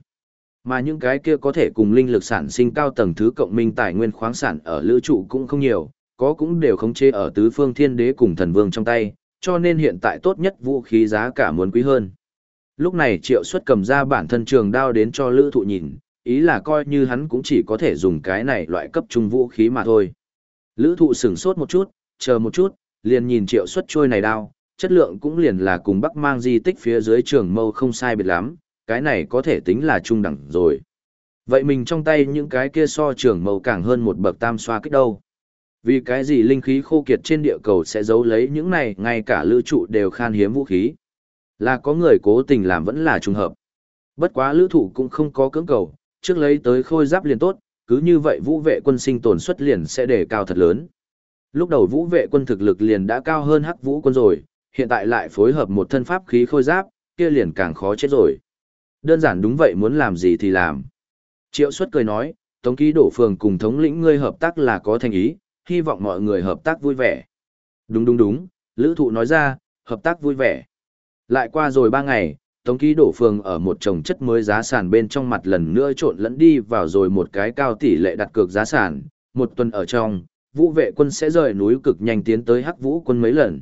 [SPEAKER 1] Mà những cái kia có thể cùng linh lực sản sinh cao tầng thứ cộng minh tài nguyên khoáng sản ở lữ trụ cũng không nhiều, có cũng đều khống chế ở tứ phương thiên đế cùng thần vương trong tay, cho nên hiện tại tốt nhất vũ khí giá cả muốn quý hơn. Lúc này triệu xuất cầm ra bản thân trường đao đến cho lữ thụ nhìn, ý là coi như hắn cũng chỉ có thể dùng cái này loại cấp trung vũ khí mà thôi. Lữ thụ sửng sốt một chút, chờ một chút, liền nhìn triệu xuất trôi này đao, chất lượng cũng liền là cùng bắc mang di tích phía dưới trường mâu không sai biệt lắm, cái này có thể tính là trung đẳng rồi. Vậy mình trong tay những cái kia so trường mâu càng hơn một bậc tam xoa kích đâu. Vì cái gì linh khí khô kiệt trên địa cầu sẽ giấu lấy những này ngay cả lữ trụ đều khan hiếm vũ khí. Là có người cố tình làm vẫn là trùng hợp. Bất quá lữ thụ cũng không có cưỡng cầu, trước lấy tới khôi giáp liền tốt, cứ như vậy vũ vệ quân sinh tồn suất liền sẽ đề cao thật lớn. Lúc đầu vũ vệ quân thực lực liền đã cao hơn hắc vũ quân rồi, hiện tại lại phối hợp một thân pháp khí khôi giáp, kia liền càng khó chết rồi. Đơn giản đúng vậy muốn làm gì thì làm. Triệu suất cười nói, Tống ký đổ phường cùng thống lĩnh ngươi hợp tác là có thành ý, hy vọng mọi người hợp tác vui vẻ. Đúng đúng đúng, Lữ Thụ nói ra, hợp tác vui vẻ. Lại qua rồi ba ngày, Tống ký đổ phường ở một trồng chất mới giá sàn bên trong mặt lần nữa trộn lẫn đi vào rồi một cái cao tỷ lệ đặt cược giá sàn, một tuần ở trong, vũ vệ quân sẽ rời núi cực nhanh tiến tới hắc vũ quân mấy lần.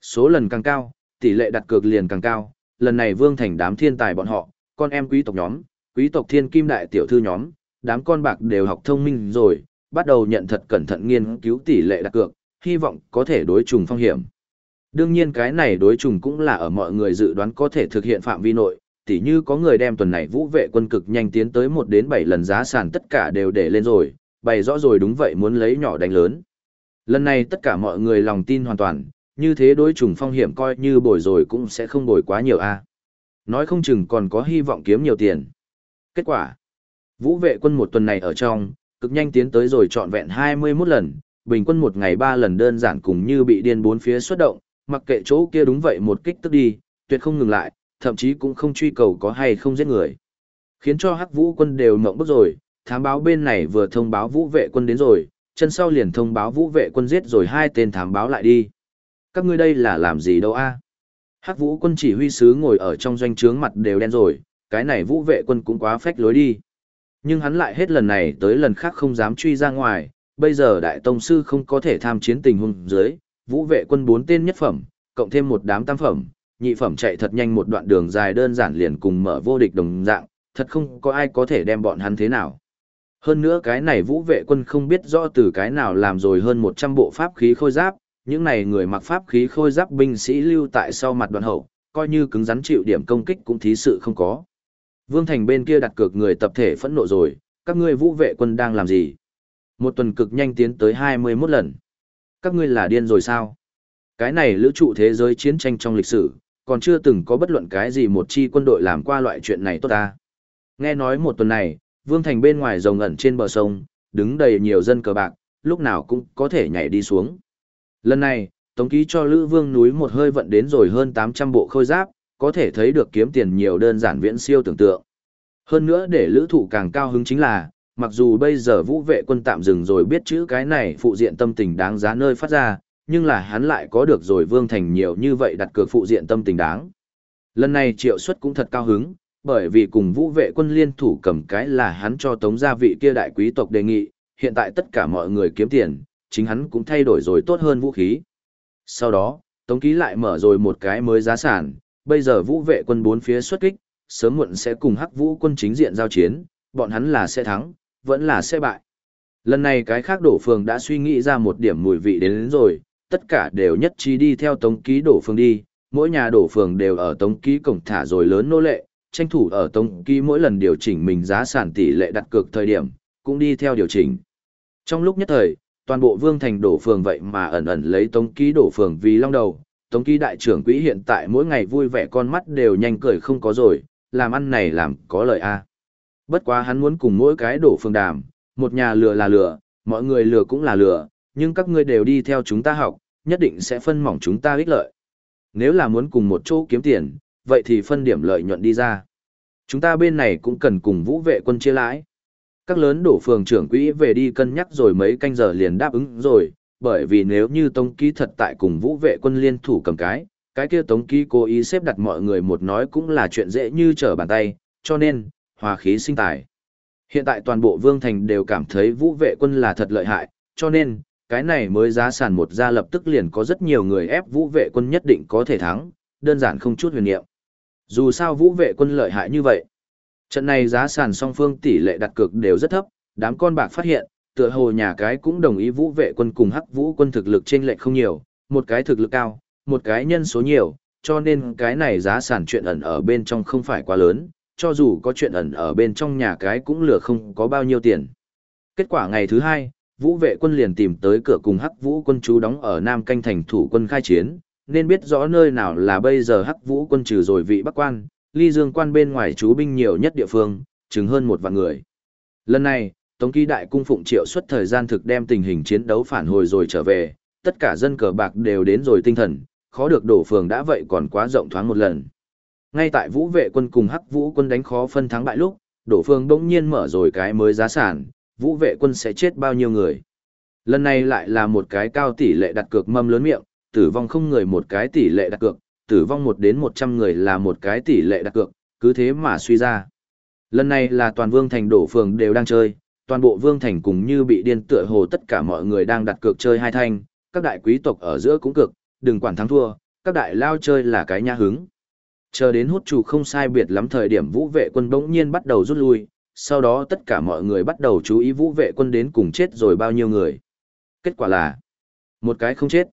[SPEAKER 1] Số lần càng cao, tỷ lệ đặt cược liền càng cao, lần này vương thành đám thiên tài bọn họ, con em quý tộc nhóm, quý tộc thiên kim đại tiểu thư nhóm, đám con bạc đều học thông minh rồi, bắt đầu nhận thật cẩn thận nghiên cứu tỷ lệ đặt cược, hy vọng có thể đối trùng phong hiểm. Đương nhiên cái này đối trùng cũng là ở mọi người dự đoán có thể thực hiện phạm vi nội, tỉ như có người đem tuần này vũ vệ quân cực nhanh tiến tới 1 đến 7 lần giá sàn tất cả đều để lên rồi, bày rõ rồi đúng vậy muốn lấy nhỏ đánh lớn. Lần này tất cả mọi người lòng tin hoàn toàn, như thế đối trùng phong hiểm coi như bồi rồi cũng sẽ không bồi quá nhiều a. Nói không chừng còn có hy vọng kiếm nhiều tiền. Kết quả, vũ vệ quân một tuần này ở trong, cực nhanh tiến tới rồi trọn vẹn 21 lần, bình quân một ngày 3 lần đơn giản cùng như bị điên bốn phía xuất động, mặc kệ chỗ kia đúng vậy một kích tức đi, tuyệt không ngừng lại, thậm chí cũng không truy cầu có hay không giết người. Khiến cho hắc vũ quân đều mộng bức rồi, thám báo bên này vừa thông báo vũ vệ quân đến rồi, chân sau liền thông báo vũ vệ quân giết rồi hai tên thám báo lại đi. Các ngươi đây là làm gì đâu a? Hắc vũ quân chỉ huy sứ ngồi ở trong doanh trướng mặt đều đen rồi, cái này vũ vệ quân cũng quá phách lối đi. Nhưng hắn lại hết lần này tới lần khác không dám truy ra ngoài, bây giờ đại tông sư không có thể tham chiến tình huống dưới, vũ vệ quân bốn tên nhất phẩm, cộng thêm một đám tam phẩm, nhị phẩm chạy thật nhanh một đoạn đường dài đơn giản liền cùng mở vô địch đồng dạng, thật không có ai có thể đem bọn hắn thế nào. Hơn nữa cái này vũ vệ quân không biết rõ từ cái nào làm rồi hơn 100 bộ pháp khí khôi giáp, những này người mặc pháp khí khôi giáp binh sĩ lưu tại sau mặt đoạn hậu, coi như cứng rắn chịu điểm công kích cũng thí sự không có. Vương Thành bên kia đặt cược người tập thể phẫn nộ rồi, các ngươi vũ vệ quân đang làm gì? Một tuần cực nhanh tiến tới 21 lần. Các ngươi là điên rồi sao? Cái này lữ trụ thế giới chiến tranh trong lịch sử, còn chưa từng có bất luận cái gì một chi quân đội làm qua loại chuyện này tốt ta. Nghe nói một tuần này, Vương Thành bên ngoài rồng ẩn trên bờ sông, đứng đầy nhiều dân cờ bạc, lúc nào cũng có thể nhảy đi xuống. Lần này, Tống ký cho Lữ Vương núi một hơi vận đến rồi hơn 800 bộ khôi giáp, có thể thấy được kiếm tiền nhiều đơn giản viễn siêu tưởng tượng. Hơn nữa để lữ thủ càng cao hứng chính là, mặc dù bây giờ vũ vệ quân tạm dừng rồi biết chữ cái này phụ diện tâm tình đáng giá nơi phát ra, nhưng là hắn lại có được rồi vương thành nhiều như vậy đặt cược phụ diện tâm tình đáng. Lần này triệu suất cũng thật cao hứng, bởi vì cùng vũ vệ quân liên thủ cầm cái là hắn cho tống gia vị kia đại quý tộc đề nghị, hiện tại tất cả mọi người kiếm tiền, chính hắn cũng thay đổi rồi tốt hơn vũ khí. Sau đó, tống ký lại mở rồi một cái mới giá sản, bây giờ vũ vệ quân bốn phía xuất kích, sớm muộn sẽ cùng hắc vũ quân chính diện giao chiến, bọn hắn là sẽ thắng, vẫn là sẽ bại. Lần này cái khác đổ phường đã suy nghĩ ra một điểm mùi vị đến, đến rồi, tất cả đều nhất trí đi theo tống ký đổ phường đi, mỗi nhà đổ phường đều ở tống ký cổng thả rồi lớn nô lệ, tranh thủ ở tống ký mỗi lần điều chỉnh mình giá sản tỷ lệ đặt cược thời điểm, cũng đi theo điều chỉnh. Trong lúc nhất thời, toàn bộ vương thành đổ phường vậy mà ẩn ẩn lấy tống ký đổ phường vì long đầu, tống ký đại trưởng quỹ hiện tại mỗi ngày vui vẻ con mắt đều nhanh cười không có rồi, làm ăn này làm có lợi a. Bất quá hắn muốn cùng mỗi cái đổ phương đàm, một nhà lừa là lừa, mọi người lừa cũng là lừa, nhưng các ngươi đều đi theo chúng ta học, nhất định sẽ phân mỏng chúng ta ích lợi. Nếu là muốn cùng một chỗ kiếm tiền, vậy thì phân điểm lợi nhuận đi ra. Chúng ta bên này cũng cần cùng vũ vệ quân chia lãi. Các lớn đổ phường trưởng quỹ về đi cân nhắc rồi mấy canh giờ liền đáp ứng rồi, bởi vì nếu như Tống Ký thật tại cùng vũ vệ quân liên thủ cầm cái, cái kia Tống Ký cố ý xếp đặt mọi người một nói cũng là chuyện dễ như trở bàn tay, cho nên, hòa khí sinh tài. Hiện tại toàn bộ Vương Thành đều cảm thấy vũ vệ quân là thật lợi hại, cho nên, cái này mới giá sàn một ra lập tức liền có rất nhiều người ép vũ vệ quân nhất định có thể thắng, đơn giản không chút huyền niệm. Dù sao vũ vệ quân lợi hại như vậy. Trận này giá sàn song phương tỷ lệ đặt cược đều rất thấp, đám con bạc phát hiện, tựa hồ nhà cái cũng đồng ý vũ vệ quân cùng hắc vũ quân thực lực trên lệch không nhiều, một cái thực lực cao, một cái nhân số nhiều, cho nên cái này giá sản chuyện ẩn ở bên trong không phải quá lớn, cho dù có chuyện ẩn ở bên trong nhà cái cũng lừa không có bao nhiêu tiền. Kết quả ngày thứ hai, vũ vệ quân liền tìm tới cửa cùng hắc vũ quân chú đóng ở Nam Canh thành thủ quân khai chiến, nên biết rõ nơi nào là bây giờ hắc vũ quân trừ rồi vị bắc quan, ly dương quan bên ngoài chú binh nhiều nhất địa phương, chứng hơn một vạn người. Lần này, Tống ký đại cung phụng triệu suất thời gian thực đem tình hình chiến đấu phản hồi rồi trở về, tất cả dân cờ bạc đều đến rồi tinh thần, khó được đổ phường đã vậy còn quá rộng thoáng một lần. Ngay tại vũ vệ quân cùng hắc vũ quân đánh khó phân thắng bại lúc, đổ phường bỗng nhiên mở rồi cái mới giá sản, vũ vệ quân sẽ chết bao nhiêu người. Lần này lại là một cái cao tỷ lệ đặt cược mâm lớn miệng, tử vong không người một cái tỷ lệ đặt cược, tử vong một đến một trăm người là một cái tỷ lệ đặt cược, cứ thế mà suy ra. Lần này là toàn vương thành đổ phường đều đang chơi, toàn bộ vương thành cùng như bị điên tựa hồ tất cả mọi người đang đặt cược chơi hai thanh, các đại quý tộc ở giữa cũng cực, đừng quản thắng thua, các đại lao chơi là cái nha hứng. Chờ đến hút chủ không sai biệt lắm thời điểm vũ vệ quân bỗng nhiên bắt đầu rút lui, sau đó tất cả mọi người bắt đầu chú ý vũ vệ quân đến cùng chết rồi bao nhiêu người. Kết quả là, một cái không chết.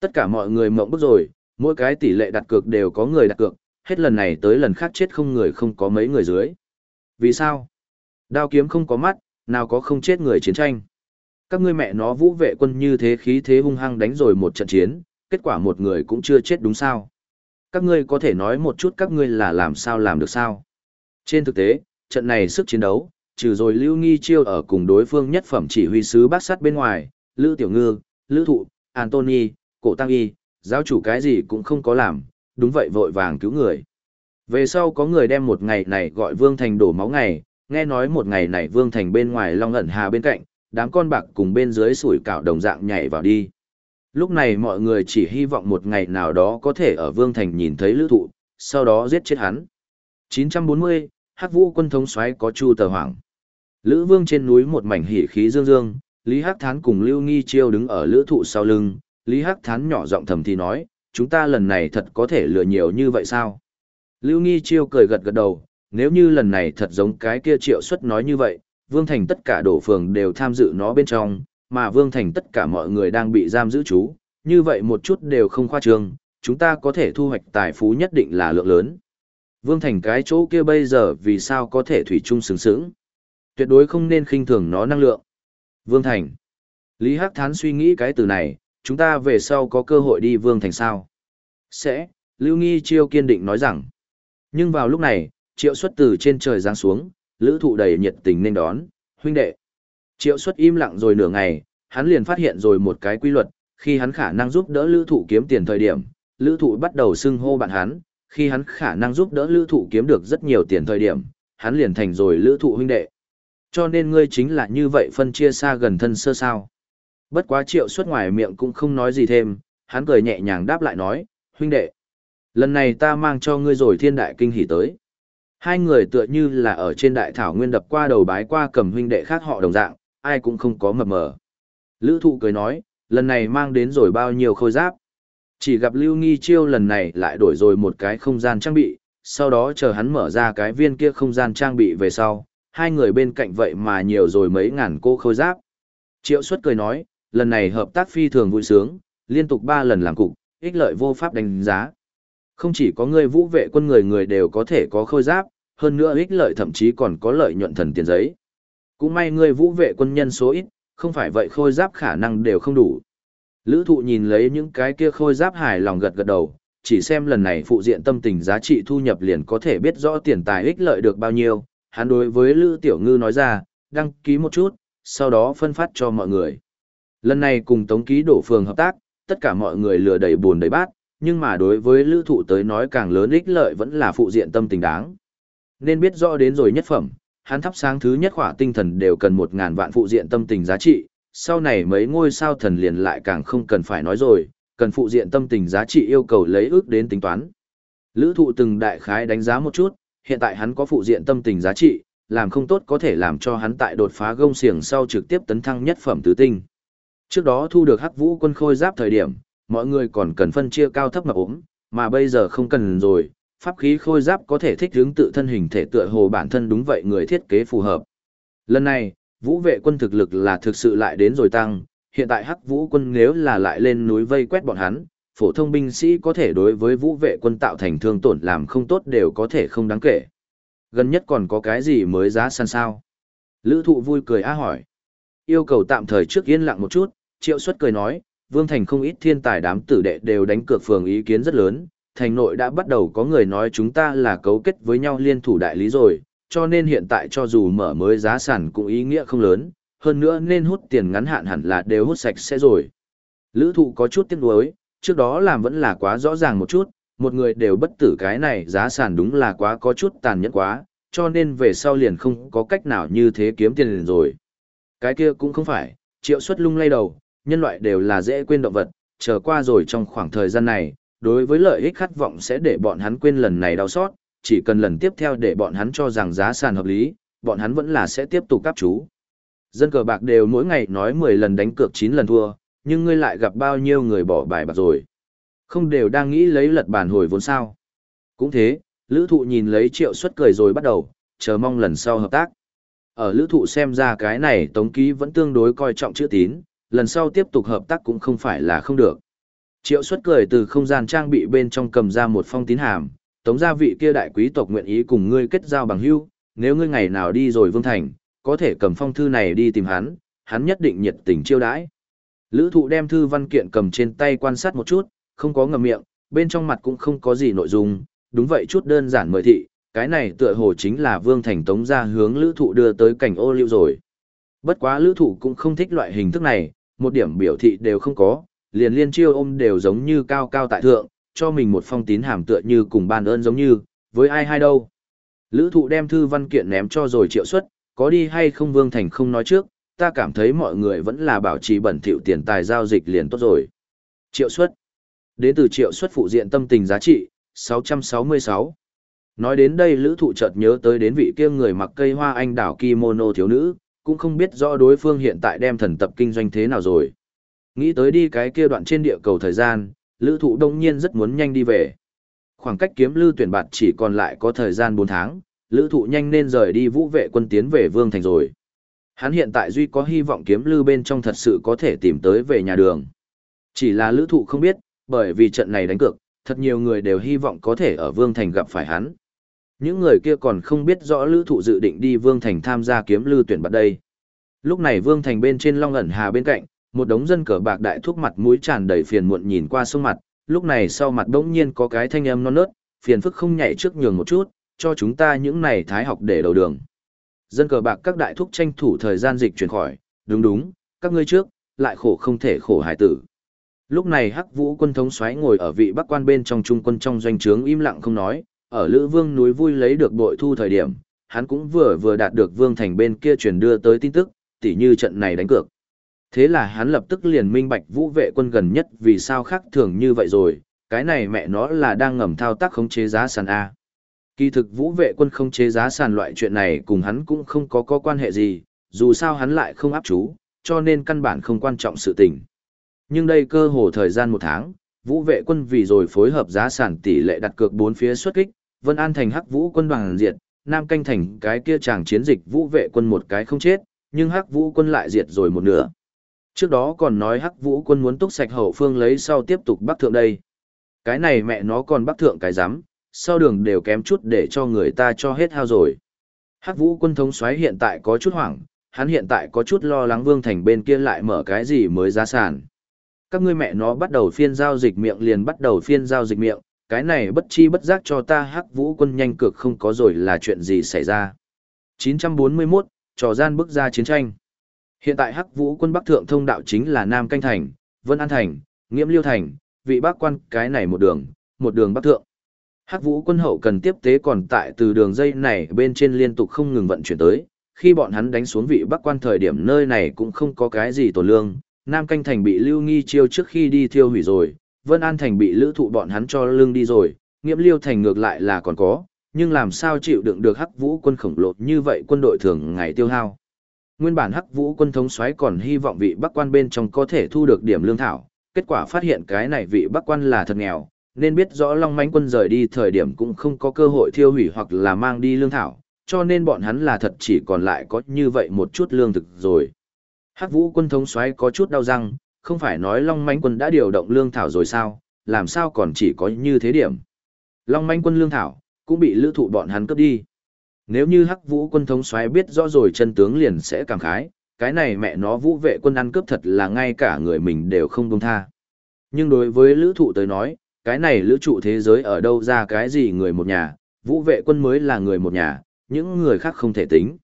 [SPEAKER 1] Tất cả mọi người mộng bức rồi, mỗi cái tỷ lệ đặt cược đều có người đặt cược, hết lần này tới lần khác chết không người không có mấy người dưới. Vì sao? Đao kiếm không có mắt, nào có không chết người chiến tranh. Các ngươi mẹ nó vũ vệ quân như thế khí thế hung hăng đánh rồi một trận chiến, kết quả một người cũng chưa chết đúng sao. Các ngươi có thể nói một chút các ngươi là làm sao làm được sao. Trên thực tế, trận này sức chiến đấu, trừ rồi lưu nghi chiêu ở cùng đối phương nhất phẩm chỉ huy sứ bác sắt bên ngoài, Lữ Tiểu Ngư, Lữ Thụ, Anthony, Cổ Tăng Y, giáo chủ cái gì cũng không có làm, đúng vậy vội vàng cứu người. Về sau có người đem một ngày này gọi Vương Thành đổ máu ngày, nghe nói một ngày này Vương Thành bên ngoài Long ẩn hà bên cạnh, đám con bạc cùng bên dưới sủi cảo đồng dạng nhảy vào đi. Lúc này mọi người chỉ hy vọng một ngày nào đó có thể ở Vương Thành nhìn thấy lữ thụ, sau đó giết chết hắn. 940, Hắc Vũ quân thống xoáy có Chu Tờ Hoàng. Lữ Vương trên núi một mảnh hỉ khí dương dương, Lý Hắc Thán cùng Lưu Nghi Chiêu đứng ở lữ thụ sau lưng, Lý Hắc Thán nhỏ giọng thầm thì nói, chúng ta lần này thật có thể lừa nhiều như vậy sao? Lưu Nghi Chiêu cười gật gật đầu, nếu như lần này thật giống cái kia triệu xuất nói như vậy, Vương Thành tất cả đổ phường đều tham dự nó bên trong, mà Vương Thành tất cả mọi người đang bị giam giữ chú, như vậy một chút đều không khoa trương, chúng ta có thể thu hoạch tài phú nhất định là lượng lớn. Vương Thành cái chỗ kia bây giờ vì sao có thể thủy chung sướng sướng? Tuyệt đối không nên khinh thường nó năng lượng. Vương Thành. Lý Hắc Thán suy nghĩ cái từ này, chúng ta về sau có cơ hội đi Vương Thành sao? Sẽ, Lưu Nghi Chiêu kiên định nói rằng. Nhưng vào lúc này, Triệu xuất từ trên trời giáng xuống, lữ thụ đầy nhiệt tình nên đón, huynh đệ. Triệu xuất im lặng rồi nửa ngày, hắn liền phát hiện rồi một cái quy luật, khi hắn khả năng giúp đỡ lữ thụ kiếm tiền thời điểm, lữ thụ bắt đầu xưng hô bạn hắn, khi hắn khả năng giúp đỡ lữ thụ kiếm được rất nhiều tiền thời điểm, hắn liền thành rồi lữ thụ huynh đệ. Cho nên ngươi chính là như vậy phân chia xa gần thân sơ sao. Bất quá triệu xuất ngoài miệng cũng không nói gì thêm, hắn cười nhẹ nhàng đáp lại nói, huynh đệ. Lần này ta mang cho ngươi rồi thiên đại kinh hỉ tới. Hai người tựa như là ở trên đại thảo nguyên đập qua đầu bái qua cầm huynh đệ khác họ đồng dạng, ai cũng không có mập mờ. Lữ thụ cười nói, lần này mang đến rồi bao nhiêu khôi giáp. Chỉ gặp Lưu Nghi Chiêu lần này lại đổi rồi một cái không gian trang bị, sau đó chờ hắn mở ra cái viên kia không gian trang bị về sau, hai người bên cạnh vậy mà nhiều rồi mấy ngàn cô khôi giáp. Triệu xuất cười nói, lần này hợp tác phi thường vui sướng, liên tục ba lần làm cục, ích lợi vô pháp đánh giá. Không chỉ có người vũ vệ quân người người đều có thể có khôi giáp, hơn nữa ích lợi thậm chí còn có lợi nhuận thần tiền giấy. Cũng may người vũ vệ quân nhân số ít, không phải vậy khôi giáp khả năng đều không đủ. Lữ thụ nhìn lấy những cái kia khôi giáp hài lòng gật gật đầu, chỉ xem lần này phụ diện tâm tình giá trị thu nhập liền có thể biết rõ tiền tài ích lợi được bao nhiêu. Hắn đối với Lữ Tiểu Ngư nói ra, đăng ký một chút, sau đó phân phát cho mọi người. Lần này cùng Tống Ký đổ phường hợp tác, tất cả mọi người lừa đầy buồn đầy bát, nhưng mà đối với Lữ Thụ tới nói càng lớn ích lợi vẫn là phụ diện tâm tình đáng. Nên biết rõ đến rồi nhất phẩm, hắn thắp sáng thứ nhất khỏa tinh thần đều cần 1.000 vạn phụ diện tâm tình giá trị, sau này mấy ngôi sao thần liền lại càng không cần phải nói rồi, cần phụ diện tâm tình giá trị yêu cầu lấy ước đến tính toán. Lữ thụ từng đại khái đánh giá một chút, hiện tại hắn có phụ diện tâm tình giá trị, làm không tốt có thể làm cho hắn tại đột phá gông xiềng sau trực tiếp tấn thăng nhất phẩm tứ tinh. Trước đó thu được hắc vũ quân khôi giáp thời điểm, mọi người còn cần phân chia cao thấp mà ốm, mà bây giờ không cần rồi, pháp khí khôi giáp có thể thích hướng tự thân hình thể tựa hồ bản thân đúng vậy người thiết kế phù hợp. Lần này, vũ vệ quân thực lực là thực sự lại đến rồi tăng, hiện tại hắc vũ quân nếu là lại lên núi vây quét bọn hắn, phổ thông binh sĩ có thể đối với vũ vệ quân tạo thành thương tổn làm không tốt đều có thể không đáng kể. Gần nhất còn có cái gì mới giá săn sao? Lữ thụ vui cười á hỏi. Yêu cầu tạm thời trước yên lặng một chút, triệu suất cười nói, Vương Thành không ít thiên tài đám tử đệ đều đánh cược phường ý kiến rất lớn, thành nội đã bắt đầu có người nói chúng ta là cấu kết với nhau liên thủ đại lý rồi, cho nên hiện tại cho dù mở mới giá sản cũng ý nghĩa không lớn, hơn nữa nên hút tiền ngắn hạn hẳn là đều hút sạch sẽ rồi. Lữ thụ có chút tiếc nuối, trước đó làm vẫn là quá rõ ràng một chút, một người đều bất tử cái này giá sản đúng là quá có chút tàn nhẫn quá, cho nên về sau liền không có cách nào như thế kiếm tiền liền rồi. Cái kia cũng không phải, triệu suất lung lay đầu, nhân loại đều là dễ quên động vật, chờ qua rồi trong khoảng thời gian này, đối với lợi ích khát vọng sẽ để bọn hắn quên lần này đau xót, chỉ cần lần tiếp theo để bọn hắn cho rằng giá sàn hợp lý, bọn hắn vẫn là sẽ tiếp tục cắp chú. Dân cờ bạc đều mỗi ngày nói 10 lần đánh cược 9 lần thua, nhưng ngươi lại gặp bao nhiêu người bỏ bài bạc rồi. Không đều đang nghĩ lấy lật bàn hồi vốn sao. Cũng thế, lữ thụ nhìn lấy triệu suất cười rồi bắt đầu, chờ mong lần sau hợp tác. Ở lữ thụ xem ra cái này tống ký vẫn tương đối coi trọng chữ tín, lần sau tiếp tục hợp tác cũng không phải là không được. Triệu suất cười từ không gian trang bị bên trong cầm ra một phong tín hàm, tống gia vị kia đại quý tộc nguyện ý cùng ngươi kết giao bằng hữu, nếu ngươi ngày nào đi rồi vương thành, có thể cầm phong thư này đi tìm hắn, hắn nhất định nhiệt tình chiêu đãi. Lữ thụ đem thư văn kiện cầm trên tay quan sát một chút, không có ngầm miệng, bên trong mặt cũng không có gì nội dung, đúng vậy chút đơn giản mời thị, cái này tựa hồ chính là vương thành tống gia hướng lữ thụ đưa tới cảnh ô liu rồi. Bất quá lữ thụ cũng không thích loại hình thức này, một điểm biểu thị đều không có, liền liên chiêu ôm đều giống như cao cao tại thượng, cho mình một phong tín hàm tựa như cùng ban ơn giống như, với ai hay đâu. Lữ thụ đem thư văn kiện ném cho rồi triệu Xuất, có đi hay không Vương Thành không nói trước, ta cảm thấy mọi người vẫn là bảo trì bẩn thỉu tiền tài giao dịch liền tốt rồi. Triệu Xuất, Đến từ triệu Xuất phụ diện tâm tình giá trị, 666. Nói đến đây lữ thụ chợt nhớ tới đến vị kia người mặc cây hoa anh đảo kimono thiếu nữ, cũng không biết rõ đối phương hiện tại đem thần tập kinh doanh thế nào rồi. Nghĩ tới đi cái kia đoạn trên địa cầu thời gian, lữ thụ đông nhiên rất muốn nhanh đi về. Khoảng cách kiếm lưu tuyển bạt chỉ còn lại có thời gian 4 tháng, lữ thụ nhanh nên rời đi vũ vệ quân tiến về Vương Thành rồi. Hắn hiện tại duy có hy vọng kiếm lưu bên trong thật sự có thể tìm tới về nhà đường. Chỉ là lữ thụ không biết, bởi vì trận này đánh cược, thật nhiều người đều hy vọng có thể ở Vương Thành gặp phải hắn. Những người kia còn không biết rõ lữ thụ dự định đi Vương Thành tham gia kiếm lưu tuyển bạt đây. Lúc này Vương Thành bên trên Long ẩn hà bên cạnh, một đống dân cờ bạc đại thuốc mặt mũi tràn đầy phiền muộn nhìn qua sông mặt, lúc này sau mặt đống nhiên có cái thanh âm non nớt, phiền phức không nhảy trước nhường một chút, cho chúng ta những này thái học để đầu đường. Dân cờ bạc các đại thúc tranh thủ thời gian dịch chuyển khỏi, đúng đúng, các ngươi trước, lại khổ không thể khổ hải tử. Lúc này Hắc Vũ quân thống xoáy ngồi ở vị bắc quan bên trong trung quân trong doanh trướng im lặng không nói, ở Lữ Vương núi vui lấy được bội thu thời điểm, hắn cũng vừa vừa đạt được Vương Thành bên kia truyền đưa tới tin tức, tỉ như trận này đánh cược. Thế là hắn lập tức liền minh bạch vũ vệ quân gần nhất vì sao khác thường như vậy rồi, cái này mẹ nó là đang ngầm thao tác khống chế giá sàn A. Kỳ thực vũ vệ quân không chế giá sàn loại chuyện này cùng hắn cũng không có có quan hệ gì, dù sao hắn lại không áp chú, cho nên căn bản không quan trọng sự tình. Nhưng đây cơ hồ thời gian một tháng, vũ vệ quân vì rồi phối hợp giá sàn tỷ lệ đặt cược bốn phía xuất kích, Vân An thành hắc vũ quân đoàn diệt, Nam canh thành cái kia chàng chiến dịch vũ vệ quân một cái không chết, nhưng hắc vũ quân lại diệt rồi một nửa. Trước đó còn nói hắc vũ quân muốn túc sạch hậu phương lấy sau tiếp tục bắc thượng đây. Cái này mẹ nó còn bắc thượng cái rắm sau đường đều kém chút để cho người ta cho hết hao rồi. Hắc vũ quân thống xoáy hiện tại có chút hoảng, hắn hiện tại có chút lo lắng vương thành bên kia lại mở cái gì mới ra sản. Các ngươi mẹ nó bắt đầu phiên giao dịch miệng liền bắt đầu phiên giao dịch miệng, cái này bất chi bất giác cho ta hắc vũ quân nhanh cực không có rồi là chuyện gì xảy ra. 941, trò gian bước ra chiến tranh. Hiện tại Hắc Vũ quân Bắc thượng thông đạo chính là Nam Canh thành, Vân An thành, Nghiễm Liêu thành, vị Bắc quan cái này một đường, một đường Bắc thượng. Hắc Vũ quân hậu cần tiếp tế còn tại từ đường dây này bên trên liên tục không ngừng vận chuyển tới, khi bọn hắn đánh xuống vị Bắc quan thời điểm nơi này cũng không có cái gì tổn lương, Nam Canh thành bị Lưu Nghi chiêu trước khi đi thiêu hủy rồi, Vân An thành bị lữ thụ bọn hắn cho lương đi rồi, Nghiễm Liêu thành ngược lại là còn có, nhưng làm sao chịu đựng được Hắc Vũ quân khổng lồ như vậy quân đội thường ngày tiêu hao. Nguyên bản Hắc Vũ quân thống soái còn hy vọng vị Bắc quan bên trong có thể thu được điểm lương thảo, kết quả phát hiện cái này vị Bắc quan là thật nghèo, nên biết rõ Long Mãnh quân rời đi thời điểm cũng không có cơ hội thiêu hủy hoặc là mang đi lương thảo, cho nên bọn hắn là thật chỉ còn lại có như vậy một chút lương thực rồi. Hắc Vũ quân thống soái có chút đau răng, không phải nói Long Mánh quân đã điều động lương thảo rồi sao, làm sao còn chỉ có như thế điểm. Long Mánh quân lương thảo cũng bị lữ thụ bọn hắn cướp đi. Nếu như hắc vũ quân thống xoáy biết rõ rồi chân tướng liền sẽ cảm khái, cái này mẹ nó vũ vệ quân ăn cướp thật là ngay cả người mình đều không đông tha. Nhưng đối với lữ thụ tới nói, cái này lữ trụ thế giới ở đâu ra cái gì người một nhà, vũ vệ quân mới là người một nhà, những người khác không thể tính.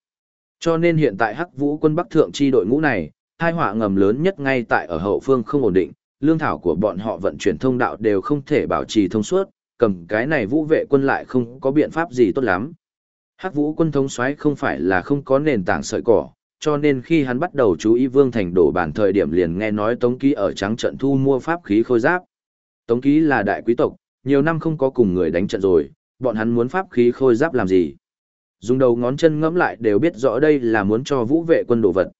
[SPEAKER 1] Cho nên hiện tại hắc vũ quân bắc thượng chi đội ngũ này, hai họa ngầm lớn nhất ngay tại ở hậu phương không ổn định, lương thảo của bọn họ vận chuyển thông đạo đều không thể bảo trì thông suốt, cầm cái này vũ vệ quân lại không có biện pháp gì tốt lắm. Hắc vũ quân thống soái không phải là không có nền tảng sợi cỏ, cho nên khi hắn bắt đầu chú ý Vương Thành đổ bản thời điểm liền nghe nói Tống Ký ở trắng trận thu mua pháp khí khôi giáp. Tống Ký là đại quý tộc, nhiều năm không có cùng người đánh trận rồi, bọn hắn muốn pháp khí khôi giáp làm gì? Dùng đầu ngón chân ngẫm lại đều biết rõ đây là muốn cho vũ vệ quân đổ vật.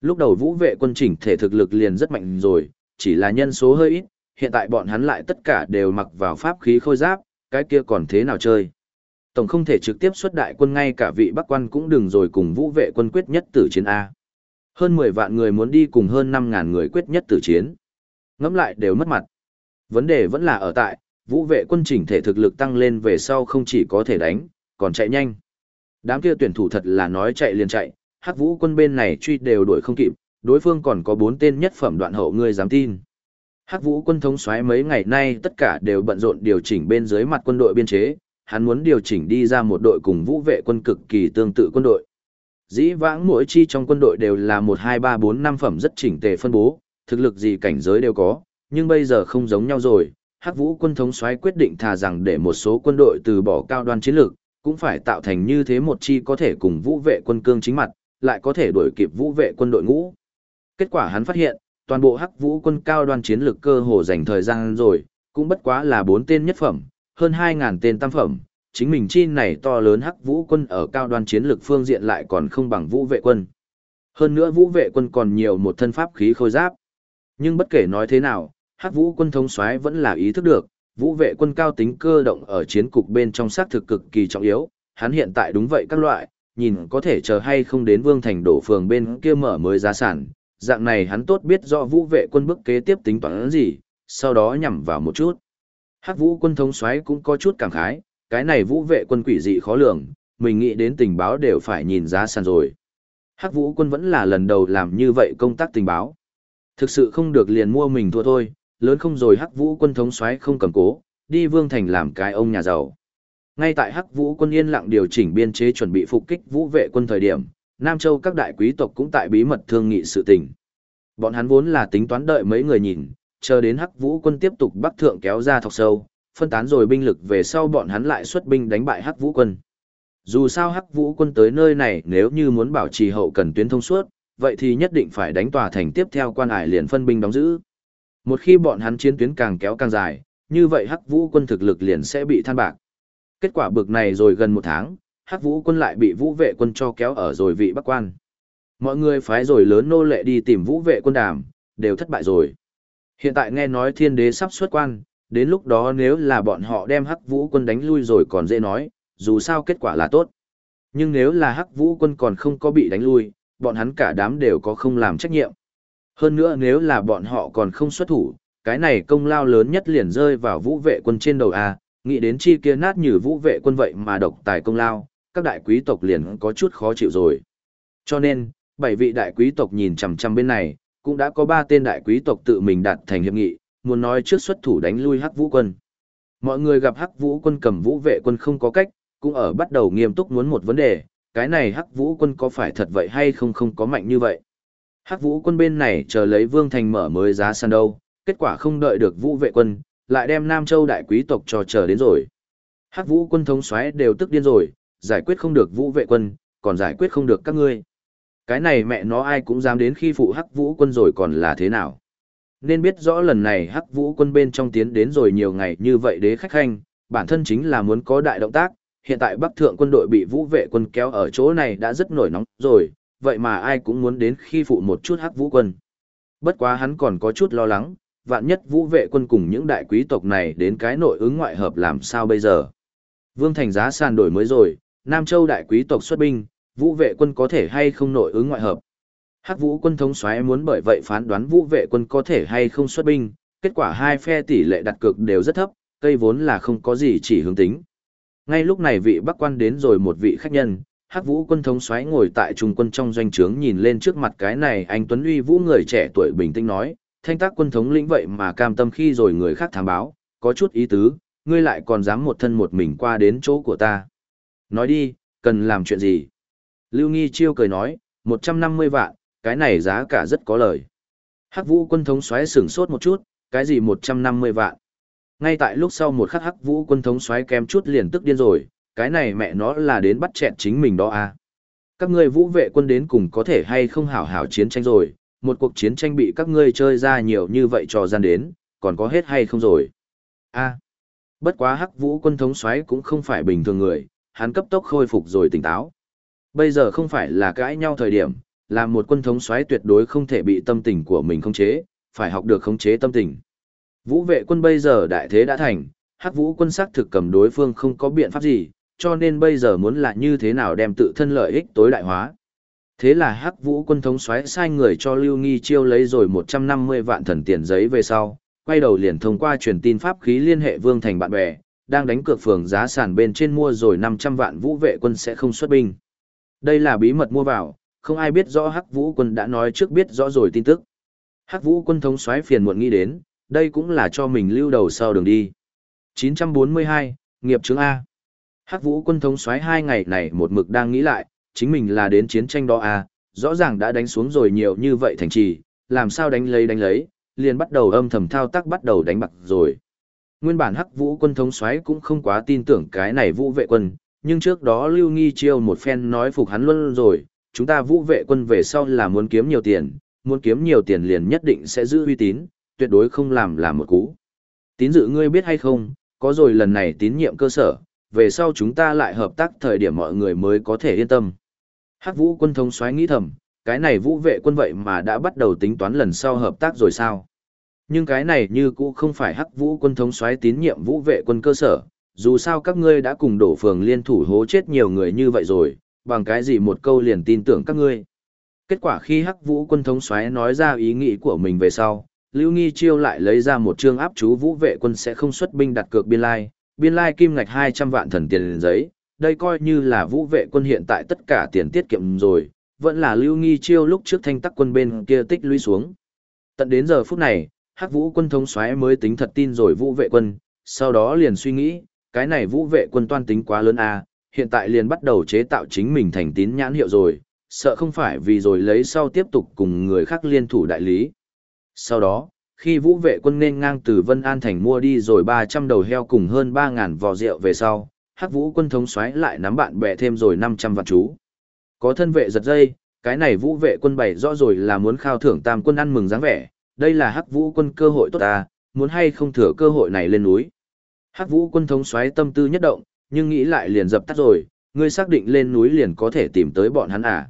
[SPEAKER 1] Lúc đầu vũ vệ quân chỉnh thể thực lực liền rất mạnh rồi, chỉ là nhân số hơi ít, hiện tại bọn hắn lại tất cả đều mặc vào pháp khí khôi giáp, cái kia còn thế nào chơi? Tổng không thể trực tiếp xuất đại quân ngay cả vị bắc quan cũng đừng rồi cùng vũ vệ quân quyết nhất tử chiến A. Hơn 10 vạn người muốn đi cùng hơn 5.000 người quyết nhất tử chiến. Ngẫm lại đều mất mặt. Vấn đề vẫn là ở tại, vũ vệ quân chỉnh thể thực lực tăng lên về sau không chỉ có thể đánh, còn chạy nhanh. Đám kia tuyển thủ thật là nói chạy liền chạy, hắc vũ quân bên này truy đều đuổi không kịp, đối phương còn có bốn tên nhất phẩm đoạn hậu ngươi dám tin. Hắc vũ quân thống soái mấy ngày nay tất cả đều bận rộn điều chỉnh bên dưới mặt quân đội biên chế, hắn muốn điều chỉnh đi ra một đội cùng vũ vệ quân cực kỳ tương tự quân đội. Dĩ vãng mỗi chi trong quân đội đều là một hai ba bốn năm phẩm rất chỉnh tề phân bố, thực lực gì cảnh giới đều có, nhưng bây giờ không giống nhau rồi. Hắc Vũ quân thống soái quyết định thà rằng để một số quân đội từ bỏ cao đoan chiến lược, cũng phải tạo thành như thế một chi có thể cùng vũ vệ quân cương chính mặt, lại có thể đuổi kịp vũ vệ quân đội ngũ. Kết quả hắn phát hiện, toàn bộ hắc vũ quân cao đoan chiến lược cơ hồ dành thời gian rồi, cũng bất quá là bốn tên nhất phẩm, hơn 2.000 tên tam phẩm, chính mình chi này to lớn hắc vũ quân ở cao đoan chiến lược phương diện lại còn không bằng vũ vệ quân. Hơn nữa vũ vệ quân còn nhiều một thân pháp khí khôi giáp. Nhưng bất kể nói thế nào, hắc vũ quân thống soái vẫn là ý thức được, vũ vệ quân cao tính cơ động ở chiến cục bên trong xác thực cực kỳ trọng yếu, hắn hiện tại đúng vậy các loại, nhìn có thể chờ hay không đến vương thành đổ phường bên kia mở mới giá sản, dạng này hắn tốt biết rõ vũ vệ quân bước kế tiếp tính toán gì, sau đó nhằm vào một chút. Hắc vũ quân thống xoáy cũng có chút cảm khái, cái này vũ vệ quân quỷ dị khó lường, mình nghĩ đến tình báo đều phải nhìn giá sàn rồi. Hắc vũ quân vẫn là lần đầu làm như vậy công tác tình báo. Thực sự không được liền mua mình thua thôi, lớn không rồi hắc vũ quân thống xoáy không cầm cố, đi vương thành làm cái ông nhà giàu. Ngay tại hắc vũ quân yên lặng điều chỉnh biên chế chuẩn bị phục kích vũ vệ quân thời điểm, Nam Châu các đại quý tộc cũng tại bí mật thương nghị sự tình. Bọn hắn vốn là tính toán đợi mấy người nhìn, chờ đến hắc vũ quân tiếp tục bắc thượng kéo ra thọc sâu, phân tán rồi binh lực về sau bọn hắn lại xuất binh đánh bại hắc vũ quân. Dù sao hắc vũ quân tới nơi này nếu như muốn bảo trì hậu cần tuyến thông suốt, vậy thì nhất định phải đánh tòa thành tiếp theo quan ải liền phân binh đóng giữ. Một khi bọn hắn chiến tuyến càng kéo càng dài, như vậy hắc vũ quân thực lực liền sẽ bị than bạc. Kết quả bực này rồi gần một tháng, hắc vũ quân lại bị vũ vệ quân cho kéo ở rồi vị bắc quan. Mọi người phái rồi lớn nô lệ đi tìm vũ vệ quân đàm, đều thất bại rồi. Hiện tại nghe nói thiên đế sắp xuất quan, đến lúc đó nếu là bọn họ đem hắc vũ quân đánh lui rồi còn dễ nói, dù sao kết quả là tốt. Nhưng nếu là hắc vũ quân còn không có bị đánh lui, bọn hắn cả đám đều có không làm trách nhiệm. Hơn nữa nếu là bọn họ còn không xuất thủ, cái này công lao lớn nhất liền rơi vào vũ vệ quân trên đầu A, nghĩ đến chi kia nát như vũ vệ quân vậy mà độc tài công lao, các đại quý tộc liền có chút khó chịu rồi. Cho nên, bảy vị đại quý tộc nhìn chằm chằm bên này, cũng đã có ba tên đại quý tộc tự mình đạt thành hiệp nghị, muốn nói trước xuất thủ đánh lui Hắc Vũ quân. Mọi người gặp Hắc Vũ quân cầm vũ vệ quân không có cách, cũng ở bắt đầu nghiêm túc muốn một vấn đề, cái này Hắc Vũ quân có phải thật vậy hay không không có mạnh như vậy. Hắc Vũ quân bên này chờ lấy Vương Thành mở mới giá săn đâu, kết quả không đợi được Vũ vệ quân, lại đem Nam Châu đại quý tộc cho chờ đến rồi. Hắc Vũ quân thống soái đều tức điên rồi, giải quyết không được Vũ vệ quân, còn giải quyết không được các ngươi. Cái này mẹ nó ai cũng dám đến khi phụ Hắc Vũ quân rồi còn là thế nào. Nên biết rõ lần này Hắc Vũ quân bên trong tiến đến rồi nhiều ngày như vậy đế khách khanh, bản thân chính là muốn có đại động tác, hiện tại Bắc Thượng quân đội bị Vũ vệ quân kéo ở chỗ này đã rất nổi nóng rồi, vậy mà ai cũng muốn đến khi phụ một chút Hắc Vũ quân. Bất quá hắn còn có chút lo lắng, vạn nhất Vũ vệ quân cùng những đại quý tộc này đến cái nội ứng ngoại hợp làm sao bây giờ. Vương Thành giá sàn đổi mới rồi, Nam Châu đại quý tộc xuất binh, Vũ vệ quân có thể hay không nội ứng ngoại hợp. Hắc Vũ quân thống soái muốn bởi vậy phán đoán Vũ vệ quân có thể hay không xuất binh, kết quả hai phe tỷ lệ đặt cược đều rất thấp, cây vốn là không có gì chỉ hướng tính. Ngay lúc này vị Bắc quan đến rồi một vị khách nhân, Hắc Vũ quân thống soái ngồi tại trung quân trong doanh trướng nhìn lên trước mặt cái này anh Tuấn Uy Vũ người trẻ tuổi bình tĩnh nói, thanh tác quân thống lĩnh vậy mà cam tâm khi rồi người khác thám báo, có chút ý tứ, ngươi lại còn dám một thân một mình qua đến chỗ của ta. Nói đi, cần làm chuyện gì? Lưu Nghi Chiêu cười nói, 150 vạn, cái này giá cả rất có lời. Hắc vũ quân thống xoáy sửng sốt một chút, cái gì 150 vạn. Ngay tại lúc sau một khắc hắc vũ quân thống xoáy kém chút liền tức điên rồi, cái này mẹ nó là đến bắt chẹn chính mình đó à. Các ngươi vũ vệ quân đến cùng có thể hay không hảo hảo chiến tranh rồi, một cuộc chiến tranh bị các ngươi chơi ra nhiều như vậy trò gian đến, còn có hết hay không rồi. a bất quá hắc vũ quân thống xoáy cũng không phải bình thường người, hắn cấp tốc khôi phục rồi tỉnh táo. Bây giờ không phải là cãi nhau thời điểm, là một quân thống soái tuyệt đối không thể bị tâm tình của mình khống chế, phải học được khống chế tâm tình. Vũ vệ quân bây giờ đại thế đã thành, hắc vũ quân sắc thực cầm đối phương không có biện pháp gì, cho nên bây giờ muốn là như thế nào đem tự thân lợi ích tối đại hóa. Thế là hắc vũ quân thống soái sai người cho Lưu Nghi Chiêu lấy rồi 150 vạn thần tiền giấy về sau, quay đầu liền thông qua truyền tin pháp khí liên hệ vương thành bạn bè, đang đánh cược phường giá sản bên trên mua rồi 500 vạn vũ vệ quân sẽ không xuất binh. Đây là bí mật mua vào, không ai biết rõ Hắc Vũ quân đã nói trước biết rõ rồi tin tức. Hắc Vũ quân thống soái phiền muộn nghĩ đến, đây cũng là cho mình lưu đầu sau đường đi. 942, nghiệp chứng A. Hắc Vũ quân thống soái hai ngày này một mực đang nghĩ lại, chính mình là đến chiến tranh đó à rõ ràng đã đánh xuống rồi nhiều như vậy thành trì, làm sao đánh lấy đánh lấy, liền bắt đầu âm thầm thao tác bắt đầu đánh bạc rồi. Nguyên bản Hắc Vũ quân thống soái cũng không quá tin tưởng cái này Vũ vệ quân, nhưng trước đó Lưu Nghi Chiêu một phen nói phục hắn luôn rồi, chúng ta vũ vệ quân về sau là muốn kiếm nhiều tiền, muốn kiếm nhiều tiền liền nhất định sẽ giữ uy tín, tuyệt đối không làm làm một cú. Tín dự ngươi biết hay không, có rồi lần này tín nhiệm cơ sở, về sau chúng ta lại hợp tác thời điểm mọi người mới có thể yên tâm. Hắc vũ quân thống xoáy nghĩ thầm, cái này vũ vệ quân vậy mà đã bắt đầu tính toán lần sau hợp tác rồi sao? Nhưng cái này như cũ không phải hắc vũ quân thống xoáy tín nhiệm vũ vệ quân cơ sở, dù sao các ngươi đã cùng đổ phường liên thủ hố chết nhiều người như vậy rồi, bằng cái gì một câu liền tin tưởng các ngươi. Kết quả khi hắc vũ quân thống xoáy nói ra ý nghĩ của mình về sau, Lưu Nghi Chiêu lại lấy ra một chương áp chú vũ vệ quân sẽ không xuất binh đặt cược biên lai, biên lai kim ngạch 200 vạn thần tiền giấy, đây coi như là vũ vệ quân hiện tại tất cả tiền tiết kiệm rồi, vẫn là Lưu Nghi Chiêu lúc trước thanh tắc quân bên kia tích lũy xuống. Tận đến giờ phút này, Hắc Vũ quân thống xoáy mới tính thật tin rồi vũ vệ quân, sau đó liền suy nghĩ, cái này vũ vệ quân toan tính quá lớn à? hiện tại liền bắt đầu chế tạo chính mình thành tín nhãn hiệu rồi, sợ không phải vì rồi lấy sau tiếp tục cùng người khác liên thủ đại lý. Sau đó, khi vũ vệ quân nên ngang từ Vân An Thành mua đi rồi 300 đầu heo cùng hơn 3.000 vò rượu về sau, hắc vũ quân thống xoáy lại nắm bạn bè thêm rồi 500 vạn chú. Có thân vệ giật dây, cái này vũ vệ quân bày rõ rồi là muốn khao thưởng tam quân ăn mừng dáng vẻ, đây là hắc vũ quân cơ hội tốt ta, muốn hay không thừa cơ hội này lên núi. Hắc vũ quân thống xoáy tâm tư nhất động, nhưng nghĩ lại liền dập tắt rồi, ngươi xác định lên núi liền có thể tìm tới bọn hắn à.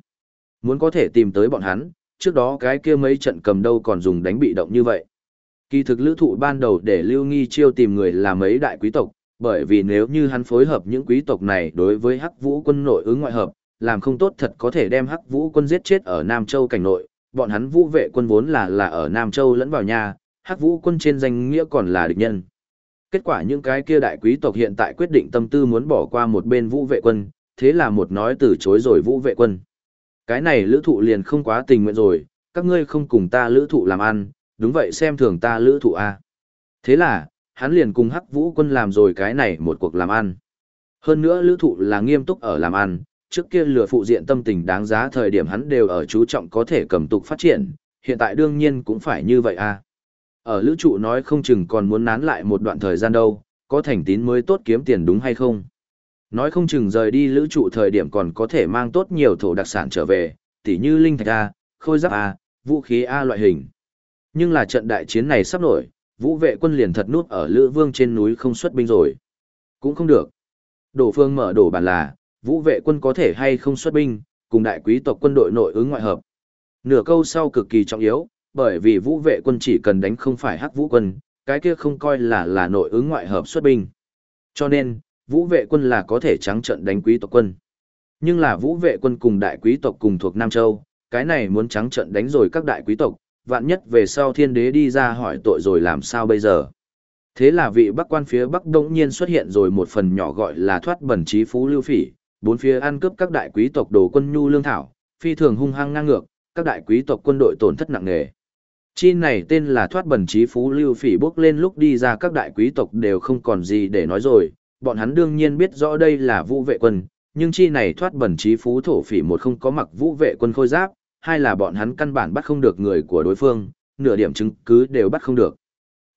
[SPEAKER 1] Muốn có thể tìm tới bọn hắn, trước đó cái kia mấy trận cầm đâu còn dùng đánh bị động như vậy. Kỳ thực lữ thụ ban đầu để Lưu Nghi Chiêu tìm người là mấy đại quý tộc, bởi vì nếu như hắn phối hợp những quý tộc này đối với Hắc Vũ quân nội ứng ngoại hợp, làm không tốt thật có thể đem Hắc Vũ quân giết chết ở Nam Châu cảnh nội, bọn hắn Vũ vệ quân vốn là là ở Nam Châu lẫn vào nhà, Hắc Vũ quân trên danh nghĩa còn là địch nhân. Kết quả những cái kia đại quý tộc hiện tại quyết định tâm tư muốn bỏ qua một bên Vũ vệ quân, thế là một nói từ chối rồi Vũ vệ quân. Cái này lữ thụ liền không quá tình nguyện rồi, các ngươi không cùng ta lữ thụ làm ăn, đúng vậy xem thường ta lữ thụ A. Thế là, hắn liền cùng hắc vũ quân làm rồi cái này một cuộc làm ăn. Hơn nữa lữ thụ là nghiêm túc ở làm ăn, trước kia lừa phụ diện tâm tình đáng giá thời điểm hắn đều ở chú trọng có thể cầm tục phát triển, hiện tại đương nhiên cũng phải như vậy a Ở lữ trụ nói không chừng còn muốn nán lại một đoạn thời gian đâu, có thành tín mới tốt kiếm tiền đúng hay không. Nói không chừng rời đi lữ trụ thời điểm còn có thể mang tốt nhiều thổ đặc sản trở về, tỉ như linh thạch A, khôi giáp A, vũ khí A loại hình. Nhưng là trận đại chiến này sắp nổi, vũ vệ quân liền thật nút ở lữ vương trên núi không xuất binh rồi. Cũng không được. Đổ phương mở đổ bàn là, vũ vệ quân có thể hay không xuất binh, cùng đại quý tộc quân đội nội ứng ngoại hợp. Nửa câu sau cực kỳ trọng yếu, bởi vì vũ vệ quân chỉ cần đánh không phải hắc vũ quân, cái kia không coi là là nội ứng ngoại hợp xuất binh. Cho nên, vũ vệ quân là có thể trắng trận đánh quý tộc quân. Nhưng là vũ vệ quân cùng đại quý tộc cùng thuộc Nam Châu, cái này muốn trắng trận đánh rồi các đại quý tộc, vạn nhất về sau thiên đế đi ra hỏi tội rồi làm sao bây giờ. Thế là vị bắc quan phía bắc đông nhiên xuất hiện rồi một phần nhỏ gọi là thoát bẩn trí phú lưu phỉ, bốn phía ăn cướp các đại quý tộc đồ quân nhu lương thảo, phi thường hung hăng ngang ngược, các đại quý tộc quân đội tổn thất nặng nề. Chi này tên là thoát bẩn trí phú lưu phỉ bước lên lúc đi ra các đại quý tộc đều không còn gì để nói rồi, bọn hắn đương nhiên biết rõ đây là vũ vệ quân, nhưng chi này thoát bẩn trí phú thổ phỉ một không có mặc vũ vệ quân khôi giáp, hai là bọn hắn căn bản bắt không được người của đối phương, nửa điểm chứng cứ đều bắt không được.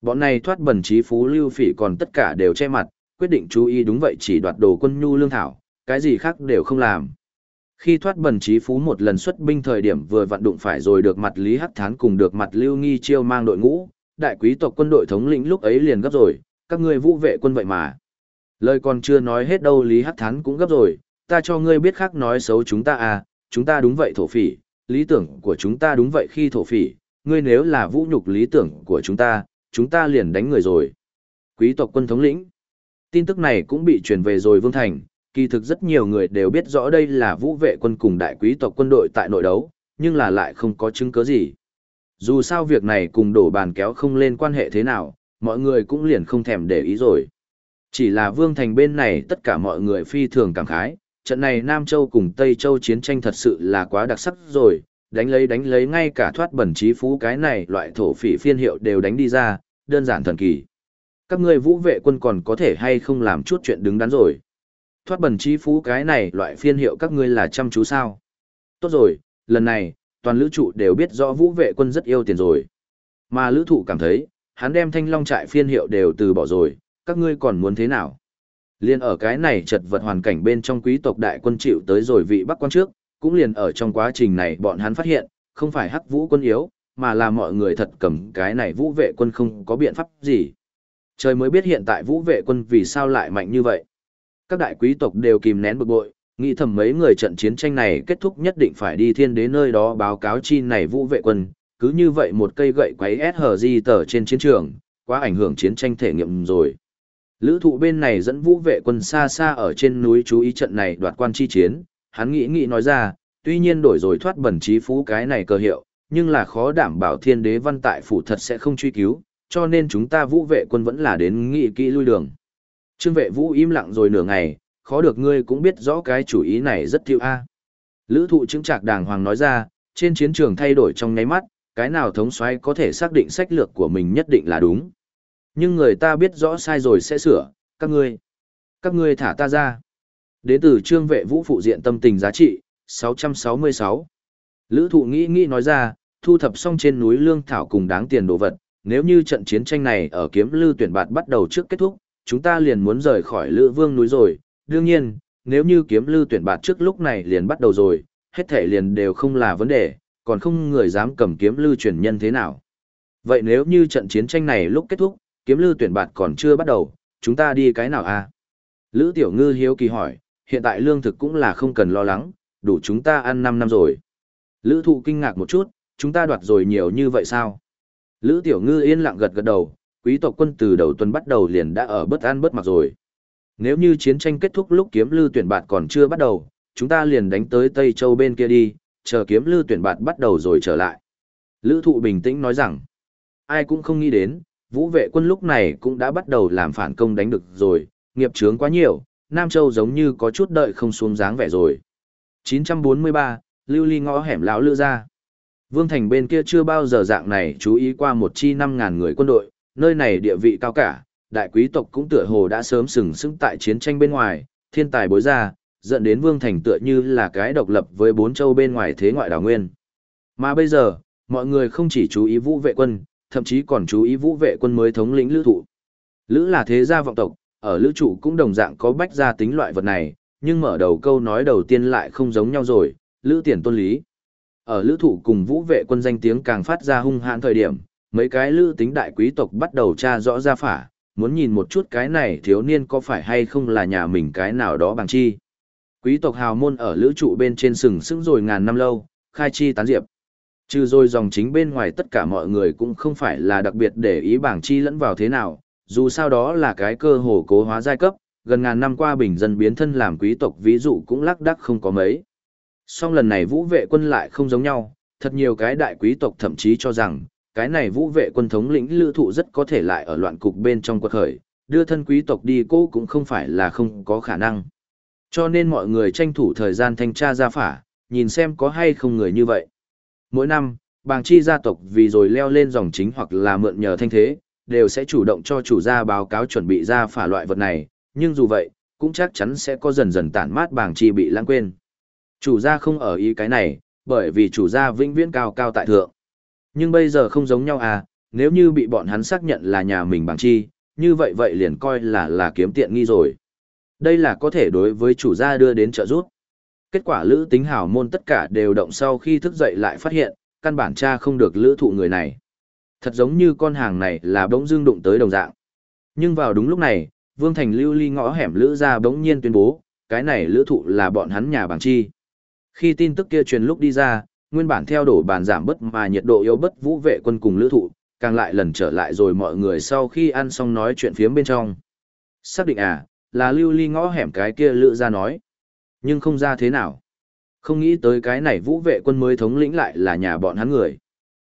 [SPEAKER 1] Bọn này thoát bẩn trí phú lưu phỉ còn tất cả đều che mặt, quyết định chú ý đúng vậy chỉ đoạt đồ quân nhu lương thảo, cái gì khác đều không làm. Khi thoát bẩn trí phú một lần xuất binh thời điểm vừa vận đụng phải rồi được mặt Lý Hắc Thán cùng được mặt Lưu Nghi Chiêu mang đội ngũ, đại quý tộc quân đội thống lĩnh lúc ấy liền gấp rồi, các ngươi vũ vệ quân vậy mà. Lời còn chưa nói hết đâu Lý Hắc Thán cũng gấp rồi, ta cho ngươi biết khác nói xấu chúng ta à, chúng ta đúng vậy thổ phỉ, lý tưởng của chúng ta đúng vậy khi thổ phỉ, ngươi nếu là vũ nhục lý tưởng của chúng ta, chúng ta liền đánh người rồi. Quý tộc quân thống lĩnh. Tin tức này cũng bị truyền về rồi Vương Thành, kỳ thực rất nhiều người đều biết rõ đây là vũ vệ quân cùng đại quý tộc quân đội tại nội đấu, nhưng là lại không có chứng cứ gì. Dù sao việc này cùng đổ bàn kéo không lên quan hệ thế nào, mọi người cũng liền không thèm để ý rồi. Chỉ là Vương Thành bên này tất cả mọi người phi thường cảm khái, trận này Nam Châu cùng Tây Châu chiến tranh thật sự là quá đặc sắc rồi, đánh lấy đánh lấy ngay cả thoát bẩn trí phú cái này loại thổ phỉ phiên hiệu đều đánh đi ra, đơn giản thần kỳ. Các ngươi vũ vệ quân còn có thể hay không làm chút chuyện đứng đắn rồi. Thoát bẩn trí phú cái này loại phiên hiệu các ngươi là chăm chú sao. Tốt rồi, lần này, toàn lữ trụ đều biết rõ vũ vệ quân rất yêu tiền rồi. Mà lữ thụ cảm thấy, hắn đem thanh long trại phiên hiệu đều từ bỏ rồi, các ngươi còn muốn thế nào? Liên ở cái này chật vật hoàn cảnh bên trong quý tộc đại quân chịu tới rồi vị bắc quan trước, cũng liền ở trong quá trình này bọn hắn phát hiện, không phải hắc vũ quân yếu, mà là mọi người thật cầm cái này vũ vệ quân không có biện pháp gì. Trời mới biết hiện tại vũ vệ quân vì sao lại mạnh như vậy. Các đại quý tộc đều kìm nén bực bội, nghĩ thầm mấy người trận chiến tranh này kết thúc nhất định phải đi thiên đế nơi đó báo cáo chi này vũ vệ quân, cứ như vậy một cây gậy quấy SHG tờ trên chiến trường, quá ảnh hưởng chiến tranh thể nghiệm rồi. Lữ thụ bên này dẫn vũ vệ quân xa xa ở trên núi chú ý trận này đoạt quan chi chiến, hắn nghĩ nghĩ nói ra, tuy nhiên đổi rồi thoát bẩn trí phú cái này cơ hiệu, nhưng là khó đảm bảo thiên đế văn tại phủ thật sẽ không truy cứu, cho nên chúng ta vũ vệ quân vẫn là đến nghị kỹ lui đường. Trương vệ vũ im lặng rồi nửa ngày, khó được ngươi cũng biết rõ cái chủ ý này rất tiêu a. Lữ thụ chứng trạc đàng hoàng nói ra, trên chiến trường thay đổi trong nháy mắt, cái nào thống soái có thể xác định sách lược của mình nhất định là đúng. Nhưng người ta biết rõ sai rồi sẽ sửa, các ngươi. Các ngươi thả ta ra. Đến từ trương vệ vũ phụ diện tâm tình giá trị, 666. Lữ thụ nghĩ nghĩ nói ra, thu thập xong trên núi lương thảo cùng đáng tiền đồ vật, nếu như trận chiến tranh này ở kiếm lư tuyển bạt bắt đầu trước kết thúc, chúng ta liền muốn rời khỏi lữ vương núi rồi. Đương nhiên, nếu như kiếm lư tuyển bạt trước lúc này liền bắt đầu rồi, hết thể liền đều không là vấn đề, còn không người dám cầm kiếm lư truyền nhân thế nào. Vậy nếu như trận chiến tranh này lúc kết thúc, kiếm lư tuyển bạt còn chưa bắt đầu, chúng ta đi cái nào a Lữ Tiểu Ngư hiếu kỳ hỏi, hiện tại lương thực cũng là không cần lo lắng, đủ chúng ta ăn 5 năm rồi. Lữ thụ kinh ngạc một chút, chúng ta đoạt rồi nhiều như vậy sao? Lữ Tiểu Ngư yên lặng gật gật đầu, quý tộc quân từ đầu tuần bắt đầu liền đã ở bất an bất mặc rồi. Nếu như chiến tranh kết thúc lúc kiếm lư tuyển bạt còn chưa bắt đầu, chúng ta liền đánh tới Tây Châu bên kia đi, chờ kiếm lư tuyển bạt bắt đầu rồi trở lại. Lữ thụ bình tĩnh nói rằng, ai cũng không nghĩ đến, vũ vệ quân lúc này cũng đã bắt đầu làm phản công đánh được rồi, nghiệp chướng quá nhiều, Nam Châu giống như có chút đợi không xuống dáng vẻ rồi. 943, Lưu Ly ngõ hẻm lão lữ ra. Vương Thành bên kia chưa bao giờ dạng này chú ý qua một chi 5.000 người quân đội, nơi này địa vị cao cả, đại quý tộc cũng tựa hồ đã sớm sừng sững tại chiến tranh bên ngoài, thiên tài bối ra, dẫn đến Vương Thành tựa như là cái độc lập với bốn châu bên ngoài thế ngoại đảo nguyên. Mà bây giờ, mọi người không chỉ chú ý vũ vệ quân, thậm chí còn chú ý vũ vệ quân mới thống lĩnh lữ thụ. Lữ là thế gia vọng tộc, ở lữ trụ cũng đồng dạng có bách gia tính loại vật này, nhưng mở đầu câu nói đầu tiên lại không giống nhau rồi, lữ tiền tôn lý. Ở lữ thụ cùng vũ vệ quân danh tiếng càng phát ra hung hãn thời điểm, mấy cái lữ tính đại quý tộc bắt đầu tra rõ ra phả, muốn nhìn một chút cái này thiếu niên có phải hay không là nhà mình cái nào đó bằng chi. Quý tộc hào môn ở lữ trụ bên trên sừng sững rồi ngàn năm lâu, khai chi tán diệp. Trừ rồi dòng chính bên ngoài tất cả mọi người cũng không phải là đặc biệt để ý bảng chi lẫn vào thế nào, dù sao đó là cái cơ hồ cố hóa giai cấp, gần ngàn năm qua bình dân biến thân làm quý tộc ví dụ cũng lắc đắc không có mấy. Song lần này vũ vệ quân lại không giống nhau, thật nhiều cái đại quý tộc thậm chí cho rằng, cái này vũ vệ quân thống lĩnh lữ thụ rất có thể lại ở loạn cục bên trong quật khởi, đưa thân quý tộc đi cô cũng không phải là không có khả năng. Cho nên mọi người tranh thủ thời gian thanh tra ra phả, nhìn xem có hay không người như vậy. Mỗi năm, bàng chi gia tộc vì rồi leo lên dòng chính hoặc là mượn nhờ thanh thế, đều sẽ chủ động cho chủ gia báo cáo chuẩn bị ra phả loại vật này, nhưng dù vậy, cũng chắc chắn sẽ có dần dần tản mát bàng chi bị lãng quên. Chủ gia không ở ý cái này, bởi vì chủ gia vĩnh viễn cao cao tại thượng. Nhưng bây giờ không giống nhau à, nếu như bị bọn hắn xác nhận là nhà mình bàng chi, như vậy vậy liền coi là là kiếm tiện nghi rồi. Đây là có thể đối với chủ gia đưa đến trợ giúp. Kết quả lữ tính hảo môn tất cả đều động sau khi thức dậy lại phát hiện, căn bản cha không được lữ thụ người này. Thật giống như con hàng này là bỗng dưng đụng tới đồng dạng. Nhưng vào đúng lúc này, Vương Thành lưu ly ngõ hẻm lữ ra bỗng nhiên tuyên bố, cái này lữ thụ là bọn hắn nhà bằng chi. Khi tin tức kia truyền lúc đi ra, nguyên bản theo đổ bàn giảm bất mà nhiệt độ yếu bất vũ vệ quân cùng lữ thụ, càng lại lần trở lại rồi mọi người sau khi ăn xong nói chuyện phía bên trong. Xác định à, là lưu ly ngõ hẻm cái kia lữ ra nói. Nhưng không ra thế nào. Không nghĩ tới cái này vũ vệ quân mới thống lĩnh lại là nhà bọn hắn người.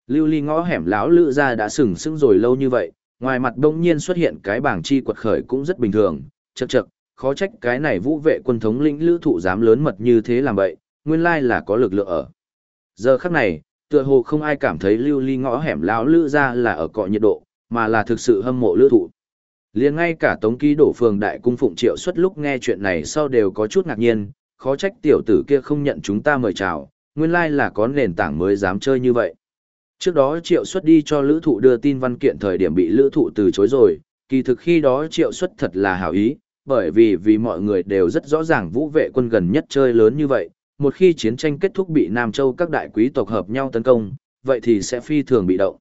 [SPEAKER 1] Lưu ly ngõ hẻm lão lữ ra đã sừng sững rồi lâu như vậy, ngoài mặt đông nhiên xuất hiện cái bảng chi quật khởi cũng rất bình thường, chật chật, khó trách cái này vũ vệ quân thống lĩnh lữ thụ dám lớn mật như thế làm vậy, nguyên lai là có lực lượng ở. Giờ khắc này, tựa hồ không ai cảm thấy lưu ly ngõ hẻm lão lữ ra là ở cọ nhiệt độ, mà là thực sự hâm mộ lữ thụ liền ngay cả tống ký đổ phường đại cung phụng triệu suất lúc nghe chuyện này sau đều có chút ngạc nhiên, khó trách tiểu tử kia không nhận chúng ta mời chào, nguyên lai là có nền tảng mới dám chơi như vậy. Trước đó triệu xuất đi cho lữ thụ đưa tin văn kiện thời điểm bị lữ thụ từ chối rồi, kỳ thực khi đó triệu xuất thật là hảo ý, bởi vì vì mọi người đều rất rõ ràng vũ vệ quân gần nhất chơi lớn như vậy, một khi chiến tranh kết thúc bị Nam Châu các đại quý tộc hợp nhau tấn công, vậy thì sẽ phi thường bị động.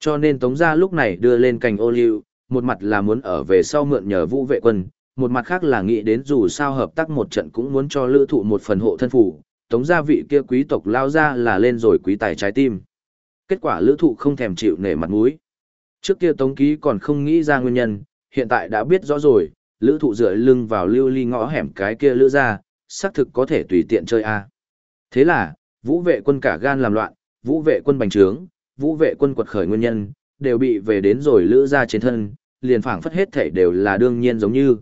[SPEAKER 1] Cho nên Tống gia lúc này đưa lên cành ô liu, một mặt là muốn ở về sau mượn nhờ vũ vệ quân, một mặt khác là nghĩ đến dù sao hợp tác một trận cũng muốn cho lữ thụ một phần hộ thân phủ, tống gia vị kia quý tộc lao ra là lên rồi quý tài trái tim. Kết quả lữ thụ không thèm chịu nể mặt mũi. Trước kia tống ký còn không nghĩ ra nguyên nhân, hiện tại đã biết rõ rồi, lữ thụ dựa lưng vào lưu ly ngõ hẻm cái kia lữ ra, xác thực có thể tùy tiện chơi a Thế là, vũ vệ quân cả gan làm loạn, vũ vệ quân bành trướng, vũ vệ quân quật khởi nguyên nhân, đều bị về đến rồi lữ ra trên thân, liền phảng phất hết thể đều là đương nhiên giống như.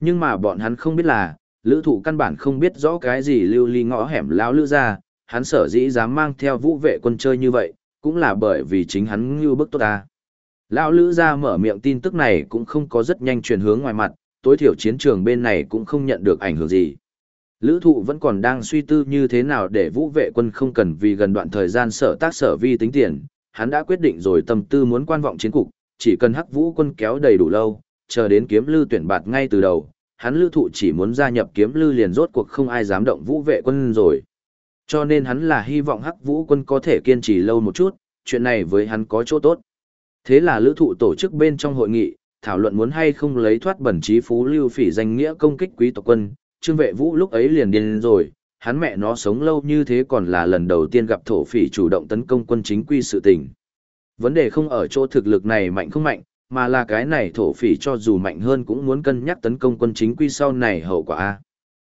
[SPEAKER 1] Nhưng mà bọn hắn không biết là, lữ thụ căn bản không biết rõ cái gì lưu ly ngõ hẻm lão lữ ra, hắn sở dĩ dám mang theo vũ vệ quân chơi như vậy, cũng là bởi vì chính hắn như bức tốt ta. Lão lữ ra mở miệng tin tức này cũng không có rất nhanh truyền hướng ngoài mặt, tối thiểu chiến trường bên này cũng không nhận được ảnh hưởng gì. Lữ thụ vẫn còn đang suy tư như thế nào để vũ vệ quân không cần vì gần đoạn thời gian sở tác sở vi tính tiền, hắn đã quyết định rồi tâm tư muốn quan vọng chiến cục, chỉ cần hắc vũ quân kéo đầy đủ lâu, chờ đến kiếm lưu tuyển bạt ngay từ đầu, hắn lưu thụ chỉ muốn gia nhập kiếm lưu liền rốt cuộc không ai dám động vũ vệ quân rồi. Cho nên hắn là hy vọng hắc vũ quân có thể kiên trì lâu một chút, chuyện này với hắn có chỗ tốt. Thế là lữ thụ tổ chức bên trong hội nghị, thảo luận muốn hay không lấy thoát bẩn trí phú lưu phỉ danh nghĩa công kích quý tộc quân, trương vệ vũ lúc ấy liền điên rồi, hắn mẹ nó sống lâu như thế còn là lần đầu tiên gặp thổ phỉ chủ động tấn công quân chính quy sự tình. Vấn đề không ở chỗ thực lực này mạnh không mạnh, mà là cái này thổ phỉ cho dù mạnh hơn cũng muốn cân nhắc tấn công quân chính quy sau này hậu quả. a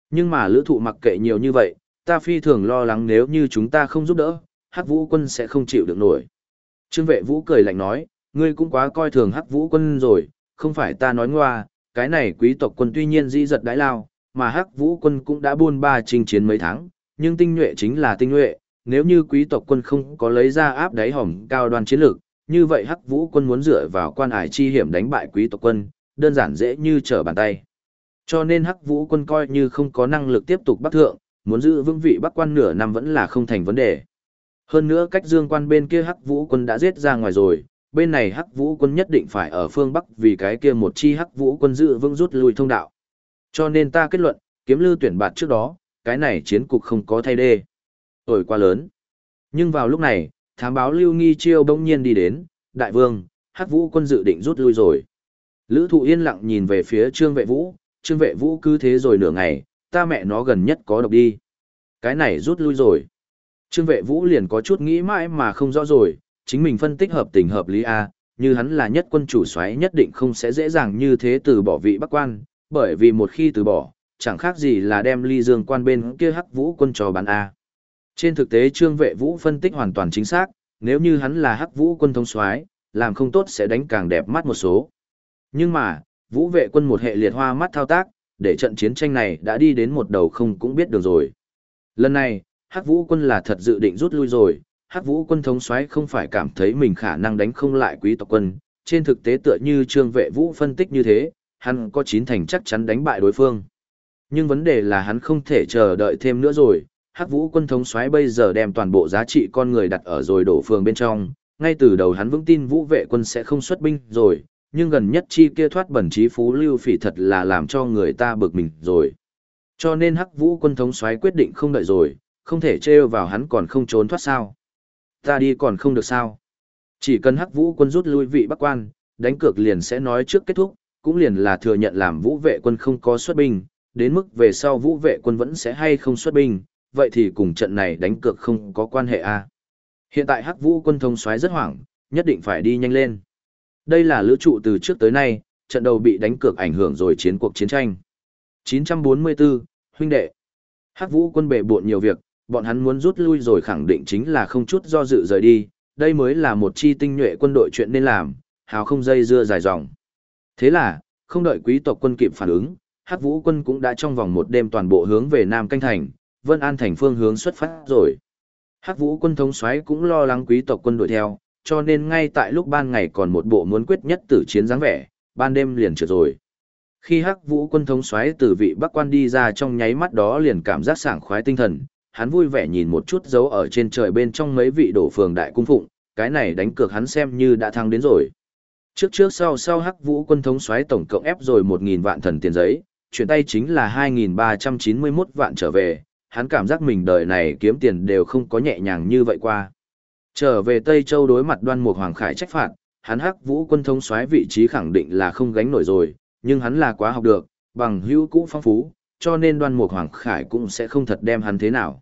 [SPEAKER 1] Nhưng mà lữ thụ mặc kệ nhiều như vậy, ta phi thường lo lắng nếu như chúng ta không giúp đỡ, hắc vũ quân sẽ không chịu được nổi. Trương vệ vũ cười lạnh nói, ngươi cũng quá coi thường hắc vũ quân rồi, không phải ta nói ngoa, cái này quý tộc quân tuy nhiên dĩ giật đái lao, mà hắc vũ quân cũng đã buôn ba chinh chiến mấy tháng, nhưng tinh nhuệ chính là tinh nhuệ, nếu như quý tộc quân không có lấy ra áp đáy hỏng cao đoàn chiến lược, như vậy hắc vũ quân muốn dựa vào quan ải chi hiểm đánh bại quý tộc quân, đơn giản dễ như trở bàn tay. Cho nên hắc vũ quân coi như không có năng lực tiếp tục bắt thượng, muốn giữ vững vị bắc quan nửa năm vẫn là không thành vấn đề. Hơn nữa cách dương quan bên kia hắc vũ quân đã giết ra ngoài rồi, bên này hắc vũ quân nhất định phải ở phương bắc vì cái kia một chi hắc vũ quân giữ vững rút lui thông đạo. Cho nên ta kết luận, kiếm lưu tuyển bạt trước đó, cái này chiến cục không có thay đê. Ổi quá lớn. Nhưng vào lúc này, thám báo Lưu Nghi Chiêu bỗng nhiên đi đến, đại vương, hắc vũ quân dự định rút lui rồi. Lữ thụ yên lặng nhìn về phía trương vệ vũ, trương vệ vũ cứ thế rồi nửa ngày, ta mẹ nó gần nhất có độc đi. Cái này rút lui rồi. Trương vệ vũ liền có chút nghĩ mãi mà không rõ rồi, chính mình phân tích hợp tình hợp lý A, như hắn là nhất quân chủ xoáy nhất định không sẽ dễ dàng như thế từ bỏ vị bắc quan, bởi vì một khi từ bỏ, chẳng khác gì là đem ly dương quan bên kia hắc vũ quân cho bán A. Trên thực tế Trương Vệ Vũ phân tích hoàn toàn chính xác, nếu như hắn là Hắc Vũ quân thống soái, làm không tốt sẽ đánh càng đẹp mắt một số. Nhưng mà, Vũ Vệ quân một hệ liệt hoa mắt thao tác, để trận chiến tranh này đã đi đến một đầu không cũng biết được rồi. Lần này, Hắc Vũ quân là thật dự định rút lui rồi, Hắc Vũ quân thống soái không phải cảm thấy mình khả năng đánh không lại quý tộc quân, trên thực tế tựa như Trương Vệ Vũ phân tích như thế, hắn có chín thành chắc chắn đánh bại đối phương. Nhưng vấn đề là hắn không thể chờ đợi thêm nữa rồi, Hắc Vũ quân thống soái bây giờ đem toàn bộ giá trị con người đặt ở rồi đổ phường bên trong, ngay từ đầu hắn vững tin Vũ vệ quân sẽ không xuất binh rồi, nhưng gần nhất chi kia thoát bẩn trí phú lưu phỉ thật là làm cho người ta bực mình rồi. Cho nên Hắc Vũ quân thống soái quyết định không đợi rồi, không thể trêu vào hắn còn không trốn thoát sao? Ta đi còn không được sao? Chỉ cần Hắc Vũ quân rút lui vị Bắc quan, đánh cược liền sẽ nói trước kết thúc, cũng liền là thừa nhận làm Vũ vệ quân không có xuất binh, đến mức về sau Vũ vệ quân vẫn sẽ hay không xuất binh, vậy thì cùng trận này đánh cược không có quan hệ a. À. Hiện tại Hắc Vũ quân thông soái rất hoảng, nhất định phải đi nhanh lên. Đây là lữ trụ từ trước tới nay, trận đầu bị đánh cược ảnh hưởng rồi chiến cuộc chiến tranh. 944, huynh đệ. Hắc Vũ quân bệ bộn nhiều việc, bọn hắn muốn rút lui rồi khẳng định chính là không chút do dự rời đi, đây mới là một chi tinh nhuệ quân đội chuyện nên làm, hào không dây dưa dài dòng. Thế là, không đợi quý tộc quân kịp phản ứng, Hắc Vũ quân cũng đã trong vòng một đêm toàn bộ hướng về Nam Canh Thành, Vân An thành phương hướng xuất phát rồi. Hắc Vũ quân thống soái cũng lo lắng quý tộc quân đuổi theo, cho nên ngay tại lúc ban ngày còn một bộ muốn quyết nhất tử chiến dáng vẻ, ban đêm liền trượt rồi. Khi Hắc Vũ quân thống soái từ vị Bắc quan đi ra trong nháy mắt đó liền cảm giác sảng khoái tinh thần, hắn vui vẻ nhìn một chút dấu ở trên trời bên trong mấy vị đổ phường đại cung phụng, cái này đánh cược hắn xem như đã thắng đến rồi. Trước trước sau sau Hắc Vũ quân thống soái tổng cộng ép rồi 1000 vạn thần tiền giấy, chuyển tay chính là 2391 vạn trở về, hắn cảm giác mình đời này kiếm tiền đều không có nhẹ nhàng như vậy qua. Trở về Tây Châu đối mặt đoan mục Hoàng Khải trách phạt, hắn hắc vũ quân thống soái vị trí khẳng định là không gánh nổi rồi, nhưng hắn là quá học được, bằng hữu cũ phong phú, cho nên đoan mục Hoàng Khải cũng sẽ không thật đem hắn thế nào.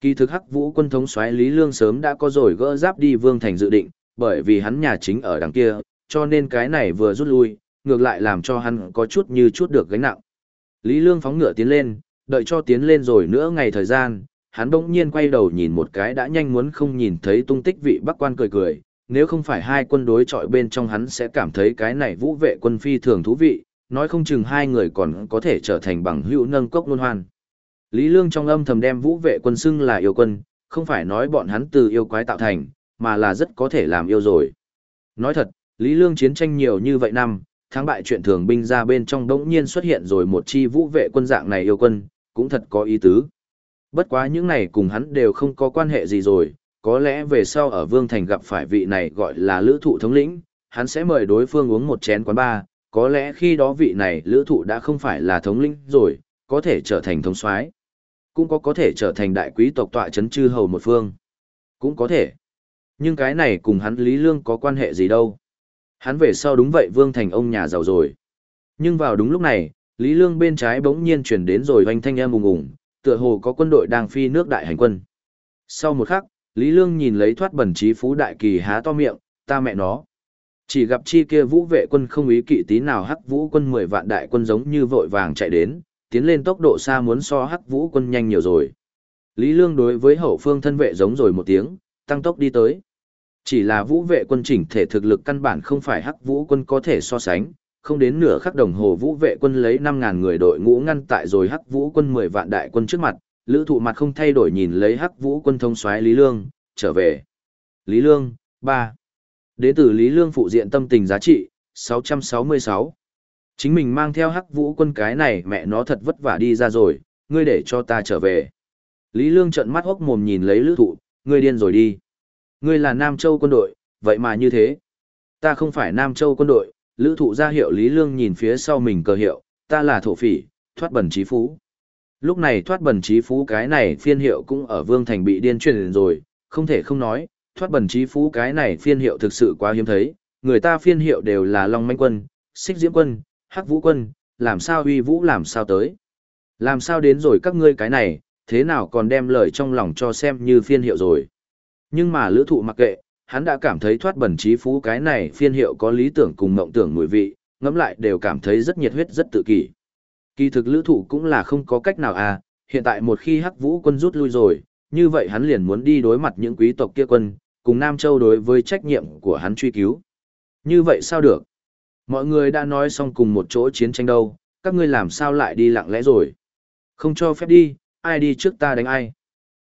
[SPEAKER 1] Kỳ thực hắc vũ quân thống soái Lý Lương sớm đã có rồi gỡ giáp đi Vương Thành dự định, bởi vì hắn nhà chính ở đằng kia, cho nên cái này vừa rút lui, ngược lại làm cho hắn có chút như chút được gánh nặng. Lý Lương phóng ngựa tiến lên, đợi cho tiến lên rồi nữa ngày thời gian, hắn bỗng nhiên quay đầu nhìn một cái đã nhanh muốn không nhìn thấy tung tích vị bắc quan cười cười, nếu không phải hai quân đối chọi bên trong hắn sẽ cảm thấy cái này vũ vệ quân phi thường thú vị, nói không chừng hai người còn có thể trở thành bằng hữu nâng cốc luân hoan. Lý Lương trong âm thầm đem vũ vệ quân xưng là yêu quân, không phải nói bọn hắn từ yêu quái tạo thành, mà là rất có thể làm yêu rồi. Nói thật, Lý Lương chiến tranh nhiều như vậy năm, thắng bại chuyện thường binh ra bên trong đống nhiên xuất hiện rồi một chi vũ vệ quân dạng này yêu quân, cũng thật có ý tứ. Bất quá những này cùng hắn đều không có quan hệ gì rồi, có lẽ về sau ở Vương Thành gặp phải vị này gọi là lữ thụ thống lĩnh, hắn sẽ mời đối phương uống một chén quán ba, có lẽ khi đó vị này lữ thụ đã không phải là thống lĩnh rồi, có thể trở thành thống soái cũng có có thể trở thành đại quý tộc tọa chấn chư hầu một phương. Cũng có thể. Nhưng cái này cùng hắn Lý Lương có quan hệ gì đâu. Hắn về sau đúng vậy Vương Thành ông nhà giàu rồi. Nhưng vào đúng lúc này, Lý Lương bên trái bỗng nhiên chuyển đến rồi hoành thanh em ùng ùng, tựa hồ có quân đội đang phi nước đại hành quân. Sau một khắc, Lý Lương nhìn lấy thoát bẩn trí phú đại kỳ há to miệng, ta mẹ nó. Chỉ gặp chi kia vũ vệ quân không ý kỵ tí nào hắc vũ quân 10 vạn đại quân giống như vội vàng chạy đến, tiến lên tốc độ xa muốn so hắc vũ quân nhanh nhiều rồi. Lý Lương đối với hậu phương thân vệ giống rồi một tiếng, tăng tốc đi tới. Chỉ là vũ vệ quân chỉnh thể thực lực căn bản không phải hắc vũ quân có thể so sánh, không đến nửa khắc đồng hồ vũ vệ quân lấy 5.000 người đội ngũ ngăn tại rồi hắc vũ quân 10 vạn đại quân trước mặt, lữ thụ mặt không thay đổi nhìn lấy hắc vũ quân thông soái Lý Lương, trở về. Lý Lương, 3. Đế tử Lý Lương phụ diện tâm tình giá trị, 666. Chính mình mang theo hắc vũ quân cái này mẹ nó thật vất vả đi ra rồi, ngươi để cho ta trở về. Lý Lương trợn mắt hốc mồm nhìn lấy lữ thụ, ngươi điên rồi đi. Ngươi là Nam Châu quân đội, vậy mà như thế. Ta không phải Nam Châu quân đội, lữ thụ ra hiệu Lý Lương nhìn phía sau mình cờ hiệu, ta là thổ phỉ, thoát bẩn trí phú. Lúc này thoát bẩn trí phú cái này phiên hiệu cũng ở Vương Thành bị điên truyền rồi, không thể không nói, thoát bẩn trí phú cái này phiên hiệu thực sự quá hiếm thấy, người ta phiên hiệu đều là Long Manh Quân, Xích Diễm Quân, Hắc Vũ Quân, làm sao uy vũ làm sao tới. Làm sao đến rồi các ngươi cái này, thế nào còn đem lời trong lòng cho xem như phiên hiệu rồi. Nhưng mà lữ thụ mặc kệ, hắn đã cảm thấy thoát bẩn trí phú cái này phiên hiệu có lý tưởng cùng mộng tưởng mùi vị, ngẫm lại đều cảm thấy rất nhiệt huyết rất tự kỷ. Kỳ thực lữ thụ cũng là không có cách nào à, hiện tại một khi hắc vũ quân rút lui rồi, như vậy hắn liền muốn đi đối mặt những quý tộc kia quân, cùng Nam Châu đối với trách nhiệm của hắn truy cứu. Như vậy sao được? Mọi người đã nói xong cùng một chỗ chiến tranh đâu, các ngươi làm sao lại đi lặng lẽ rồi? Không cho phép đi, ai đi trước ta đánh ai?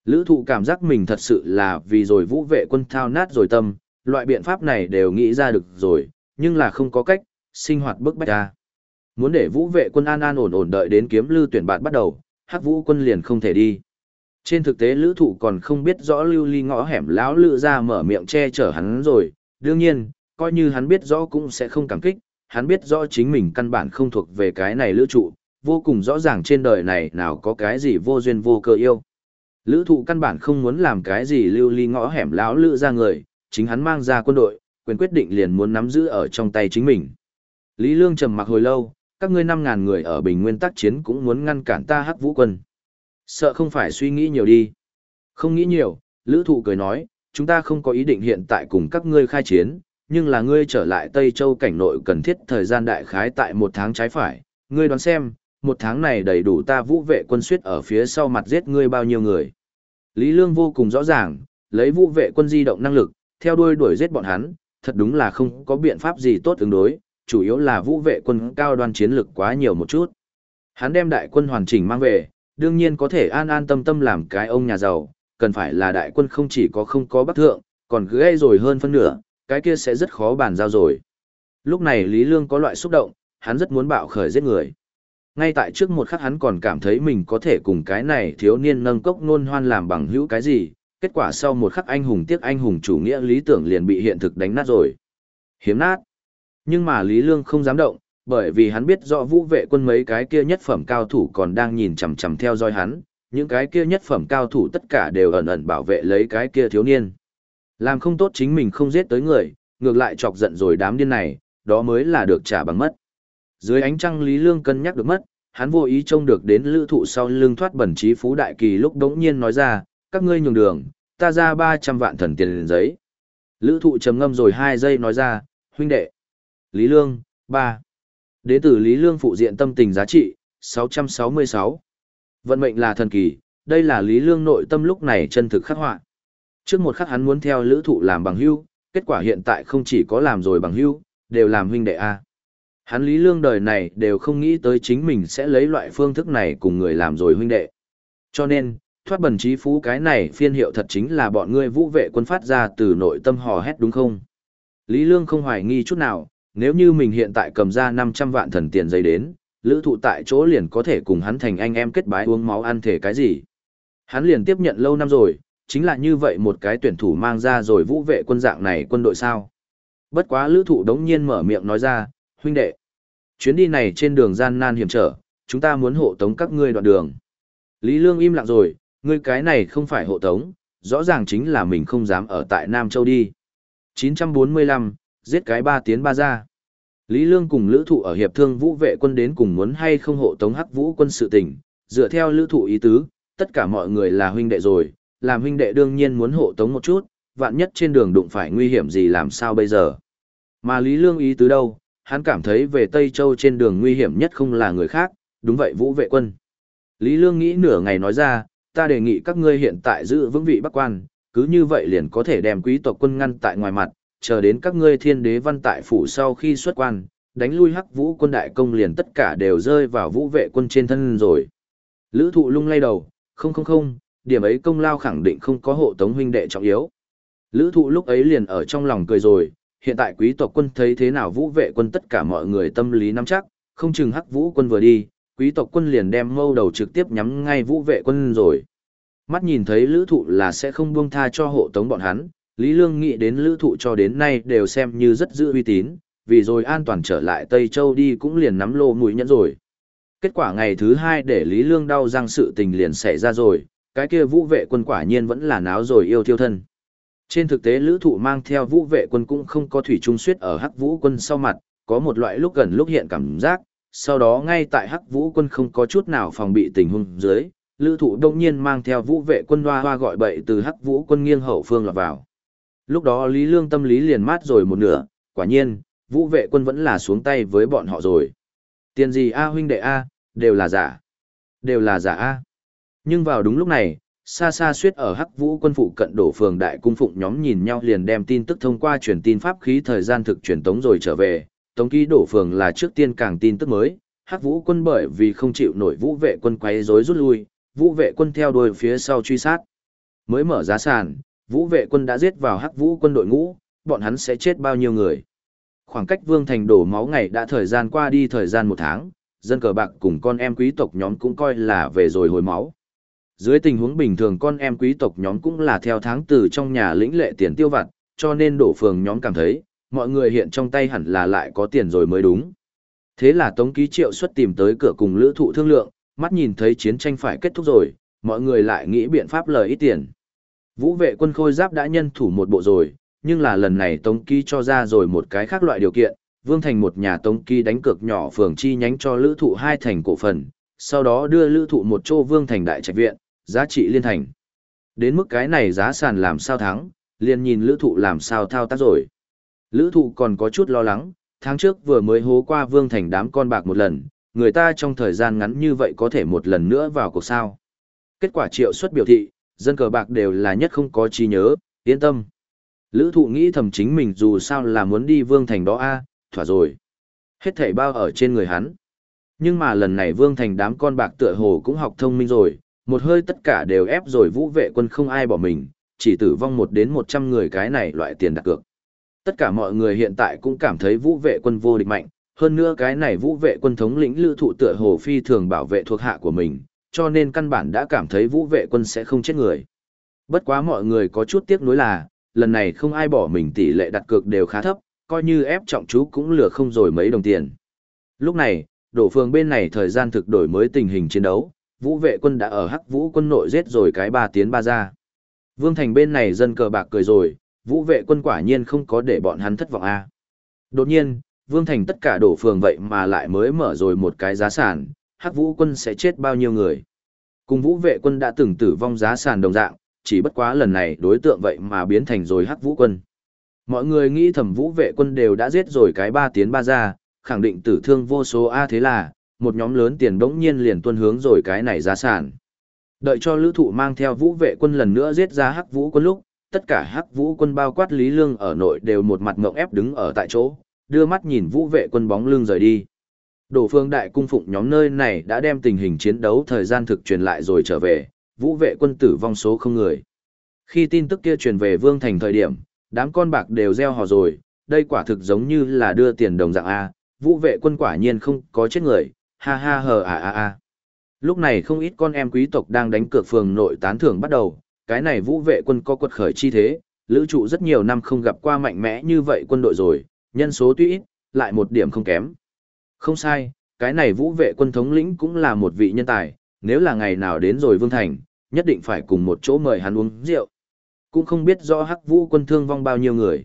[SPEAKER 1] Lữ thụ cảm giác mình thật sự là vì rồi vũ vệ quân thao nát rồi tâm, loại biện pháp này đều nghĩ ra được rồi, nhưng là không có cách, sinh hoạt bức bách ra. Muốn để vũ vệ quân an an ổn ổn đợi đến kiếm lưu tuyển bạn bắt đầu, hắc vũ quân liền không thể đi. Trên thực tế lữ thụ còn không biết rõ lưu ly ngõ hẻm lão lữ ra mở miệng che chở hắn rồi, đương nhiên, coi như hắn biết rõ cũng sẽ không cảm kích, hắn biết rõ chính mình căn bản không thuộc về cái này lữ trụ, vô cùng rõ ràng trên đời này nào có cái gì vô duyên vô cơ yêu. Lữ thụ căn bản không muốn làm cái gì lưu ly ngõ hẻm lão lữ ra người, chính hắn mang ra quân đội, quyền quyết định liền muốn nắm giữ ở trong tay chính mình. Lý Lương trầm mặc hồi lâu, các ngươi 5000 người ở bình nguyên tác chiến cũng muốn ngăn cản ta hắc vũ quân. Sợ không phải suy nghĩ nhiều đi. Không nghĩ nhiều, lữ thụ cười nói, chúng ta không có ý định hiện tại cùng các ngươi khai chiến, nhưng là ngươi trở lại Tây Châu cảnh nội cần thiết thời gian đại khái tại một tháng trái phải, ngươi đoán xem, một tháng này đầy đủ ta vũ vệ quân suyết ở phía sau mặt giết ngươi bao nhiêu người. Lý Lương vô cùng rõ ràng, lấy vũ vệ quân di động năng lực, theo đuôi đuổi giết bọn hắn, thật đúng là không có biện pháp gì tốt ứng đối, chủ yếu là vũ vệ quân cao đoan chiến lực quá nhiều một chút. Hắn đem đại quân hoàn chỉnh mang về, đương nhiên có thể an an tâm tâm làm cái ông nhà giàu, cần phải là đại quân không chỉ có không có bắc thượng, còn gây rồi hơn phân nửa, cái kia sẽ rất khó bàn giao rồi. Lúc này Lý Lương có loại xúc động, hắn rất muốn bạo khởi giết người. Ngay tại trước một khắc hắn còn cảm thấy mình có thể cùng cái này thiếu niên nâng cốc nôn hoan làm bằng hữu cái gì, kết quả sau một khắc anh hùng tiếc anh hùng chủ nghĩa lý tưởng liền bị hiện thực đánh nát rồi. Hiếm nát. Nhưng mà Lý Lương không dám động, bởi vì hắn biết rõ vũ vệ quân mấy cái kia nhất phẩm cao thủ còn đang nhìn chằm chằm theo dõi hắn, những cái kia nhất phẩm cao thủ tất cả đều ẩn ẩn bảo vệ lấy cái kia thiếu niên. Làm không tốt chính mình không giết tới người, ngược lại chọc giận rồi đám điên này, đó mới là được trả bằng mất. Dưới ánh trăng Lý Lương cân nhắc được mất, hắn vô ý trông được đến lữ thụ sau lưng thoát bẩn trí phú đại kỳ lúc đống nhiên nói ra, các ngươi nhường đường, ta ra 300 vạn thần tiền liền giấy. Lữ thụ trầm ngâm rồi 2 giây nói ra, huynh đệ. Lý Lương, 3. đế tử Lý Lương phụ diện tâm tình giá trị, 666. Vận mệnh là thần kỳ, đây là Lý Lương nội tâm lúc này chân thực khắc họa. Trước một khắc hắn muốn theo lữ thụ làm bằng hưu, kết quả hiện tại không chỉ có làm rồi bằng hưu, đều làm huynh đệ A. Hắn Lý Lương đời này đều không nghĩ tới chính mình sẽ lấy loại phương thức này cùng người làm rồi huynh đệ. Cho nên, thoát bần trí phú cái này phiên hiệu thật chính là bọn ngươi vũ vệ quân phát ra từ nội tâm hò hét đúng không? Lý Lương không hoài nghi chút nào, nếu như mình hiện tại cầm ra 500 vạn thần tiền giấy đến, lữ thụ tại chỗ liền có thể cùng hắn thành anh em kết bái uống máu ăn thể cái gì. Hắn liền tiếp nhận lâu năm rồi, chính là như vậy một cái tuyển thủ mang ra rồi vũ vệ quân dạng này quân đội sao. Bất quá lữ thụ đống nhiên mở miệng nói ra, huynh đệ. Chuyến đi này trên đường gian nan hiểm trở, chúng ta muốn hộ tống các ngươi đoạn đường. Lý Lương im lặng rồi, ngươi cái này không phải hộ tống, rõ ràng chính là mình không dám ở tại Nam Châu đi. 945, giết cái ba tiến ba ra. Lý Lương cùng lữ thụ ở hiệp thương vũ vệ quân đến cùng muốn hay không hộ tống hắc vũ quân sự tình, dựa theo lữ thụ ý tứ, tất cả mọi người là huynh đệ rồi, làm huynh đệ đương nhiên muốn hộ tống một chút, vạn nhất trên đường đụng phải nguy hiểm gì làm sao bây giờ. Mà Lý Lương ý tứ đâu, hắn cảm thấy về Tây Châu trên đường nguy hiểm nhất không là người khác, đúng vậy vũ vệ quân. Lý Lương nghĩ nửa ngày nói ra, ta đề nghị các ngươi hiện tại giữ vững vị bắc quan, cứ như vậy liền có thể đem quý tộc quân ngăn tại ngoài mặt, chờ đến các ngươi thiên đế văn tại phủ sau khi xuất quan, đánh lui hắc vũ quân đại công liền tất cả đều rơi vào vũ vệ quân trên thân rồi. Lữ thụ lung lay đầu, không không không, điểm ấy công lao khẳng định không có hộ tống huynh đệ trọng yếu. Lữ thụ lúc ấy liền ở trong lòng cười rồi, hiện tại quý tộc quân thấy thế nào vũ vệ quân tất cả mọi người tâm lý nắm chắc, không chừng hắc vũ quân vừa đi, quý tộc quân liền đem mâu đầu trực tiếp nhắm ngay vũ vệ quân rồi. Mắt nhìn thấy lữ thụ là sẽ không buông tha cho hộ tống bọn hắn, Lý Lương nghĩ đến lữ thụ cho đến nay đều xem như rất giữ uy tín, vì rồi an toàn trở lại Tây Châu đi cũng liền nắm lô mũi nhẫn rồi. Kết quả ngày thứ hai để Lý Lương đau răng sự tình liền xảy ra rồi, cái kia vũ vệ quân quả nhiên vẫn là náo rồi yêu thiêu thân. Trên thực tế lữ thụ mang theo vũ vệ quân cũng không có thủy trung suyết ở hắc vũ quân sau mặt, có một loại lúc gần lúc hiện cảm giác, sau đó ngay tại hắc vũ quân không có chút nào phòng bị tình huống dưới, lữ thụ đông nhiên mang theo vũ vệ quân hoa hoa gọi bậy từ hắc vũ quân nghiêng hậu phương lọt vào. Lúc đó Lý Lương tâm lý liền mát rồi một nửa, quả nhiên, vũ vệ quân vẫn là xuống tay với bọn họ rồi. Tiền gì A huynh đệ A, đều là giả. Đều là giả A. Nhưng vào đúng lúc này, xa xa suýt ở hắc vũ quân phụ cận đổ phường đại cung phụng nhóm nhìn nhau liền đem tin tức thông qua truyền tin pháp khí thời gian thực truyền tống rồi trở về. Tống ký đổ phường là trước tiên càng tin tức mới, hắc vũ quân bởi vì không chịu nổi vũ vệ quân quấy rối rút lui, vũ vệ quân theo đuôi phía sau truy sát. Mới mở giá sàn, vũ vệ quân đã giết vào hắc vũ quân đội ngũ, bọn hắn sẽ chết bao nhiêu người. Khoảng cách vương thành đổ máu ngày đã thời gian qua đi thời gian một tháng, dân cờ bạc cùng con em quý tộc nhóm cũng coi là về rồi hồi máu. Dưới tình huống bình thường con em quý tộc nhóm cũng là theo tháng từ trong nhà lĩnh lệ tiền tiêu vặt, cho nên đổ phường nhóm cảm thấy, mọi người hiện trong tay hẳn là lại có tiền rồi mới đúng. Thế là Tống Ký Triệu xuất tìm tới cửa cùng lữ thụ thương lượng, mắt nhìn thấy chiến tranh phải kết thúc rồi, mọi người lại nghĩ biện pháp lời ít tiền. Vũ vệ quân khôi giáp đã nhân thủ một bộ rồi, nhưng là lần này Tống Ký cho ra rồi một cái khác loại điều kiện, Vương Thành một nhà Tống Ký đánh cược nhỏ phường chi nhánh cho lữ thụ hai thành cổ phần, sau đó đưa lữ thụ một chỗ Vương Thành đại trạch viện, giá trị liên thành. Đến mức cái này giá sàn làm sao thắng, liền nhìn lữ thụ làm sao thao tác rồi. Lữ thụ còn có chút lo lắng, tháng trước vừa mới hố qua Vương Thành đám con bạc một lần, người ta trong thời gian ngắn như vậy có thể một lần nữa vào cuộc sao. Kết quả triệu suất biểu thị, dân cờ bạc đều là nhất không có trí nhớ, yên tâm. Lữ thụ nghĩ thầm chính mình dù sao là muốn đi Vương Thành đó a thỏa rồi. Hết thảy bao ở trên người hắn. Nhưng mà lần này Vương Thành đám con bạc tựa hồ cũng học thông minh rồi, một hơi tất cả đều ép rồi vũ vệ quân không ai bỏ mình, chỉ tử vong một đến 100 người cái này loại tiền đặt cược. Tất cả mọi người hiện tại cũng cảm thấy vũ vệ quân vô địch mạnh, hơn nữa cái này vũ vệ quân thống lĩnh lữ thụ tựa hồ phi thường bảo vệ thuộc hạ của mình, cho nên căn bản đã cảm thấy vũ vệ quân sẽ không chết người. Bất quá mọi người có chút tiếc nuối là, lần này không ai bỏ mình tỷ lệ đặt cược đều khá thấp, coi như ép trọng chú cũng lừa không rồi mấy đồng tiền. Lúc này, đổ phương bên này thời gian thực đổi mới tình hình chiến đấu, vũ vệ quân đã ở hắc vũ quân nội giết rồi cái ba tiến ba ra. Vương Thành bên này dân cờ bạc cười rồi, vũ vệ quân quả nhiên không có để bọn hắn thất vọng a. Đột nhiên, Vương Thành tất cả đổ phường vậy mà lại mới mở rồi một cái giá sàn, hắc vũ quân sẽ chết bao nhiêu người. Cùng vũ vệ quân đã từng tử vong giá sàn đồng dạng, chỉ bất quá lần này đối tượng vậy mà biến thành rồi hắc vũ quân. Mọi người nghĩ thẩm vũ vệ quân đều đã giết rồi cái ba tiến ba ra, khẳng định tử thương vô số A thế là, một nhóm lớn tiền bỗng nhiên liền tuân hướng rồi cái này giá sản. Đợi cho lữ thụ mang theo vũ vệ quân lần nữa giết ra hắc vũ quân lúc, tất cả hắc vũ quân bao quát Lý Lương ở nội đều một mặt ngộng ép đứng ở tại chỗ, đưa mắt nhìn vũ vệ quân bóng lưng rời đi. Đổ phương đại cung phụng nhóm nơi này đã đem tình hình chiến đấu thời gian thực truyền lại rồi trở về, vũ vệ quân tử vong số không người. Khi tin tức kia truyền về Vương Thành thời điểm, đám con bạc đều gieo hò rồi, đây quả thực giống như là đưa tiền đồng dạng A, vũ vệ quân quả nhiên không có chết người, ha ha hờ à à à. Lúc này không ít con em quý tộc đang đánh cược phường nội tán thưởng bắt đầu, cái này vũ vệ quân có quật khởi chi thế, lữ trụ rất nhiều năm không gặp qua mạnh mẽ như vậy quân đội rồi, nhân số tuy ít, lại một điểm không kém. Không sai, cái này vũ vệ quân thống lĩnh cũng là một vị nhân tài, nếu là ngày nào đến rồi Vương Thành, nhất định phải cùng một chỗ mời hắn uống rượu. Cũng không biết rõ hắc vũ quân thương vong bao nhiêu người.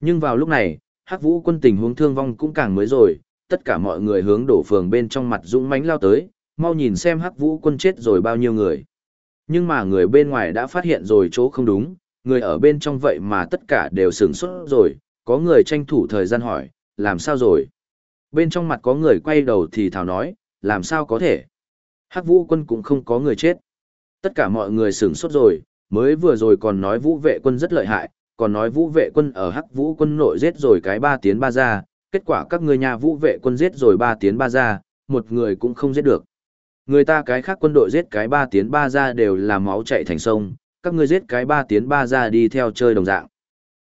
[SPEAKER 1] Nhưng vào lúc này, hắc vũ quân tình huống thương vong cũng càng mới rồi, tất cả mọi người hướng đổ phường bên trong mặt dũng mánh lao tới, mau nhìn xem hắc vũ quân chết rồi bao nhiêu người. Nhưng mà người bên ngoài đã phát hiện rồi chỗ không đúng, người ở bên trong vậy mà tất cả đều sửng sốt rồi, có người tranh thủ thời gian hỏi, làm sao rồi? Bên trong mặt có người quay đầu thì thào nói, làm sao có thể? Hắc vũ quân cũng không có người chết. Tất cả mọi người sửng sốt rồi, mới vừa rồi còn nói vũ vệ quân rất lợi hại, còn nói vũ vệ quân ở hắc vũ quân nội giết rồi cái ba tiến ba ra, kết quả các ngươi nhà vũ vệ quân giết rồi ba tiến ba ra, một người cũng không giết được. Người ta cái khác quân đội giết cái ba tiến ba ra đều là máu chạy thành sông, các ngươi giết cái ba tiến ba ra đi theo chơi đồng dạng.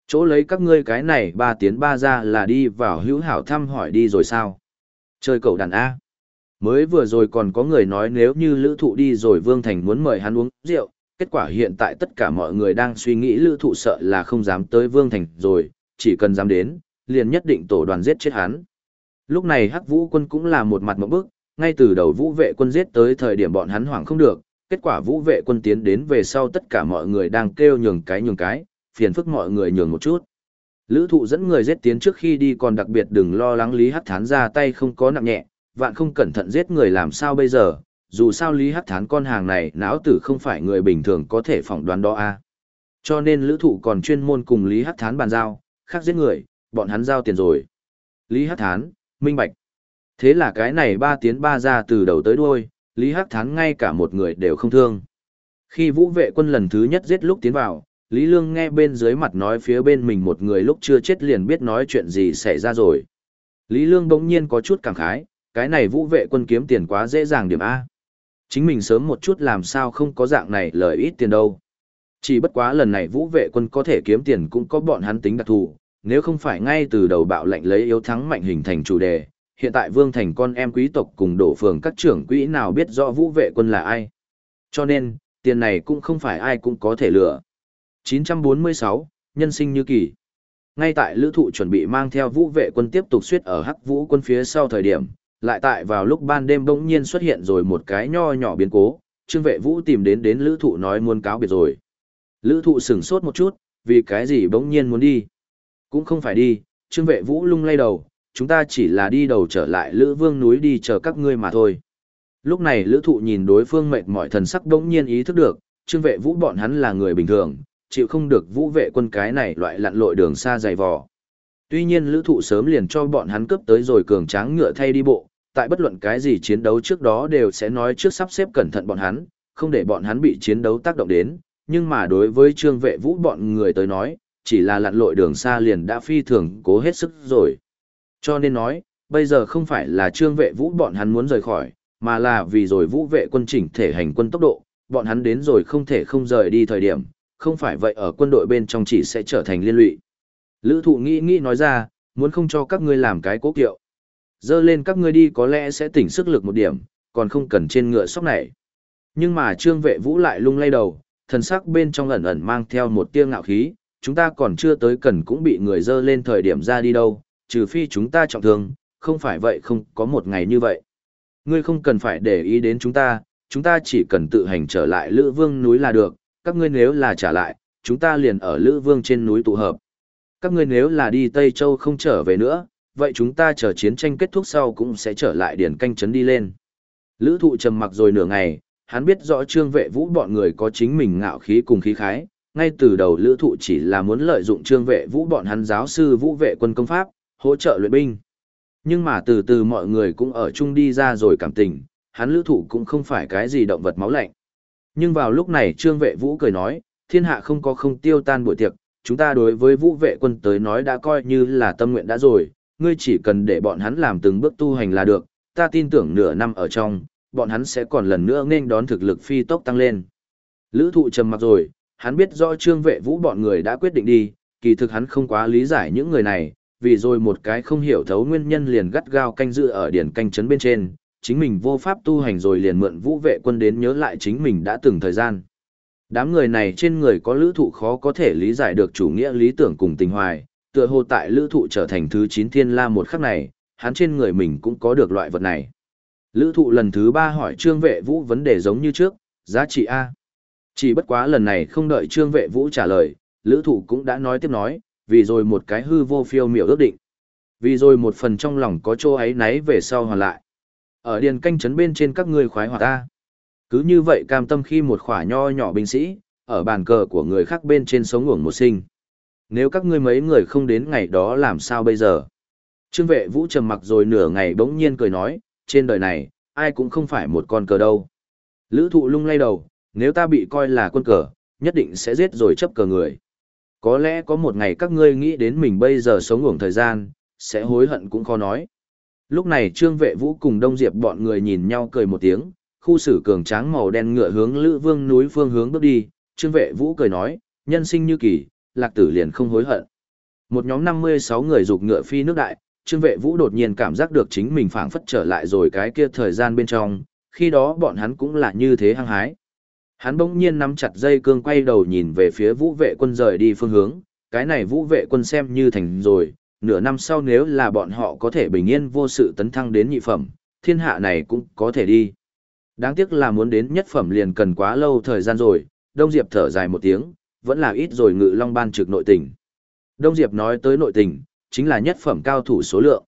[SPEAKER 1] Chỗ lấy các ngươi cái này ba tiến ba ra là đi vào hữu hảo thăm hỏi đi rồi sao? Chơi cậu đàn A. Mới vừa rồi còn có người nói nếu như lữ thụ đi rồi Vương Thành muốn mời hắn uống rượu, kết quả hiện tại tất cả mọi người đang suy nghĩ lữ thụ sợ là không dám tới Vương Thành rồi, chỉ cần dám đến, liền nhất định tổ đoàn giết chết hắn. Lúc này Hắc Vũ quân cũng là một mặt một bức, ngay từ đầu Vũ vệ quân giết tới thời điểm bọn hắn hoảng không được, kết quả Vũ vệ quân tiến đến về sau tất cả mọi người đang kêu nhường cái nhường cái, phiền phức mọi người nhường một chút. Lữ thụ dẫn người giết tiến trước khi đi còn đặc biệt đừng lo lắng Lý Hắc Thán ra tay không có nặng nhẹ, vạn không cẩn thận giết người làm sao bây giờ, dù sao Lý Hắc Thán con hàng này não tử không phải người bình thường có thể phỏng đoán đó a Cho nên lữ thụ còn chuyên môn cùng Lý Hắc Thán bàn giao, khác giết người, bọn hắn giao tiền rồi. Lý Hắc Thán, minh bạch. Thế là cái này ba tiến ba ra từ đầu tới đuôi, Lý Hắc Thán ngay cả một người đều không thương. Khi vũ vệ quân lần thứ nhất giết lúc tiến vào, Lý Lương nghe bên dưới mặt nói phía bên mình một người lúc chưa chết liền biết nói chuyện gì xảy ra rồi. Lý Lương bỗng nhiên có chút cảm khái, cái này vũ vệ quân kiếm tiền quá dễ dàng điểm A. Chính mình sớm một chút làm sao không có dạng này lời ít tiền đâu. Chỉ bất quá lần này vũ vệ quân có thể kiếm tiền cũng có bọn hắn tính đặc thù, nếu không phải ngay từ đầu bạo lệnh lấy yếu thắng mạnh hình thành chủ đề, hiện tại vương thành con em quý tộc cùng đổ phường các trưởng quỹ nào biết rõ vũ vệ quân là ai. Cho nên, tiền này cũng không phải ai cũng có thể lừa. 946, nhân sinh như kỳ. Ngay tại lữ thụ chuẩn bị mang theo vũ vệ quân tiếp tục suyết ở hắc vũ quân phía sau thời điểm, lại tại vào lúc ban đêm bỗng nhiên xuất hiện rồi một cái nho nhỏ biến cố, trương vệ vũ tìm đến đến lữ thụ nói muốn cáo biệt rồi. Lữ thụ sửng sốt một chút, vì cái gì bỗng nhiên muốn đi. Cũng không phải đi, trương vệ vũ lung lay đầu, chúng ta chỉ là đi đầu trở lại lữ vương núi đi chờ các ngươi mà thôi. Lúc này lữ thụ nhìn đối phương mệt mỏi thần sắc đống nhiên ý thức được, trương vệ vũ bọn hắn là người bình thường, chịu không được vũ vệ quân cái này loại lặn lội đường xa dày vò. Tuy nhiên lữ thụ sớm liền cho bọn hắn cướp tới rồi cường tráng ngựa thay đi bộ, tại bất luận cái gì chiến đấu trước đó đều sẽ nói trước sắp xếp cẩn thận bọn hắn, không để bọn hắn bị chiến đấu tác động đến, nhưng mà đối với trương vệ vũ bọn người tới nói, chỉ là lặn lội đường xa liền đã phi thường cố hết sức rồi. Cho nên nói, bây giờ không phải là trương vệ vũ bọn hắn muốn rời khỏi, mà là vì rồi vũ vệ quân chỉnh thể hành quân tốc độ, bọn hắn đến rồi không thể không rời đi thời điểm, không phải vậy ở quân đội bên trong chỉ sẽ trở thành liên lụy. Lữ thụ nghĩ nghĩ nói ra, muốn không cho các ngươi làm cái cố kiệu. Dơ lên các ngươi đi có lẽ sẽ tỉnh sức lực một điểm, còn không cần trên ngựa sóc này. Nhưng mà trương vệ vũ lại lung lay đầu, thần sắc bên trong ẩn ẩn mang theo một tia ngạo khí, chúng ta còn chưa tới cần cũng bị người dơ lên thời điểm ra đi đâu, trừ phi chúng ta trọng thương, không phải vậy không có một ngày như vậy. Ngươi không cần phải để ý đến chúng ta, chúng ta chỉ cần tự hành trở lại Lữ Vương núi là được, các ngươi nếu là trả lại, chúng ta liền ở Lữ Vương trên núi tụ hợp. Các ngươi nếu là đi Tây Châu không trở về nữa, vậy chúng ta chờ chiến tranh kết thúc sau cũng sẽ trở lại điển canh trấn đi lên. Lữ thụ trầm mặc rồi nửa ngày, hắn biết rõ trương vệ vũ bọn người có chính mình ngạo khí cùng khí khái, ngay từ đầu lữ thụ chỉ là muốn lợi dụng trương vệ vũ bọn hắn giáo sư vũ vệ quân công pháp, hỗ trợ luyện binh. Nhưng mà từ từ mọi người cũng ở chung đi ra rồi cảm tình, hắn lữ thụ cũng không phải cái gì động vật máu lạnh. Nhưng vào lúc này trương vệ vũ cười nói, thiên hạ không có không tiêu tan buổi tiệc, chúng ta đối với vũ vệ quân tới nói đã coi như là tâm nguyện đã rồi, ngươi chỉ cần để bọn hắn làm từng bước tu hành là được, ta tin tưởng nửa năm ở trong, bọn hắn sẽ còn lần nữa nên đón thực lực phi tốc tăng lên. Lữ thụ trầm mặc rồi, hắn biết rõ trương vệ vũ bọn người đã quyết định đi, kỳ thực hắn không quá lý giải những người này, vì rồi một cái không hiểu thấu nguyên nhân liền gắt gao canh dự ở điển canh trấn bên trên, chính mình vô pháp tu hành rồi liền mượn vũ vệ quân đến nhớ lại chính mình đã từng thời gian. Đám người này trên người có lữ thụ khó có thể lý giải được chủ nghĩa lý tưởng cùng tình hoài, tựa hồ tại lữ thụ trở thành thứ 9 thiên la một khắc này, hắn trên người mình cũng có được loại vật này. Lữ thụ lần thứ 3 hỏi trương vệ vũ vấn đề giống như trước, giá trị A. Chỉ bất quá lần này không đợi trương vệ vũ trả lời, lữ thụ cũng đã nói tiếp nói, vì rồi một cái hư vô phiêu miểu ước định. Vì rồi một phần trong lòng có chỗ ấy náy về sau hoàn lại. Ở điền canh trấn bên trên các ngươi khoái hòa ta. Cứ như vậy cam tâm khi một khỏa nho nhỏ binh sĩ, ở bàn cờ của người khác bên trên sống ngủng một sinh. Nếu các ngươi mấy người không đến ngày đó làm sao bây giờ? Trương vệ vũ trầm mặc rồi nửa ngày bỗng nhiên cười nói, trên đời này, ai cũng không phải một con cờ đâu. Lữ thụ lung lay đầu, nếu ta bị coi là quân cờ, nhất định sẽ giết rồi chấp cờ người. Có lẽ có một ngày các ngươi nghĩ đến mình bây giờ sống ngủng thời gian, sẽ hối hận cũng khó nói. Lúc này Trương Vệ Vũ cùng Đông Diệp bọn người nhìn nhau cười một tiếng, khu xử cường tráng màu đen ngựa hướng Lữ Vương núi phương hướng bước đi, Trương Vệ Vũ cười nói, nhân sinh như kỳ, lạc tử liền không hối hận. Một nhóm 56 người dục ngựa phi nước đại, Trương Vệ Vũ đột nhiên cảm giác được chính mình phảng phất trở lại rồi cái kia thời gian bên trong, khi đó bọn hắn cũng là như thế hăng hái. Hắn bỗng nhiên nắm chặt dây cương quay đầu nhìn về phía vũ vệ quân rời đi phương hướng, cái này vũ vệ quân xem như thành rồi, nửa năm sau nếu là bọn họ có thể bình yên vô sự tấn thăng đến nhị phẩm, thiên hạ này cũng có thể đi. Đáng tiếc là muốn đến nhất phẩm liền cần quá lâu thời gian rồi, Đông Diệp thở dài một tiếng, vẫn là ít rồi ngự long ban trực nội tình. Đông Diệp nói tới nội tình, chính là nhất phẩm cao thủ số lượng.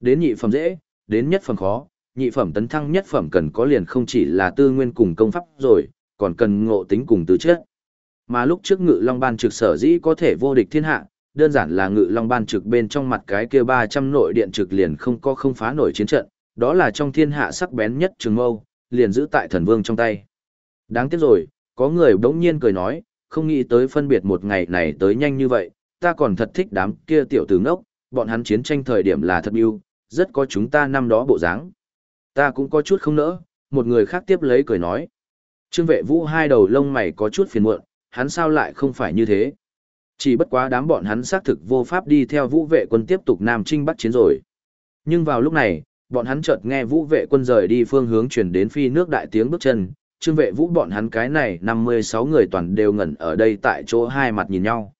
[SPEAKER 1] Đến nhị phẩm dễ, đến nhất phẩm khó, nhị phẩm tấn thăng nhất phẩm cần có liền không chỉ là tư nguyên cùng công pháp rồi, còn cần ngộ tính cùng tứ chất. Mà lúc trước ngự long ban trực sở dĩ có thể vô địch thiên hạ, đơn giản là ngự long ban trực bên trong mặt cái kia 300 nội điện trực liền không có không phá nổi chiến trận, đó là trong thiên hạ sắc bén nhất trường mâu, liền giữ tại thần vương trong tay. Đáng tiếc rồi, có người đống nhiên cười nói, không nghĩ tới phân biệt một ngày này tới nhanh như vậy, ta còn thật thích đám kia tiểu tử ngốc, bọn hắn chiến tranh thời điểm là thật yêu, rất có chúng ta năm đó bộ dáng. Ta cũng có chút không nỡ, một người khác tiếp lấy cười nói. Trương vệ vũ hai đầu lông mày có chút phiền muộn, hắn sao lại không phải như thế. Chỉ bất quá đám bọn hắn xác thực vô pháp đi theo vũ vệ quân tiếp tục Nam Trinh bắt chiến rồi. Nhưng vào lúc này, bọn hắn chợt nghe vũ vệ quân rời đi phương hướng chuyển đến phi nước đại tiếng bước chân, trương vệ vũ bọn hắn cái này 56 người toàn đều ngẩn ở đây tại chỗ hai mặt nhìn nhau.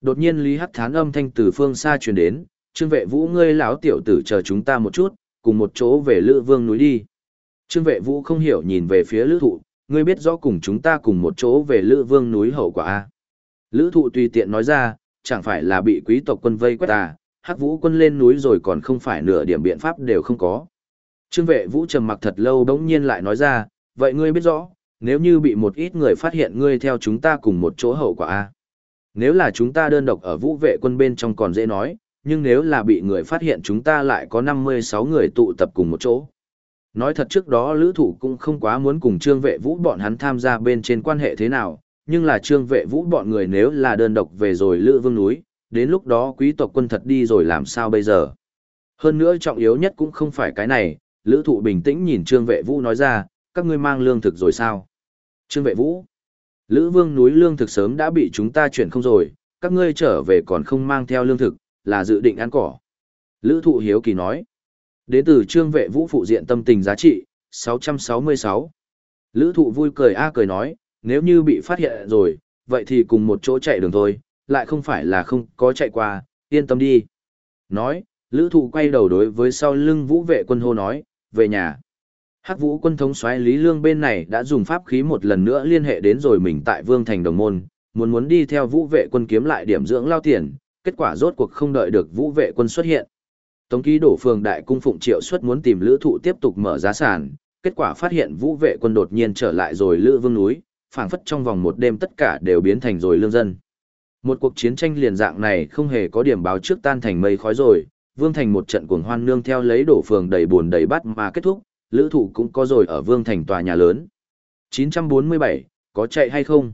[SPEAKER 1] Đột nhiên Lý Hắc Thán âm thanh từ phương xa truyền đến, "Trương Vệ Vũ ngươi lão tiểu tử chờ chúng ta một chút, cùng một chỗ về Lữ Vương núi đi." Trương Vệ Vũ không hiểu nhìn về phía Lữ Thụ, "Ngươi biết rõ cùng chúng ta cùng một chỗ về Lữ Vương núi hậu quả a?" Lữ Thụ tùy tiện nói ra, chẳng phải là bị quý tộc quân vây quét à, Hắc Vũ quân lên núi rồi còn không phải nửa điểm biện pháp đều không có. Trương Vệ Vũ trầm mặc thật lâu bỗng nhiên lại nói ra, "Vậy ngươi biết rõ, nếu như bị một ít người phát hiện ngươi theo chúng ta cùng một chỗ hậu quả a?" Nếu là chúng ta đơn độc ở vũ vệ quân bên trong còn dễ nói, nhưng nếu là bị người phát hiện chúng ta lại có 56 người tụ tập cùng một chỗ. Nói thật trước đó lữ thủ cũng không quá muốn cùng trương vệ vũ bọn hắn tham gia bên trên quan hệ thế nào, nhưng là trương vệ vũ bọn người nếu là đơn độc về rồi lữ vương núi, đến lúc đó quý tộc quân thật đi rồi làm sao bây giờ. Hơn nữa trọng yếu nhất cũng không phải cái này, lữ thụ bình tĩnh nhìn trương vệ vũ nói ra, các ngươi mang lương thực rồi sao? Trương vệ vũ, Lữ vương núi lương thực sớm đã bị chúng ta chuyển không rồi, các ngươi trở về còn không mang theo lương thực, là dự định ăn cỏ. Lữ thụ hiếu kỳ nói đến từ trương vệ vũ phụ diện tâm tình giá trị, 666. Lữ thụ vui cười a cười nói, nếu như bị phát hiện rồi, vậy thì cùng một chỗ chạy đường thôi, lại không phải là không có chạy qua, yên tâm đi. Nói, lữ thụ quay đầu đối với sau lưng vũ vệ quân hô nói, về nhà. Hắc Vũ quân thống soái Lý Lương bên này đã dùng pháp khí một lần nữa liên hệ đến rồi mình tại Vương Thành Đồng Môn, muốn muốn đi theo Vũ vệ quân kiếm lại điểm dưỡng lao tiền, kết quả rốt cuộc không đợi được Vũ vệ quân xuất hiện. Tống ký đổ phường đại cung phụng triệu suất muốn tìm lữ thụ tiếp tục mở giá sàn, kết quả phát hiện Vũ vệ quân đột nhiên trở lại rồi lữ vương núi, phảng phất trong vòng một đêm tất cả đều biến thành rồi lương dân. Một cuộc chiến tranh liền dạng này không hề có điểm báo trước tan thành mây khói rồi, Vương Thành một trận cuồng hoan nương theo lấy đổ phường đầy buồn đầy bắt mà kết thúc, lữ thụ cũng có rồi ở Vương Thành tòa nhà lớn. 947, có chạy hay không?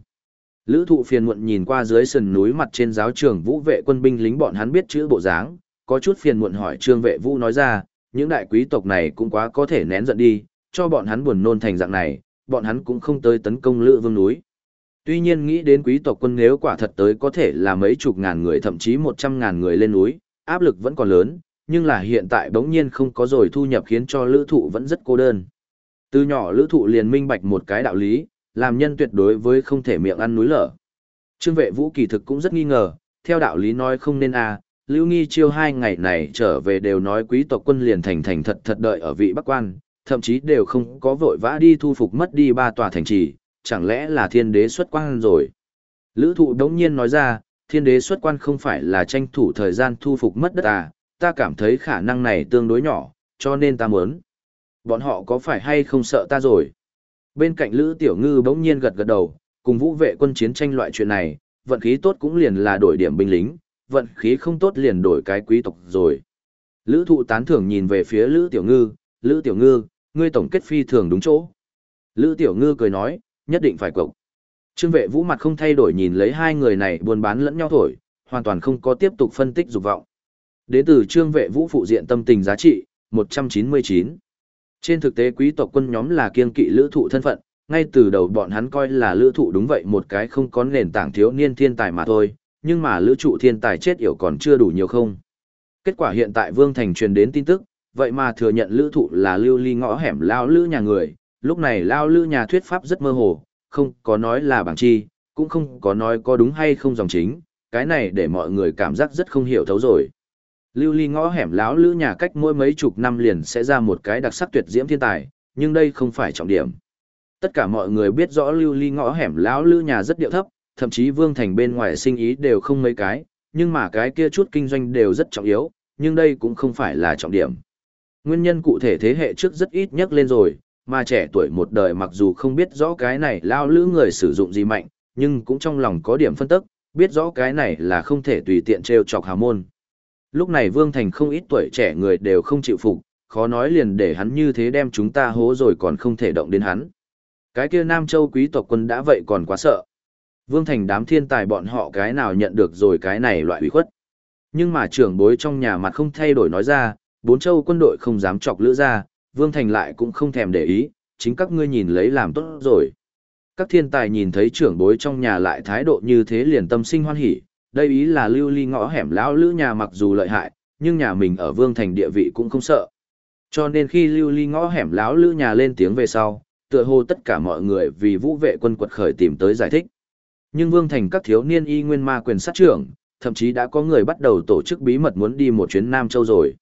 [SPEAKER 1] Lữ thụ phiền muộn nhìn qua dưới sườn núi mặt trên giáo trường vũ vệ quân binh lính bọn hắn biết chữ bộ dáng, có chút phiền muộn hỏi trương vệ vũ nói ra, những đại quý tộc này cũng quá có thể nén giận đi, cho bọn hắn buồn nôn thành dạng này, bọn hắn cũng không tới tấn công lữ vương núi. Tuy nhiên nghĩ đến quý tộc quân nếu quả thật tới có thể là mấy chục ngàn người thậm chí một trăm ngàn người lên núi, áp lực vẫn còn lớn, nhưng là hiện tại bỗng nhiên không có rồi thu nhập khiến cho lữ thụ vẫn rất cô đơn. Từ nhỏ lữ thụ liền minh bạch một cái đạo lý, làm nhân tuyệt đối với không thể miệng ăn núi lở. Trương vệ vũ kỳ thực cũng rất nghi ngờ, theo đạo lý nói không nên à, Lưu Nghi chiêu hai ngày này trở về đều nói quý tộc quân liền thành thành thật thật đợi ở vị Bắc Quan, thậm chí đều không có vội vã đi thu phục mất đi ba tòa thành trì, chẳng lẽ là thiên đế xuất quan rồi. Lữ thụ đống nhiên nói ra, thiên đế xuất quan không phải là tranh thủ thời gian thu phục mất đất à, ta cảm thấy khả năng này tương đối nhỏ, cho nên ta muốn. Bọn họ có phải hay không sợ ta rồi? Bên cạnh Lữ Tiểu Ngư bỗng nhiên gật gật đầu, cùng vũ vệ quân chiến tranh loại chuyện này, vận khí tốt cũng liền là đổi điểm binh lính, vận khí không tốt liền đổi cái quý tộc rồi. Lữ thụ tán thưởng nhìn về phía Lữ Tiểu Ngư, Lữ Tiểu Ngư, ngươi tổng kết phi thường đúng chỗ. Lữ Tiểu Ngư cười nói, nhất định phải cộc. Trương vệ vũ mặt không thay đổi nhìn lấy hai người này buôn bán lẫn nhau thổi, hoàn toàn không có tiếp tục phân tích dục vọng. Đến từ trương vệ vũ phụ diện tâm tình giá trị, 199. Trên thực tế quý tộc quân nhóm là kiên kỵ lữ thụ thân phận, ngay từ đầu bọn hắn coi là lữ thụ đúng vậy một cái không có nền tảng thiếu niên thiên tài mà thôi, nhưng mà lữ trụ thiên tài chết yểu còn chưa đủ nhiều không. Kết quả hiện tại Vương Thành truyền đến tin tức, vậy mà thừa nhận lữ thụ là lưu ly ngõ hẻm lao lữ nhà người, lúc này lao lữ nhà thuyết pháp rất mơ hồ, không có nói là bằng chi, cũng không có nói có đúng hay không dòng chính, cái này để mọi người cảm giác rất không hiểu thấu rồi. Lưu ly ngõ hẻm lão lữ nhà cách mỗi mấy chục năm liền sẽ ra một cái đặc sắc tuyệt diễm thiên tài, nhưng đây không phải trọng điểm. Tất cả mọi người biết rõ lưu ly ngõ hẻm lão lữ nhà rất điệu thấp, thậm chí vương thành bên ngoài sinh ý đều không mấy cái, nhưng mà cái kia chút kinh doanh đều rất trọng yếu, nhưng đây cũng không phải là trọng điểm. Nguyên nhân cụ thể thế hệ trước rất ít nhắc lên rồi, mà trẻ tuổi một đời mặc dù không biết rõ cái này lao lữ người sử dụng gì mạnh, nhưng cũng trong lòng có điểm phân tức, biết rõ cái này là không thể tùy tiện trêu chọc hào môn. Lúc này Vương Thành không ít tuổi trẻ người đều không chịu phục, khó nói liền để hắn như thế đem chúng ta hố rồi còn không thể động đến hắn. Cái kia Nam Châu quý tộc quân đã vậy còn quá sợ. Vương Thành đám thiên tài bọn họ cái nào nhận được rồi cái này loại ủy khuất. Nhưng mà trưởng bối trong nhà mặt không thay đổi nói ra, bốn châu quân đội không dám chọc lữ ra, Vương Thành lại cũng không thèm để ý, chính các ngươi nhìn lấy làm tốt rồi. Các thiên tài nhìn thấy trưởng bối trong nhà lại thái độ như thế liền tâm sinh hoan hỉ, đây ý là lưu ly ngõ hẻm lão lữ nhà mặc dù lợi hại, nhưng nhà mình ở Vương Thành địa vị cũng không sợ. Cho nên khi lưu ly ngõ hẻm lão lữ nhà lên tiếng về sau, tựa hồ tất cả mọi người vì vũ vệ quân quật khởi tìm tới giải thích. Nhưng Vương Thành các thiếu niên y nguyên ma quyền sát trưởng, thậm chí đã có người bắt đầu tổ chức bí mật muốn đi một chuyến Nam Châu rồi.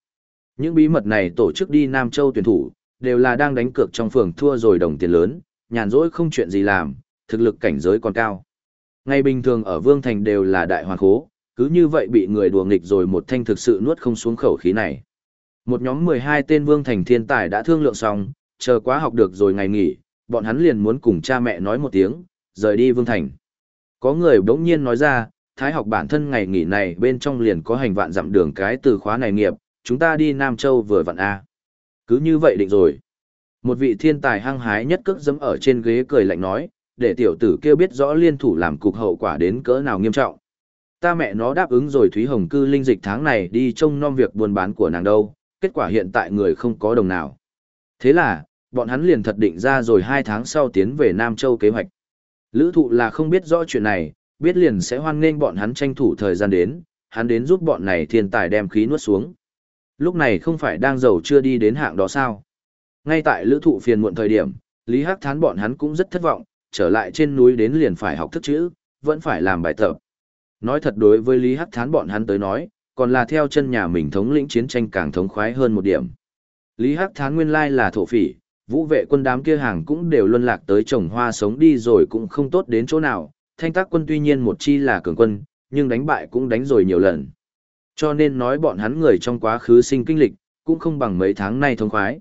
[SPEAKER 1] Những bí mật này tổ chức đi Nam Châu tuyển thủ, đều là đang đánh cược trong phường thua rồi đồng tiền lớn, nhàn rỗi không chuyện gì làm, thực lực cảnh giới còn cao. Ngày bình thường ở Vương Thành đều là đại hoàn khố, cứ như vậy bị người đùa nghịch rồi một thanh thực sự nuốt không xuống khẩu khí này. Một nhóm 12 tên Vương Thành thiên tài đã thương lượng xong, chờ quá học được rồi ngày nghỉ, bọn hắn liền muốn cùng cha mẹ nói một tiếng, rời đi Vương Thành. Có người bỗng nhiên nói ra, thái học bản thân ngày nghỉ này bên trong liền có hành vạn dặm đường cái từ khóa này nghiệp, chúng ta đi Nam Châu vừa vặn A. Cứ như vậy định rồi. Một vị thiên tài hăng hái nhất cước dẫm ở trên ghế cười lạnh nói, để tiểu tử kêu biết rõ liên thủ làm cục hậu quả đến cỡ nào nghiêm trọng. Ta mẹ nó đáp ứng rồi Thúy Hồng cư linh dịch tháng này đi trông nom việc buôn bán của nàng đâu, kết quả hiện tại người không có đồng nào. Thế là, bọn hắn liền thật định ra rồi hai tháng sau tiến về Nam Châu kế hoạch. Lữ thụ là không biết rõ chuyện này, biết liền sẽ hoan nghênh bọn hắn tranh thủ thời gian đến, hắn đến giúp bọn này thiên tài đem khí nuốt xuống. Lúc này không phải đang giàu chưa đi đến hạng đó sao. Ngay tại lữ thụ phiền muộn thời điểm, Lý Hắc Thán bọn hắn cũng rất thất vọng, trở lại trên núi đến liền phải học thức chữ, vẫn phải làm bài tập. Nói thật đối với Lý Hắc Thán bọn hắn tới nói, còn là theo chân nhà mình thống lĩnh chiến tranh càng thống khoái hơn một điểm. Lý Hắc Thán nguyên lai là thổ phỉ, vũ vệ quân đám kia hàng cũng đều luân lạc tới trồng hoa sống đi rồi cũng không tốt đến chỗ nào, thanh tác quân tuy nhiên một chi là cường quân, nhưng đánh bại cũng đánh rồi nhiều lần. Cho nên nói bọn hắn người trong quá khứ sinh kinh lịch, cũng không bằng mấy tháng nay thông khoái.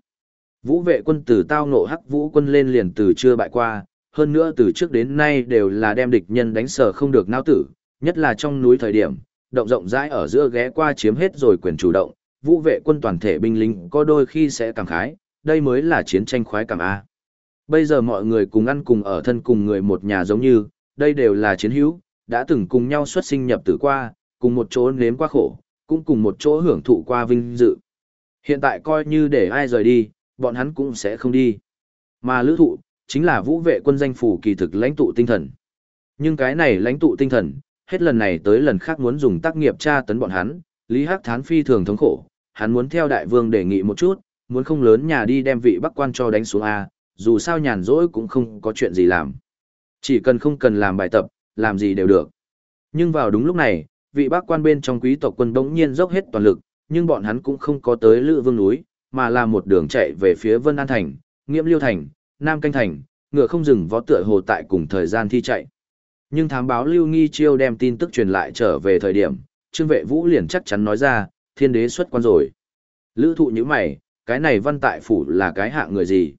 [SPEAKER 1] Vũ vệ quân từ tao nộ hắc vũ quân lên liền từ chưa bại qua, hơn nữa từ trước đến nay đều là đem địch nhân đánh sở không được nao tử, nhất là trong núi thời điểm, động rộng rãi ở giữa ghé qua chiếm hết rồi quyền chủ động, vũ vệ quân toàn thể binh lính có đôi khi sẽ cảm khái, đây mới là chiến tranh khoái cảm A. Bây giờ mọi người cùng ăn cùng ở thân cùng người một nhà giống như, đây đều là chiến hữu, đã từng cùng nhau xuất sinh nhập tử qua, cùng một chỗ nếm qua khổ, cũng cùng một chỗ hưởng thụ qua vinh dự. Hiện tại coi như để ai rời đi, bọn hắn cũng sẽ không đi. Mà lữ thụ, chính là vũ vệ quân danh phủ kỳ thực lãnh tụ tinh thần. Nhưng cái này lãnh tụ tinh thần, hết lần này tới lần khác muốn dùng tác nghiệp tra tấn bọn hắn, Lý Hắc Thán phi thường thống khổ, hắn muốn theo đại vương đề nghị một chút, muốn không lớn nhà đi đem vị bắc quan cho đánh xuống A, dù sao nhàn rỗi cũng không có chuyện gì làm. Chỉ cần không cần làm bài tập, làm gì đều được. Nhưng vào đúng lúc này, vị bác quan bên trong quý tộc quân đống nhiên dốc hết toàn lực, nhưng bọn hắn cũng không có tới lữ vương núi, mà là một đường chạy về phía Vân An Thành, Nghiễm Liêu Thành, Nam Canh Thành, ngựa không dừng vó tựa hồ tại cùng thời gian thi chạy. Nhưng thám báo Lưu Nghi Chiêu đem tin tức truyền lại trở về thời điểm, Trương Vệ Vũ liền chắc chắn nói ra, thiên đế xuất quan rồi. Lữ thụ như mày, cái này văn tại phủ là cái hạng người gì?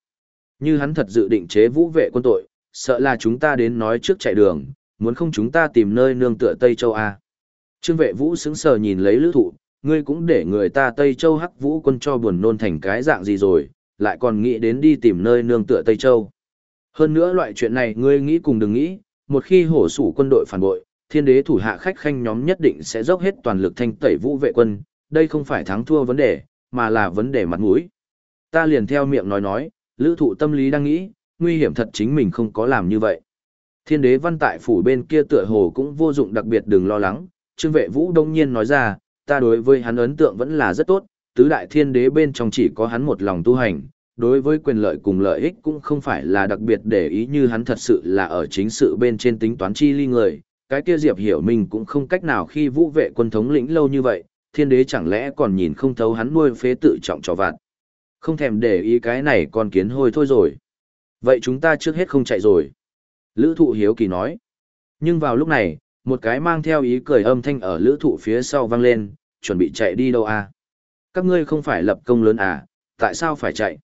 [SPEAKER 1] Như hắn thật dự định chế vũ vệ quân tội, sợ là chúng ta đến nói trước chạy đường, muốn không chúng ta tìm nơi nương tựa Tây Châu A. Trương vệ vũ sững sờ nhìn lấy lữ thụ, ngươi cũng để người ta Tây Châu hắc vũ quân cho buồn nôn thành cái dạng gì rồi, lại còn nghĩ đến đi tìm nơi nương tựa Tây Châu. Hơn nữa loại chuyện này ngươi nghĩ cùng đừng nghĩ, một khi hổ sủ quân đội phản bội, thiên đế thủ hạ khách khanh nhóm nhất định sẽ dốc hết toàn lực thanh tẩy vũ vệ quân, đây không phải thắng thua vấn đề, mà là vấn đề mặt mũi. Ta liền theo miệng nói nói, lữ thụ tâm lý đang nghĩ, nguy hiểm thật chính mình không có làm như vậy. Thiên đế văn tại phủ bên kia tựa hồ cũng vô dụng đặc biệt đừng lo lắng, Trương Vệ Vũ đông nhiên nói ra, ta đối với hắn ấn tượng vẫn là rất tốt, tứ đại thiên đế bên trong chỉ có hắn một lòng tu hành, đối với quyền lợi cùng lợi ích cũng không phải là đặc biệt để ý như hắn thật sự là ở chính sự bên trên tính toán chi ly người, cái kia Diệp Hiểu mình cũng không cách nào khi vũ vệ quân thống lĩnh lâu như vậy, thiên đế chẳng lẽ còn nhìn không thấu hắn nuôi phế tự trọng trò vạn. Không thèm để ý cái này còn kiến hôi thôi rồi. Vậy chúng ta trước hết không chạy rồi. Lữ thụ hiếu kỳ nói. Nhưng vào lúc này, một cái mang theo ý cười âm thanh ở lữ thụ phía sau vang lên, chuẩn bị chạy đi đâu à? Các ngươi không phải lập công lớn à, tại sao phải chạy?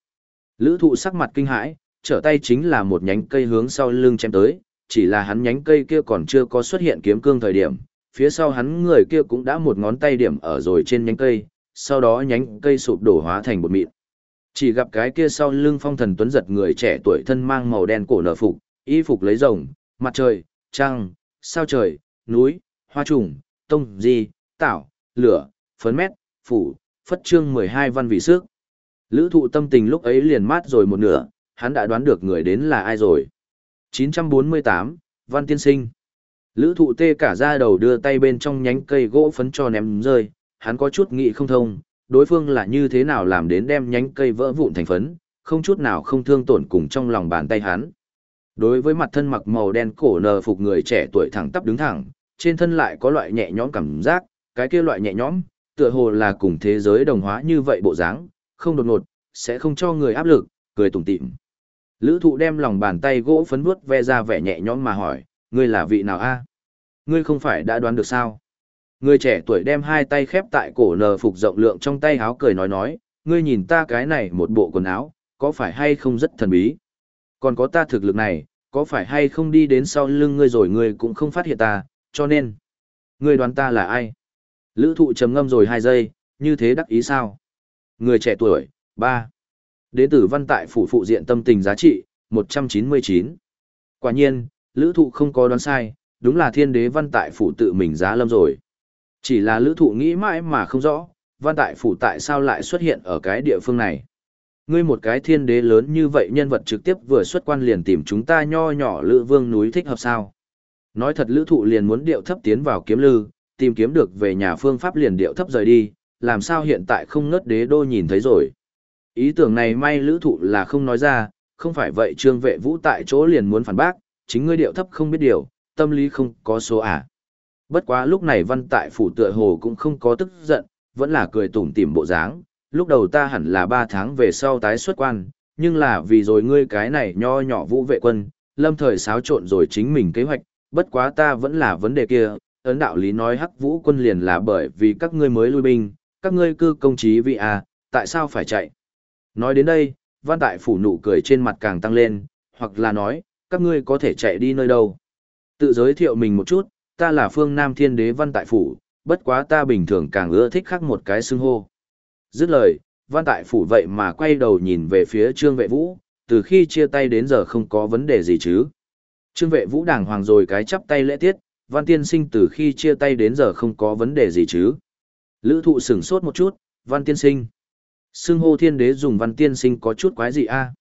[SPEAKER 1] Lữ thụ sắc mặt kinh hãi, trở tay chính là một nhánh cây hướng sau lưng chém tới, chỉ là hắn nhánh cây kia còn chưa có xuất hiện kiếm cương thời điểm, phía sau hắn người kia cũng đã một ngón tay điểm ở rồi trên nhánh cây, sau đó nhánh cây sụp đổ hóa thành bột mịn. Chỉ gặp cái kia sau lưng phong thần tuấn giật người trẻ tuổi thân mang màu đen cổ nở phục, y phục lấy rồng, mặt trời, trăng, sao trời, núi, hoa trùng, tông, di, tảo, lửa, phấn mét, phủ, phất chương 12 văn vị sức. Lữ thụ tâm tình lúc ấy liền mát rồi một nửa, hắn đã đoán được người đến là ai rồi. 948, Văn Tiên Sinh. Lữ thụ tê cả ra đầu đưa tay bên trong nhánh cây gỗ phấn cho ném rơi, hắn có chút nghĩ không thông, đối phương là như thế nào làm đến đem nhánh cây vỡ vụn thành phấn, không chút nào không thương tổn cùng trong lòng bàn tay hắn. Đối với mặt thân mặc màu đen cổ nờ phục người trẻ tuổi thẳng tắp đứng thẳng, trên thân lại có loại nhẹ nhõm cảm giác, cái kia loại nhẹ nhõm, tựa hồ là cùng thế giới đồng hóa như vậy bộ dáng, không đột ngột, sẽ không cho người áp lực, cười tủm tỉm. Lữ thụ đem lòng bàn tay gỗ phấn vuốt ve ra vẻ nhẹ nhõm mà hỏi, ngươi là vị nào a Ngươi không phải đã đoán được sao? Người trẻ tuổi đem hai tay khép tại cổ nờ phục rộng lượng trong tay háo cười nói nói, ngươi nhìn ta cái này một bộ quần áo, có phải hay không rất thần bí? Còn có ta thực lực này, có phải hay không đi đến sau lưng ngươi rồi ngươi cũng không phát hiện ta, cho nên, ngươi đoán ta là ai? Lữ thụ trầm ngâm rồi hai giây, như thế đắc ý sao? Người trẻ tuổi, ba Đế tử văn tại phủ phụ diện tâm tình giá trị, 199. Quả nhiên, lữ thụ không có đoán sai, đúng là thiên đế văn tại phủ tự mình giá lâm rồi. Chỉ là lữ thụ nghĩ mãi mà không rõ, văn tại phủ tại sao lại xuất hiện ở cái địa phương này. Ngươi một cái thiên đế lớn như vậy nhân vật trực tiếp vừa xuất quan liền tìm chúng ta nho nhỏ lữ vương núi thích hợp sao. Nói thật lữ thụ liền muốn điệu thấp tiến vào kiếm lư, tìm kiếm được về nhà phương pháp liền điệu thấp rời đi, làm sao hiện tại không ngất đế đô nhìn thấy rồi. Ý tưởng này may lữ thụ là không nói ra, không phải vậy trương vệ vũ tại chỗ liền muốn phản bác, chính ngươi điệu thấp không biết điều, tâm lý không có số à. Bất quá lúc này văn tại phủ tựa hồ cũng không có tức giận, vẫn là cười tủm tỉm bộ dáng. Lúc đầu ta hẳn là 3 tháng về sau tái xuất quan, nhưng là vì rồi ngươi cái này nho nhỏ vũ vệ quân, lâm thời xáo trộn rồi chính mình kế hoạch, bất quá ta vẫn là vấn đề kia, ấn đạo lý nói hắc vũ quân liền là bởi vì các ngươi mới lui binh, các ngươi cư công trí vị à, tại sao phải chạy? Nói đến đây, văn tại phủ nụ cười trên mặt càng tăng lên, hoặc là nói, các ngươi có thể chạy đi nơi đâu? Tự giới thiệu mình một chút, ta là phương Nam Thiên Đế văn tại phủ, bất quá ta bình thường càng ưa thích khác một cái xưng hô. Dứt lời, văn tại phủ vậy mà quay đầu nhìn về phía trương vệ vũ, từ khi chia tay đến giờ không có vấn đề gì chứ. Trương vệ vũ đàng hoàng rồi cái chắp tay lễ tiết, văn tiên sinh từ khi chia tay đến giờ không có vấn đề gì chứ. Lữ thụ sửng sốt một chút, văn tiên sinh. Xưng hô thiên đế dùng văn tiên sinh có chút quái gì a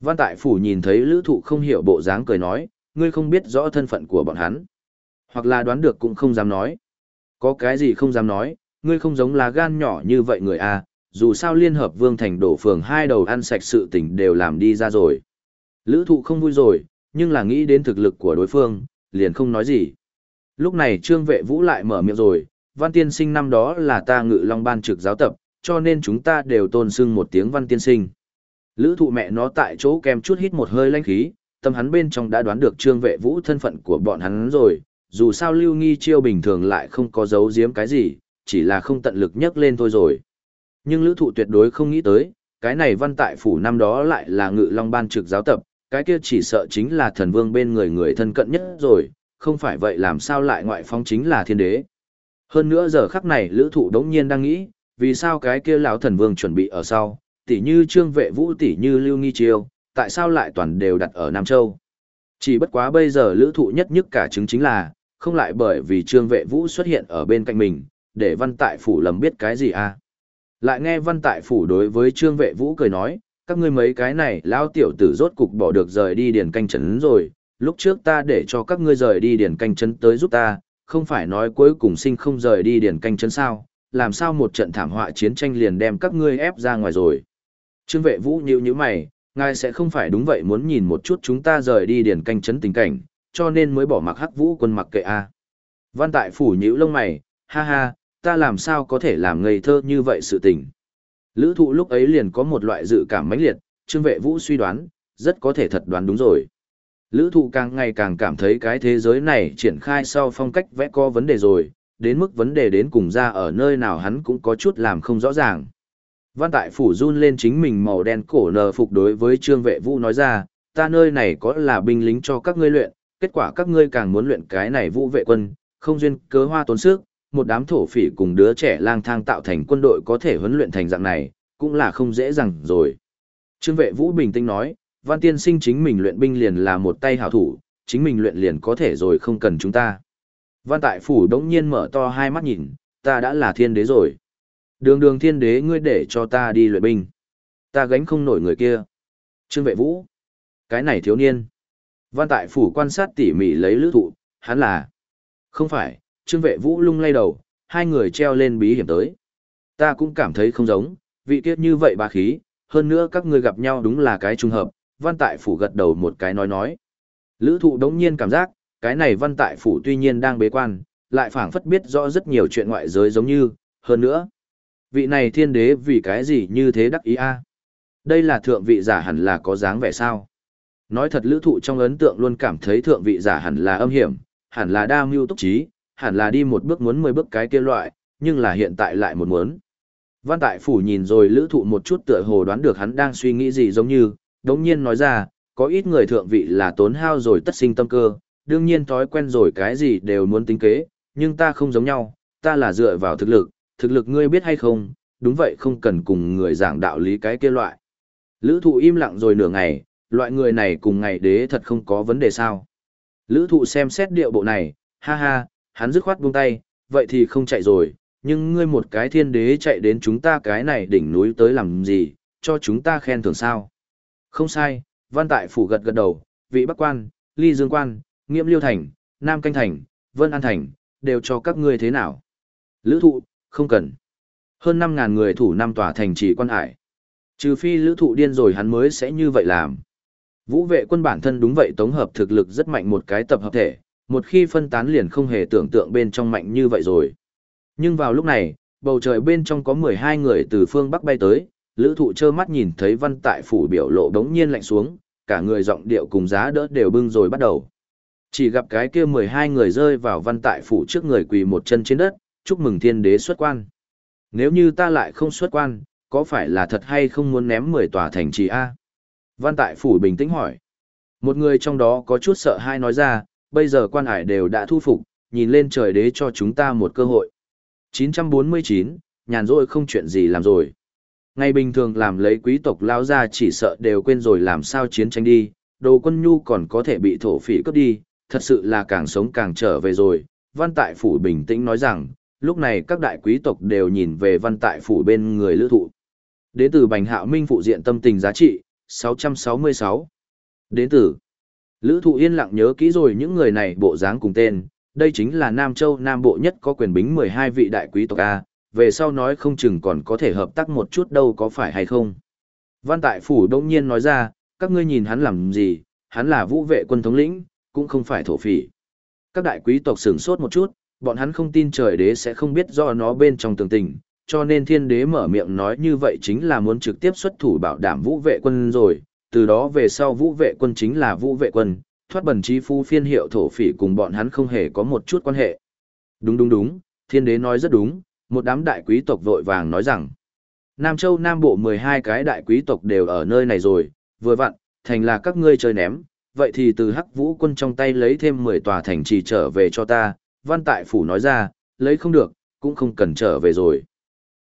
[SPEAKER 1] Văn tại phủ nhìn thấy lữ thụ không hiểu bộ dáng cười nói, ngươi không biết rõ thân phận của bọn hắn. Hoặc là đoán được cũng không dám nói. Có cái gì không dám nói, ngươi không giống là gan nhỏ như vậy người à? dù sao liên hợp vương thành đổ phường hai đầu ăn sạch sự tình đều làm đi ra rồi. Lữ thụ không vui rồi, nhưng là nghĩ đến thực lực của đối phương, liền không nói gì. Lúc này trương vệ vũ lại mở miệng rồi, văn tiên sinh năm đó là ta ngự long ban trực giáo tập, cho nên chúng ta đều tôn sưng một tiếng văn tiên sinh. Lữ thụ mẹ nó tại chỗ kèm chút hít một hơi lanh khí, tâm hắn bên trong đã đoán được trương vệ vũ thân phận của bọn hắn rồi, dù sao lưu nghi chiêu bình thường lại không có giấu giếm cái gì, chỉ là không tận lực nhắc lên thôi rồi. Nhưng lữ thụ tuyệt đối không nghĩ tới, cái này văn tại phủ năm đó lại là ngự long ban trực giáo tập, cái kia chỉ sợ chính là thần vương bên người người thân cận nhất rồi, không phải vậy làm sao lại ngoại phong chính là thiên đế. Hơn nữa giờ khắc này lữ thụ đống nhiên đang nghĩ, vì sao cái kia lão thần vương chuẩn bị ở sau, tỉ như trương vệ vũ tỉ như lưu nghi chiêu, tại sao lại toàn đều đặt ở Nam Châu. Chỉ bất quá bây giờ lữ thụ nhất nhất cả chứng chính là, không lại bởi vì trương vệ vũ xuất hiện ở bên cạnh mình, để văn tại phủ lầm biết cái gì à. Lại nghe văn tại phủ đối với trương vệ vũ cười nói, các ngươi mấy cái này lao tiểu tử rốt cục bỏ được rời đi điền canh trấn rồi, lúc trước ta để cho các ngươi rời đi điền canh trấn tới giúp ta, không phải nói cuối cùng sinh không rời đi điền canh trấn sao, làm sao một trận thảm họa chiến tranh liền đem các ngươi ép ra ngoài rồi. Trương vệ vũ nhíu nhíu mày, ngài sẽ không phải đúng vậy muốn nhìn một chút chúng ta rời đi điển canh chấn tình cảnh, cho nên mới bỏ mặc hắc vũ quân mặc kệ a. À. Văn tại phủ nhíu lông mày, ha ha, ta làm sao có thể làm ngây thơ như vậy sự tình. Lữ thụ lúc ấy liền có một loại dự cảm mãnh liệt, trương vệ vũ suy đoán, rất có thể thật đoán đúng rồi. Lữ thụ càng ngày càng cảm thấy cái thế giới này triển khai sau phong cách vẽ có vấn đề rồi, đến mức vấn đề đến cùng ra ở nơi nào hắn cũng có chút làm không rõ ràng. Văn tại phủ run lên chính mình màu đen cổ nờ phục đối với trương vệ vũ nói ra, ta nơi này có là binh lính cho các ngươi luyện, kết quả các ngươi càng muốn luyện cái này vũ vệ quân, không duyên cớ hoa tốn sức, một đám thổ phỉ cùng đứa trẻ lang thang tạo thành quân đội có thể huấn luyện thành dạng này, cũng là không dễ dàng rồi. Trương vệ vũ bình tĩnh nói, văn tiên sinh chính mình luyện binh liền là một tay hảo thủ, chính mình luyện liền có thể rồi không cần chúng ta. Văn tại phủ đống nhiên mở to hai mắt nhìn, ta đã là thiên đế rồi. Đường đường thiên đế ngươi để cho ta đi luyện binh. Ta gánh không nổi người kia. Trương vệ vũ. Cái này thiếu niên. Văn tại phủ quan sát tỉ mỉ lấy lữ thụ, hắn là. Không phải, trương vệ vũ lung lay đầu, hai người treo lên bí hiểm tới. Ta cũng cảm thấy không giống, vị tiết như vậy bà khí, hơn nữa các người gặp nhau đúng là cái trùng hợp, văn tại phủ gật đầu một cái nói nói. Lữ thụ đống nhiên cảm giác, cái này văn tại phủ tuy nhiên đang bế quan, lại phảng phất biết rõ rất nhiều chuyện ngoại giới giống như, hơn nữa. Vị này thiên đế vì cái gì như thế đắc ý a Đây là thượng vị giả hẳn là có dáng vẻ sao? Nói thật lữ thụ trong ấn tượng luôn cảm thấy thượng vị giả hẳn là âm hiểm, hẳn là đa mưu túc trí, hẳn là đi một bước muốn mười bước cái kia loại, nhưng là hiện tại lại một muốn. Văn tại phủ nhìn rồi lữ thụ một chút tựa hồ đoán được hắn đang suy nghĩ gì giống như, đống nhiên nói ra, có ít người thượng vị là tốn hao rồi tất sinh tâm cơ, đương nhiên thói quen rồi cái gì đều muốn tính kế, nhưng ta không giống nhau, ta là dựa vào thực lực, thực lực ngươi biết hay không, đúng vậy không cần cùng người giảng đạo lý cái kia loại. Lữ thụ im lặng rồi nửa ngày, loại người này cùng ngày đế thật không có vấn đề sao. Lữ thụ xem xét điệu bộ này, ha ha, hắn dứt khoát buông tay, vậy thì không chạy rồi, nhưng ngươi một cái thiên đế chạy đến chúng ta cái này đỉnh núi tới làm gì, cho chúng ta khen thưởng sao. Không sai, văn tại phủ gật gật đầu, vị bắc quan, ly dương quan, nghiêm liêu thành, nam canh thành, vân an thành, đều cho các ngươi thế nào. Lữ thụ, không cần. Hơn năm ngàn người thủ năm tòa thành trì quan hải. Trừ phi lữ thụ điên rồi hắn mới sẽ như vậy làm. Vũ vệ quân bản thân đúng vậy tổng hợp thực lực rất mạnh một cái tập hợp thể, một khi phân tán liền không hề tưởng tượng bên trong mạnh như vậy rồi. Nhưng vào lúc này, bầu trời bên trong có 12 người từ phương Bắc bay tới, lữ thụ trơ mắt nhìn thấy văn tại phủ biểu lộ đống nhiên lạnh xuống, cả người giọng điệu cùng giá đỡ đều bưng rồi bắt đầu. Chỉ gặp cái kia 12 người rơi vào văn tại phủ trước người quỳ một chân trên đất, chúc mừng thiên đế xuất quan. Nếu như ta lại không xuất quan, có phải là thật hay không muốn ném 10 tòa thành trì A? Văn tại phủ bình tĩnh hỏi. Một người trong đó có chút sợ hai nói ra, bây giờ quan hải đều đã thu phục, nhìn lên trời đế cho chúng ta một cơ hội. 949, nhàn rỗi không chuyện gì làm rồi. Ngày bình thường làm lấy quý tộc lao ra chỉ sợ đều quên rồi làm sao chiến tranh đi, đồ quân nhu còn có thể bị thổ phỉ cướp đi, thật sự là càng sống càng trở về rồi. Văn Tại Phủ bình tĩnh nói rằng, lúc này các đại quý tộc đều nhìn về Văn Tại Phủ bên người lữ thụ. Đến từ Bành Hạo Minh phụ diện tâm tình giá trị, 666. Đến từ Lữ thụ yên lặng nhớ kỹ rồi những người này bộ dáng cùng tên, đây chính là Nam Châu Nam Bộ nhất có quyền bính 12 vị đại quý tộc A, về sau nói không chừng còn có thể hợp tác một chút đâu có phải hay không. Văn Tại Phủ đông nhiên nói ra, các ngươi nhìn hắn làm gì, hắn là vũ vệ quân thống lĩnh, cũng không phải thổ phỉ. Các đại quý tộc sửng sốt một chút, bọn hắn không tin trời đế sẽ không biết do nó bên trong tường tình, cho nên thiên đế mở miệng nói như vậy chính là muốn trực tiếp xuất thủ bảo đảm vũ vệ quân rồi, từ đó về sau vũ vệ quân chính là vũ vệ quân, thoát bẩn trí phu phiên hiệu thổ phỉ cùng bọn hắn không hề có một chút quan hệ. Đúng đúng đúng, thiên đế nói rất đúng, một đám đại quý tộc vội vàng nói rằng, Nam Châu Nam Bộ 12 cái đại quý tộc đều ở nơi này rồi, vừa vặn, thành là các ngươi chơi ném, vậy thì từ hắc vũ quân trong tay lấy thêm 10 tòa thành trì trở về cho ta, văn tại phủ nói ra, lấy không được, cũng không cần trở về rồi.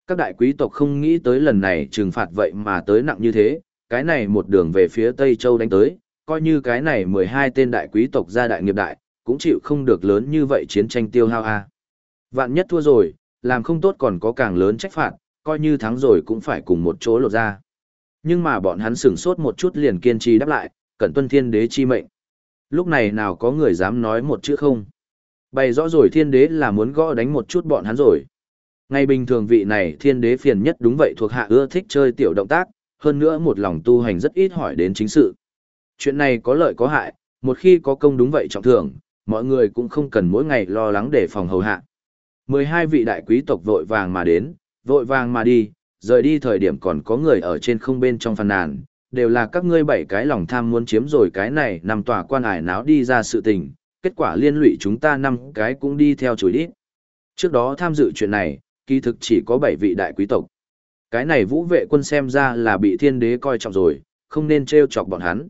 [SPEAKER 1] Các đại quý tộc không nghĩ tới lần này trừng phạt vậy mà tới nặng như thế, cái này một đường về phía Tây Châu đánh tới, coi như cái này 12 tên đại quý tộc gia đại nghiệp đại, cũng chịu không được lớn như vậy chiến tranh tiêu hao a. Vạn nhất thua rồi, làm không tốt còn có càng lớn trách phạt, coi như thắng rồi cũng phải cùng một chỗ lột ra. Nhưng mà bọn hắn sửng sốt một chút liền kiên trì đáp lại, cẩn tuân thiên đế chi mệnh. Lúc này nào có người dám nói một chữ không? Bày rõ rồi thiên đế là muốn gõ đánh một chút bọn hắn rồi. Ngày bình thường vị này thiên đế phiền nhất đúng vậy thuộc hạ ưa thích chơi tiểu động tác, hơn nữa một lòng tu hành rất ít hỏi đến chính sự. Chuyện này có lợi có hại, một khi có công đúng vậy trọng thưởng, mọi người cũng không cần mỗi ngày lo lắng để phòng hầu hạ. 12 vị đại quý tộc vội vàng mà đến, vội vàng mà đi, rời đi thời điểm còn có người ở trên không bên trong phàn nàn, đều là các ngươi bảy cái lòng tham muốn chiếm rồi cái này nằm tòa quan ải náo đi ra sự tình, kết quả liên lụy chúng ta năm cái cũng đi theo chối đi. Trước đó tham dự chuyện này, kỳ thực chỉ có 7 vị đại quý tộc. Cái này vũ vệ quân xem ra là bị thiên đế coi trọng rồi, không nên trêu chọc bọn hắn.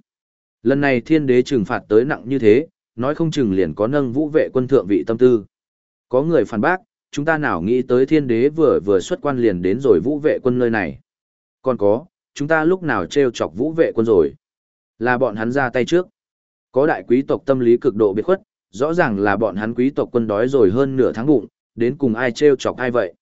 [SPEAKER 1] Lần này thiên đế trừng phạt tới nặng như thế, nói không chừng liền có nâng vũ vệ quân thượng vị tâm tư. Có người phản bác, chúng ta nào nghĩ tới thiên đế vừa vừa xuất quan liền đến rồi vũ vệ quân nơi này. Còn có, chúng ta lúc nào trêu chọc vũ vệ quân rồi. Là bọn hắn ra tay trước. Có đại quý tộc tâm lý cực độ biệt khuất, rõ ràng là bọn hắn quý tộc quân đói rồi hơn nửa tháng bụng, đến cùng ai trêu chọc ai vậy.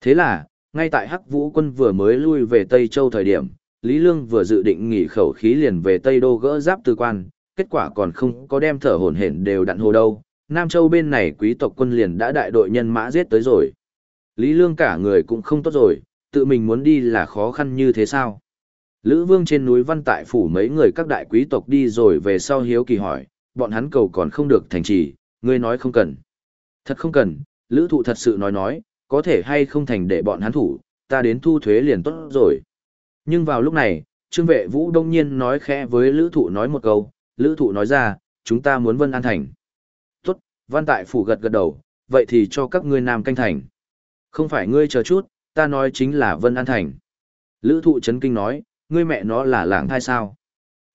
[SPEAKER 1] Thế là, ngay tại Hắc Vũ quân vừa mới lui về Tây Châu thời điểm, Lý Lương vừa dự định nghỉ khẩu khí liền về Tây Đô gỡ giáp tư quan, kết quả còn không có đem thở hổn hển đều đặn hồ đâu. Nam Châu bên này quý tộc quân liền đã đại đội nhân mã giết tới rồi. Lý Lương cả người cũng không tốt rồi, tự mình muốn đi là khó khăn như thế sao? Lữ Vương trên núi Văn Tại phủ mấy người các đại quý tộc đi rồi về sau hiếu kỳ hỏi, bọn hắn cầu còn không được thành trì, ngươi nói không cần. Thật không cần, Lữ Thụ thật sự nói nói, có thể hay không thành để bọn hắn thủ, ta đến thu thuế liền tốt rồi. Nhưng vào lúc này, Trương Vệ Vũ đông nhiên nói khẽ với Lữ Thụ nói một câu, Lữ Thụ nói ra, chúng ta muốn Vân An Thành. Tốt, Văn Tại phủ gật gật đầu, vậy thì cho các ngươi Nam canh thành. Không phải ngươi chờ chút, ta nói chính là Vân An Thành. Lữ Thụ chấn kinh nói, ngươi mẹ nó là làng thai sao.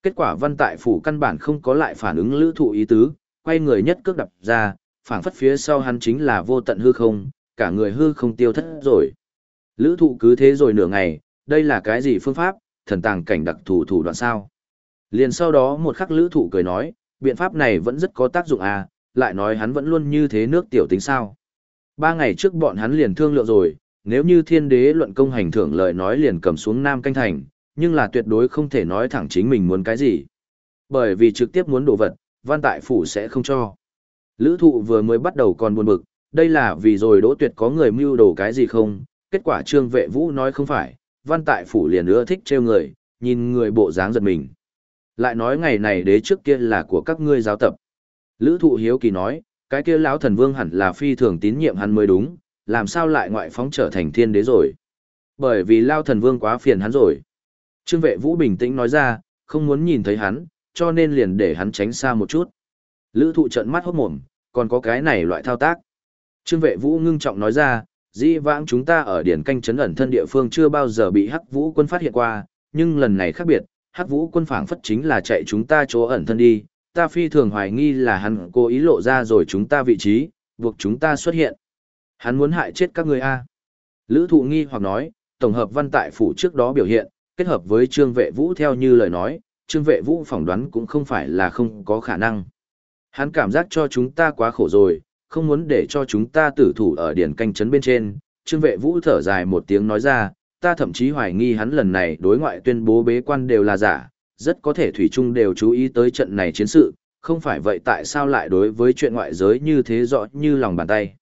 [SPEAKER 1] Kết quả văn tại phủ căn bản không có lại phản ứng lữ thụ ý tứ, quay người nhất cước đập ra, phản phất phía sau hắn chính là vô tận hư không, cả người hư không tiêu thất rồi. Lữ thụ cứ thế rồi nửa ngày, đây là cái gì phương pháp, thần tàng cảnh đặc thủ thủ đoạn sao. Liền sau đó một khắc lữ thụ cười nói, biện pháp này vẫn rất có tác dụng à, lại nói hắn vẫn luôn như thế nước tiểu tính sao. Ba ngày trước bọn hắn liền thương lượng rồi, nếu như thiên đế luận công hành thưởng lời nói liền cầm xuống Nam Canh Thành, nhưng là tuyệt đối không thể nói thẳng chính mình muốn cái gì. Bởi vì trực tiếp muốn đồ vật, văn tại phủ sẽ không cho. Lữ thụ vừa mới bắt đầu còn buồn bực, đây là vì rồi đỗ tuyệt có người mưu đồ cái gì không, kết quả trương vệ vũ nói không phải, văn tại phủ liền ưa thích trêu người, nhìn người bộ dáng giật mình. Lại nói ngày này đế trước kia là của các ngươi giáo tập. Lữ thụ hiếu kỳ nói, cái kia lão thần vương hẳn là phi thường tín nhiệm hắn mới đúng, làm sao lại ngoại phóng trở thành thiên đế rồi. Bởi vì Lao Thần Vương quá phiền hắn rồi. Trương vệ vũ bình tĩnh nói ra, không muốn nhìn thấy hắn, cho nên liền để hắn tránh xa một chút. Lữ thụ trận mắt hốt mồm, còn có cái này loại thao tác. Trương vệ vũ ngưng trọng nói ra, dĩ vãng chúng ta ở điển canh trấn ẩn thân địa phương chưa bao giờ bị hắc vũ quân phát hiện qua, nhưng lần này khác biệt, hắc vũ quân phảng phất chính là chạy chúng ta chỗ ẩn thân đi, ta phi thường hoài nghi là hắn cố ý lộ ra rồi chúng ta vị trí, buộc chúng ta xuất hiện. Hắn muốn hại chết các người A. Lữ thụ nghi hoặc nói, tổng hợp văn tại phủ trước đó biểu hiện, kết hợp với trương vệ vũ theo như lời nói, trương vệ vũ phỏng đoán cũng không phải là không có khả năng. Hắn cảm giác cho chúng ta quá khổ rồi, không muốn để cho chúng ta tử thủ ở điển canh trấn bên trên. Trương vệ vũ thở dài một tiếng nói ra, ta thậm chí hoài nghi hắn lần này đối ngoại tuyên bố bế quan đều là giả, rất có thể Thủy Trung đều chú ý tới trận này chiến sự, không phải vậy tại sao lại đối với chuyện ngoại giới như thế rõ như lòng bàn tay.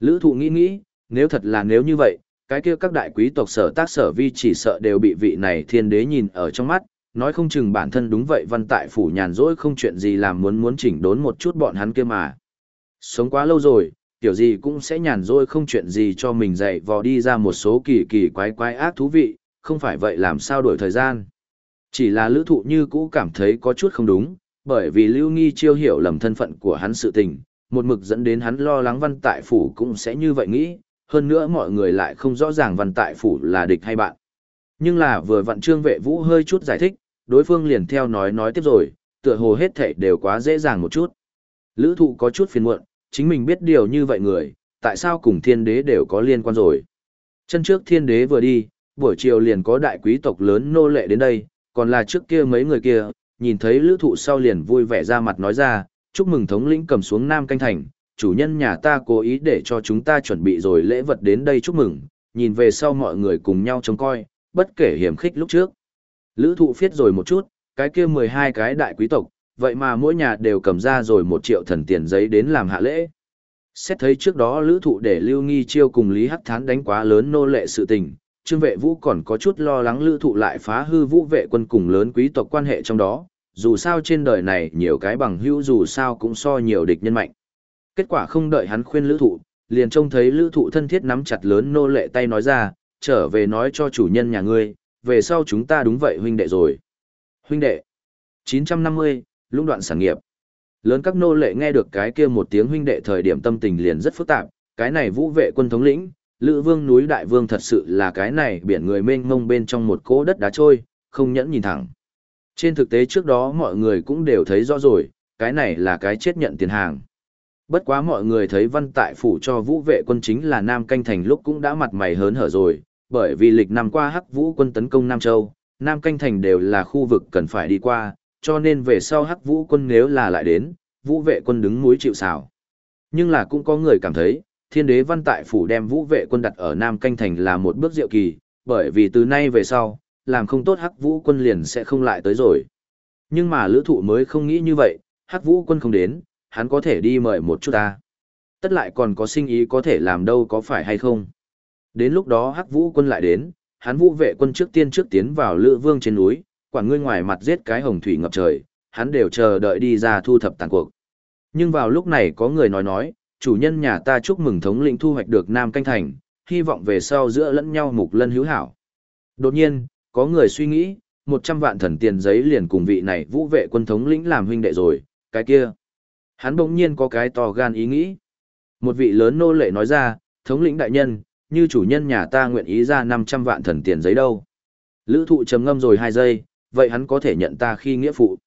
[SPEAKER 1] Lữ thụ nghĩ nghĩ, nếu thật là nếu như vậy, cái kia các đại quý tộc sở tác sở vi chỉ sợ đều bị vị này thiên đế nhìn ở trong mắt, nói không chừng bản thân đúng vậy văn tại phủ nhàn rỗi không chuyện gì làm muốn muốn chỉnh đốn một chút bọn hắn kia mà. Sống quá lâu rồi, tiểu gì cũng sẽ nhàn rỗi không chuyện gì cho mình dạy vò đi ra một số kỳ kỳ quái quái ác thú vị, không phải vậy làm sao đổi thời gian. Chỉ là lữ thụ như cũ cảm thấy có chút không đúng, bởi vì Lưu Nghi chiêu hiểu lầm thân phận của hắn sự tình, một mực dẫn đến hắn lo lắng văn tại phủ cũng sẽ như vậy nghĩ, hơn nữa mọi người lại không rõ ràng văn tại phủ là địch hay bạn. Nhưng là vừa vặn trương vệ vũ hơi chút giải thích, đối phương liền theo nói nói tiếp rồi, tựa hồ hết thảy đều quá dễ dàng một chút. Lữ thụ có chút phiền muộn, chính mình biết điều như vậy người, tại sao cùng thiên đế đều có liên quan rồi. Chân trước thiên đế vừa đi, buổi chiều liền có đại quý tộc lớn nô lệ đến đây, còn là trước kia mấy người kia, nhìn thấy lữ thụ sau liền vui vẻ ra mặt nói ra, chúc mừng thống lĩnh cầm xuống Nam Canh Thành, chủ nhân nhà ta cố ý để cho chúng ta chuẩn bị rồi lễ vật đến đây chúc mừng, nhìn về sau mọi người cùng nhau trông coi, bất kể hiểm khích lúc trước. Lữ thụ phiết rồi một chút, cái kia 12 cái đại quý tộc, vậy mà mỗi nhà đều cầm ra rồi một triệu thần tiền giấy đến làm hạ lễ. Xét thấy trước đó lữ thụ để Lưu Nghi Chiêu cùng Lý Hắc Thán đánh quá lớn nô lệ sự tình, Trương Vệ Vũ còn có chút lo lắng lữ thụ lại phá hư vũ vệ quân cùng lớn quý tộc quan hệ trong đó, dù sao trên đời này nhiều cái bằng hữu dù sao cũng so nhiều địch nhân mạnh. Kết quả không đợi hắn khuyên lữ thụ, liền trông thấy lữ thụ thân thiết nắm chặt lớn nô lệ tay nói ra, trở về nói cho chủ nhân nhà ngươi, về sau chúng ta đúng vậy huynh đệ rồi. Huynh đệ. 950, lũng đoạn sản nghiệp. Lớn các nô lệ nghe được cái kia một tiếng huynh đệ thời điểm tâm tình liền rất phức tạp, cái này vũ vệ quân thống lĩnh, lữ vương núi đại vương thật sự là cái này biển người mênh mông bên trong một cỗ đất đá trôi, không nhẫn nhìn thẳng. Trên thực tế trước đó mọi người cũng đều thấy rõ rồi, cái này là cái chết nhận tiền hàng. Bất quá mọi người thấy văn tại phủ cho vũ vệ quân chính là Nam Canh Thành lúc cũng đã mặt mày hớn hở rồi, bởi vì lịch năm qua hắc vũ quân tấn công Nam Châu, Nam Canh Thành đều là khu vực cần phải đi qua, cho nên về sau hắc vũ quân nếu là lại đến, vũ vệ quân đứng núi chịu xào. Nhưng là cũng có người cảm thấy, thiên đế văn tại phủ đem vũ vệ quân đặt ở Nam Canh Thành là một bước diệu kỳ, bởi vì từ nay về sau, làm không tốt hắc vũ quân liền sẽ không lại tới rồi. Nhưng mà lữ thụ mới không nghĩ như vậy, hắc vũ quân không đến, hắn có thể đi mời một chút ta. Tất lại còn có sinh ý có thể làm đâu có phải hay không. Đến lúc đó hắc vũ quân lại đến, hắn vũ vệ quân trước tiên trước tiến vào lữ vương trên núi, quản ngươi ngoài mặt giết cái hồng thủy ngập trời, hắn đều chờ đợi đi ra thu thập tàn cuộc. Nhưng vào lúc này có người nói nói, chủ nhân nhà ta chúc mừng thống lĩnh thu hoạch được Nam Canh Thành, hy vọng về sau giữa lẫn nhau mục lân hữu hảo. Đột nhiên, có người suy nghĩ, 100 vạn thần tiền giấy liền cùng vị này vũ vệ quân thống lĩnh làm huynh đệ rồi, cái kia. Hắn bỗng nhiên có cái to gan ý nghĩ. Một vị lớn nô lệ nói ra, thống lĩnh đại nhân, như chủ nhân nhà ta nguyện ý ra 500 vạn thần tiền giấy đâu. Lữ thụ trầm ngâm rồi 2 giây, vậy hắn có thể nhận ta khi nghĩa phụ.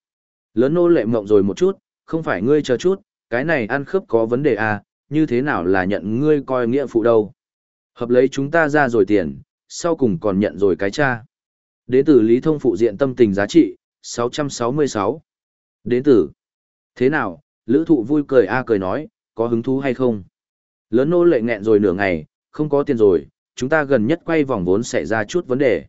[SPEAKER 1] Lớn nô lệ mộng rồi một chút, không phải ngươi chờ chút, cái này ăn khớp có vấn đề à, như thế nào là nhận ngươi coi nghĩa phụ đâu. Hợp lấy chúng ta ra rồi tiền, sau cùng còn nhận rồi cái cha. Đến từ Lý Thông phụ diện tâm tình giá trị, 666. Đến từ. Thế nào, lữ thụ vui cười a cười nói, có hứng thú hay không? Lớn nô lệ nghẹn rồi nửa ngày, không có tiền rồi, chúng ta gần nhất quay vòng vốn xảy ra chút vấn đề.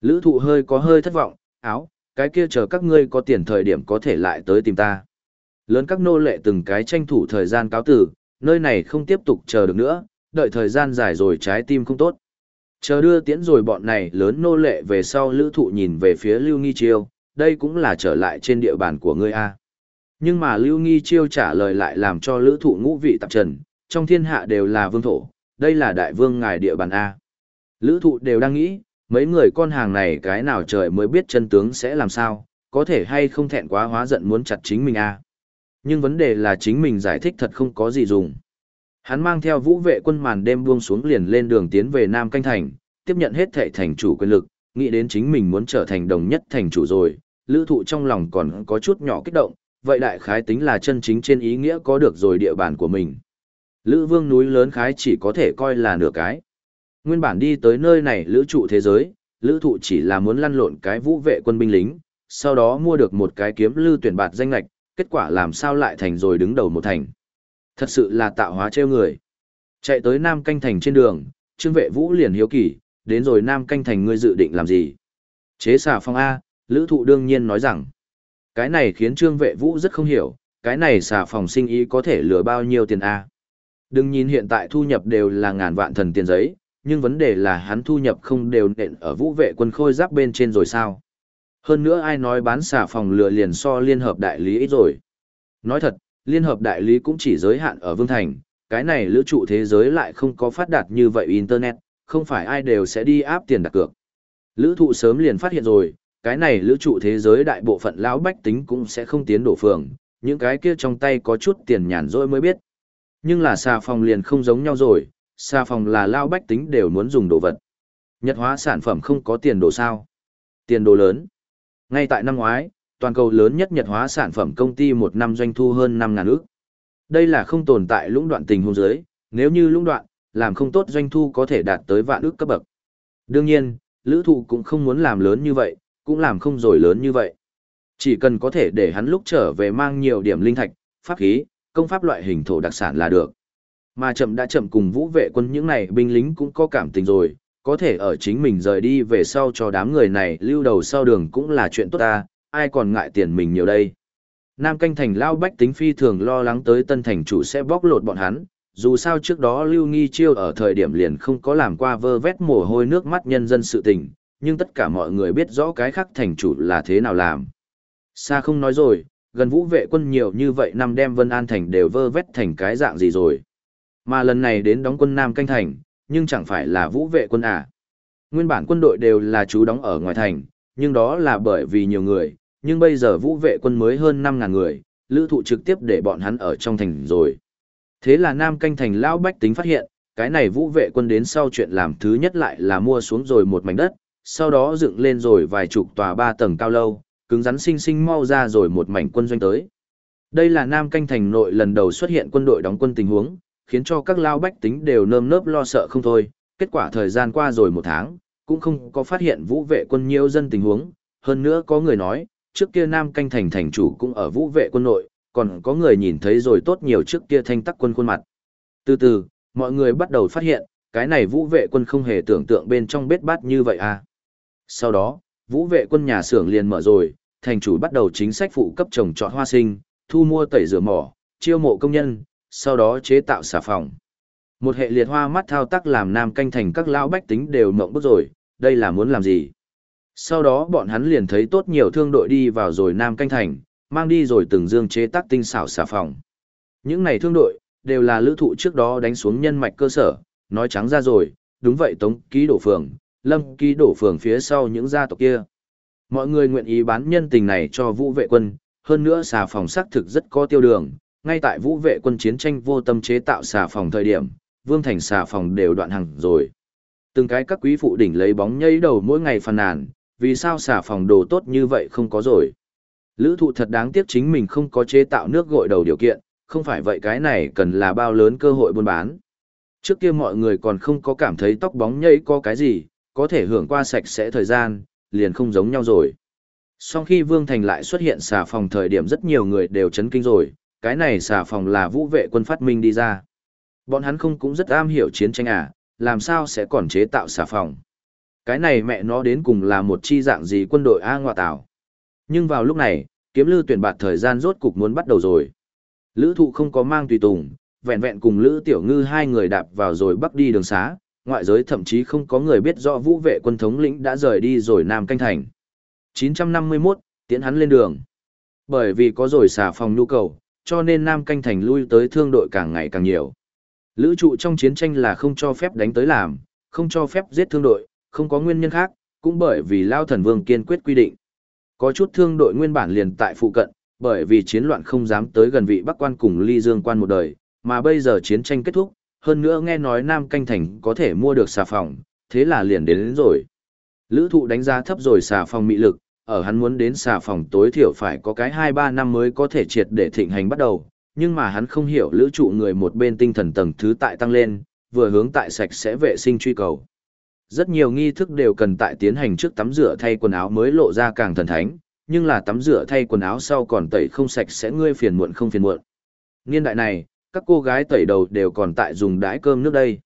[SPEAKER 1] Lữ thụ hơi có hơi thất vọng, áo, cái kia chờ các ngươi có tiền thời điểm có thể lại tới tìm ta. Lớn các nô lệ từng cái tranh thủ thời gian cáo tử, nơi này không tiếp tục chờ được nữa, đợi thời gian dài rồi trái tim không tốt. Chờ đưa tiễn rồi bọn này lớn nô lệ về sau lữ thụ nhìn về phía Lưu Nghi Chiêu, đây cũng là trở lại trên địa bàn của ngươi A. Nhưng mà Lưu Nghi Chiêu trả lời lại làm cho lữ thụ ngũ vị tạp trần, trong thiên hạ đều là vương thổ, đây là đại vương ngài địa bàn A. Lữ thụ đều đang nghĩ, mấy người con hàng này cái nào trời mới biết chân tướng sẽ làm sao, có thể hay không thẹn quá hóa giận muốn chặt chính mình a. Nhưng vấn đề là chính mình giải thích thật không có gì dùng. Hắn mang theo vũ vệ quân màn đêm buông xuống liền lên đường tiến về Nam Canh Thành, tiếp nhận hết thệ thành chủ quyền lực, nghĩ đến chính mình muốn trở thành đồng nhất thành chủ rồi, lữ thụ trong lòng còn có chút nhỏ kích động, vậy đại khái tính là chân chính trên ý nghĩa có được rồi địa bàn của mình. Lữ vương núi lớn khái chỉ có thể coi là nửa cái. Nguyên bản đi tới nơi này lữ trụ thế giới, lữ thụ chỉ là muốn lăn lộn cái vũ vệ quân binh lính, sau đó mua được một cái kiếm lưu tuyển bạt danh lạch, kết quả làm sao lại thành rồi đứng đầu một thành. Thật sự là tạo hóa treo người. Chạy tới Nam Canh Thành trên đường, Trương Vệ Vũ liền hiếu kỳ, đến rồi Nam Canh Thành ngươi dự định làm gì? Chế xà phong A, Lữ Thụ đương nhiên nói rằng, cái này khiến Trương Vệ Vũ rất không hiểu, cái này xà phòng sinh ý có thể lừa bao nhiêu tiền A. Đừng nhìn hiện tại thu nhập đều là ngàn vạn thần tiền giấy, nhưng vấn đề là hắn thu nhập không đều nện ở vũ vệ quân khôi giáp bên trên rồi sao. Hơn nữa ai nói bán xà phòng lừa liền so liên hợp đại lý ít rồi. Nói thật, liên hợp đại lý cũng chỉ giới hạn ở Vương Thành, cái này lữ trụ thế giới lại không có phát đạt như vậy Internet, không phải ai đều sẽ đi áp tiền đặt cược. Lữ thụ sớm liền phát hiện rồi, cái này lữ trụ thế giới đại bộ phận lão bách tính cũng sẽ không tiến đổ phường, những cái kia trong tay có chút tiền nhàn rỗi mới biết. Nhưng là xà phòng liền không giống nhau rồi, xà phòng là lao bách tính đều muốn dùng đồ vật. Nhật hóa sản phẩm không có tiền đồ sao. Tiền đồ lớn. Ngay tại năm ngoái, toàn cầu lớn nhất nhật hóa sản phẩm công ty một năm doanh thu hơn 5 ngàn ước. Đây là không tồn tại lũng đoạn tình huống giới, nếu như lũng đoạn, làm không tốt doanh thu có thể đạt tới vạn ước cấp bậc. Đương nhiên, lữ thụ cũng không muốn làm lớn như vậy, cũng làm không rồi lớn như vậy. Chỉ cần có thể để hắn lúc trở về mang nhiều điểm linh thạch, pháp khí, công pháp loại hình thổ đặc sản là được. Mà chậm đã chậm cùng vũ vệ quân những này binh lính cũng có cảm tình rồi, có thể ở chính mình rời đi về sau cho đám người này lưu đầu sau đường cũng là chuyện tốt ta, ai còn ngại tiền mình nhiều đây. Nam canh thành lao bách tính phi thường lo lắng tới tân thành chủ sẽ bóc lột bọn hắn, dù sao trước đó lưu nghi chiêu ở thời điểm liền không có làm qua vơ vét mồ hôi nước mắt nhân dân sự tình, nhưng tất cả mọi người biết rõ cái khác thành chủ là thế nào làm. Xa không nói rồi, gần vũ vệ quân nhiều như vậy năm đem Vân An Thành đều vơ vét thành cái dạng gì rồi. Mà lần này đến đóng quân Nam Canh Thành, nhưng chẳng phải là vũ vệ quân à. Nguyên bản quân đội đều là chú đóng ở ngoài thành, nhưng đó là bởi vì nhiều người, nhưng bây giờ vũ vệ quân mới hơn 5.000 người, lữ thụ trực tiếp để bọn hắn ở trong thành rồi. Thế là Nam Canh Thành lão bách tính phát hiện, cái này vũ vệ quân đến sau chuyện làm thứ nhất lại là mua xuống rồi một mảnh đất, sau đó dựng lên rồi vài chục tòa ba tầng cao lâu, cứng rắn sinh sinh mau ra rồi một mảnh quân doanh tới. Đây là Nam Canh Thành nội lần đầu xuất hiện quân đội đóng quân tình huống, khiến cho các lao bách tính đều nơm nớp lo sợ không thôi. Kết quả thời gian qua rồi một tháng, cũng không có phát hiện vũ vệ quân nhiều dân tình huống. Hơn nữa có người nói, trước kia Nam Canh Thành thành chủ cũng ở vũ vệ quân nội, còn có người nhìn thấy rồi tốt nhiều trước kia thanh tắc quân khuôn mặt. Từ từ, mọi người bắt đầu phát hiện, cái này vũ vệ quân không hề tưởng tượng bên trong bết bát như vậy à. Sau đó, vũ vệ quân nhà xưởng liền mở rồi, thành chủ bắt đầu chính sách phụ cấp trồng trọt hoa sinh, thu mua tẩy rửa mỏ, chiêu mộ công nhân, sau đó chế tạo xà phòng. Một hệ liệt hoa mắt thao tác làm nam canh thành các lão bách tính đều mộng bức rồi, đây là muốn làm gì? Sau đó bọn hắn liền thấy tốt nhiều thương đội đi vào rồi nam canh thành, mang đi rồi từng dương chế tác tinh xảo xà phòng. Những này thương đội, đều là lữ thụ trước đó đánh xuống nhân mạch cơ sở, nói trắng ra rồi, đúng vậy tống ký đổ phường, lâm ký đổ phường phía sau những gia tộc kia. Mọi người nguyện ý bán nhân tình này cho vũ vệ quân, hơn nữa xà phòng xác thực rất có tiêu đường, ngay tại vũ vệ quân chiến tranh vô tâm chế tạo xà phòng thời điểm, vương thành xà phòng đều đoạn hằng rồi. Từng cái các quý phụ đỉnh lấy bóng nhây đầu mỗi ngày phàn nàn, vì sao xà phòng đồ tốt như vậy không có rồi. Lữ thụ thật đáng tiếc chính mình không có chế tạo nước gội đầu điều kiện, không phải vậy cái này cần là bao lớn cơ hội buôn bán. Trước kia mọi người còn không có cảm thấy tóc bóng nhây có cái gì, có thể hưởng qua sạch sẽ thời gian, liền không giống nhau rồi. Sau khi Vương Thành lại xuất hiện xà phòng thời điểm rất nhiều người đều chấn kinh rồi, cái này xà phòng là vũ vệ quân phát minh đi ra. Bọn hắn không cũng rất am hiểu chiến tranh à, làm sao sẽ còn chế tạo xà phòng. Cái này mẹ nó đến cùng là một chi dạng gì quân đội A ngoại tảo. Nhưng vào lúc này, kiếm lư tuyển bạt thời gian rốt cục muốn bắt đầu rồi. Lữ thụ không có mang tùy tùng, vẹn vẹn cùng Lữ Tiểu Ngư hai người đạp vào rồi bắt đi đường xá, ngoại giới thậm chí không có người biết rõ vũ vệ quân thống lĩnh đã rời đi rồi Nam Canh Thành. 951, tiến hắn lên đường. Bởi vì có rồi xà phòng nhu cầu, cho nên Nam Canh Thành lui tới thương đội càng ngày càng nhiều. Lữ trụ trong chiến tranh là không cho phép đánh tới làm, Không cho phép giết thương đội, không có nguyên nhân khác, cũng bởi vì Lao Thần Vương kiên quyết quy định. Có chút thương đội nguyên bản liền tại phụ cận, bởi vì chiến loạn không dám tới gần vị Bắc quan cùng Ly Dương quan một đời, mà bây giờ chiến tranh kết thúc, hơn nữa nghe nói Nam Canh Thành có thể mua được xà phòng, thế là liền đến, đến rồi. Lữ thụ đánh giá thấp rồi xà phòng mị lực, ở hắn muốn đến xà phòng tối thiểu phải có cái 2-3 năm mới có thể triệt để thịnh hành bắt đầu, nhưng mà hắn không hiểu lữ trụ người một bên tinh thần tầng thứ tại tăng lên, vừa hướng tại sạch sẽ vệ sinh truy cầu. Rất nhiều nghi thức đều cần tại tiến hành trước tắm rửa thay quần áo mới lộ ra càng thần thánh, nhưng là tắm rửa thay quần áo sau còn tẩy không sạch sẽ ngươi phiền muộn không phiền muộn. Niên đại này, các cô gái tẩy đầu đều còn tại dùng đãi cơm nước đây.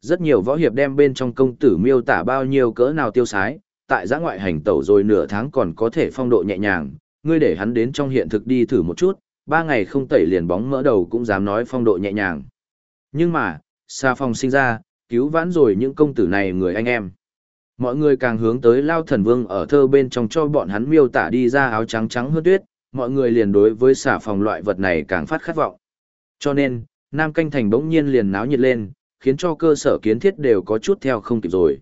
[SPEAKER 1] Rất nhiều võ hiệp đem bên trong công tử miêu tả bao nhiêu cỡ nào tiêu sái, tại giã ngoại hành tẩu rồi nửa tháng còn có thể phong độ nhẹ nhàng, ngươi để hắn đến trong hiện thực đi thử một chút, ba ngày không tẩy liền bóng mỡ đầu cũng dám nói phong độ nhẹ nhàng. Nhưng mà, xa phong sinh ra, cứu vãn rồi những công tử này người anh em. Mọi người càng hướng tới Lao Thần Vương ở thơ bên trong cho bọn hắn miêu tả đi ra áo trắng trắng hơn tuyết, mọi người liền đối với xà phòng loại vật này càng phát khát vọng. Cho nên, Nam Canh Thành bỗng nhiên liền náo nhiệt lên, khiến cho cơ sở kiến thiết đều có chút theo không kịp rồi.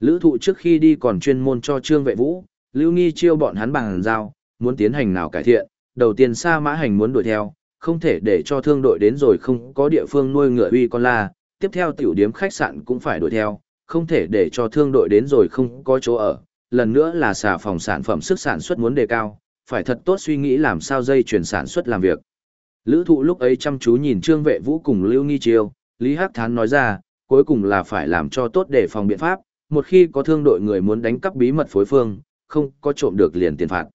[SPEAKER 1] Lữ thụ trước khi đi còn chuyên môn cho Trương Vệ Vũ, Lưu Nghi chiêu bọn hắn bằng giao, muốn tiến hành nào cải thiện, đầu tiên xa mã hành muốn đuổi theo, không thể để cho thương đội đến rồi không có địa phương nuôi ngựa uy con la, tiếp theo tiểu điếm khách sạn cũng phải đuổi theo, không thể để cho thương đội đến rồi không có chỗ ở, lần nữa là xà phòng sản phẩm sức sản xuất muốn đề cao, phải thật tốt suy nghĩ làm sao dây chuyển sản xuất làm việc. Lữ thụ lúc ấy chăm chú nhìn Trương Vệ Vũ cùng Lưu Nghi Chiêu, Lý Hắc Thán nói ra, cuối cùng là phải làm cho tốt để phòng biện pháp, một khi có thương đội người muốn đánh cắp bí mật phối phương, không có trộm được liền tiền phạt.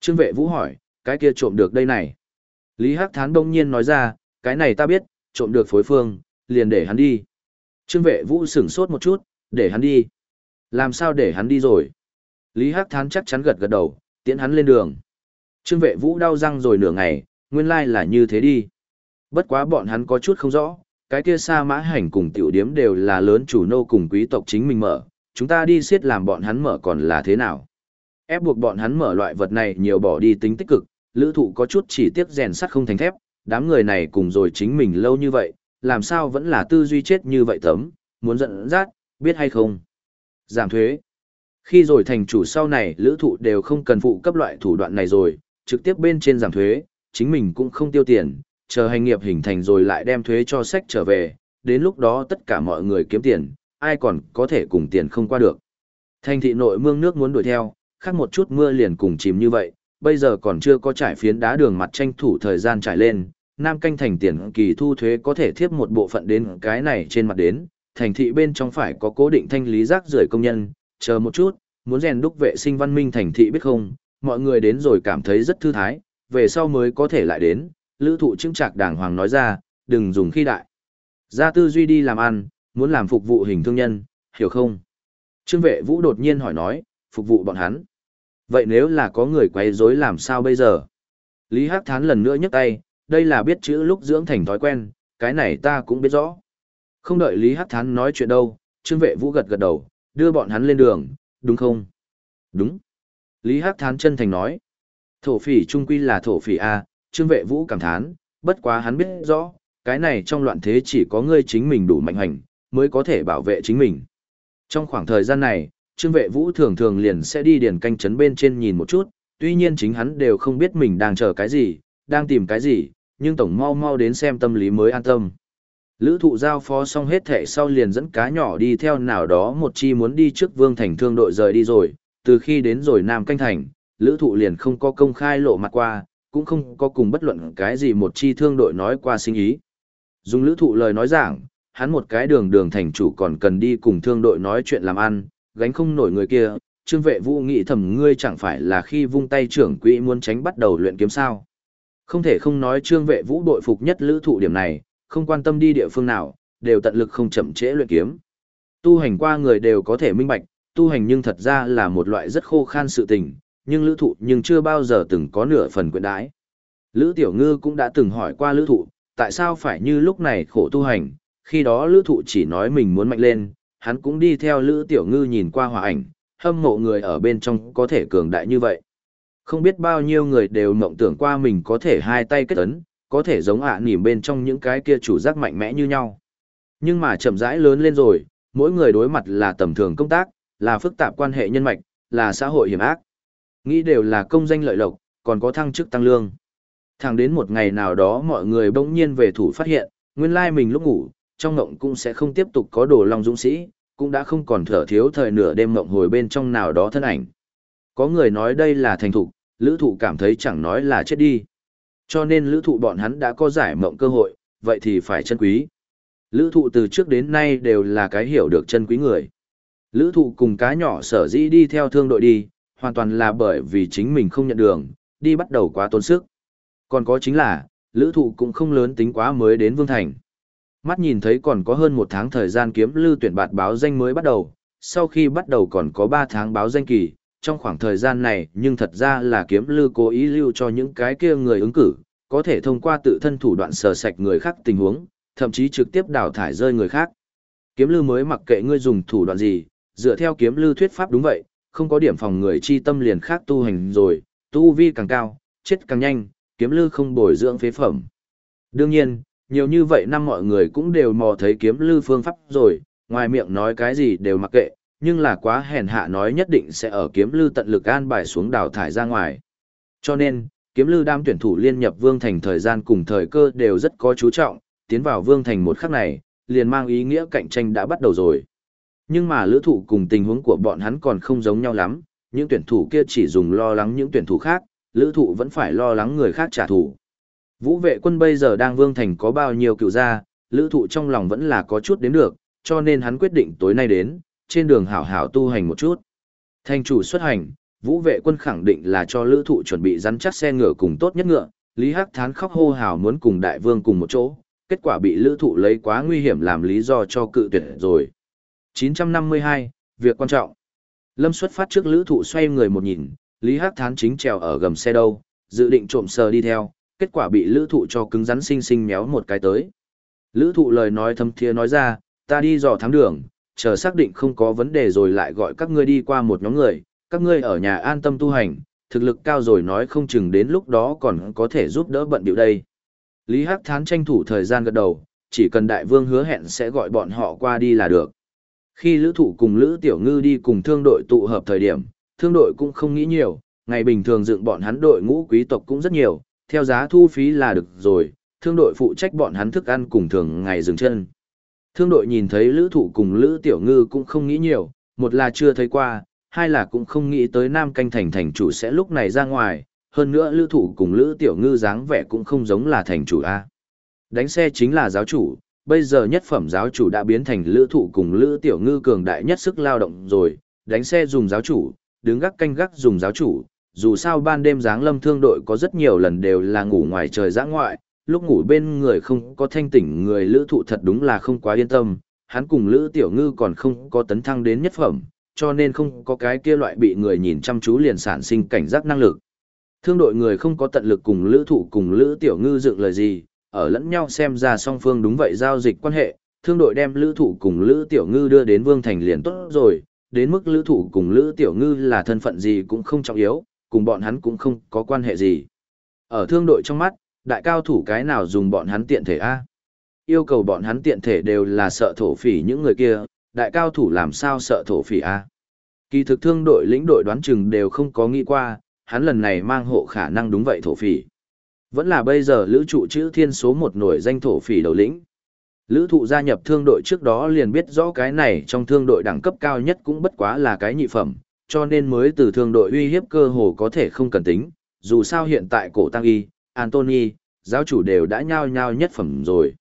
[SPEAKER 1] Trương Vệ Vũ hỏi, cái kia trộm được đây này. Lý Hắc Thán đông nhiên nói ra, cái này ta biết, trộm được phối phương, liền để hắn đi. Trương Vệ Vũ sửng sốt một chút, để hắn đi. Làm sao để hắn đi rồi? Lý Hắc Thán chắc chắn gật gật đầu, tiễn hắn lên đường. Trương Vệ Vũ đau răng rồi nửa ngày, nguyên lai là như thế đi. Bất quá bọn hắn có chút không rõ, cái kia sa mã hành cùng tiểu điếm đều là lớn chủ nô cùng quý tộc chính mình mở, chúng ta đi siết làm bọn hắn mở còn là thế nào. Ép buộc bọn hắn mở loại vật này nhiều bỏ đi tính tích cực, lữ thụ có chút chỉ tiếc rèn sắt không thành thép, đám người này cùng rồi chính mình lâu như vậy, làm sao vẫn là tư duy chết như vậy tấm, muốn giận dắt, biết hay không. Giảm thuế. Khi rồi thành chủ sau này lữ thụ đều không cần phụ cấp loại thủ đoạn này rồi, trực tiếp bên trên giảm thuế, chính mình cũng không tiêu tiền, chờ hành nghiệp hình thành rồi lại đem thuế cho sách trở về, đến lúc đó tất cả mọi người kiếm tiền, ai còn có thể cùng tiền không qua được. Thành thị nội mương nước muốn đuổi theo, khác một chút mưa liền cùng chìm như vậy, bây giờ còn chưa có trải phiến đá đường mặt tranh thủ thời gian trải lên, Nam canh thành tiền kỳ thu thuế có thể thiếp một bộ phận đến cái này trên mặt đến, thành thị bên trong phải có cố định thanh lý rác rưởi công nhân, chờ một chút, muốn rèn đúc vệ sinh văn minh thành thị biết không, mọi người đến rồi cảm thấy rất thư thái, về sau mới có thể lại đến, lữ thụ chứng trạc đàng hoàng nói ra, đừng dùng khi đại. Ra tư duy đi làm ăn, muốn làm phục vụ hình thương nhân, hiểu không? Trương vệ vũ đột nhiên hỏi nói, phục vụ bọn hắn. Vậy nếu là có người quay rối làm sao bây giờ? Lý Hắc Thán lần nữa nhấc tay, đây là biết chữ lúc dưỡng thành thói quen, cái này ta cũng biết rõ. Không đợi Lý Hắc Thán nói chuyện đâu, Trương Vệ Vũ gật gật đầu, đưa bọn hắn lên đường, đúng không? Đúng. Lý Hắc Thán chân thành nói. Thổ phỉ trung quy là thổ phỉ A, Trương Vệ Vũ cảm thán, bất quá hắn biết rõ, cái này trong loạn thế chỉ có ngươi chính mình đủ mạnh hành, mới có thể bảo vệ chính mình. Trong khoảng thời gian này, Trương Vệ Vũ thường thường liền sẽ đi điền canh chấn bên trên nhìn một chút, tuy nhiên chính hắn đều không biết mình đang chờ cái gì, đang tìm cái gì, nhưng tổng mau mau đến xem tâm lý mới an tâm. Lữ thụ giao phó xong hết thẻ sau liền dẫn cá nhỏ đi theo nào đó một chi muốn đi trước vương thành thương đội rời đi rồi, từ khi đến rồi Nam Canh Thành, lữ thụ liền không có công khai lộ mặt qua, cũng không có cùng bất luận cái gì một chi thương đội nói qua sinh ý. Dùng lữ thụ lời nói giảng, hắn một cái đường đường thành chủ còn cần đi cùng thương đội nói chuyện làm ăn, gánh không nổi người kia, trương vệ vũ nghĩ thầm ngươi chẳng phải là khi vung tay trưởng quỹ muốn tránh bắt đầu luyện kiếm sao. Không thể không nói trương vệ vũ đội phục nhất lữ thụ điểm này, không quan tâm đi địa phương nào, đều tận lực không chậm trễ luyện kiếm. Tu hành qua người đều có thể minh bạch, tu hành nhưng thật ra là một loại rất khô khan sự tình, nhưng lữ thụ nhưng chưa bao giờ từng có nửa phần quyện đái. Lữ tiểu ngư cũng đã từng hỏi qua lữ thụ, tại sao phải như lúc này khổ tu hành, khi đó lữ thụ chỉ nói mình muốn mạnh lên, hắn cũng đi theo lữ tiểu ngư nhìn qua hòa ảnh, hâm mộ người ở bên trong có thể cường đại như vậy. Không biết bao nhiêu người đều mộng tưởng qua mình có thể hai tay kết ấn, có thể giống ạ à nỉm bên trong những cái kia chủ giác mạnh mẽ như nhau. Nhưng mà chậm rãi lớn lên rồi, mỗi người đối mặt là tầm thường công tác, là phức tạp quan hệ nhân mạch, là xã hội hiểm ác. Nghĩ đều là công danh lợi lộc, còn có thăng chức tăng lương. Thẳng đến một ngày nào đó mọi người bỗng nhiên về thủ phát hiện, nguyên lai mình lúc ngủ, trong ngộng cũng sẽ không tiếp tục có đồ long dũng sĩ, cũng đã không còn thở thiếu thời nửa đêm ngộng hồi bên trong nào đó thân ảnh. Có người nói đây là thành thục, lữ thụ cảm thấy chẳng nói là chết đi. Cho nên lữ thụ bọn hắn đã có giải mộng cơ hội, vậy thì phải chân quý. Lữ thụ từ trước đến nay đều là cái hiểu được chân quý người. Lữ thụ cùng cá nhỏ sở dĩ đi theo thương đội đi, hoàn toàn là bởi vì chính mình không nhận đường, đi bắt đầu quá tốn sức. Còn có chính là, lữ thụ cũng không lớn tính quá mới đến Vương Thành. Mắt nhìn thấy còn có hơn một tháng thời gian kiếm lưu tuyển bạt báo danh mới bắt đầu, sau khi bắt đầu còn có 3 tháng báo danh kỳ, trong khoảng thời gian này nhưng thật ra là kiếm lưu cố ý lưu cho những cái kia người ứng cử, có thể thông qua tự thân thủ đoạn sờ sạch người khác tình huống, thậm chí trực tiếp đào thải rơi người khác. Kiếm lưu mới mặc kệ ngươi dùng thủ đoạn gì, dựa theo kiếm lưu thuyết pháp đúng vậy, không có điểm phòng người chi tâm liền khác tu hành rồi, tu vi càng cao, chết càng nhanh, kiếm lư không bồi dưỡng phế phẩm. Đương nhiên, nhiều như vậy năm mọi người cũng đều mò thấy kiếm lư phương pháp rồi, ngoài miệng nói cái gì đều mặc kệ, nhưng là quá hèn hạ nói nhất định sẽ ở kiếm lư tận lực an bài xuống đào thải ra ngoài. Cho nên, kiếm lư đam tuyển thủ liên nhập vương thành thời gian cùng thời cơ đều rất có chú trọng, tiến vào vương thành một khắc này, liền mang ý nghĩa cạnh tranh đã bắt đầu rồi. Nhưng mà lữ thủ cùng tình huống của bọn hắn còn không giống nhau lắm, những tuyển thủ kia chỉ dùng lo lắng những tuyển thủ khác, lữ thụ vẫn phải lo lắng người khác trả thù. Vũ vệ quân bây giờ đang vương thành có bao nhiêu cựu gia, lữ thụ trong lòng vẫn là có chút đến được, cho nên hắn quyết định tối nay đến, trên đường hảo hảo tu hành một chút. Thành chủ xuất hành, vũ vệ quân khẳng định là cho lữ thụ chuẩn bị rắn chắc xe ngựa cùng tốt nhất ngựa, Lý Hắc Thán khóc hô hào muốn cùng đại vương cùng một chỗ, kết quả bị lữ thụ lấy quá nguy hiểm làm lý do cho cự tuyệt rồi. 952, việc quan trọng. Lâm xuất phát trước lữ thụ xoay người một nhìn, Lý Hắc Thán chính trèo ở gầm xe đâu, dự định trộm sờ đi theo, kết quả bị lữ thụ cho cứng rắn xinh xinh méo một cái tới. Lữ thụ lời nói thâm thiê nói ra, ta đi dò thám đường, chờ xác định không có vấn đề rồi lại gọi các ngươi đi qua một nhóm người, các ngươi ở nhà an tâm tu hành, thực lực cao rồi nói không chừng đến lúc đó còn có thể giúp đỡ bận điệu đây. Lý Hắc Thán tranh thủ thời gian gật đầu, chỉ cần đại vương hứa hẹn sẽ gọi bọn họ qua đi là được. Khi lữ thụ cùng lữ tiểu ngư đi cùng thương đội tụ hợp thời điểm, thương đội cũng không nghĩ nhiều, ngày bình thường dựng bọn hắn đội ngũ quý tộc cũng rất nhiều, theo giá thu phí là được rồi, thương đội phụ trách bọn hắn thức ăn cùng thường ngày dừng chân. Thương đội nhìn thấy lữ thụ cùng lữ tiểu ngư cũng không nghĩ nhiều, một là chưa thấy qua, hai là cũng không nghĩ tới nam canh thành thành chủ sẽ lúc này ra ngoài, hơn nữa lữ thụ cùng lữ tiểu ngư dáng vẻ cũng không giống là thành chủ A. Đánh xe chính là giáo chủ, bây giờ nhất phẩm giáo chủ đã biến thành lữ thụ cùng lữ tiểu ngư cường đại nhất sức lao động rồi, đánh xe dùng giáo chủ, đứng gác canh gác dùng giáo chủ, dù sao ban đêm dáng lâm thương đội có rất nhiều lần đều là ngủ ngoài trời giã ngoại, lúc ngủ bên người không có thanh tỉnh người lữ thụ thật đúng là không quá yên tâm, hắn cùng lữ tiểu ngư còn không có tấn thăng đến nhất phẩm, cho nên không có cái kia loại bị người nhìn chăm chú liền sản sinh cảnh giác năng lực. Thương đội người không có tận lực cùng lữ thụ cùng lữ tiểu ngư dựng lời gì, ở lẫn nhau xem ra song phương đúng vậy giao dịch quan hệ, thương đội đem lữ thụ cùng lữ tiểu ngư đưa đến vương thành liền tốt rồi, đến mức lữ thụ cùng lữ tiểu ngư là thân phận gì cũng không trọng yếu, cùng bọn hắn cũng không có quan hệ gì. Ở thương đội trong mắt, đại cao thủ cái nào dùng bọn hắn tiện thể A. Yêu cầu bọn hắn tiện thể đều là sợ thổ phỉ những người kia, đại cao thủ làm sao sợ thổ phỉ A. Kỳ thực thương đội lĩnh đội đoán chừng đều không có nghĩ qua, hắn lần này mang hộ khả năng đúng vậy thổ phỉ. Vẫn là bây giờ lữ trụ chữ thiên số một nổi danh thổ phỉ đầu lĩnh. Lữ thụ gia nhập thương đội trước đó liền biết rõ cái này trong thương đội đẳng cấp cao nhất cũng bất quá là cái nhị phẩm, cho nên mới từ thương đội uy hiếp cơ hồ có thể không cần tính, dù sao hiện tại cổ tăng y, Anthony, giáo chủ đều đã nhao nhao nhất phẩm rồi.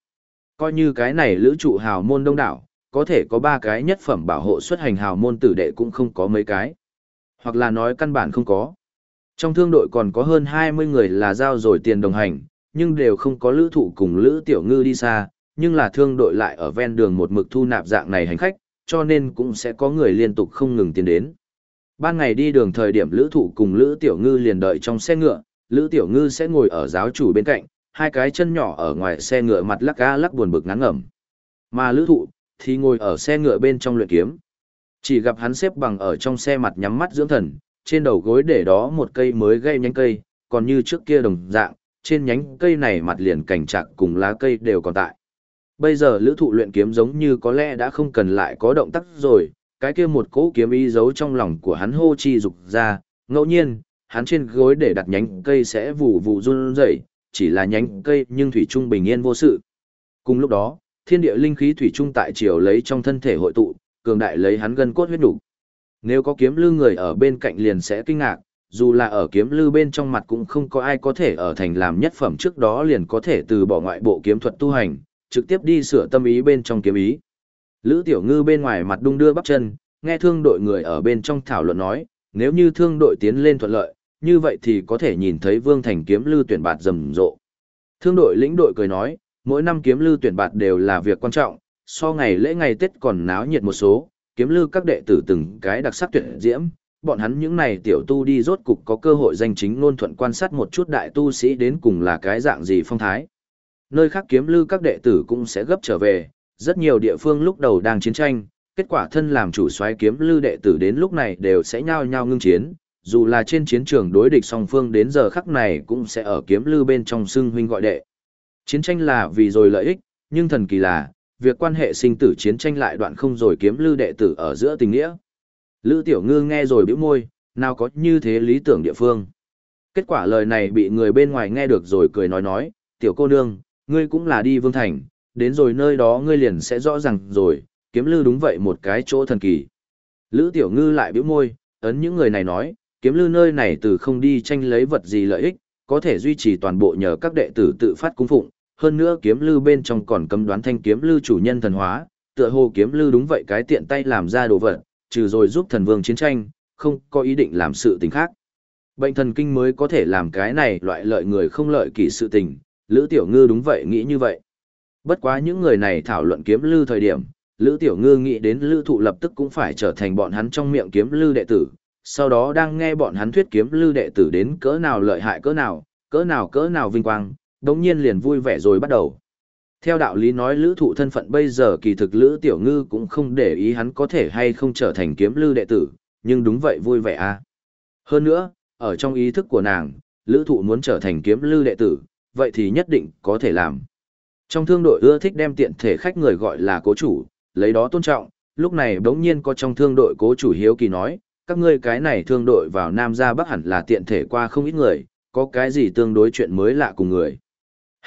[SPEAKER 1] Coi như cái này lữ trụ hào môn đông đảo, có thể có ba cái nhất phẩm bảo hộ xuất hành hào môn tử đệ cũng không có mấy cái. Hoặc là nói căn bản không có. Trong thương đội còn có hơn 20 người là giao rồi tiền đồng hành, nhưng đều không có lữ thụ cùng lữ tiểu ngư đi xa, nhưng là thương đội lại ở ven đường một mực thu nạp dạng này hành khách, cho nên cũng sẽ có người liên tục không ngừng tiến đến. Ban ngày đi đường thời điểm lữ thụ cùng lữ tiểu ngư liền đợi trong xe ngựa, lữ tiểu ngư sẽ ngồi ở giáo chủ bên cạnh, hai cái chân nhỏ ở ngoài xe ngựa mặt lắc ga lắc buồn bực ngắn ngẩm. Mà lữ thụ, thì ngồi ở xe ngựa bên trong luyện kiếm. Chỉ gặp hắn xếp bằng ở trong xe mặt nhắm mắt dưỡng thần, trên đầu gối để đó một cây mới gây nhánh cây, còn như trước kia đồng dạng, trên nhánh cây này mặt liền cảnh trạng cùng lá cây đều còn tại. Bây giờ lữ thụ luyện kiếm giống như có lẽ đã không cần lại có động tác rồi, cái kia một cỗ kiếm ý giấu trong lòng của hắn hô chi dục ra, ngẫu nhiên, hắn trên gối để đặt nhánh cây sẽ vù vù run rẩy, chỉ là nhánh cây nhưng thủy trung bình yên vô sự. Cùng lúc đó, thiên địa linh khí thủy trung tại chiều lấy trong thân thể hội tụ, cường đại lấy hắn gân cốt huyết đủ. Nếu có kiếm lư người ở bên cạnh liền sẽ kinh ngạc, dù là ở kiếm lư bên trong mặt cũng không có ai có thể ở thành làm nhất phẩm trước đó liền có thể từ bỏ ngoại bộ kiếm thuật tu hành, trực tiếp đi sửa tâm ý bên trong kiếm ý. Lữ Tiểu Ngư bên ngoài mặt đung đưa bắp chân, nghe thương đội người ở bên trong thảo luận nói, nếu như thương đội tiến lên thuận lợi, như vậy thì có thể nhìn thấy Vương Thành kiếm lư tuyển bạt rầm rộ. Thương đội lĩnh đội cười nói, mỗi năm kiếm lư tuyển bạt đều là việc quan trọng, so ngày lễ ngày Tết còn náo nhiệt một số, kiếm lư các đệ tử từng cái đặc sắc tuyệt diễm, bọn hắn những này tiểu tu đi rốt cục có cơ hội danh chính ngôn thuận quan sát một chút đại tu sĩ đến cùng là cái dạng gì phong thái. Nơi khác kiếm lư các đệ tử cũng sẽ gấp trở về, rất nhiều địa phương lúc đầu đang chiến tranh, kết quả thân làm chủ soái kiếm lư đệ tử đến lúc này đều sẽ nhao nhao ngưng chiến, dù là trên chiến trường đối địch song phương đến giờ khắc này cũng sẽ ở kiếm lư bên trong xưng huynh gọi đệ. Chiến tranh là vì rồi lợi ích, nhưng thần kỳ là, việc quan hệ sinh tử chiến tranh lại đoạn không rồi kiếm lưu đệ tử ở giữa tình nghĩa. Lữ Tiểu Ngư nghe rồi bĩu môi, nào có như thế lý tưởng địa phương. Kết quả lời này bị người bên ngoài nghe được rồi cười nói nói, tiểu cô nương, ngươi cũng là đi vương thành, đến rồi nơi đó ngươi liền sẽ rõ ràng rồi, kiếm lưu đúng vậy một cái chỗ thần kỳ. Lữ Tiểu Ngư lại bĩu môi, ấn những người này nói, kiếm lưu nơi này từ không đi tranh lấy vật gì lợi ích, có thể duy trì toàn bộ nhờ các đệ tử tự phát cung phụng, hơn nữa kiếm lư bên trong còn cấm đoán thanh kiếm lư chủ nhân thần hóa, tựa hồ kiếm lư đúng vậy cái tiện tay làm ra đồ vật, trừ rồi giúp thần vương chiến tranh, không có ý định làm sự tình khác. Bệnh thần kinh mới có thể làm cái này loại lợi người không lợi kỳ sự tình, Lữ Tiểu Ngư đúng vậy nghĩ như vậy. Bất quá những người này thảo luận kiếm lư thời điểm, Lữ Tiểu Ngư nghĩ đến Lữ Thụ lập tức cũng phải trở thành bọn hắn trong miệng kiếm lư đệ tử, sau đó đang nghe bọn hắn thuyết kiếm lư đệ tử đến cỡ nào lợi hại cỡ nào, cỡ nào cỡ nào vinh quang, đống nhiên liền vui vẻ rồi bắt đầu. Theo đạo lý nói lữ thụ thân phận bây giờ kỳ thực lữ tiểu ngư cũng không để ý hắn có thể hay không trở thành kiếm lư đệ tử, nhưng đúng vậy vui vẻ a à. Hơn nữa, ở trong ý thức của nàng, lữ thụ muốn trở thành kiếm lư đệ tử, vậy thì nhất định có thể làm. Trong thương đội ưa thích đem tiện thể khách người gọi là cố chủ, lấy đó tôn trọng, lúc này đống nhiên có trong thương đội cố chủ hiếu kỳ nói, các ngươi cái này thương đội vào Nam ra Bắc hẳn là tiện thể qua không ít người, có cái gì tương đối chuyện mới lạ cùng người.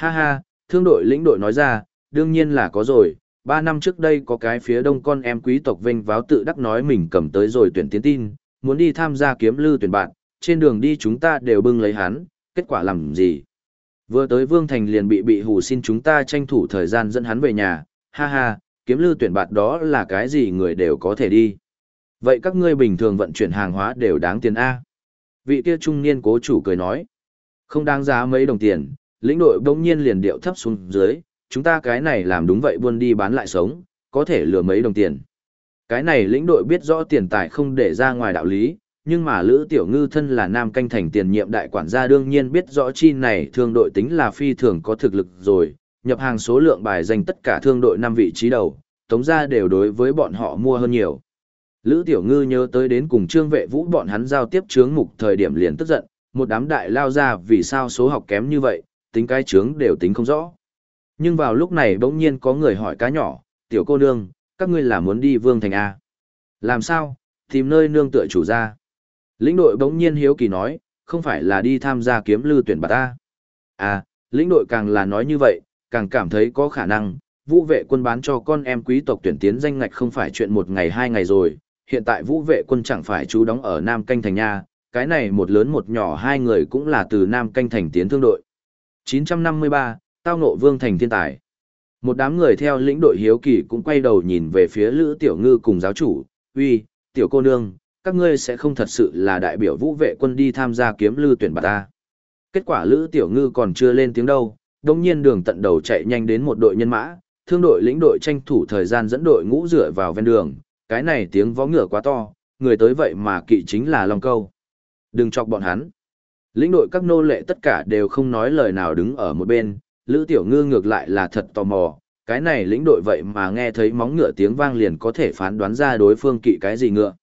[SPEAKER 1] Ha ha, thương đội lĩnh đội nói ra, đương nhiên là có rồi, ba năm trước đây có cái phía đông con em quý tộc vinh váo tự đắc nói mình cầm tới rồi tuyển tiến tin, muốn đi tham gia kiếm lư tuyển bạn, trên đường đi chúng ta đều bưng lấy hắn, kết quả làm gì? Vừa tới Vương Thành liền bị bị hù xin chúng ta tranh thủ thời gian dẫn hắn về nhà, ha ha, kiếm lư tuyển bạn đó là cái gì người đều có thể đi. Vậy các ngươi bình thường vận chuyển hàng hóa đều đáng tiền A. Vị kia trung niên cố chủ cười nói, không đáng giá mấy đồng tiền, lĩnh đội bỗng nhiên liền điệu thấp xuống dưới, chúng ta cái này làm đúng vậy buôn đi bán lại sống, có thể lừa mấy đồng tiền. Cái này lĩnh đội biết rõ tiền tài không để ra ngoài đạo lý, nhưng mà Lữ Tiểu Ngư thân là nam canh thành tiền nhiệm đại quản gia đương nhiên biết rõ chi này thương đội tính là phi thường có thực lực rồi, nhập hàng số lượng bài danh tất cả thương đội năm vị trí đầu, tống ra đều đối với bọn họ mua hơn nhiều. Lữ Tiểu Ngư nhớ tới đến cùng trương vệ vũ bọn hắn giao tiếp chướng mục thời điểm liền tức giận, một đám đại lao ra vì sao số học kém như vậy, tính cái trướng đều tính không rõ. Nhưng vào lúc này bỗng nhiên có người hỏi cá nhỏ, tiểu cô nương, các ngươi là muốn đi vương thành A. Làm sao, tìm nơi nương tựa chủ ra. Lĩnh đội bỗng nhiên hiếu kỳ nói, không phải là đi tham gia kiếm lưu tuyển bạc ta. À, lĩnh đội càng là nói như vậy, càng cảm thấy có khả năng, vũ vệ quân bán cho con em quý tộc tuyển tiến danh ngạch không phải chuyện một ngày hai ngày rồi, hiện tại vũ vệ quân chẳng phải chú đóng ở Nam Canh Thành Nha, cái này một lớn một nhỏ hai người cũng là từ Nam Canh Thành tiến thương đội. 953, tao ngộ vương thành thiên tài. Một đám người theo lĩnh đội hiếu kỳ cũng quay đầu nhìn về phía Lữ Tiểu Ngư cùng giáo chủ, uy, tiểu cô nương, các ngươi sẽ không thật sự là đại biểu vũ vệ quân đi tham gia kiếm lư tuyển bạc ta. Kết quả Lữ Tiểu Ngư còn chưa lên tiếng đâu, đồng nhiên đường tận đầu chạy nhanh đến một đội nhân mã, thương đội lĩnh đội tranh thủ thời gian dẫn đội ngũ rửa vào ven đường, cái này tiếng vó ngựa quá to, người tới vậy mà kỵ chính là Long Câu. Đừng chọc bọn hắn. Lĩnh đội các nô lệ tất cả đều không nói lời nào đứng ở một bên, Lữ Tiểu Ngư ngược lại là thật tò mò, cái này lĩnh đội vậy mà nghe thấy móng ngựa tiếng vang liền có thể phán đoán ra đối phương kỵ cái gì ngựa.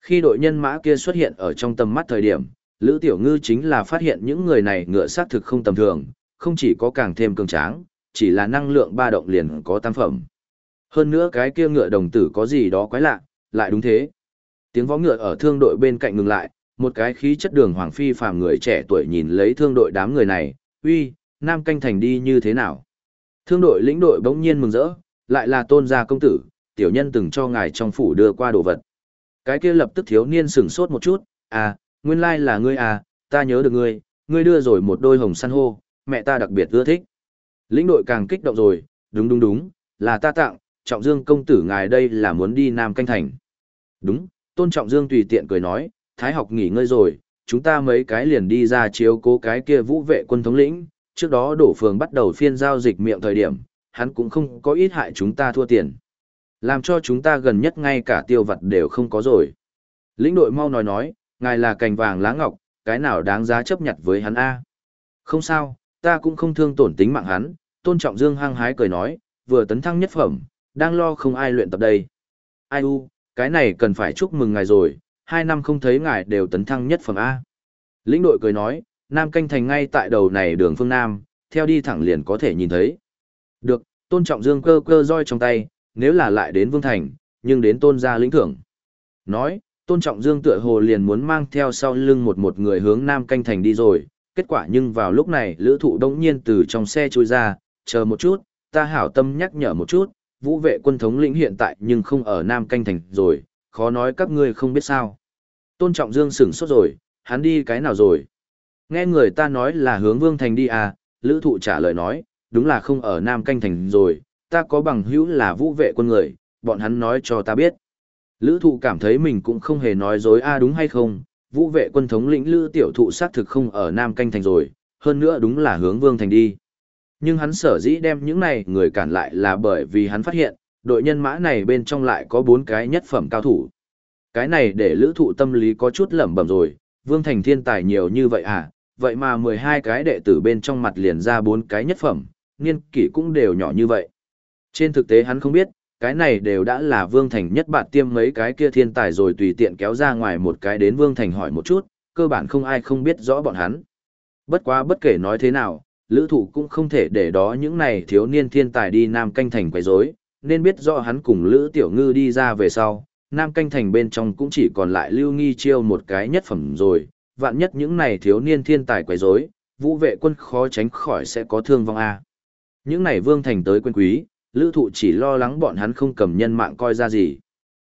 [SPEAKER 1] Khi đội nhân mã kia xuất hiện ở trong tầm mắt thời điểm, Lữ Tiểu Ngư chính là phát hiện những người này ngựa xác thực không tầm thường, không chỉ có càng thêm cường tráng, chỉ là năng lượng ba động liền có tam phẩm. Hơn nữa cái kia ngựa đồng tử có gì đó quái lạ, lại đúng thế. Tiếng võ ngựa ở thương đội bên cạnh ngừng lại, một cái khí chất đường hoàng phi phàm người trẻ tuổi nhìn lấy thương đội đám người này, uy, Nam Canh Thành đi như thế nào? Thương đội lĩnh đội bỗng nhiên mừng rỡ, lại là tôn gia công tử, tiểu nhân từng cho ngài trong phủ đưa qua đồ vật. Cái kia lập tức thiếu niên sửng sốt một chút, à, nguyên lai là ngươi à, ta nhớ được ngươi, ngươi đưa rồi một đôi hồng san hô, mẹ ta đặc biệt ưa thích. Lĩnh đội càng kích động rồi, đúng đúng đúng, là ta tặng, trọng dương công tử ngài đây là muốn đi Nam Canh Thành. Đúng, tôn trọng dương tùy tiện cười nói, thái học nghỉ ngơi rồi, chúng ta mấy cái liền đi ra chiếu cố cái kia vũ vệ quân thống lĩnh, trước đó đổ phường bắt đầu phiên giao dịch miệng thời điểm, hắn cũng không có ít hại chúng ta thua tiền. Làm cho chúng ta gần nhất ngay cả tiêu vật đều không có rồi. Lĩnh đội mau nói nói, ngài là cành vàng lá ngọc, cái nào đáng giá chấp nhận với hắn A. Không sao, ta cũng không thương tổn tính mạng hắn, tôn trọng dương hăng hái cười nói, vừa tấn thăng nhất phẩm, đang lo không ai luyện tập đây. Ai u, cái này cần phải chúc mừng ngài rồi, hai năm không thấy ngài đều tấn thăng nhất phẩm A. Lĩnh đội cười nói, Nam canh thành ngay tại đầu này đường phương Nam, theo đi thẳng liền có thể nhìn thấy. Được, tôn trọng dương cơ cơ roi trong tay, nếu là lại đến vương thành, nhưng đến tôn gia lĩnh thưởng. Nói, tôn trọng dương tựa hồ liền muốn mang theo sau lưng một một người hướng Nam canh thành đi rồi, kết quả nhưng vào lúc này lữ thụ đông nhiên từ trong xe trôi ra, chờ một chút, ta hảo tâm nhắc nhở một chút, vũ vệ quân thống lĩnh hiện tại nhưng không ở Nam canh thành rồi, khó nói các ngươi không biết sao. Tôn trọng dương sửng sốt rồi, hắn đi cái nào rồi? Nghe người ta nói là hướng Vương Thành đi à, Lữ Thụ trả lời nói, đúng là không ở Nam Canh Thành rồi, ta có bằng hữu là vũ vệ quân người, bọn hắn nói cho ta biết. Lữ Thụ cảm thấy mình cũng không hề nói dối a à đúng hay không, vũ vệ quân thống lĩnh Lữ Tiểu Thụ xác thực không ở Nam Canh Thành rồi, hơn nữa đúng là hướng Vương Thành đi. Nhưng hắn sở dĩ đem những này người cản lại là bởi vì hắn phát hiện, đội nhân mã này bên trong lại có bốn cái nhất phẩm cao thủ. Cái này để lữ thụ tâm lý có chút lẩm bẩm rồi, Vương Thành thiên tài nhiều như vậy à, vậy mà 12 cái đệ tử bên trong mặt liền ra bốn cái nhất phẩm, niên kỷ cũng đều nhỏ như vậy. Trên thực tế hắn không biết, cái này đều đã là Vương Thành nhất bạn tiêm mấy cái kia thiên tài rồi tùy tiện kéo ra ngoài một cái đến Vương Thành hỏi một chút, cơ bản không ai không biết rõ bọn hắn. Bất quá bất kể nói thế nào, lữ thụ cũng không thể để đó những này thiếu niên thiên tài đi Nam Canh Thành quấy rối nên biết rõ hắn cùng lữ tiểu ngư đi ra về sau, Nam Canh Thành bên trong cũng chỉ còn lại lưu nghi chiêu một cái nhất phẩm rồi, vạn nhất những này thiếu niên thiên tài quấy rối, vũ vệ quân khó tránh khỏi sẽ có thương vong a. Những này vương thành tới quân quý, lữ thụ chỉ lo lắng bọn hắn không cầm nhân mạng coi ra gì.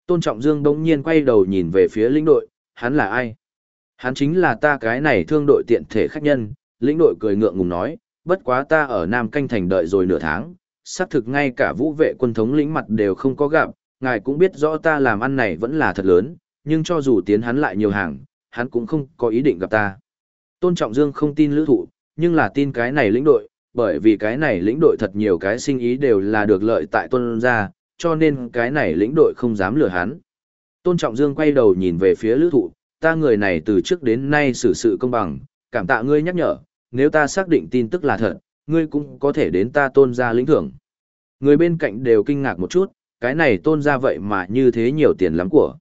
[SPEAKER 1] Tôn Trọng Dương đống nhiên quay đầu nhìn về phía lĩnh đội, hắn là ai? Hắn chính là ta cái này thương đội tiện thể khách nhân, lĩnh đội cười ngượng ngùng nói, bất quá ta ở Nam Canh Thành đợi rồi nửa tháng, xác thực ngay cả vũ vệ quân thống lĩnh mặt đều không có gặp, ngài cũng biết rõ ta làm ăn này vẫn là thật lớn, nhưng cho dù tiến hắn lại nhiều hàng, hắn cũng không có ý định gặp ta. Tôn Trọng Dương không tin lữ thụ, nhưng là tin cái này lĩnh đội, bởi vì cái này lĩnh đội thật nhiều cái sinh ý đều là được lợi tại tôn gia, cho nên cái này lĩnh đội không dám lừa hắn. Tôn Trọng Dương quay đầu nhìn về phía lữ thụ, ta người này từ trước đến nay xử sự công bằng, cảm tạ ngươi nhắc nhở, nếu ta xác định tin tức là thật, ngươi cũng có thể đến ta tôn gia lĩnh thưởng. Người bên cạnh đều kinh ngạc một chút, cái này tôn gia vậy mà như thế nhiều tiền lắm của.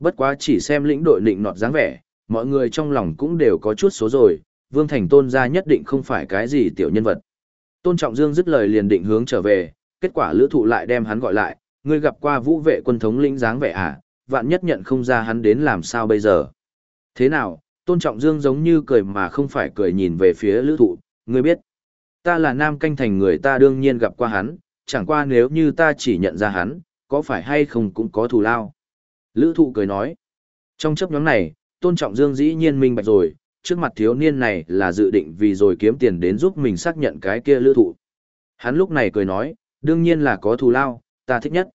[SPEAKER 1] Bất quá chỉ xem lĩnh đội định nọt dáng vẻ, mọi người trong lòng cũng đều có chút số rồi, Vương Thành tôn gia nhất định không phải cái gì tiểu nhân vật. Tôn Trọng Dương dứt lời liền định hướng trở về, kết quả lữ thụ lại đem hắn gọi lại, ngươi gặp qua vũ vệ quân thống lĩnh dáng vẻ à, vạn nhất nhận không ra hắn đến làm sao bây giờ. Thế nào, Tôn Trọng Dương giống như cười mà không phải cười nhìn về phía lữ thụ, ngươi biết, ta là nam canh thành người ta đương nhiên gặp qua hắn, chẳng qua nếu như ta chỉ nhận ra hắn, có phải hay không cũng có thù lao. Lữ thụ cười nói, trong chấp nhóm này, Tôn Trọng Dương dĩ nhiên minh bạch rồi, trước mặt thiếu niên này là dự định vì rồi kiếm tiền đến giúp mình xác nhận cái kia lữ thụ. Hắn lúc này cười nói, đương nhiên là có thù lao, ta thích nhất.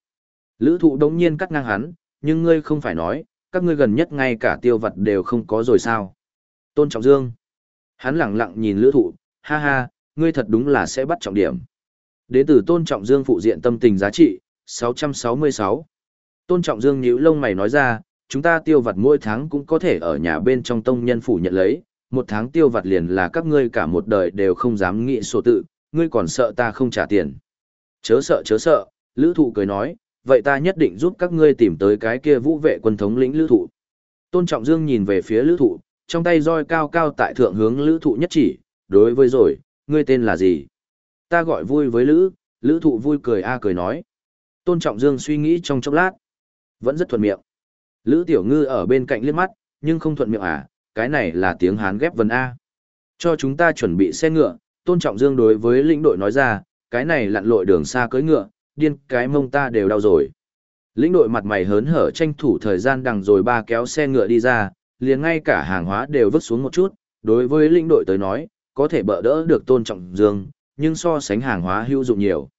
[SPEAKER 1] Lữ thụ đống nhiên cắt ngang hắn, nhưng ngươi không phải nói, các ngươi gần nhất ngay cả tiêu vật đều không có rồi sao. Tôn Trọng Dương. Hắn lặng lặng nhìn lữ thụ, ha ha, ngươi thật đúng là sẽ bắt trọng điểm. Đến từ Tôn Trọng Dương phụ diện tâm tình giá trị, 666. Tôn Trọng Dương nhíu lông mày nói ra, chúng ta tiêu vặt mỗi tháng cũng có thể ở nhà bên trong tông nhân phủ nhận lấy, một tháng tiêu vặt liền là các ngươi cả một đời đều không dám nghĩ sổ tự, ngươi còn sợ ta không trả tiền. Chớ sợ chớ sợ, lữ thụ cười nói, vậy ta nhất định giúp các ngươi tìm tới cái kia vũ vệ quân thống lĩnh lữ thụ. Tôn Trọng Dương nhìn về phía lữ thụ, trong tay roi cao cao tại thượng hướng lữ thụ nhất chỉ, đối với rồi, ngươi tên là gì? Ta gọi vui với Lữ, Lữ thụ vui cười a cười nói. Tôn Trọng Dương suy nghĩ trong chốc lát. Vẫn rất thuận miệng. Lữ Tiểu Ngư ở bên cạnh liếc mắt, nhưng không thuận miệng à, cái này là tiếng Hán ghép vần A. Cho chúng ta chuẩn bị xe ngựa, Tôn Trọng Dương đối với lĩnh đội nói ra, cái này lặn lội đường xa cưỡi ngựa, điên cái mông ta đều đau rồi. Lĩnh đội mặt mày hớn hở tranh thủ thời gian đằng rồi ba kéo xe ngựa đi ra, liền ngay cả hàng hóa đều vứt xuống một chút, đối với lĩnh đội tới nói, có thể bỡ đỡ được Tôn Trọng Dương, nhưng so sánh hàng hóa hữu dụng nhiều.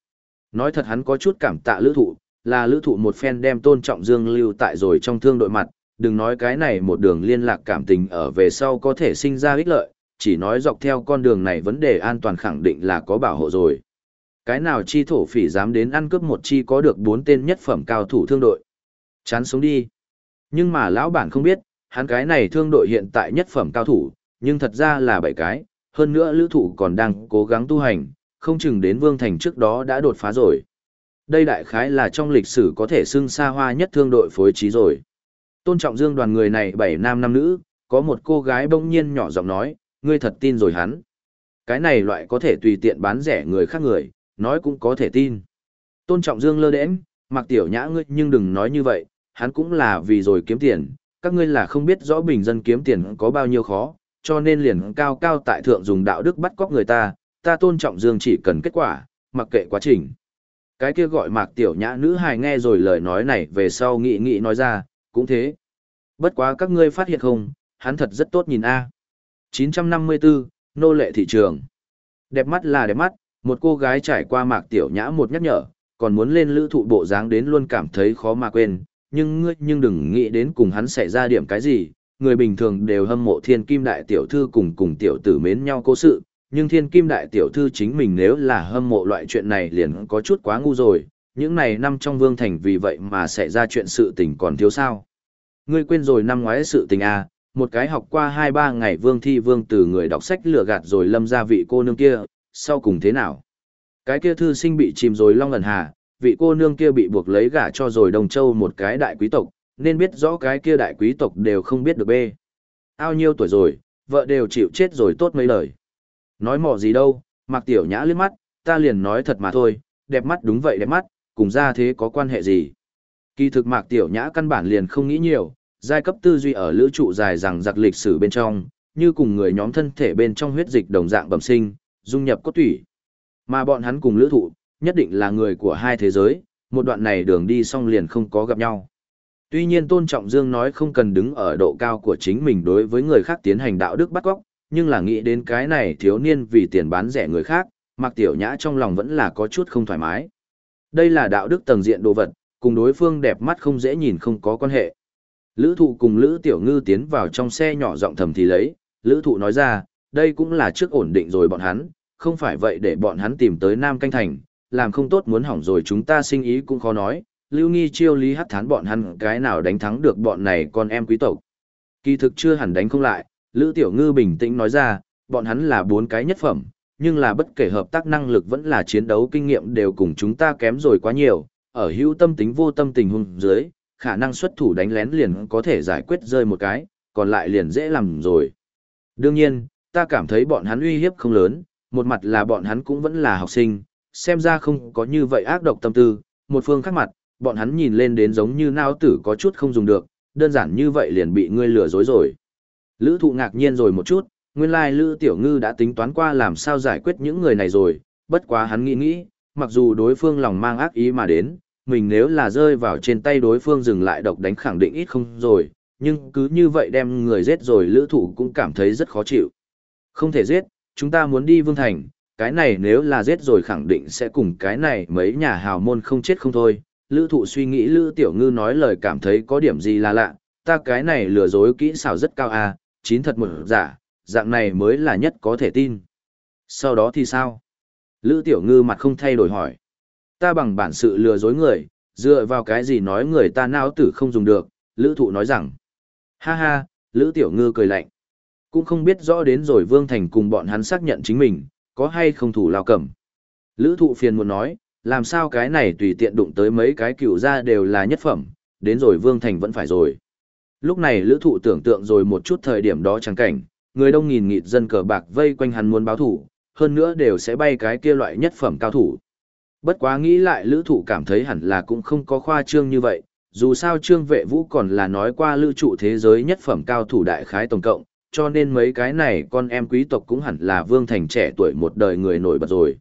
[SPEAKER 1] Nói thật hắn có chút cảm tạ lữ thụ, là lữ thụ một phen đem tôn trọng dương lưu tại rồi trong thương đội mặt, đừng nói cái này một đường liên lạc cảm tình ở về sau có thể sinh ra ích lợi, chỉ nói dọc theo con đường này vấn đề an toàn khẳng định là có bảo hộ rồi. Cái nào chi thổ phỉ dám đến ăn cướp một chi có được bốn tên nhất phẩm cao thủ thương đội. Chán sống đi. Nhưng mà lão bản không biết, hắn cái này thương đội hiện tại nhất phẩm cao thủ, nhưng thật ra là bảy cái, hơn nữa lữ thụ còn đang cố gắng tu hành, không chừng đến Vương Thành trước đó đã đột phá rồi. Đây đại khái là trong lịch sử có thể xưng xa hoa nhất thương đội phối trí rồi. Tôn trọng dương đoàn người này bảy nam năm nữ, có một cô gái bỗng nhiên nhỏ giọng nói, ngươi thật tin rồi hắn. Cái này loại có thể tùy tiện bán rẻ người khác người, nói cũng có thể tin. Tôn trọng dương lơ đễnh, mặc tiểu nhã ngươi nhưng đừng nói như vậy, hắn cũng là vì rồi kiếm tiền, các ngươi là không biết rõ bình dân kiếm tiền có bao nhiêu khó, cho nên liền cao cao tại thượng dùng đạo đức bắt cóc người ta, ta tôn trọng Dương chỉ cần kết quả, mặc kệ quá trình. Cái kia gọi mạc tiểu nhã nữ hài nghe rồi lời nói này về sau nghĩ nghĩ nói ra, cũng thế. Bất quá các ngươi phát hiện không, hắn thật rất tốt nhìn a. 954, nô lệ thị trường. Đẹp mắt là đẹp mắt, một cô gái trải qua mạc tiểu nhã một nhắc nhở, còn muốn lên lữ thụ bộ dáng đến luôn cảm thấy khó mà quên, nhưng ngươi nhưng đừng nghĩ đến cùng hắn xảy ra điểm cái gì, người bình thường đều hâm mộ thiên kim đại tiểu thư cùng cùng tiểu tử mến nhau cố sự, nhưng thiên kim đại tiểu thư chính mình nếu là hâm mộ loại chuyện này liền có chút quá ngu rồi, những này năm trong vương thành vì vậy mà xảy ra chuyện sự tình còn thiếu sao. Ngươi quên rồi năm ngoái sự tình à, một cái học qua 2-3 ngày vương thi vương từ người đọc sách lừa gạt rồi lâm ra vị cô nương kia, sau cùng thế nào? Cái kia thư sinh bị chìm rồi long lần hà, vị cô nương kia bị buộc lấy gả cho rồi đồng châu một cái đại quý tộc, nên biết rõ cái kia đại quý tộc đều không biết được bê. Ao nhiêu tuổi rồi, vợ đều chịu chết rồi tốt mấy lời. Nói mỏ gì đâu, mặc tiểu nhã liếc mắt, ta liền nói thật mà thôi, đẹp mắt đúng vậy đẹp mắt, cùng ra thế có quan hệ gì. Kỳ thực mạc tiểu nhã căn bản liền không nghĩ nhiều, giai cấp tư duy ở lữ trụ dài rằng giặc lịch sử bên trong, như cùng người nhóm thân thể bên trong huyết dịch đồng dạng bẩm sinh, dung nhập cốt tủy. Mà bọn hắn cùng lữ thụ, nhất định là người của hai thế giới, một đoạn này đường đi xong liền không có gặp nhau. Tuy nhiên Tôn Trọng Dương nói không cần đứng ở độ cao của chính mình đối với người khác tiến hành đạo đức bắt góc, nhưng là nghĩ đến cái này thiếu niên vì tiền bán rẻ người khác, Mạc Tiểu Nhã trong lòng vẫn là có chút không thoải mái. Đây là đạo đức tầng diện đồ vật, cùng đối phương đẹp mắt không dễ nhìn không có quan hệ. Lữ thụ cùng Lữ Tiểu Ngư tiến vào trong xe nhỏ giọng thầm thì lấy, Lữ thụ nói ra, đây cũng là trước ổn định rồi bọn hắn, không phải vậy để bọn hắn tìm tới Nam Canh Thành, làm không tốt muốn hỏng rồi chúng ta sinh ý cũng khó nói, lưu nghi chiêu lý hắc thán bọn hắn cái nào đánh thắng được bọn này con em quý tộc. Kỳ thực chưa hẳn đánh không lại, Lữ Tiểu Ngư bình tĩnh nói ra, bọn hắn là bốn cái nhất phẩm, nhưng là bất kể hợp tác năng lực vẫn là chiến đấu kinh nghiệm đều cùng chúng ta kém rồi quá nhiều, ở hữu tâm tính vô tâm tình hung dưới, khả năng xuất thủ đánh lén liền có thể giải quyết rơi một cái, còn lại liền dễ làm rồi. Đương nhiên, ta cảm thấy bọn hắn uy hiếp không lớn, một mặt là bọn hắn cũng vẫn là học sinh, xem ra không có như vậy ác độc tâm tư, một phương khác mặt, bọn hắn nhìn lên đến giống như nao tử có chút không dùng được, đơn giản như vậy liền bị ngươi lừa dối rồi. Lữ thụ ngạc nhiên rồi một chút, nguyên lai Lữ Tiểu Ngư đã tính toán qua làm sao giải quyết những người này rồi, bất quá hắn nghĩ nghĩ, mặc dù đối phương lòng mang ác ý mà đến, mình nếu là rơi vào trên tay đối phương dừng lại độc đánh khẳng định ít không rồi, nhưng cứ như vậy đem người giết rồi Lữ thụ cũng cảm thấy rất khó chịu. Không thể giết, chúng ta muốn đi Vương Thành, cái này nếu là giết rồi khẳng định sẽ cùng cái này mấy nhà hào môn không chết không thôi, Lữ thụ suy nghĩ Lữ Tiểu Ngư nói lời cảm thấy có điểm gì là lạ, ta cái này lừa dối kỹ xảo rất cao à, chín thật một giả, dạng này mới là nhất có thể tin. Sau đó thì sao? Lữ Tiểu Ngư mặt không thay đổi hỏi. Ta bằng bản sự lừa dối người, dựa vào cái gì nói người ta não tử không dùng được, Lữ Thụ nói rằng. Ha ha, Lữ Tiểu Ngư cười lạnh. Cũng không biết rõ đến rồi Vương Thành cùng bọn hắn xác nhận chính mình, có hay không thủ lao cầm. Lữ Thụ phiền muốn nói, làm sao cái này tùy tiện đụng tới mấy cái cựu ra đều là nhất phẩm, đến rồi Vương Thành vẫn phải rồi. Lúc này lữ thụ tưởng tượng rồi một chút thời điểm đó chẳng cảnh, người đông nghìn nghịt dân cờ bạc vây quanh hắn muốn báo thủ, hơn nữa đều sẽ bay cái kia loại nhất phẩm cao thủ. Bất quá nghĩ lại lữ thụ cảm thấy hẳn là cũng không có khoa trương như vậy, dù sao trương vệ vũ còn là nói qua lữ trụ thế giới nhất phẩm cao thủ đại khái tổng cộng, cho nên mấy cái này con em quý tộc cũng hẳn là vương thành trẻ tuổi một đời người nổi bật rồi.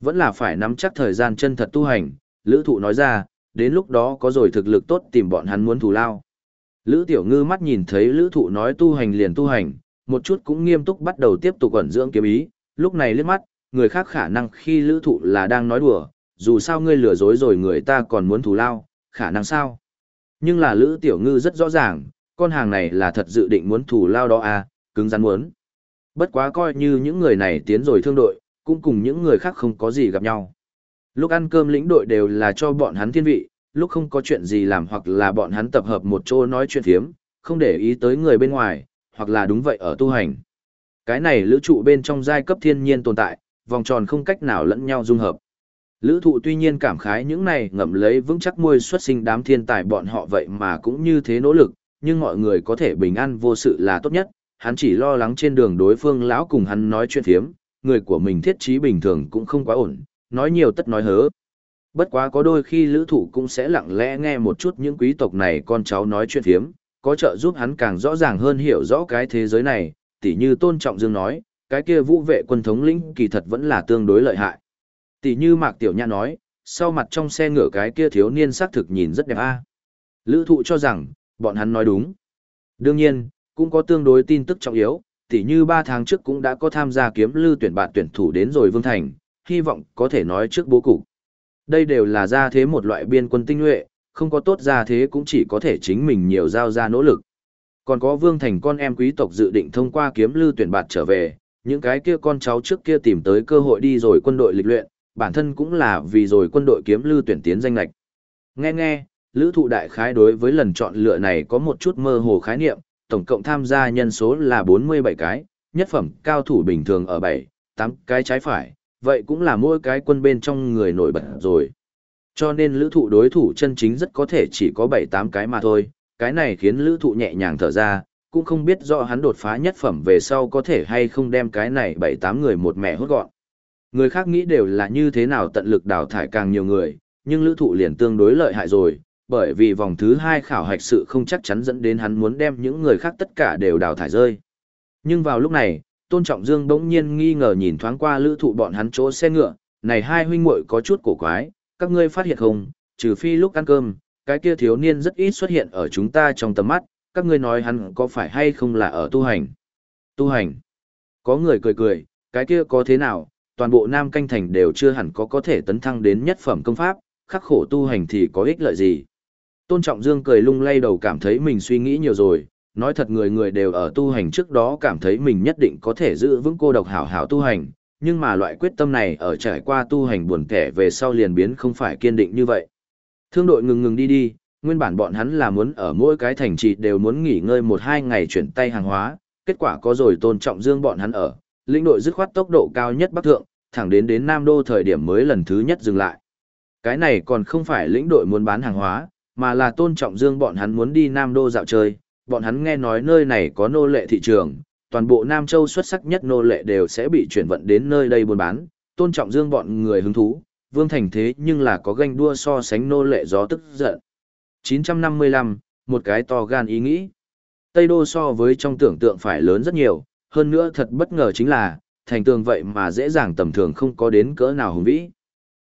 [SPEAKER 1] Vẫn là phải nắm chắc thời gian chân thật tu hành, lữ thụ nói ra, đến lúc đó có rồi thực lực tốt tìm bọn hắn muốn thù lao. Lữ tiểu ngư mắt nhìn thấy lữ thụ nói tu hành liền tu hành, một chút cũng nghiêm túc bắt đầu tiếp tục ẩn dưỡng kiếm ý, lúc này liếc mắt, người khác khả năng khi lữ thụ là đang nói đùa, dù sao ngươi lừa dối rồi người ta còn muốn thù lao, khả năng sao? Nhưng là lữ tiểu ngư rất rõ ràng, con hàng này là thật dự định muốn thù lao đó à, cứng rắn muốn. Bất quá coi như những người này tiến rồi thương đội, cũng cùng những người khác không có gì gặp nhau. Lúc ăn cơm lĩnh đội đều là cho bọn hắn thiên vị, lúc không có chuyện gì làm hoặc là bọn hắn tập hợp một chỗ nói chuyện thiếm, không để ý tới người bên ngoài, hoặc là đúng vậy ở tu hành. Cái này lữ trụ bên trong giai cấp thiên nhiên tồn tại, vòng tròn không cách nào lẫn nhau dung hợp. Lữ thụ tuy nhiên cảm khái những này ngậm lấy vững chắc môi xuất sinh đám thiên tài bọn họ vậy mà cũng như thế nỗ lực, nhưng mọi người có thể bình an vô sự là tốt nhất, hắn chỉ lo lắng trên đường đối phương lão cùng hắn nói chuyện thiếm, người của mình thiết trí bình thường cũng không quá ổn, nói nhiều tất nói hớ. Bất quá có đôi khi lữ thụ cũng sẽ lặng lẽ nghe một chút những quý tộc này con cháu nói chuyện thiếm, có trợ giúp hắn càng rõ ràng hơn hiểu rõ cái thế giới này, tỉ như tôn trọng dương nói, cái kia vũ vệ quân thống lĩnh kỳ thật vẫn là tương đối lợi hại. Tỉ như Mạc Tiểu Nhã nói, sau mặt trong xe ngựa cái kia thiếu niên xác thực nhìn rất đẹp a. Lữ thụ cho rằng, bọn hắn nói đúng. Đương nhiên, cũng có tương đối tin tức trọng yếu, tỉ như 3 tháng trước cũng đã có tham gia kiếm lưu tuyển bạn tuyển thủ đến rồi Vương Thành, hy vọng có thể nói trước bố cục. Đây đều là ra thế một loại biên quân tinh nhuệ, không có tốt ra thế cũng chỉ có thể chính mình nhiều giao ra nỗ lực. Còn có Vương Thành con em quý tộc dự định thông qua kiếm lưu tuyển bạn trở về, những cái kia con cháu trước kia tìm tới cơ hội đi rồi quân đội lịch luyện, bản thân cũng là vì rồi quân đội kiếm lưu tuyển tiến danh lạch. Nghe nghe, lữ thụ đại khái đối với lần chọn lựa này có một chút mơ hồ khái niệm, tổng cộng tham gia nhân số là 47 cái, nhất phẩm cao thủ bình thường ở 7, 8 cái trái phải, vậy cũng là mỗi cái quân bên trong người nổi bật rồi. Cho nên lữ thụ đối thủ chân chính rất có thể chỉ có 7-8 cái mà thôi, cái này khiến lữ thụ nhẹ nhàng thở ra, cũng không biết rõ hắn đột phá nhất phẩm về sau có thể hay không đem cái này 7-8 người một mẹ hốt gọn. Người khác nghĩ đều là như thế nào tận lực đào thải càng nhiều người, nhưng lữ thụ liền tương đối lợi hại rồi, bởi vì vòng thứ hai khảo hạch sự không chắc chắn dẫn đến hắn muốn đem những người khác tất cả đều đào thải rơi. Nhưng vào lúc này, Tôn Trọng Dương bỗng nhiên nghi ngờ nhìn thoáng qua lữ thụ bọn hắn chỗ xe ngựa, này hai huynh muội có chút cổ quái, các ngươi phát hiện không, trừ phi lúc ăn cơm, cái kia thiếu niên rất ít xuất hiện ở chúng ta trong tầm mắt, các ngươi nói hắn có phải hay không là ở tu hành. Tu hành. Có người cười cười, cái kia có thế nào, toàn bộ Nam Canh Thành đều chưa hẳn có có thể tấn thăng đến nhất phẩm công pháp, khắc khổ tu hành thì có ích lợi gì. Tôn Trọng Dương cười lung lay đầu cảm thấy mình suy nghĩ nhiều rồi, nói thật người người đều ở tu hành trước đó cảm thấy mình nhất định có thể giữ vững cô độc hảo hảo tu hành, nhưng mà loại quyết tâm này ở trải qua tu hành buồn kẻ về sau liền biến không phải kiên định như vậy. Thương đội ngừng ngừng đi đi, nguyên bản bọn hắn là muốn ở mỗi cái thành trì đều muốn nghỉ ngơi một hai ngày chuyển tay hàng hóa, kết quả có rồi tôn trọng dương bọn hắn ở, lĩnh đội dứt khoát tốc độ cao nhất bắc thượng, thẳng đến đến Nam Đô thời điểm mới lần thứ nhất dừng lại. Cái này còn không phải lĩnh đội muốn bán hàng hóa, mà là tôn trọng dương bọn hắn muốn đi Nam Đô dạo chơi, bọn hắn nghe nói nơi này có nô lệ thị trường, toàn bộ Nam Châu xuất sắc nhất nô lệ đều sẽ bị chuyển vận đến nơi đây buôn bán, tôn trọng dương bọn người hứng thú, vương thành thế nhưng là có ganh đua so sánh nô lệ gió tức giận. 955, một cái to gan ý nghĩ. Tây Đô so với trong tưởng tượng phải lớn rất nhiều, hơn nữa thật bất ngờ chính là, thành tường vậy mà dễ dàng tầm thường không có đến cỡ nào hùng vĩ.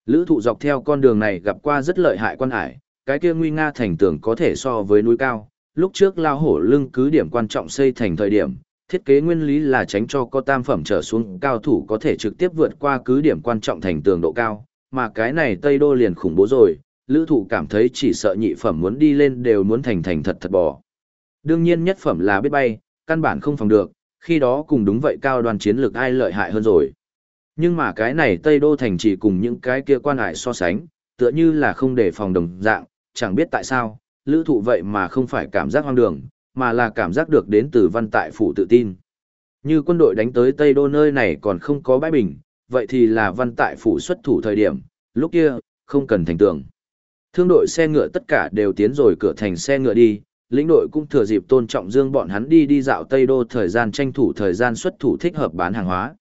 [SPEAKER 1] Lữ thụ dọc theo con đường này gặp qua rất lợi hại quan hải, cái kia nguy nga thành tường có thể so với núi cao. Lúc trước lao hổ lưng cứ điểm quan trọng xây thành thời điểm, thiết kế nguyên lý là tránh cho có tam phẩm trở xuống cao thủ có thể trực tiếp vượt qua cứ điểm quan trọng thành tường độ cao, mà cái này Tây Đô liền khủng bố rồi, lữ thụ cảm thấy chỉ sợ nhị phẩm muốn đi lên đều muốn thành thành thật thật bỏ. Đương nhiên nhất phẩm là biết bay, căn bản không phòng được, khi đó cùng đúng vậy cao đoàn chiến lược ai lợi hại hơn rồi. Nhưng mà cái này Tây Đô thành chỉ cùng những cái kia quan hại so sánh, tựa như là không để phòng đồng dạng, chẳng biết tại sao, lữ thụ vậy mà không phải cảm giác hoang đường, mà là cảm giác được đến từ văn tại phủ tự tin. Như quân đội đánh tới Tây Đô nơi này còn không có bãi bình, vậy thì là văn tại phủ xuất thủ thời điểm, lúc kia, không cần thành tường. Thương đội xe ngựa tất cả đều tiến rồi cửa thành xe ngựa đi, lĩnh đội cũng thừa dịp tôn trọng dương bọn hắn đi đi dạo Tây Đô thời gian tranh thủ thời gian xuất thủ thích hợp bán hàng hóa.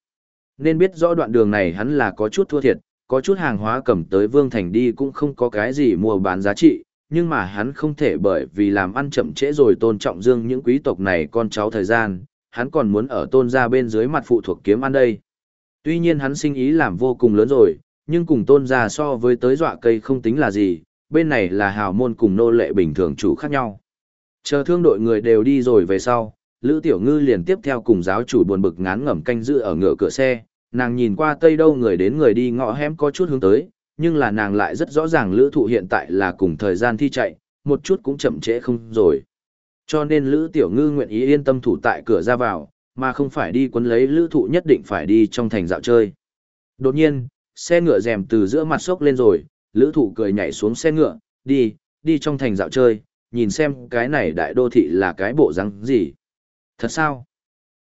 [SPEAKER 1] Nên biết rõ đoạn đường này hắn là có chút thua thiệt, có chút hàng hóa cầm tới Vương Thành đi cũng không có cái gì mua bán giá trị, nhưng mà hắn không thể bởi vì làm ăn chậm trễ rồi tôn trọng dương những quý tộc này con cháu thời gian, hắn còn muốn ở tôn gia bên dưới mặt phụ thuộc kiếm ăn đây. Tuy nhiên hắn sinh ý làm vô cùng lớn rồi, nhưng cùng tôn gia so với tới dọa cây không tính là gì, bên này là hào môn cùng nô lệ bình thường chủ khác nhau. Chờ thương đội người đều đi rồi về sau, Lữ Tiểu Ngư liền tiếp theo cùng giáo chủ buồn bực ngán ngẩm canh giữ ở ngựa cửa xe, nàng nhìn qua tây đâu người đến người đi ngõ hẻm có chút hướng tới, nhưng là nàng lại rất rõ ràng Lữ Thụ hiện tại là cùng thời gian thi chạy, một chút cũng chậm trễ không rồi. Cho nên Lữ Tiểu Ngư nguyện ý yên tâm thủ tại cửa ra vào, mà không phải đi quấn lấy Lữ Thụ nhất định phải đi trong thành dạo chơi. Đột nhiên, xe ngựa rèm từ giữa mặt sốc lên rồi, Lữ Thụ cười nhảy xuống xe ngựa, đi, đi trong thành dạo chơi, nhìn xem cái này đại đô thị là cái bộ răng gì. Thật sao?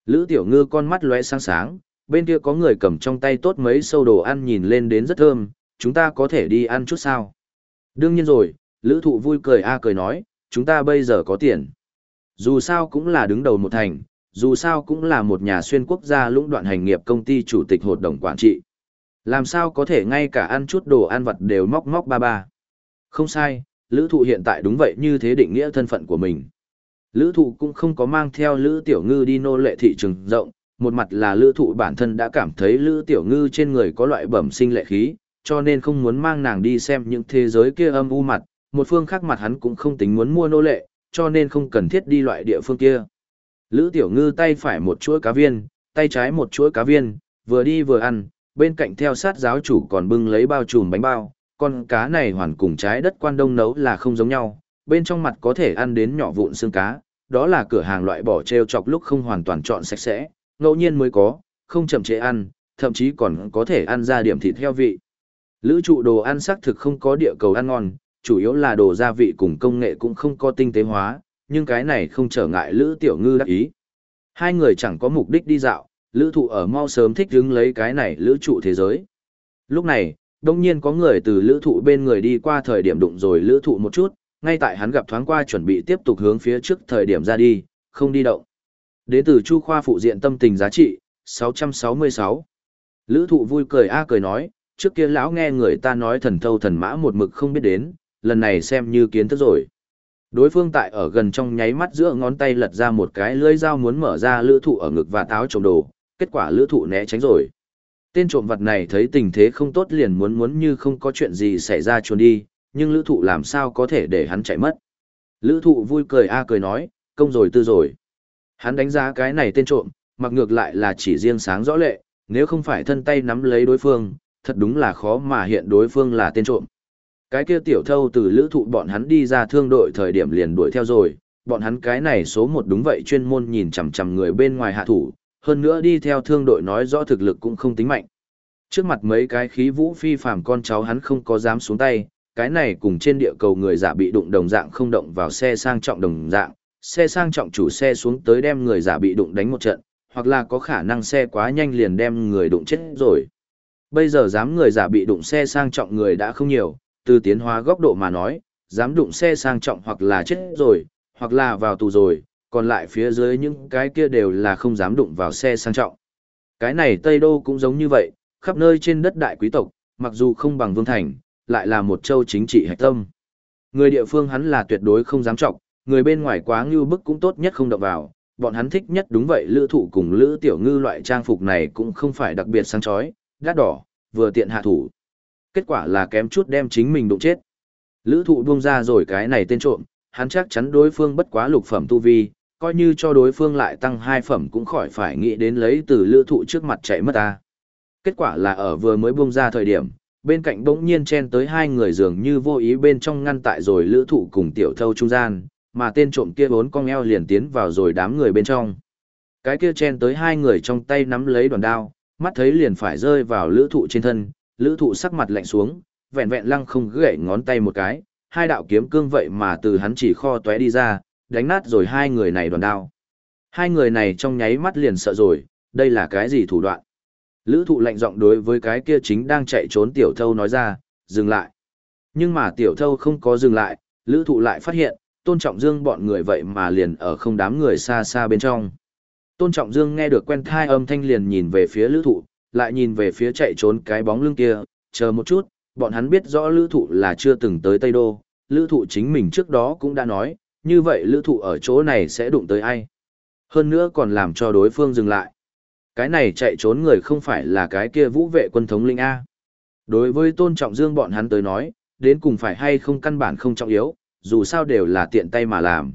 [SPEAKER 1] Lữ Tiểu Ngư con mắt lóe sáng sáng, bên kia có người cầm trong tay tốt mấy sâu đồ ăn nhìn lên đến rất thơm, chúng ta có thể đi ăn chút sao? Đương nhiên rồi, Lữ Thụ vui cười a à cười nói, chúng ta bây giờ có tiền. Dù sao cũng là đứng đầu một thành, dù sao cũng là một nhà xuyên quốc gia lũng đoạn hành nghiệp công ty chủ tịch hội đồng quản trị. Làm sao có thể ngay cả ăn chút đồ ăn vặt đều móc móc ba ba. Không sai, lữ thụ hiện tại đúng vậy như thế định nghĩa thân phận của mình. Lữ thụ cũng không có mang theo lữ tiểu ngư đi nô lệ thị trường rộng, một mặt là lữ thụ bản thân đã cảm thấy lữ tiểu ngư trên người có loại bẩm sinh lệ khí, cho nên không muốn mang nàng đi xem những thế giới kia âm u mặt, một phương khác mặt hắn cũng không tính muốn mua nô lệ, cho nên không cần thiết đi loại địa phương kia. Lữ tiểu ngư tay phải một chuỗi cá viên, tay trái một chuỗi cá viên, vừa đi vừa ăn, bên cạnh theo sát giáo chủ còn bưng lấy bao trùm bánh bao, con cá này hoàn cùng trái đất quan đông nấu là không giống nhau, bên trong mặt có thể ăn đến nhỏ vụn xương cá, đó là cửa hàng loại bỏ treo chọc lúc không hoàn toàn chọn sạch sẽ, ngẫu nhiên mới có, không chậm chế ăn, thậm chí còn có thể ăn ra điểm thịt heo vị. Lữ trụ đồ ăn xác thực không có địa cầu ăn ngon, chủ yếu là đồ gia vị cùng công nghệ cũng không có tinh tế hóa, nhưng cái này không trở ngại Lữ Tiểu Ngư đắc ý. Hai người chẳng có mục đích đi dạo, Lữ thụ ở mau sớm thích hứng lấy cái này Lữ trụ thế giới. Lúc này, đông nhiên có người từ Lữ thụ bên người đi qua thời điểm đụng rồi Lữ thụ một chút, ngay tại hắn gặp thoáng qua chuẩn bị tiếp tục hướng phía trước thời điểm ra đi, không đi động. Đến từ Chu Khoa phụ diện tâm tình giá trị, 666. Lữ thụ vui cười a cười nói, trước kia lão nghe người ta nói thần thâu thần mã một mực không biết đến, lần này xem như kiến thức rồi. Đối phương tại ở gần trong nháy mắt giữa ngón tay lật ra một cái lưỡi dao muốn mở ra lữ thụ ở ngực và táo trộm đồ, kết quả lữ thụ né tránh rồi. Tên trộm vật này thấy tình thế không tốt liền muốn muốn như không có chuyện gì xảy ra trốn đi, nhưng lữ thụ làm sao có thể để hắn chạy mất. Lữ thụ vui cười a cười nói, công rồi tư rồi. Hắn đánh giá cái này tên trộm, mặc ngược lại là chỉ riêng sáng rõ lệ, nếu không phải thân tay nắm lấy đối phương, thật đúng là khó mà hiện đối phương là tên trộm. Cái kia tiểu thâu từ lữ thụ bọn hắn đi ra thương đội thời điểm liền đuổi theo rồi, bọn hắn cái này số một đúng vậy chuyên môn nhìn chằm chằm người bên ngoài hạ thủ, hơn nữa đi theo thương đội nói rõ thực lực cũng không tính mạnh. Trước mặt mấy cái khí vũ phi phàm con cháu hắn không có dám xuống tay, cái này cùng trên địa cầu người giả bị đụng đồng dạng không động vào xe sang trọng đồng dạng, xe sang trọng chủ xe xuống tới đem người giả bị đụng đánh một trận, hoặc là có khả năng xe quá nhanh liền đem người đụng chết rồi. Bây giờ dám người giả bị đụng xe sang trọng người đã không nhiều, từ tiến hóa góc độ mà nói, dám đụng xe sang trọng hoặc là chết rồi, hoặc là vào tù rồi, còn lại phía dưới những cái kia đều là không dám đụng vào xe sang trọng. Cái này Tây Đô cũng giống như vậy, khắp nơi trên đất đại quý tộc, mặc dù không bằng Vương Thành, lại là một châu chính trị hạch tâm. Người địa phương hắn là tuyệt đối không dám trọng, người bên ngoài quá ngưu bức cũng tốt nhất không động vào, bọn hắn thích nhất đúng vậy lữ thụ cùng lữ tiểu ngư loại trang phục này cũng không phải đặc biệt sáng chói đắt đỏ, vừa tiện hạ thủ. Kết quả là kém chút đem chính mình đụng chết. Lữ thụ buông ra rồi cái này tên trộm, hắn chắc chắn đối phương bất quá lục phẩm tu vi, coi như cho đối phương lại tăng hai phẩm cũng khỏi phải nghĩ đến lấy từ lữ thụ trước mặt chạy mất ta. Kết quả là ở vừa mới buông ra thời điểm, bên cạnh bỗng nhiên chen tới hai người dường như vô ý bên trong ngăn tại rồi lữ thụ cùng tiểu thâu trung gian, mà tên trộm kia bốn con eo liền tiến vào rồi đám người bên trong. Cái kia chen tới hai người trong tay nắm lấy đoàn đao, mắt thấy liền phải rơi vào lữ thụ trên thân, lữ thụ sắc mặt lạnh xuống, vẹn vẹn lăng không gãy ngón tay một cái, hai đạo kiếm cương vậy mà từ hắn chỉ kho tóe đi ra, đánh nát rồi hai người này đoàn đao. Hai người này trong nháy mắt liền sợ rồi, đây là cái gì thủ đoạn? Lữ thụ lạnh giọng đối với cái kia chính đang chạy trốn tiểu thâu nói ra, dừng lại. Nhưng mà tiểu thâu không có dừng lại, lữ thụ lại phát hiện, tôn trọng dương bọn người vậy mà liền ở không đám người xa xa bên trong. Tôn trọng dương nghe được quen thai âm thanh liền nhìn về phía lữ thụ, lại nhìn về phía chạy trốn cái bóng lưng kia, chờ một chút, bọn hắn biết rõ lữ thụ là chưa từng tới Tây Đô, lữ thụ chính mình trước đó cũng đã nói, như vậy lữ thụ ở chỗ này sẽ đụng tới ai. Hơn nữa còn làm cho đối phương dừng lại. Cái này chạy trốn người không phải là cái kia vũ vệ quân thống linh A. Đối với tôn trọng dương bọn hắn tới nói, đến cùng phải hay không căn bản không trọng yếu, dù sao đều là tiện tay mà làm.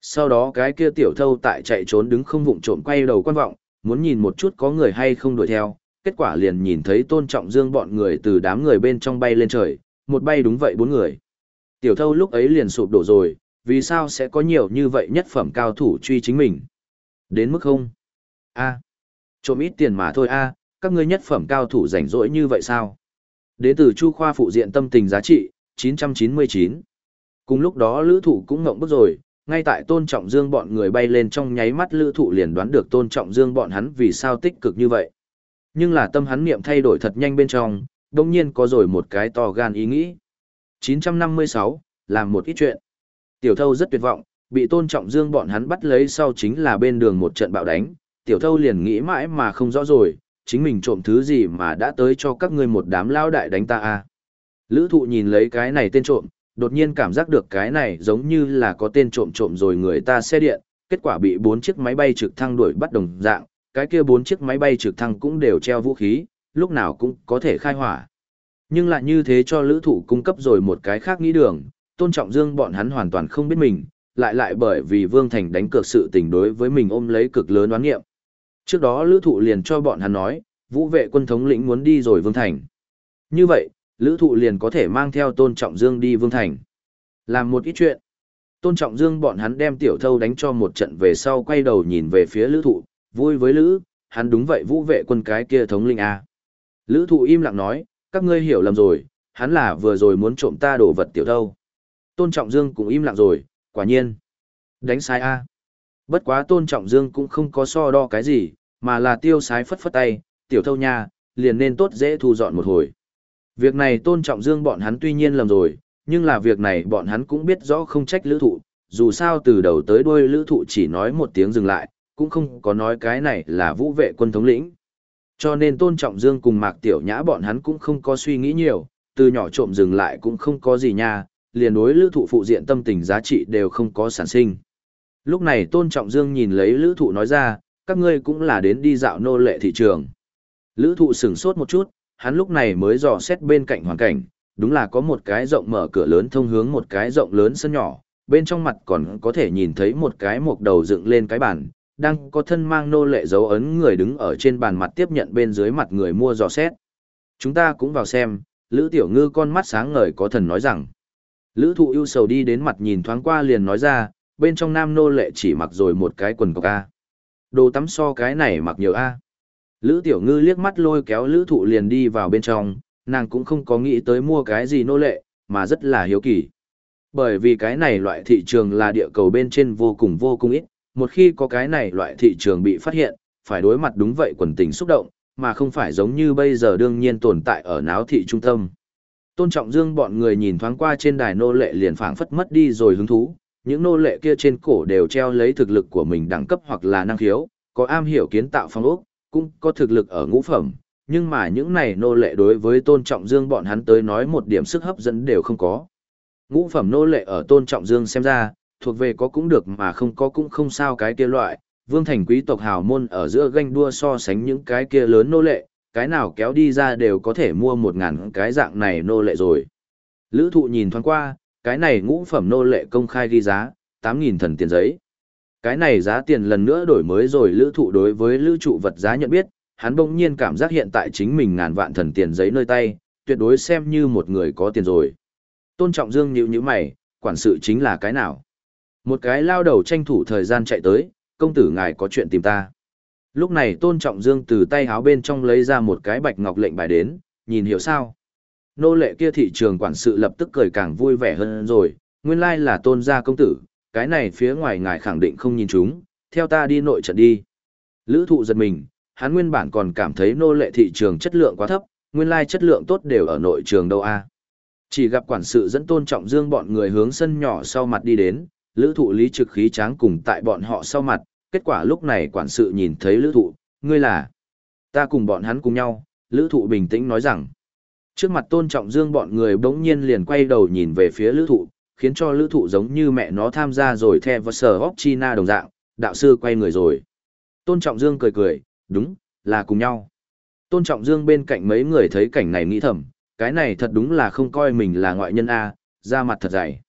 [SPEAKER 1] Sau đó cái kia tiểu thâu tại chạy trốn đứng không vụng trộm quay đầu quan vọng, muốn nhìn một chút có người hay không đuổi theo, kết quả liền nhìn thấy tôn trọng dương bọn người từ đám người bên trong bay lên trời, một bay đúng vậy bốn người. Tiểu thâu lúc ấy liền sụp đổ rồi, vì sao sẽ có nhiều như vậy nhất phẩm cao thủ truy chính mình? Đến mức không? a trộm ít tiền mà thôi a các ngươi nhất phẩm cao thủ rảnh rỗi như vậy sao? Đến từ Chu Khoa phụ diện tâm tình giá trị, 999. Cùng lúc đó lữ thụ cũng ngộng bức rồi, ngay tại tôn trọng dương bọn người bay lên trong nháy mắt lữ thụ liền đoán được tôn trọng dương bọn hắn vì sao tích cực như vậy. Nhưng là tâm hắn niệm thay đổi thật nhanh bên trong, đồng nhiên có rồi một cái to gan ý nghĩ. 956, làm một ít chuyện. Tiểu thâu rất tuyệt vọng, bị tôn trọng dương bọn hắn bắt lấy sau chính là bên đường một trận bạo đánh. Tiểu thâu liền nghĩ mãi mà không rõ rồi, chính mình trộm thứ gì mà đã tới cho các ngươi một đám lao đại đánh ta à. Lữ thụ nhìn lấy cái này tên trộm, đột nhiên cảm giác được cái này giống như là có tên trộm trộm rồi người ta xe điện, kết quả bị bốn chiếc máy bay trực thăng đuổi bắt đồng dạng, cái kia bốn chiếc máy bay trực thăng cũng đều treo vũ khí, lúc nào cũng có thể khai hỏa. Nhưng lại như thế cho lữ thủ cung cấp rồi một cái khác nghĩ đường, tôn trọng dương bọn hắn hoàn toàn không biết mình, lại lại bởi vì Vương Thành đánh cược sự tình đối với mình ôm lấy cực lớn đoán nghiệm. Trước đó lữ thụ liền cho bọn hắn nói, vũ vệ quân thống lĩnh muốn đi rồi Vương Thành. Như vậy, lữ thụ liền có thể mang theo tôn trọng dương đi Vương Thành. Làm một ít chuyện. Tôn trọng dương bọn hắn đem tiểu thâu đánh cho một trận về sau quay đầu nhìn về phía lữ thụ, vui với lữ, hắn đúng vậy vũ vệ quân cái kia thống linh A. Lữ thụ im lặng nói, các ngươi hiểu lầm rồi, hắn là vừa rồi muốn trộm ta đổ vật tiểu thâu. Tôn trọng dương cũng im lặng rồi, quả nhiên. Đánh sai A. Bất quá tôn trọng dương cũng không có so đo cái gì, mà là tiêu sái phất phất tay, tiểu thâu nha, liền nên tốt dễ thu dọn một hồi. Việc này tôn trọng dương bọn hắn tuy nhiên lầm rồi, nhưng là việc này bọn hắn cũng biết rõ không trách lữ thụ, dù sao từ đầu tới đuôi lữ thụ chỉ nói một tiếng dừng lại, cũng không có nói cái này là vũ vệ quân thống lĩnh. Cho nên tôn trọng dương cùng mạc tiểu nhã bọn hắn cũng không có suy nghĩ nhiều, từ nhỏ trộm dừng lại cũng không có gì nha, liền đối lữ thụ phụ diện tâm tình giá trị đều không có sản sinh. Lúc này tôn trọng dương nhìn lấy lữ thụ nói ra, các ngươi cũng là đến đi dạo nô lệ thị trường. Lữ thụ sửng sốt một chút, hắn lúc này mới dò xét bên cạnh hoàn cảnh, đúng là có một cái rộng mở cửa lớn thông hướng một cái rộng lớn sân nhỏ, bên trong mặt còn có thể nhìn thấy một cái mộc đầu dựng lên cái bàn, đang có thân mang nô lệ dấu ấn người đứng ở trên bàn mặt tiếp nhận bên dưới mặt người mua dò xét. Chúng ta cũng vào xem, Lữ Tiểu Ngư con mắt sáng ngời có thần nói rằng. Lữ thụ yêu sầu đi đến mặt nhìn thoáng qua liền nói ra, bên trong nam nô lệ chỉ mặc rồi một cái quần cọc A. Đồ tắm so cái này mặc nhiều A. Lữ Tiểu Ngư liếc mắt lôi kéo Lữ Thụ liền đi vào bên trong, nàng cũng không có nghĩ tới mua cái gì nô lệ, mà rất là hiếu kỳ. Bởi vì cái này loại thị trường là địa cầu bên trên vô cùng vô cùng ít, một khi có cái này loại thị trường bị phát hiện, phải đối mặt đúng vậy quần tình xúc động, mà không phải giống như bây giờ đương nhiên tồn tại ở náo thị trung tâm. Tôn Trọng Dương bọn người nhìn thoáng qua trên đài nô lệ liền phảng phất mất đi rồi hứng thú, những nô lệ kia trên cổ đều treo lấy thực lực của mình đẳng cấp hoặc là năng khiếu, có am hiểu kiến tạo phong ốc, cũng có thực lực ở ngũ phẩm, nhưng mà những này nô lệ đối với tôn trọng dương bọn hắn tới nói một điểm sức hấp dẫn đều không có. Ngũ phẩm nô lệ ở tôn trọng dương xem ra, thuộc về có cũng được mà không có cũng không sao cái kia loại, vương thành quý tộc hào môn ở giữa ganh đua so sánh những cái kia lớn nô lệ, cái nào kéo đi ra đều có thể mua một ngàn cái dạng này nô lệ rồi. Lữ thụ nhìn thoáng qua, cái này ngũ phẩm nô lệ công khai ghi giá, 8.000 thần tiền giấy. Cái này giá tiền lần nữa đổi mới rồi lữ thụ đối với lữ trụ vật giá nhận biết, hắn bỗng nhiên cảm giác hiện tại chính mình ngàn vạn thần tiền giấy nơi tay, tuyệt đối xem như một người có tiền rồi. Tôn Trọng Dương nhíu nhíu mày, quản sự chính là cái nào? Một cái lao đầu tranh thủ thời gian chạy tới, công tử ngài có chuyện tìm ta. Lúc này Tôn Trọng Dương từ tay háo bên trong lấy ra một cái bạch ngọc lệnh bài đến, nhìn hiểu sao? Nô lệ kia thị trường quản sự lập tức cười càng vui vẻ hơn rồi, nguyên lai là Tôn gia công tử, cái này phía ngoài ngài khẳng định không nhìn chúng, theo ta đi nội trận đi. Lữ thụ giật mình, hắn nguyên bản còn cảm thấy nô lệ thị trường chất lượng quá thấp, nguyên lai chất lượng tốt đều ở nội trường đâu a. Chỉ gặp quản sự dẫn tôn trọng dương bọn người hướng sân nhỏ sau mặt đi đến, lữ thụ lý trực khí tráng cùng tại bọn họ sau mặt, kết quả lúc này quản sự nhìn thấy lữ thụ, ngươi là Ta cùng bọn hắn cùng nhau, lữ thụ bình tĩnh nói rằng. Trước mặt tôn trọng dương bọn người bỗng nhiên liền quay đầu nhìn về phía lữ thụ, khiến cho lữ thụ giống như mẹ nó tham gia rồi theo và sở hóc china đồng dạng, đạo sư quay người rồi. Tôn trọng dương cười cười, đúng, là cùng nhau. Tôn trọng dương bên cạnh mấy người thấy cảnh này nghĩ thầm, cái này thật đúng là không coi mình là ngoại nhân A, ra mặt thật dày.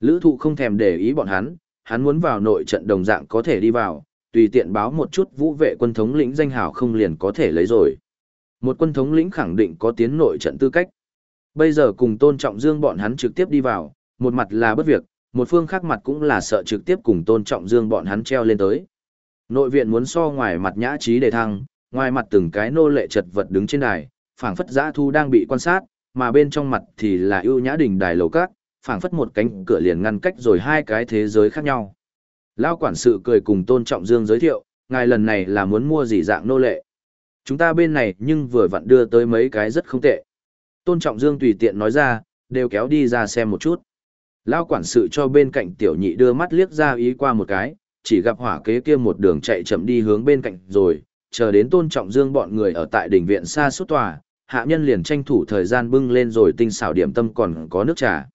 [SPEAKER 1] Lữ thụ không thèm để ý bọn hắn, hắn muốn vào nội trận đồng dạng có thể đi vào, tùy tiện báo một chút vũ vệ quân thống lĩnh danh hào không liền có thể lấy rồi. Một quân thống lĩnh khẳng định có tiến nội trận tư cách. Bây giờ cùng tôn trọng dương bọn hắn trực tiếp đi vào, một mặt là bất việc, một phương khác mặt cũng là sợ trực tiếp cùng tôn trọng dương bọn hắn treo lên tới. Nội viện muốn so ngoài mặt nhã trí đề thăng, ngoài mặt từng cái nô lệ chật vật đứng trên đài, phảng phất giã thu đang bị quan sát, mà bên trong mặt thì là ưu nhã đỉnh đài lầu cát, phảng phất một cánh cửa liền ngăn cách rồi hai cái thế giới khác nhau. Lao quản sự cười cùng Tôn Trọng Dương giới thiệu, ngài lần này là muốn mua gì dạng nô lệ. Chúng ta bên này nhưng vừa vặn đưa tới mấy cái rất không tệ. Tôn Trọng Dương tùy tiện nói ra, đều kéo đi ra xem một chút. Lao quản sự cho bên cạnh tiểu nhị đưa mắt liếc ra ý qua một cái, chỉ gặp hỏa kế kia một đường chạy chậm đi hướng bên cạnh rồi, chờ đến Tôn Trọng Dương bọn người ở tại đỉnh viện xa suốt tòa, hạ nhân liền tranh thủ thời gian bưng lên rồi tinh xảo điểm tâm còn có nước trà.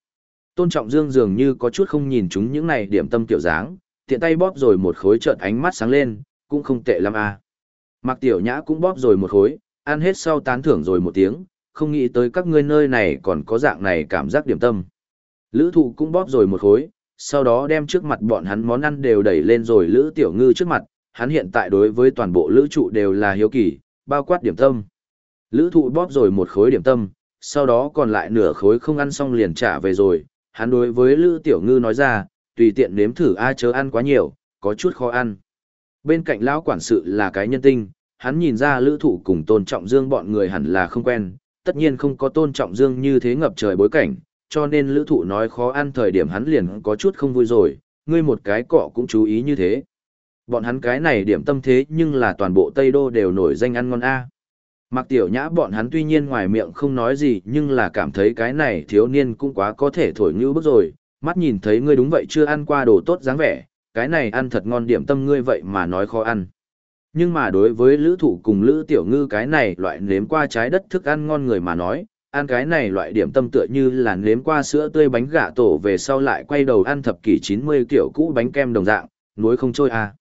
[SPEAKER 1] Tôn Trọng Dương dường như có chút không nhìn chúng những này điểm tâm tiểu dáng, tiện tay bóp rồi một khối trợn ánh mắt sáng lên, cũng không tệ lắm à. Mặc Tiểu Nhã cũng bóp rồi một khối, ăn hết sau tán thưởng rồi một tiếng, không nghĩ tới các ngươi nơi này còn có dạng này cảm giác điểm tâm. Lữ thụ cũng bóp rồi một khối, sau đó đem trước mặt bọn hắn món ăn đều đẩy lên rồi Lữ Tiểu Ngư trước mặt, hắn hiện tại đối với toàn bộ lữ trụ đều là hiếu kỳ, bao quát điểm tâm. Lữ thụ bóp rồi một khối điểm tâm, sau đó còn lại nửa khối không ăn xong liền trả về rồi, hắn đối với Lữ Tiểu Ngư nói ra, tùy tiện nếm thử ai chớ ăn quá nhiều, có chút khó ăn. Bên cạnh lão quản sự là cái nhân tinh, hắn nhìn ra Lữ Thụ cùng Tôn Trọng Dương bọn người hẳn là không quen, tất nhiên không có Tôn Trọng Dương như thế ngập trời bối cảnh, cho nên Lữ Thụ nói khó ăn thời điểm hắn liền có chút không vui rồi, ngươi một cái cọ cũng chú ý như thế. Bọn hắn cái này điểm tâm thế nhưng là toàn bộ Tây Đô đều nổi danh ăn ngon A. Mặc tiểu nhã bọn hắn tuy nhiên ngoài miệng không nói gì nhưng là cảm thấy cái này thiếu niên cũng quá có thể thổi như bức rồi, mắt nhìn thấy ngươi đúng vậy chưa ăn qua đồ tốt dáng vẻ, cái này ăn thật ngon điểm tâm ngươi vậy mà nói khó ăn. Nhưng mà đối với lữ thủ cùng lữ tiểu ngư cái này loại nếm qua trái đất thức ăn ngon người mà nói, ăn cái này loại điểm tâm tựa như là nếm qua sữa tươi bánh gà tổ về sau lại quay đầu ăn thập kỷ 90 kiểu cũ bánh kem đồng dạng, nuối không trôi à.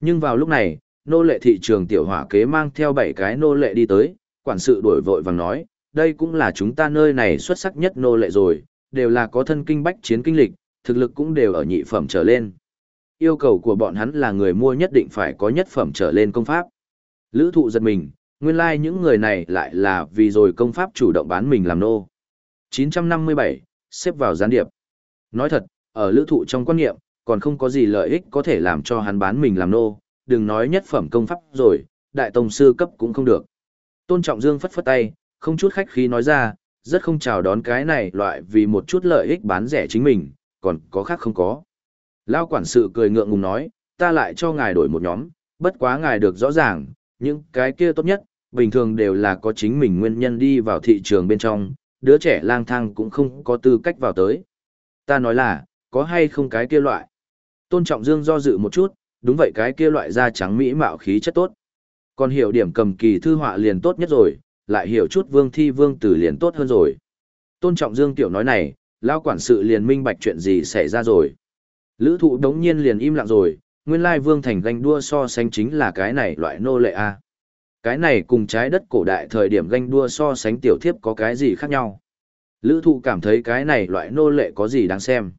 [SPEAKER 1] Nhưng vào lúc này, nô lệ thị trường tiểu hỏa kế mang theo bảy cái nô lệ đi tới, quản sự đổi vội vàng nói, đây cũng là chúng ta nơi này xuất sắc nhất nô lệ rồi, đều là có thân kinh bách chiến kinh lịch, thực lực cũng đều ở nhị phẩm trở lên. Yêu cầu của bọn hắn là người mua nhất định phải có nhất phẩm trở lên công pháp. Lữ thụ giật mình, nguyên lai like những người này lại là vì rồi công pháp chủ động bán mình làm nô. 957, xếp vào gián điệp. Nói thật, ở lữ thụ trong quan niệm, còn không có gì lợi ích có thể làm cho hắn bán mình làm nô, đừng nói nhất phẩm công pháp rồi, đại tông sư cấp cũng không được. Tôn Trọng Dương phất phất tay, không chút khách khí nói ra, rất không chào đón cái này loại vì một chút lợi ích bán rẻ chính mình, còn có khác không có. Lao quản sự cười ngượng ngùng nói, ta lại cho ngài đổi một nhóm, bất quá ngài được rõ ràng, những cái kia tốt nhất, bình thường đều là có chính mình nguyên nhân đi vào thị trường bên trong, đứa trẻ lang thang cũng không có tư cách vào tới. Ta nói là, có hay không cái kia loại. Tôn Trọng Dương do dự một chút, đúng vậy cái kia loại da trắng mỹ mạo khí chất tốt. Còn hiểu điểm cầm kỳ thư họa liền tốt nhất rồi, lại hiểu chút vương thi vương tử liền tốt hơn rồi. Tôn trọng Dương Tiểu nói này, lao quản sự liền minh bạch chuyện gì xảy ra rồi. Lữ thụ đống nhiên liền im lặng rồi, nguyên lai vương thành ganh đua so sánh chính là cái này loại nô lệ A. Cái này cùng trái đất cổ đại thời điểm ganh đua so sánh tiểu thiếp có cái gì khác nhau. Lữ thụ cảm thấy cái này loại nô lệ có gì đáng xem.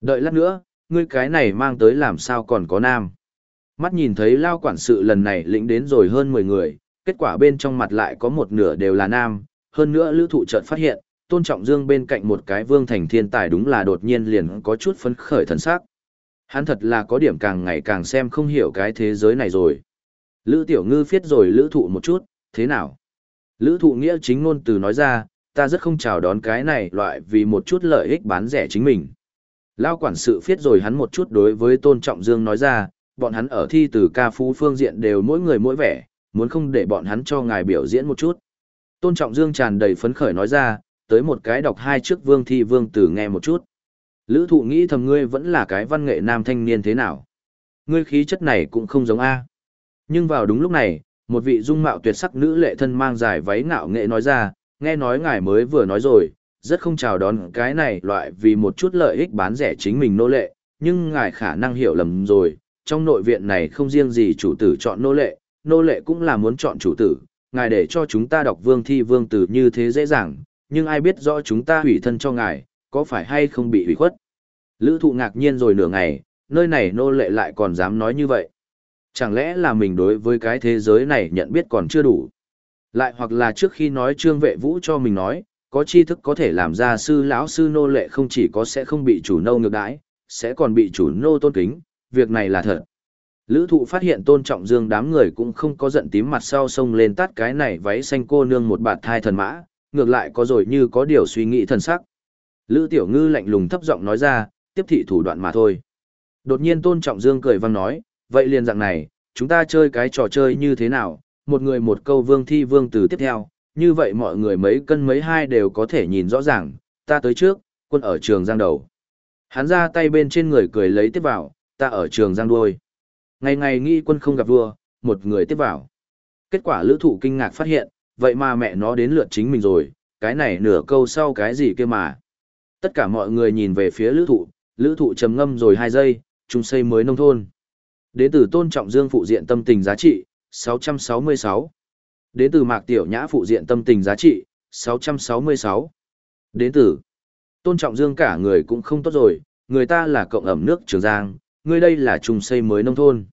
[SPEAKER 1] Đợi lát nữa, ngươi cái này mang tới làm sao còn có nam. Mắt nhìn thấy lao quản sự lần này lĩnh đến rồi hơn 10 người, kết quả bên trong mặt lại có một nửa đều là nam, hơn nữa lữ thụ chợt phát hiện, tôn trọng dương bên cạnh một cái vương thành thiên tài đúng là đột nhiên liền có chút phấn khởi thần sắc. Hắn thật là có điểm càng ngày càng xem không hiểu cái thế giới này rồi. Lữ tiểu ngư phiết rồi lữ thụ một chút, thế nào? Lữ thụ nghĩa chính ngôn từ nói ra, ta rất không chào đón cái này loại vì một chút lợi ích bán rẻ chính mình. Lao quản sự phiết rồi hắn một chút đối với tôn trọng dương nói ra, bọn hắn ở thi từ ca phú phương diện đều mỗi người mỗi vẻ, muốn không để bọn hắn cho ngài biểu diễn một chút. Tôn Trọng Dương tràn đầy phấn khởi nói ra, tới một cái đọc hai trước vương thi vương tử nghe một chút. Lữ thụ nghĩ thầm ngươi vẫn là cái văn nghệ nam thanh niên thế nào. Ngươi khí chất này cũng không giống A. Nhưng vào đúng lúc này, một vị dung mạo tuyệt sắc nữ lệ thân mang dài váy ngạo nghệ nói ra, nghe nói ngài mới vừa nói rồi, rất không chào đón cái này loại vì một chút lợi ích bán rẻ chính mình nô lệ, nhưng ngài khả năng hiểu lầm rồi, trong nội viện này không riêng gì chủ tử chọn nô lệ, nô lệ cũng là muốn chọn chủ tử, ngài để cho chúng ta đọc vương thi vương tử như thế dễ dàng, nhưng ai biết rõ chúng ta hủy thân cho ngài, có phải hay không bị hủy khuất. Lữ thụ ngạc nhiên rồi nửa ngày, nơi này nô lệ lại còn dám nói như vậy. Chẳng lẽ là mình đối với cái thế giới này nhận biết còn chưa đủ? Lại hoặc là trước khi nói trương vệ vũ cho mình nói, có tri thức có thể làm ra sư lão sư nô lệ không chỉ có sẽ không bị chủ nô ngược đãi, sẽ còn bị chủ nô tôn kính, việc này là thật. Lữ thụ phát hiện tôn trọng dương đám người cũng không có giận tím mặt sau sông lên tắt cái này váy xanh cô nương một bạt thai thần mã, ngược lại có rồi như có điều suy nghĩ thần sắc. Lữ tiểu ngư lạnh lùng thấp giọng nói ra, tiếp thị thủ đoạn mà thôi. Đột nhiên tôn trọng dương cười vang nói, vậy liền dạng này, chúng ta chơi cái trò chơi như thế nào, một người một câu vương thi vương từ tiếp theo, như vậy mọi người mấy cân mấy hai đều có thể nhìn rõ ràng, ta tới trước, quân ở trường giang đầu. Hắn ra tay bên trên người cười lấy tiếp vào, ta ở trường giang đuôi. Ngày ngày nghĩ quân không gặp vua, một người tiếp vào. Kết quả lữ thụ kinh ngạc phát hiện, vậy mà mẹ nó đến lượt chính mình rồi, cái này nửa câu sau cái gì kia mà. Tất cả mọi người nhìn về phía lữ thụ, lữ thụ trầm ngâm rồi 2 giây, chúng xây mới nông thôn. Đến từ tôn trọng dương phụ diện tâm tình giá trị, 666. Đến từ mạc tiểu nhã phụ diện tâm tình giá trị, 666. Đến từ tôn trọng dương cả người cũng không tốt rồi, người ta là cộng ẩm nước Trường Giang, người đây là trung xây mới nông thôn.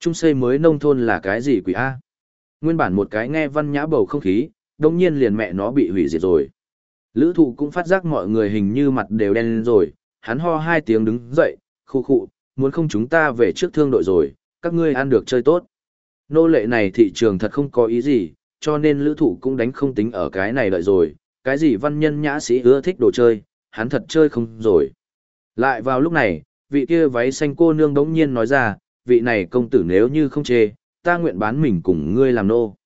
[SPEAKER 1] Trung xây mới nông thôn là cái gì quỷ A? Nguyên bản một cái nghe văn nhã bầu không khí, đồng nhiên liền mẹ nó bị hủy diệt rồi. Lữ thụ cũng phát giác mọi người hình như mặt đều đen rồi, hắn ho hai tiếng đứng dậy, khu khụ, muốn không chúng ta về trước thương đội rồi, các ngươi ăn được chơi tốt. Nô lệ này thị trường thật không có ý gì, cho nên lữ thụ cũng đánh không tính ở cái này lợi rồi, cái gì văn nhân nhã sĩ ưa thích đồ chơi, hắn thật chơi không rồi. Lại vào lúc này, vị kia váy xanh cô nương đống nhiên nói ra, vị này công tử nếu như không chê, ta nguyện bán mình cùng ngươi làm nô.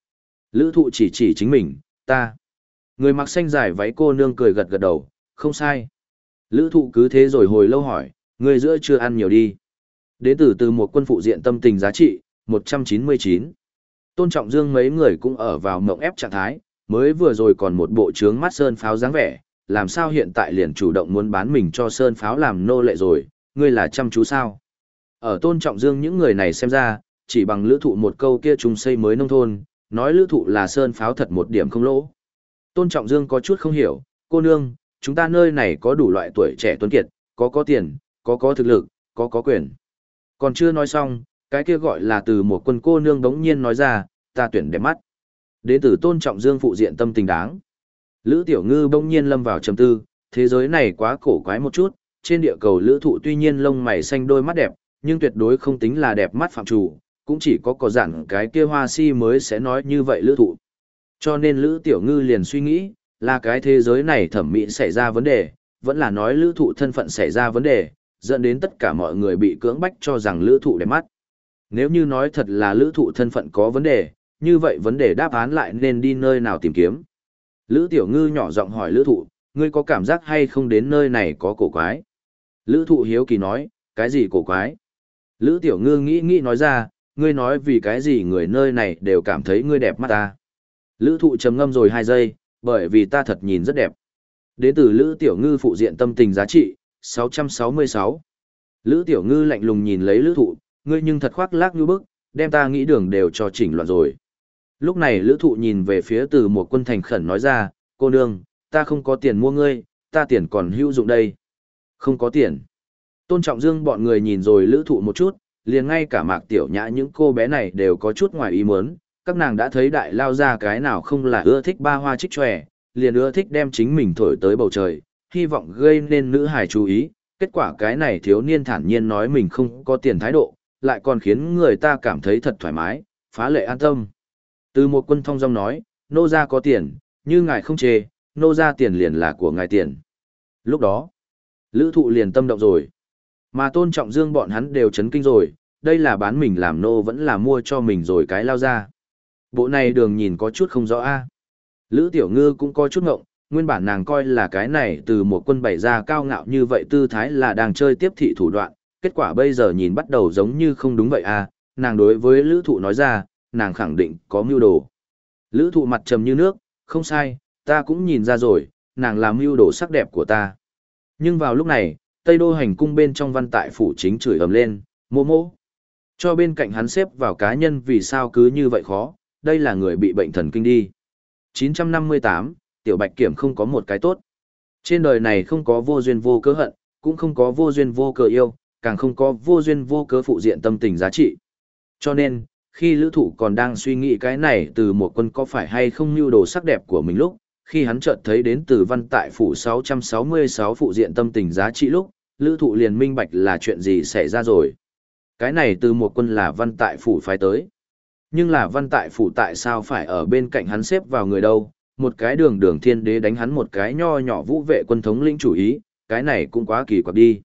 [SPEAKER 1] Lữ thụ chỉ chỉ chính mình, ta. Người mặc xanh dài váy cô nương cười gật gật đầu, không sai. Lữ thụ cứ thế rồi hồi lâu hỏi, người giữa chưa ăn nhiều đi. Đến từ từ một quân phụ diện tâm tình giá trị, 199. Tôn Trọng Dương mấy người cũng ở vào mộng ép trạng thái, mới vừa rồi còn một bộ trướng mắt sơn pháo dáng vẻ, làm sao hiện tại liền chủ động muốn bán mình cho sơn pháo làm nô lệ rồi, ngươi là chăm chú sao? Ở Tôn Trọng Dương những người này xem ra, chỉ bằng lữ thụ một câu kia trùng xây mới nông thôn, nói lữ thụ là sơn pháo thật một điểm không lỗ. Tôn Trọng Dương có chút không hiểu, cô nương, chúng ta nơi này có đủ loại tuổi trẻ tuấn kiệt, có có tiền, có có thực lực, có có quyền. Còn chưa nói xong, cái kia gọi là từ một quân cô nương đống nhiên nói ra, ta tuyển đẹp mắt. Đế tử tôn trọng dương phụ diện tâm tình đáng. Lữ tiểu ngư bỗng nhiên lâm vào trầm tư, thế giới này quá cổ quái một chút, trên địa cầu lữ thụ tuy nhiên lông mày xanh đôi mắt đẹp, nhưng tuyệt đối không tính là đẹp mắt phạm chủ, cũng chỉ có có dặn cái kia hoa si mới sẽ nói như vậy lữ thụ. Cho nên lữ tiểu ngư liền suy nghĩ, là cái thế giới này thẩm mỹ xảy ra vấn đề, vẫn là nói lữ thụ thân phận xảy ra vấn đề, dẫn đến tất cả mọi người bị cưỡng bách cho rằng lữ thụ đẹp mắt. Nếu như nói thật là lữ thụ thân phận có vấn đề, như vậy vấn đề đáp án lại nên đi nơi nào tìm kiếm. Lữ tiểu ngư nhỏ giọng hỏi lữ thụ, ngươi có cảm giác hay không đến nơi này có cổ quái? Lữ thụ hiếu kỳ nói, cái gì cổ quái? Lữ tiểu ngư nghĩ nghĩ nói ra, ngươi nói vì cái gì người nơi này đều cảm thấy ngươi đẹp mắt ta. Lữ thụ chấm ngâm rồi 2 giây, bởi vì ta thật nhìn rất đẹp. Đến từ Lữ tiểu ngư phụ diện tâm tình giá trị, 666. Lữ tiểu ngư lạnh lùng nhìn lấy lữ thụ, ngươi nhưng thật khoác lác như bức, đem ta nghĩ đường đều cho chỉnh loạn rồi. Lúc này lữ thụ nhìn về phía từ một quân thành khẩn nói ra, cô nương, ta không có tiền mua ngươi, ta tiền còn hữu dụng đây. Không có tiền. Tôn trọng dương bọn người nhìn rồi lữ thụ một chút, liền ngay cả mạc tiểu nhã những cô bé này đều có chút ngoài ý muốn, các nàng đã thấy đại lao ra cái nào không là ưa thích ba hoa trích tròe, liền ưa thích đem chính mình thổi tới bầu trời, hy vọng gây nên nữ hài chú ý, kết quả cái này thiếu niên thản nhiên nói mình không có tiền thái độ, lại còn khiến người ta cảm thấy thật thoải mái, phá lệ an tâm. Từ một quân thông dong nói, nô gia có tiền, như ngài không chê, nô gia tiền liền là của ngài tiền. Lúc đó, lữ thụ liền tâm động rồi. Mà tôn trọng dương bọn hắn đều chấn kinh rồi, đây là bán mình làm nô vẫn là mua cho mình rồi cái lao ra. Bộ này đường nhìn có chút không rõ a Lữ tiểu ngư cũng có chút ngộng, nguyên bản nàng coi là cái này từ một quân bày ra cao ngạo như vậy tư thái là đang chơi tiếp thị thủ đoạn, kết quả bây giờ nhìn bắt đầu giống như không đúng vậy à, nàng đối với lữ thụ nói ra, nàng khẳng định có mưu đồ. Lữ thụ mặt trầm như nước, không sai, ta cũng nhìn ra rồi, nàng làm mưu đồ sắc đẹp của ta. Nhưng vào lúc này, Tây Đô hành cung bên trong văn tại phủ chính chửi ầm lên, mô mô. Cho bên cạnh hắn xếp vào cá nhân vì sao cứ như vậy khó, đây là người bị bệnh thần kinh đi. 958, Tiểu Bạch Kiểm không có một cái tốt. Trên đời này không có vô duyên vô cớ hận, cũng không có vô duyên vô cớ yêu, càng không có vô duyên vô cớ phụ diện tâm tình giá trị. Cho nên, khi lữ thụ còn đang suy nghĩ cái này từ một quân có phải hay không mưu đồ sắc đẹp của mình lúc, khi hắn chợt thấy đến từ văn tại phủ 666 phụ diện tâm tình giá trị lúc, lữ thụ liền minh bạch là chuyện gì xảy ra rồi. Cái này từ một quân là văn tại phủ phái tới. Nhưng là văn tại phủ tại sao phải ở bên cạnh hắn xếp vào người đâu, một cái đường đường thiên đế đánh hắn một cái nho nhỏ vũ vệ quân thống lĩnh chủ ý, cái này cũng quá kỳ quặc đi.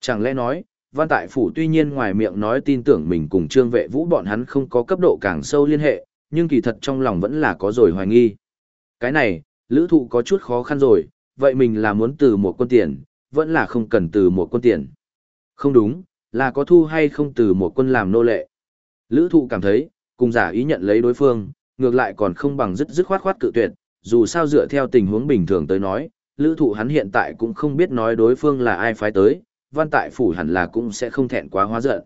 [SPEAKER 1] Chẳng lẽ nói, văn tại phủ tuy nhiên ngoài miệng nói tin tưởng mình cùng trương vệ vũ bọn hắn không có cấp độ càng sâu liên hệ, nhưng kỳ thật trong lòng vẫn là có rồi hoài nghi. Cái này, lữ thụ có chút khó khăn rồi, vậy mình là muốn từ một quân tiền, vẫn là không cần từ một quân tiền. Không đúng, là có thu hay không từ một quân làm nô lệ. Lữ thụ cảm thấy, cùng giả ý nhận lấy đối phương, ngược lại còn không bằng dứt dứt khoát khoát cự tuyệt, dù sao dựa theo tình huống bình thường tới nói, lữ thụ hắn hiện tại cũng không biết nói đối phương là ai phái tới, văn tại phủ hẳn là cũng sẽ không thẹn quá hóa giận.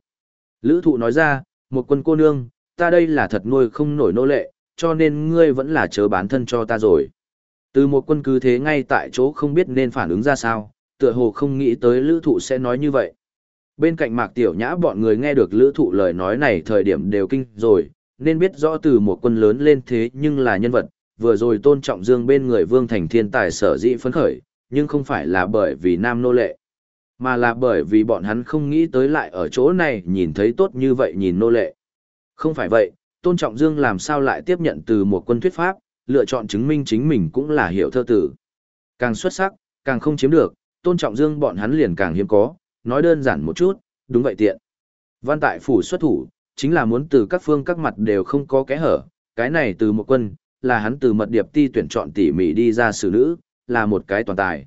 [SPEAKER 1] Lữ thụ nói ra, một quân cô nương, ta đây là thật nuôi không nổi nô lệ, cho nên ngươi vẫn là chớ bán thân cho ta rồi. Từ một quân cứ thế ngay tại chỗ không biết nên phản ứng ra sao, tựa hồ không nghĩ tới lữ thụ sẽ nói như vậy. Bên cạnh mạc tiểu nhã bọn người nghe được lữ thụ lời nói này thời điểm đều kinh rồi, nên biết rõ từ một quân lớn lên thế nhưng là nhân vật, vừa rồi tôn trọng dương bên người vương thành thiên tài sở dĩ phấn khởi, nhưng không phải là bởi vì nam nô lệ, mà là bởi vì bọn hắn không nghĩ tới lại ở chỗ này nhìn thấy tốt như vậy nhìn nô lệ. Không phải vậy, tôn trọng dương làm sao lại tiếp nhận từ một quân thuyết pháp, lựa chọn chứng minh chính mình cũng là hiểu thơ tử. Càng xuất sắc, càng không chiếm được, tôn trọng dương bọn hắn liền càng hiếm có, nói đơn giản một chút, đúng vậy tiện. Văn tại phủ xuất thủ, chính là muốn từ các phương các mặt đều không có kẽ hở, cái này từ một quân, là hắn từ mật điệp ti tuyển chọn tỉ mỉ đi ra xử nữ, là một cái toàn tài.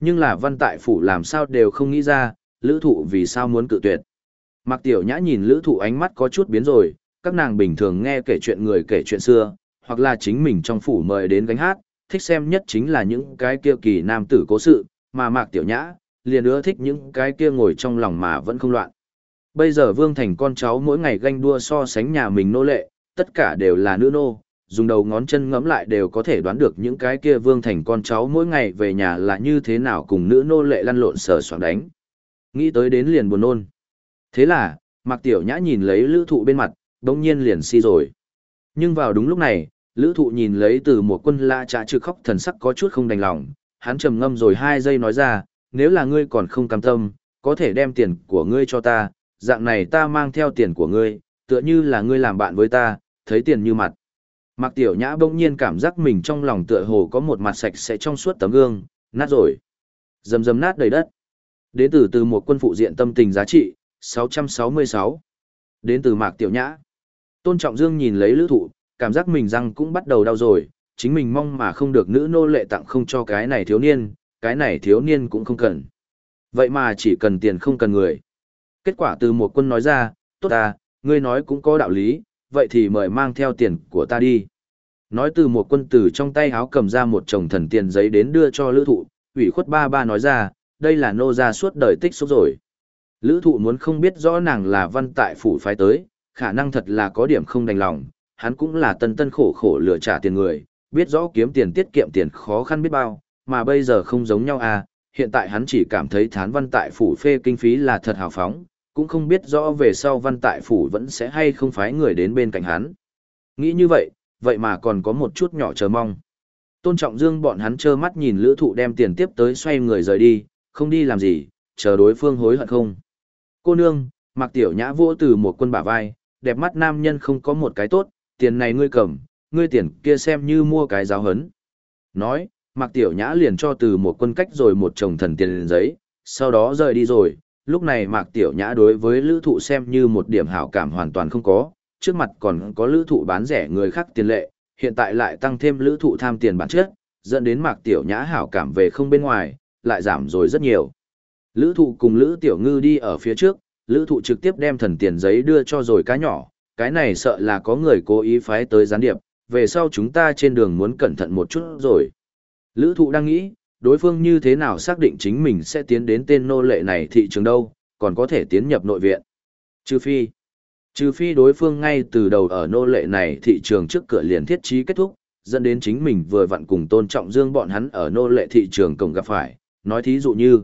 [SPEAKER 1] Nhưng là văn tại phủ làm sao đều không nghĩ ra, lữ thụ vì sao muốn cự tuyệt. mạc tiểu nhã nhìn lữ thụ ánh mắt có chút biến rồi, các nàng bình thường nghe kể chuyện người kể chuyện xưa, hoặc là chính mình trong phủ mời đến gánh hát, thích xem nhất chính là những cái kia kỳ nam tử cố sự, mà mạc tiểu nhã, liền ưa thích những cái kia ngồi trong lòng mà vẫn không loạn. Bây giờ Vương Thành con cháu mỗi ngày ganh đua so sánh nhà mình nô lệ, tất cả đều là nữ nô, dùng đầu ngón chân ngẫm lại đều có thể đoán được những cái kia Vương Thành con cháu mỗi ngày về nhà là như thế nào cùng nữ nô lệ lăn lộn sờ soạn đánh. Nghĩ tới đến liền buồn nôn. Thế là, Mạc Tiểu Nhã nhìn lấy lữ thụ bên mặt, đông nhiên liền si rồi. Nhưng vào đúng lúc này, lữ thụ nhìn lấy từ một quân lạ trả trừ khóc thần sắc có chút không đành lòng, hắn trầm ngâm rồi hai giây nói ra, nếu là ngươi còn không cam tâm, có thể đem tiền của ngươi cho ta, dạng này ta mang theo tiền của ngươi, tựa như là ngươi làm bạn với ta, thấy tiền như mặt. Mạc Tiểu Nhã bỗng nhiên cảm giác mình trong lòng tựa hồ có một mặt sạch sẽ trong suốt tấm gương, nát rồi. Dầm dầm nát đầy đất. Đến từ từ một quân phụ diện tâm tình giá trị, 666. Đến từ Mạc Tiểu Nhã. Tôn Trọng Dương nhìn lấy lữ thụ, cảm giác mình răng cũng bắt đầu đau rồi, chính mình mong mà không được nữ nô lệ tặng không cho cái này thiếu niên, cái này thiếu niên cũng không cần. Vậy mà chỉ cần tiền không cần người. Kết quả từ một quân nói ra, tốt à, ngươi nói cũng có đạo lý, vậy thì mời mang theo tiền của ta đi. Nói từ một quân tử trong tay háo cầm ra một chồng thần tiền giấy đến đưa cho lữ thụ, ủy khuất ba ba nói ra, đây là nô ra suốt đời tích xúc rồi. Lữ thụ muốn không biết rõ nàng là văn tại phủ phái tới, khả năng thật là có điểm không đành lòng, hắn cũng là tân tân khổ khổ lựa trả tiền người, biết rõ kiếm tiền tiết kiệm tiền khó khăn biết bao, mà bây giờ không giống nhau à, hiện tại hắn chỉ cảm thấy thán văn tại phủ phê kinh phí là thật hào phóng, cũng không biết rõ về sau văn tại phủ vẫn sẽ hay không phái người đến bên cạnh hắn. Nghĩ như vậy, vậy mà còn có một chút nhỏ chờ mong. Tôn Trọng Dương bọn hắn trơ mắt nhìn lữ thụ đem tiền tiếp tới xoay người rời đi, không đi làm gì, chờ đối phương hối hận không. Cô nương, mặc tiểu nhã vô từ một quân bả vai, đẹp mắt nam nhân không có một cái tốt, tiền này ngươi cầm, ngươi tiền kia xem như mua cái giáo hấn. Nói, mặc tiểu nhã liền cho từ một quân cách rồi một chồng thần tiền giấy, sau đó rời đi rồi, lúc này mạc tiểu nhã đối với lữ thụ xem như một điểm hảo cảm hoàn toàn không có, trước mặt còn có lữ thụ bán rẻ người khác tiền lệ, hiện tại lại tăng thêm lữ thụ tham tiền bản chất, dẫn đến mạc tiểu nhã hảo cảm về không bên ngoài, lại giảm rồi rất nhiều. Lữ thụ cùng lữ tiểu ngư đi ở phía trước, lữ thụ trực tiếp đem thần tiền giấy đưa cho rồi cá nhỏ, cái này sợ là có người cố ý phái tới gián điệp, về sau chúng ta trên đường muốn cẩn thận một chút rồi. Lữ thụ đang nghĩ, đối phương như thế nào xác định chính mình sẽ tiến đến tên nô lệ này thị trường đâu, còn có thể tiến nhập nội viện. Trừ phi, trừ phi đối phương ngay từ đầu ở nô lệ này thị trường trước cửa liền thiết trí kết thúc, dẫn đến chính mình vừa vặn cùng tôn trọng dương bọn hắn ở nô lệ thị trường cổng gặp phải, nói thí dụ như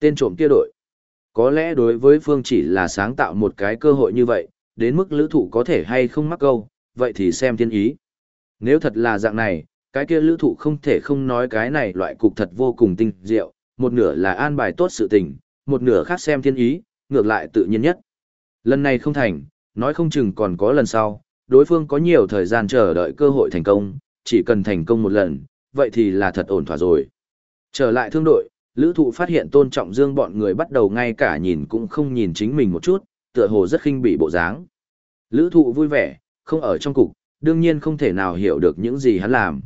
[SPEAKER 1] tên trộm kia đội. Có lẽ đối với phương chỉ là sáng tạo một cái cơ hội như vậy, đến mức lữ thụ có thể hay không mắc câu, vậy thì xem thiên ý. Nếu thật là dạng này, cái kia lữ thụ không thể không nói cái này loại cục thật vô cùng tinh diệu, một nửa là an bài tốt sự tình, một nửa khác xem thiên ý, ngược lại tự nhiên nhất. Lần này không thành, nói không chừng còn có lần sau, đối phương có nhiều thời gian chờ đợi cơ hội thành công, chỉ cần thành công một lần, vậy thì là thật ổn thỏa rồi. Trở lại thương đội, lữ thụ phát hiện tôn trọng dương bọn người bắt đầu ngay cả nhìn cũng không nhìn chính mình một chút, tựa hồ rất khinh bị bộ dáng. Lữ thụ vui vẻ, không ở trong cục, đương nhiên không thể nào hiểu được những gì hắn làm.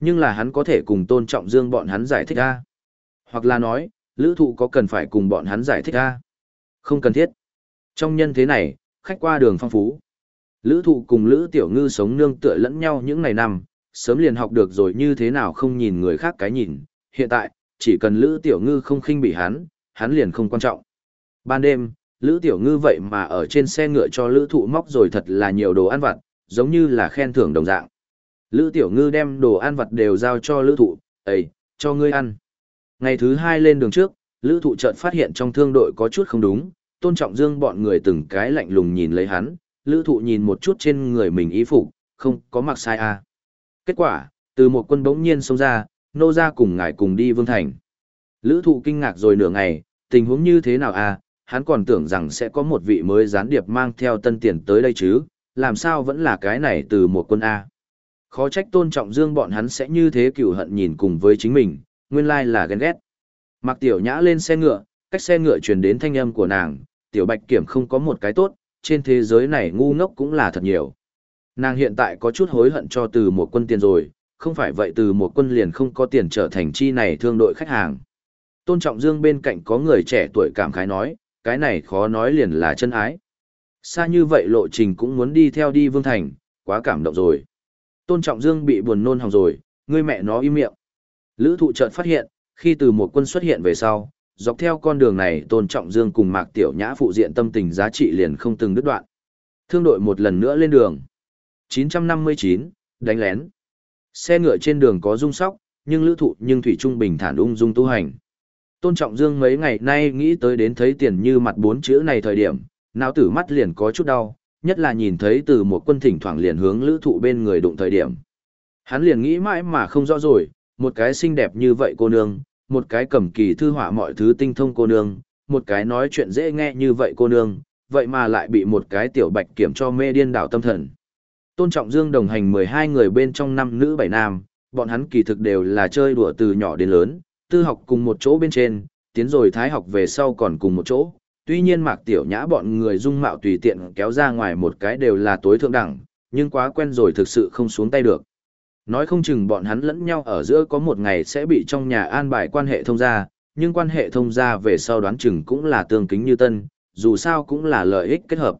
[SPEAKER 1] Nhưng là hắn có thể cùng tôn trọng dương bọn hắn giải thích ra. Hoặc là nói, lữ thụ có cần phải cùng bọn hắn giải thích ra. Không cần thiết. Trong nhân thế này, khách qua đường phong phú. Lữ thụ cùng lữ tiểu ngư sống nương tựa lẫn nhau những ngày năm, sớm liền học được rồi như thế nào không nhìn người khác cái nhìn. Hiện tại, chỉ cần lữ tiểu ngư không khinh bị hắn, hắn liền không quan trọng. Ban đêm, lữ tiểu ngư vậy mà ở trên xe ngựa cho lữ thụ móc rồi thật là nhiều đồ ăn vặt, giống như là khen thưởng đồng dạng. Lữ tiểu ngư đem đồ ăn vặt đều giao cho lữ thụ, ấy, cho ngươi ăn. Ngày thứ hai lên đường trước, lữ thụ chợt phát hiện trong thương đội có chút không đúng, tôn trọng dương bọn người từng cái lạnh lùng nhìn lấy hắn, lữ thụ nhìn một chút trên người mình ý phục không có mặc sai à. Kết quả, từ một quân bỗng nhiên xông ra, nô ra cùng ngài cùng đi vương thành. Lữ thụ kinh ngạc rồi nửa ngày, tình huống như thế nào à, hắn còn tưởng rằng sẽ có một vị mới gián điệp mang theo tân tiền tới đây chứ, làm sao vẫn là cái này từ một quân A. Khó trách tôn trọng dương bọn hắn sẽ như thế cửu hận nhìn cùng với chính mình, nguyên lai là ghen ghét. Mặc tiểu nhã lên xe ngựa, cách xe ngựa truyền đến thanh âm của nàng, tiểu bạch kiểm không có một cái tốt, trên thế giới này ngu ngốc cũng là thật nhiều. Nàng hiện tại có chút hối hận cho từ một quân tiền rồi, không phải vậy từ một quân liền không có tiền trở thành chi này thương đội khách hàng. Tôn trọng dương bên cạnh có người trẻ tuổi cảm khái nói, cái này khó nói liền là chân ái. Xa như vậy lộ trình cũng muốn đi theo đi vương thành, quá cảm động rồi. Tôn Trọng Dương bị buồn nôn hỏng rồi, người mẹ nó im miệng. Lữ thụ chợt phát hiện, khi từ một quân xuất hiện về sau, dọc theo con đường này Tôn Trọng Dương cùng Mạc Tiểu Nhã phụ diện tâm tình giá trị liền không từng đứt đoạn. Thương đội một lần nữa lên đường. 959, đánh lén. Xe ngựa trên đường có rung sóc, nhưng lữ thụ nhưng Thủy Trung bình thản ung dung tu hành. Tôn Trọng Dương mấy ngày nay nghĩ tới đến thấy tiền như mặt bốn chữ này thời điểm, não tử mắt liền có chút đau, nhất là nhìn thấy từ một quân thỉnh thoảng liền hướng lữ thụ bên người đụng thời điểm. Hắn liền nghĩ mãi mà không rõ rồi, một cái xinh đẹp như vậy cô nương, một cái cầm kỳ thư họa mọi thứ tinh thông cô nương, một cái nói chuyện dễ nghe như vậy cô nương, vậy mà lại bị một cái tiểu bạch kiểm cho mê điên đảo tâm thần. Tôn Trọng Dương đồng hành 12 người bên trong năm nữ bảy nam, bọn hắn kỳ thực đều là chơi đùa từ nhỏ đến lớn, tư học cùng một chỗ bên trên, tiến rồi thái học về sau còn cùng một chỗ, tuy nhiên mạc tiểu nhã bọn người dung mạo tùy tiện kéo ra ngoài một cái đều là tối thượng đẳng, nhưng quá quen rồi thực sự không xuống tay được. Nói không chừng bọn hắn lẫn nhau ở giữa có một ngày sẽ bị trong nhà an bài quan hệ thông gia, nhưng quan hệ thông gia về sau đoán chừng cũng là tương kính như tân, dù sao cũng là lợi ích kết hợp.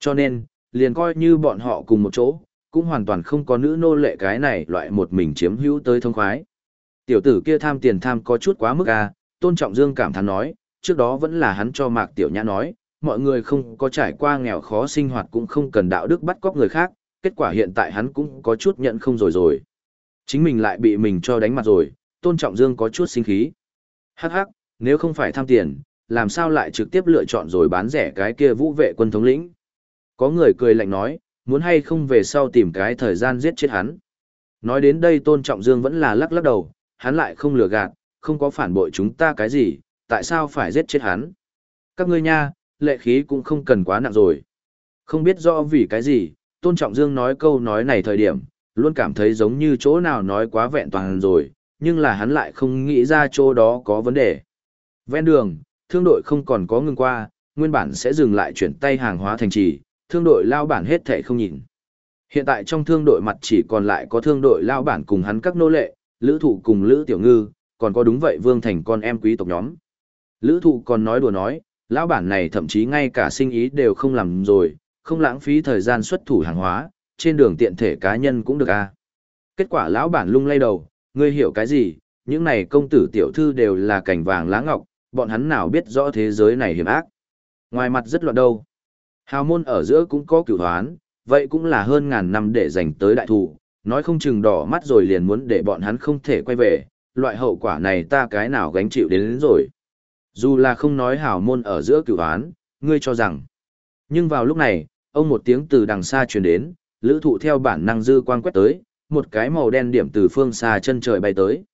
[SPEAKER 1] Cho nên, liền coi như bọn họ cùng một chỗ, cũng hoàn toàn không có nữ nô lệ cái này loại một mình chiếm hữu tới thông khoái. Tiểu tử kia tham tiền tham có chút quá mức à, tôn trọng dương cảm thán nói, trước đó vẫn là hắn cho Mạc Tiểu Nhã nói, mọi người không có trải qua nghèo khó sinh hoạt cũng không cần đạo đức bắt cóc người khác, kết quả hiện tại hắn cũng có chút nhận không rồi rồi. Chính mình lại bị mình cho đánh mặt rồi, Tôn Trọng Dương có chút sinh khí. Hắc hắc, nếu không phải tham tiền, làm sao lại trực tiếp lựa chọn rồi bán rẻ cái kia vũ vệ quân thống lĩnh. Có người cười lạnh nói, muốn hay không về sau tìm cái thời gian giết chết hắn. Nói đến đây Tôn Trọng Dương vẫn là lắc lắc đầu, hắn lại không lừa gạt, không có phản bội chúng ta cái gì, tại sao phải giết chết hắn? Các ngươi nha, lệ khí cũng không cần quá nặng rồi. Không biết rõ vì cái gì, Tôn Trọng Dương nói câu nói này thời điểm, luôn cảm thấy giống như chỗ nào nói quá vẹn toàn rồi, nhưng là hắn lại không nghĩ ra chỗ đó có vấn đề. Ven đường, thương đội không còn có ngừng qua, nguyên bản sẽ dừng lại chuyển tay hàng hóa thành trì, thương đội lao bản hết thể không nhìn. Hiện tại trong thương đội mặt chỉ còn lại có thương đội lao bản cùng hắn các nô lệ, lữ thủ cùng lữ tiểu ngư, còn có đúng vậy vương thành con em quý tộc nhóm. Lữ thụ còn nói đùa nói, lão bản này thậm chí ngay cả sinh ý đều không làm rồi, không lãng phí thời gian xuất thủ hàng hóa, trên đường tiện thể cá nhân cũng được a. Kết quả lão bản lung lay đầu, ngươi hiểu cái gì, những này công tử tiểu thư đều là cảnh vàng lá ngọc, bọn hắn nào biết rõ thế giới này hiểm ác. Ngoài mặt rất loạn đâu. Hào môn ở giữa cũng có cửu hoán, vậy cũng là hơn ngàn năm để dành tới đại thủ, nói không chừng đỏ mắt rồi liền muốn để bọn hắn không thể quay về, loại hậu quả này ta cái nào gánh chịu đến, đến rồi. Dù là không nói Hảo môn ở giữa cửu án, ngươi cho rằng. Nhưng vào lúc này, ông một tiếng từ đằng xa truyền đến, lữ thụ theo bản năng dư quang quét tới, một cái màu đen điểm từ phương xa chân trời bay tới.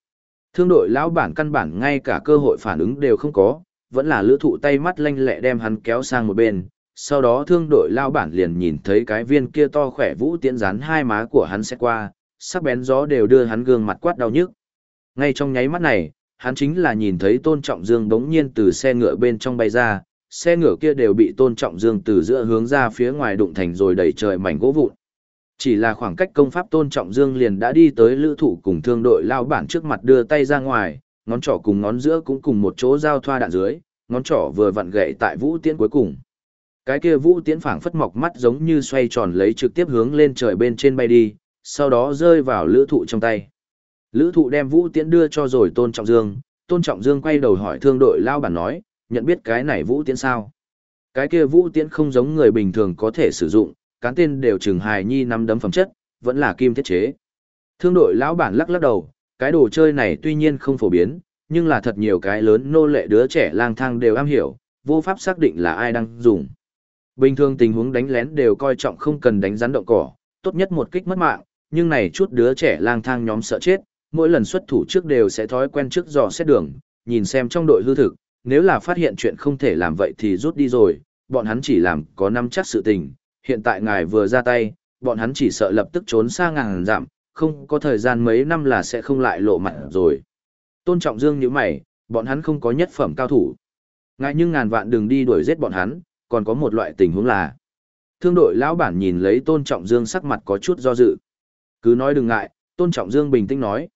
[SPEAKER 1] Thương đội lão bản căn bản ngay cả cơ hội phản ứng đều không có, vẫn là lữ thụ tay mắt lanh lẹ đem hắn kéo sang một bên. Sau đó thương đội lão bản liền nhìn thấy cái viên kia to khỏe vũ tiễn rán hai má của hắn sẽ qua, sắc bén gió đều đưa hắn gương mặt quát đau nhức. Ngay trong nháy mắt này, hắn chính là nhìn thấy tôn trọng dương bỗng nhiên từ xe ngựa bên trong bay ra, xe ngựa kia đều bị tôn trọng dương từ giữa hướng ra phía ngoài đụng thành rồi đẩy trời mảnh gỗ vụn. Chỉ là khoảng cách công pháp tôn trọng dương liền đã đi tới lữ thủ cùng thương đội lao bản trước mặt đưa tay ra ngoài, ngón trỏ cùng ngón giữa cũng cùng một chỗ giao thoa đạn dưới, ngón trỏ vừa vặn gậy tại vũ tiễn cuối cùng. Cái kia vũ tiễn phảng phất mọc mắt giống như xoay tròn lấy trực tiếp hướng lên trời bên trên bay đi, sau đó rơi vào lữ thụ trong tay. Lữ thụ đem vũ tiễn đưa cho rồi tôn trọng dương, tôn trọng dương quay đầu hỏi thương đội lao bản nói, nhận biết cái này vũ tiễn sao? Cái kia vũ tiễn không giống người bình thường có thể sử dụng, cán tên đều chừng hài nhi năm đấm phẩm chất, vẫn là kim thiết chế. Thương đội lão bản lắc lắc đầu, cái đồ chơi này tuy nhiên không phổ biến, nhưng là thật nhiều cái lớn nô lệ đứa trẻ lang thang đều am hiểu, vô pháp xác định là ai đang dùng. Bình thường tình huống đánh lén đều coi trọng không cần đánh rắn động cỏ, tốt nhất một kích mất mạng, nhưng này chút đứa trẻ lang thang nhóm sợ chết, mỗi lần xuất thủ trước đều sẽ thói quen trước dò xét đường, nhìn xem trong đội hư thực, nếu là phát hiện chuyện không thể làm vậy thì rút đi rồi, bọn hắn chỉ làm có năm chắc sự tình, hiện tại ngài vừa ra tay, bọn hắn chỉ sợ lập tức trốn xa ngàn dặm, không có thời gian mấy năm là sẽ không lại lộ mặt rồi. Tôn Trọng Dương như mày, bọn hắn không có nhất phẩm cao thủ. Ngài nhưng ngàn vạn đừng đi đuổi giết bọn hắn, còn có một loại tình huống là. Thương đội lão bản nhìn lấy Tôn Trọng Dương sắc mặt có chút do dự. Cứ nói đừng ngại, Tôn Trọng Dương bình tĩnh nói.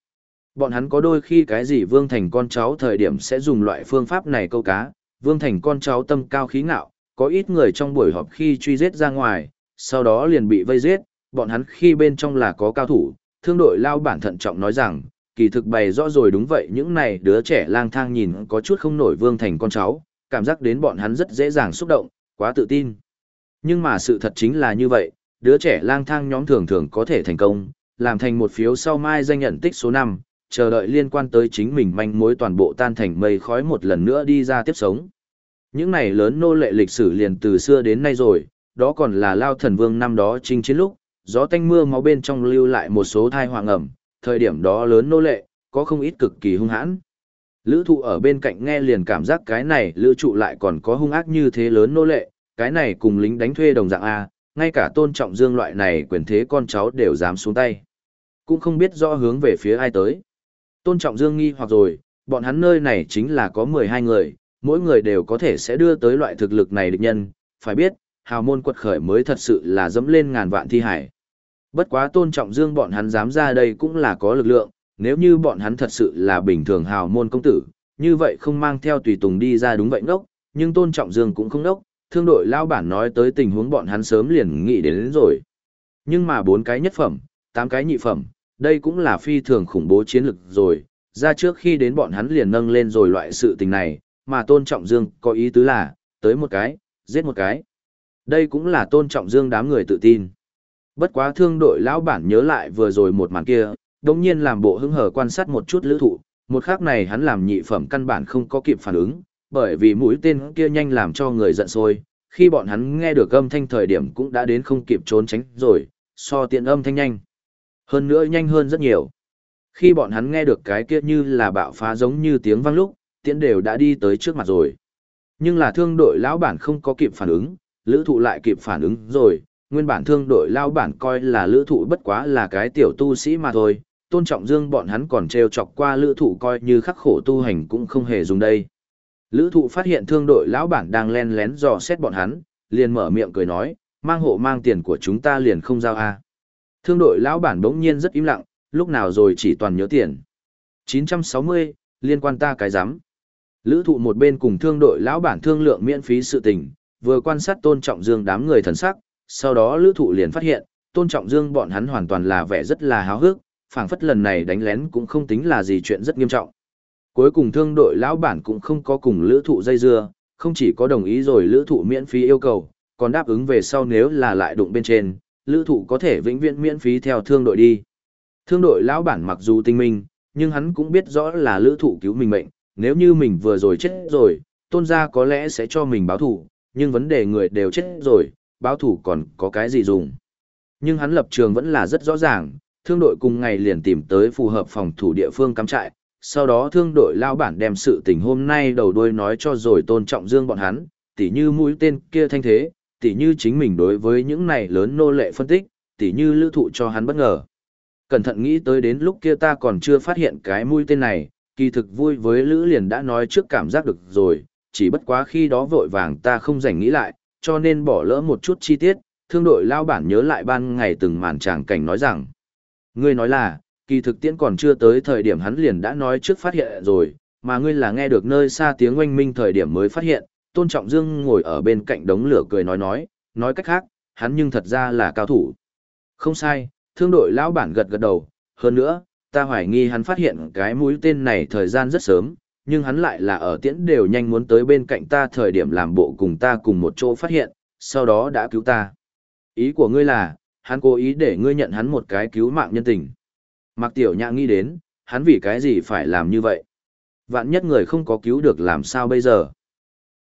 [SPEAKER 1] Bọn hắn có đôi khi cái gì Vương Thành con cháu thời điểm sẽ dùng loại phương pháp này câu cá, Vương Thành con cháu tâm cao khí ngạo, có ít người trong buổi họp khi truy giết ra ngoài, sau đó liền bị vây giết, bọn hắn khi bên trong là có cao thủ, thương đội lao bản thận trọng nói rằng, kỳ thực bày rõ rồi đúng vậy những này đứa trẻ lang thang nhìn có chút không nổi vương thành con cháu, cảm giác đến bọn hắn rất dễ dàng xúc động, quá tự tin. Nhưng mà sự thật chính là như vậy, đứa trẻ lang thang nhóm thường thường có thể thành công, làm thành một phiếu sau mai danh nhận tích số 5, chờ đợi liên quan tới chính mình manh mối toàn bộ tan thành mây khói một lần nữa đi ra tiếp sống. Những này lớn nô lệ lịch sử liền từ xưa đến nay rồi, đó còn là lao thần vương năm đó chinh chiến lúc, gió tanh mưa máu bên trong lưu lại một số thai hoàng ẩm, thời điểm đó lớn nô lệ, có không ít cực kỳ hung hãn. Lữ thụ ở bên cạnh nghe liền cảm giác cái này lữ trụ lại còn có hung ác như thế lớn nô lệ, cái này cùng lính đánh thuê đồng dạng A, ngay cả tôn trọng dương loại này quyền thế con cháu đều dám xuống tay. Cũng không biết rõ hướng về phía ai tới. Tôn trọng dương nghi hoặc rồi, bọn hắn nơi này chính là có 12 người, mỗi người đều có thể sẽ đưa tới loại thực lực này địch nhân, phải biết, hào môn quật khởi mới thật sự là dẫm lên ngàn vạn thi hải. Bất quá tôn trọng dương bọn hắn dám ra đây cũng là có lực lượng, nếu như bọn hắn thật sự là bình thường hào môn công tử, như vậy không mang theo tùy tùng đi ra đúng vậy ngốc, nhưng tôn trọng dương cũng không ngốc, thương đội lao bản nói tới tình huống bọn hắn sớm liền nghĩ đến, đến rồi. Nhưng mà bốn cái nhất phẩm, tám cái nhị phẩm, đây cũng là phi thường khủng bố chiến lực rồi, ra trước khi đến bọn hắn liền nâng lên rồi loại sự tình này, mà tôn trọng dương có ý tứ là, tới một cái, giết một cái. Đây cũng là tôn trọng dương đám người tự tin. Bất quá thương đội lão bản nhớ lại vừa rồi một màn kia, đồng nhiên làm bộ hứng hở quan sát một chút lữ thụ, một khắc này hắn làm nhị phẩm căn bản không có kịp phản ứng, bởi vì mũi tên kia nhanh làm cho người giận sôi khi bọn hắn nghe được âm thanh thời điểm cũng đã đến không kịp trốn tránh rồi, so tiện âm thanh nhanh. Hơn nữa nhanh hơn rất nhiều. Khi bọn hắn nghe được cái kia như là bạo phá giống như tiếng vang lúc, tiễn đều đã đi tới trước mặt rồi. Nhưng là thương đội lão bản không có kịp phản ứng, lữ thụ lại kịp phản ứng rồi, nguyên bản thương đội lão bản coi là lữ thụ bất quá là cái tiểu tu sĩ mà thôi, tôn trọng dương bọn hắn còn treo chọc qua lữ thụ coi như khắc khổ tu hành cũng không hề dùng đây. Lữ thụ phát hiện thương đội lão bản đang len lén dò xét bọn hắn, liền mở miệng cười nói, mang hộ mang tiền của chúng ta liền không giao a Thương đội lão bản bỗng nhiên rất im lặng, lúc nào rồi chỉ toàn nhớ tiền. 960, liên quan ta cái giám. Lữ thụ một bên cùng thương đội lão bản thương lượng miễn phí sự tình, vừa quan sát tôn trọng dương đám người thần sắc, sau đó lữ thụ liền phát hiện, tôn trọng dương bọn hắn hoàn toàn là vẻ rất là háo hức, phảng phất lần này đánh lén cũng không tính là gì chuyện rất nghiêm trọng. Cuối cùng thương đội lão bản cũng không có cùng lữ thụ dây dưa, không chỉ có đồng ý rồi lữ thụ miễn phí yêu cầu, còn đáp ứng về sau nếu là lại đụng bên trên, lữ thụ có thể vĩnh viễn miễn phí theo thương đội đi. Thương đội lão bản mặc dù tinh minh, nhưng hắn cũng biết rõ là lữ thụ cứu mình mệnh, nếu như mình vừa rồi chết rồi, tôn gia có lẽ sẽ cho mình báo thủ, nhưng vấn đề người đều chết rồi, báo thủ còn có cái gì dùng. Nhưng hắn lập trường vẫn là rất rõ ràng, thương đội cùng ngày liền tìm tới phù hợp phòng thủ địa phương cắm trại, sau đó thương đội lao bản đem sự tình hôm nay đầu đuôi nói cho rồi tôn trọng dương bọn hắn, tỉ như mũi tên kia thanh thế, tỉ như chính mình đối với những này lớn nô lệ phân tích, tỉ như lưu thụ cho hắn bất ngờ. Cẩn thận nghĩ tới đến lúc kia ta còn chưa phát hiện cái mũi tên này, kỳ thực vui với Lữ liền đã nói trước cảm giác được rồi, chỉ bất quá khi đó vội vàng ta không rảnh nghĩ lại, cho nên bỏ lỡ một chút chi tiết, thương đội lao bản nhớ lại ban ngày từng màn tràng cảnh nói rằng. Ngươi nói là, kỳ thực tiễn còn chưa tới thời điểm hắn liền đã nói trước phát hiện rồi, mà ngươi là nghe được nơi xa tiếng oanh minh thời điểm mới phát hiện, Tôn Trọng Dương ngồi ở bên cạnh đống lửa cười nói nói, nói cách khác, hắn nhưng thật ra là cao thủ. Không sai, thương đội lão bản gật gật đầu, hơn nữa, ta hoài nghi hắn phát hiện cái mũi tên này thời gian rất sớm, nhưng hắn lại là ở tiễn đều nhanh muốn tới bên cạnh ta thời điểm làm bộ cùng ta cùng một chỗ phát hiện, sau đó đã cứu ta. Ý của ngươi là, hắn cố ý để ngươi nhận hắn một cái cứu mạng nhân tình. Mạc Tiểu Nhã nghĩ đến, hắn vì cái gì phải làm như vậy? Vạn nhất người không có cứu được làm sao bây giờ?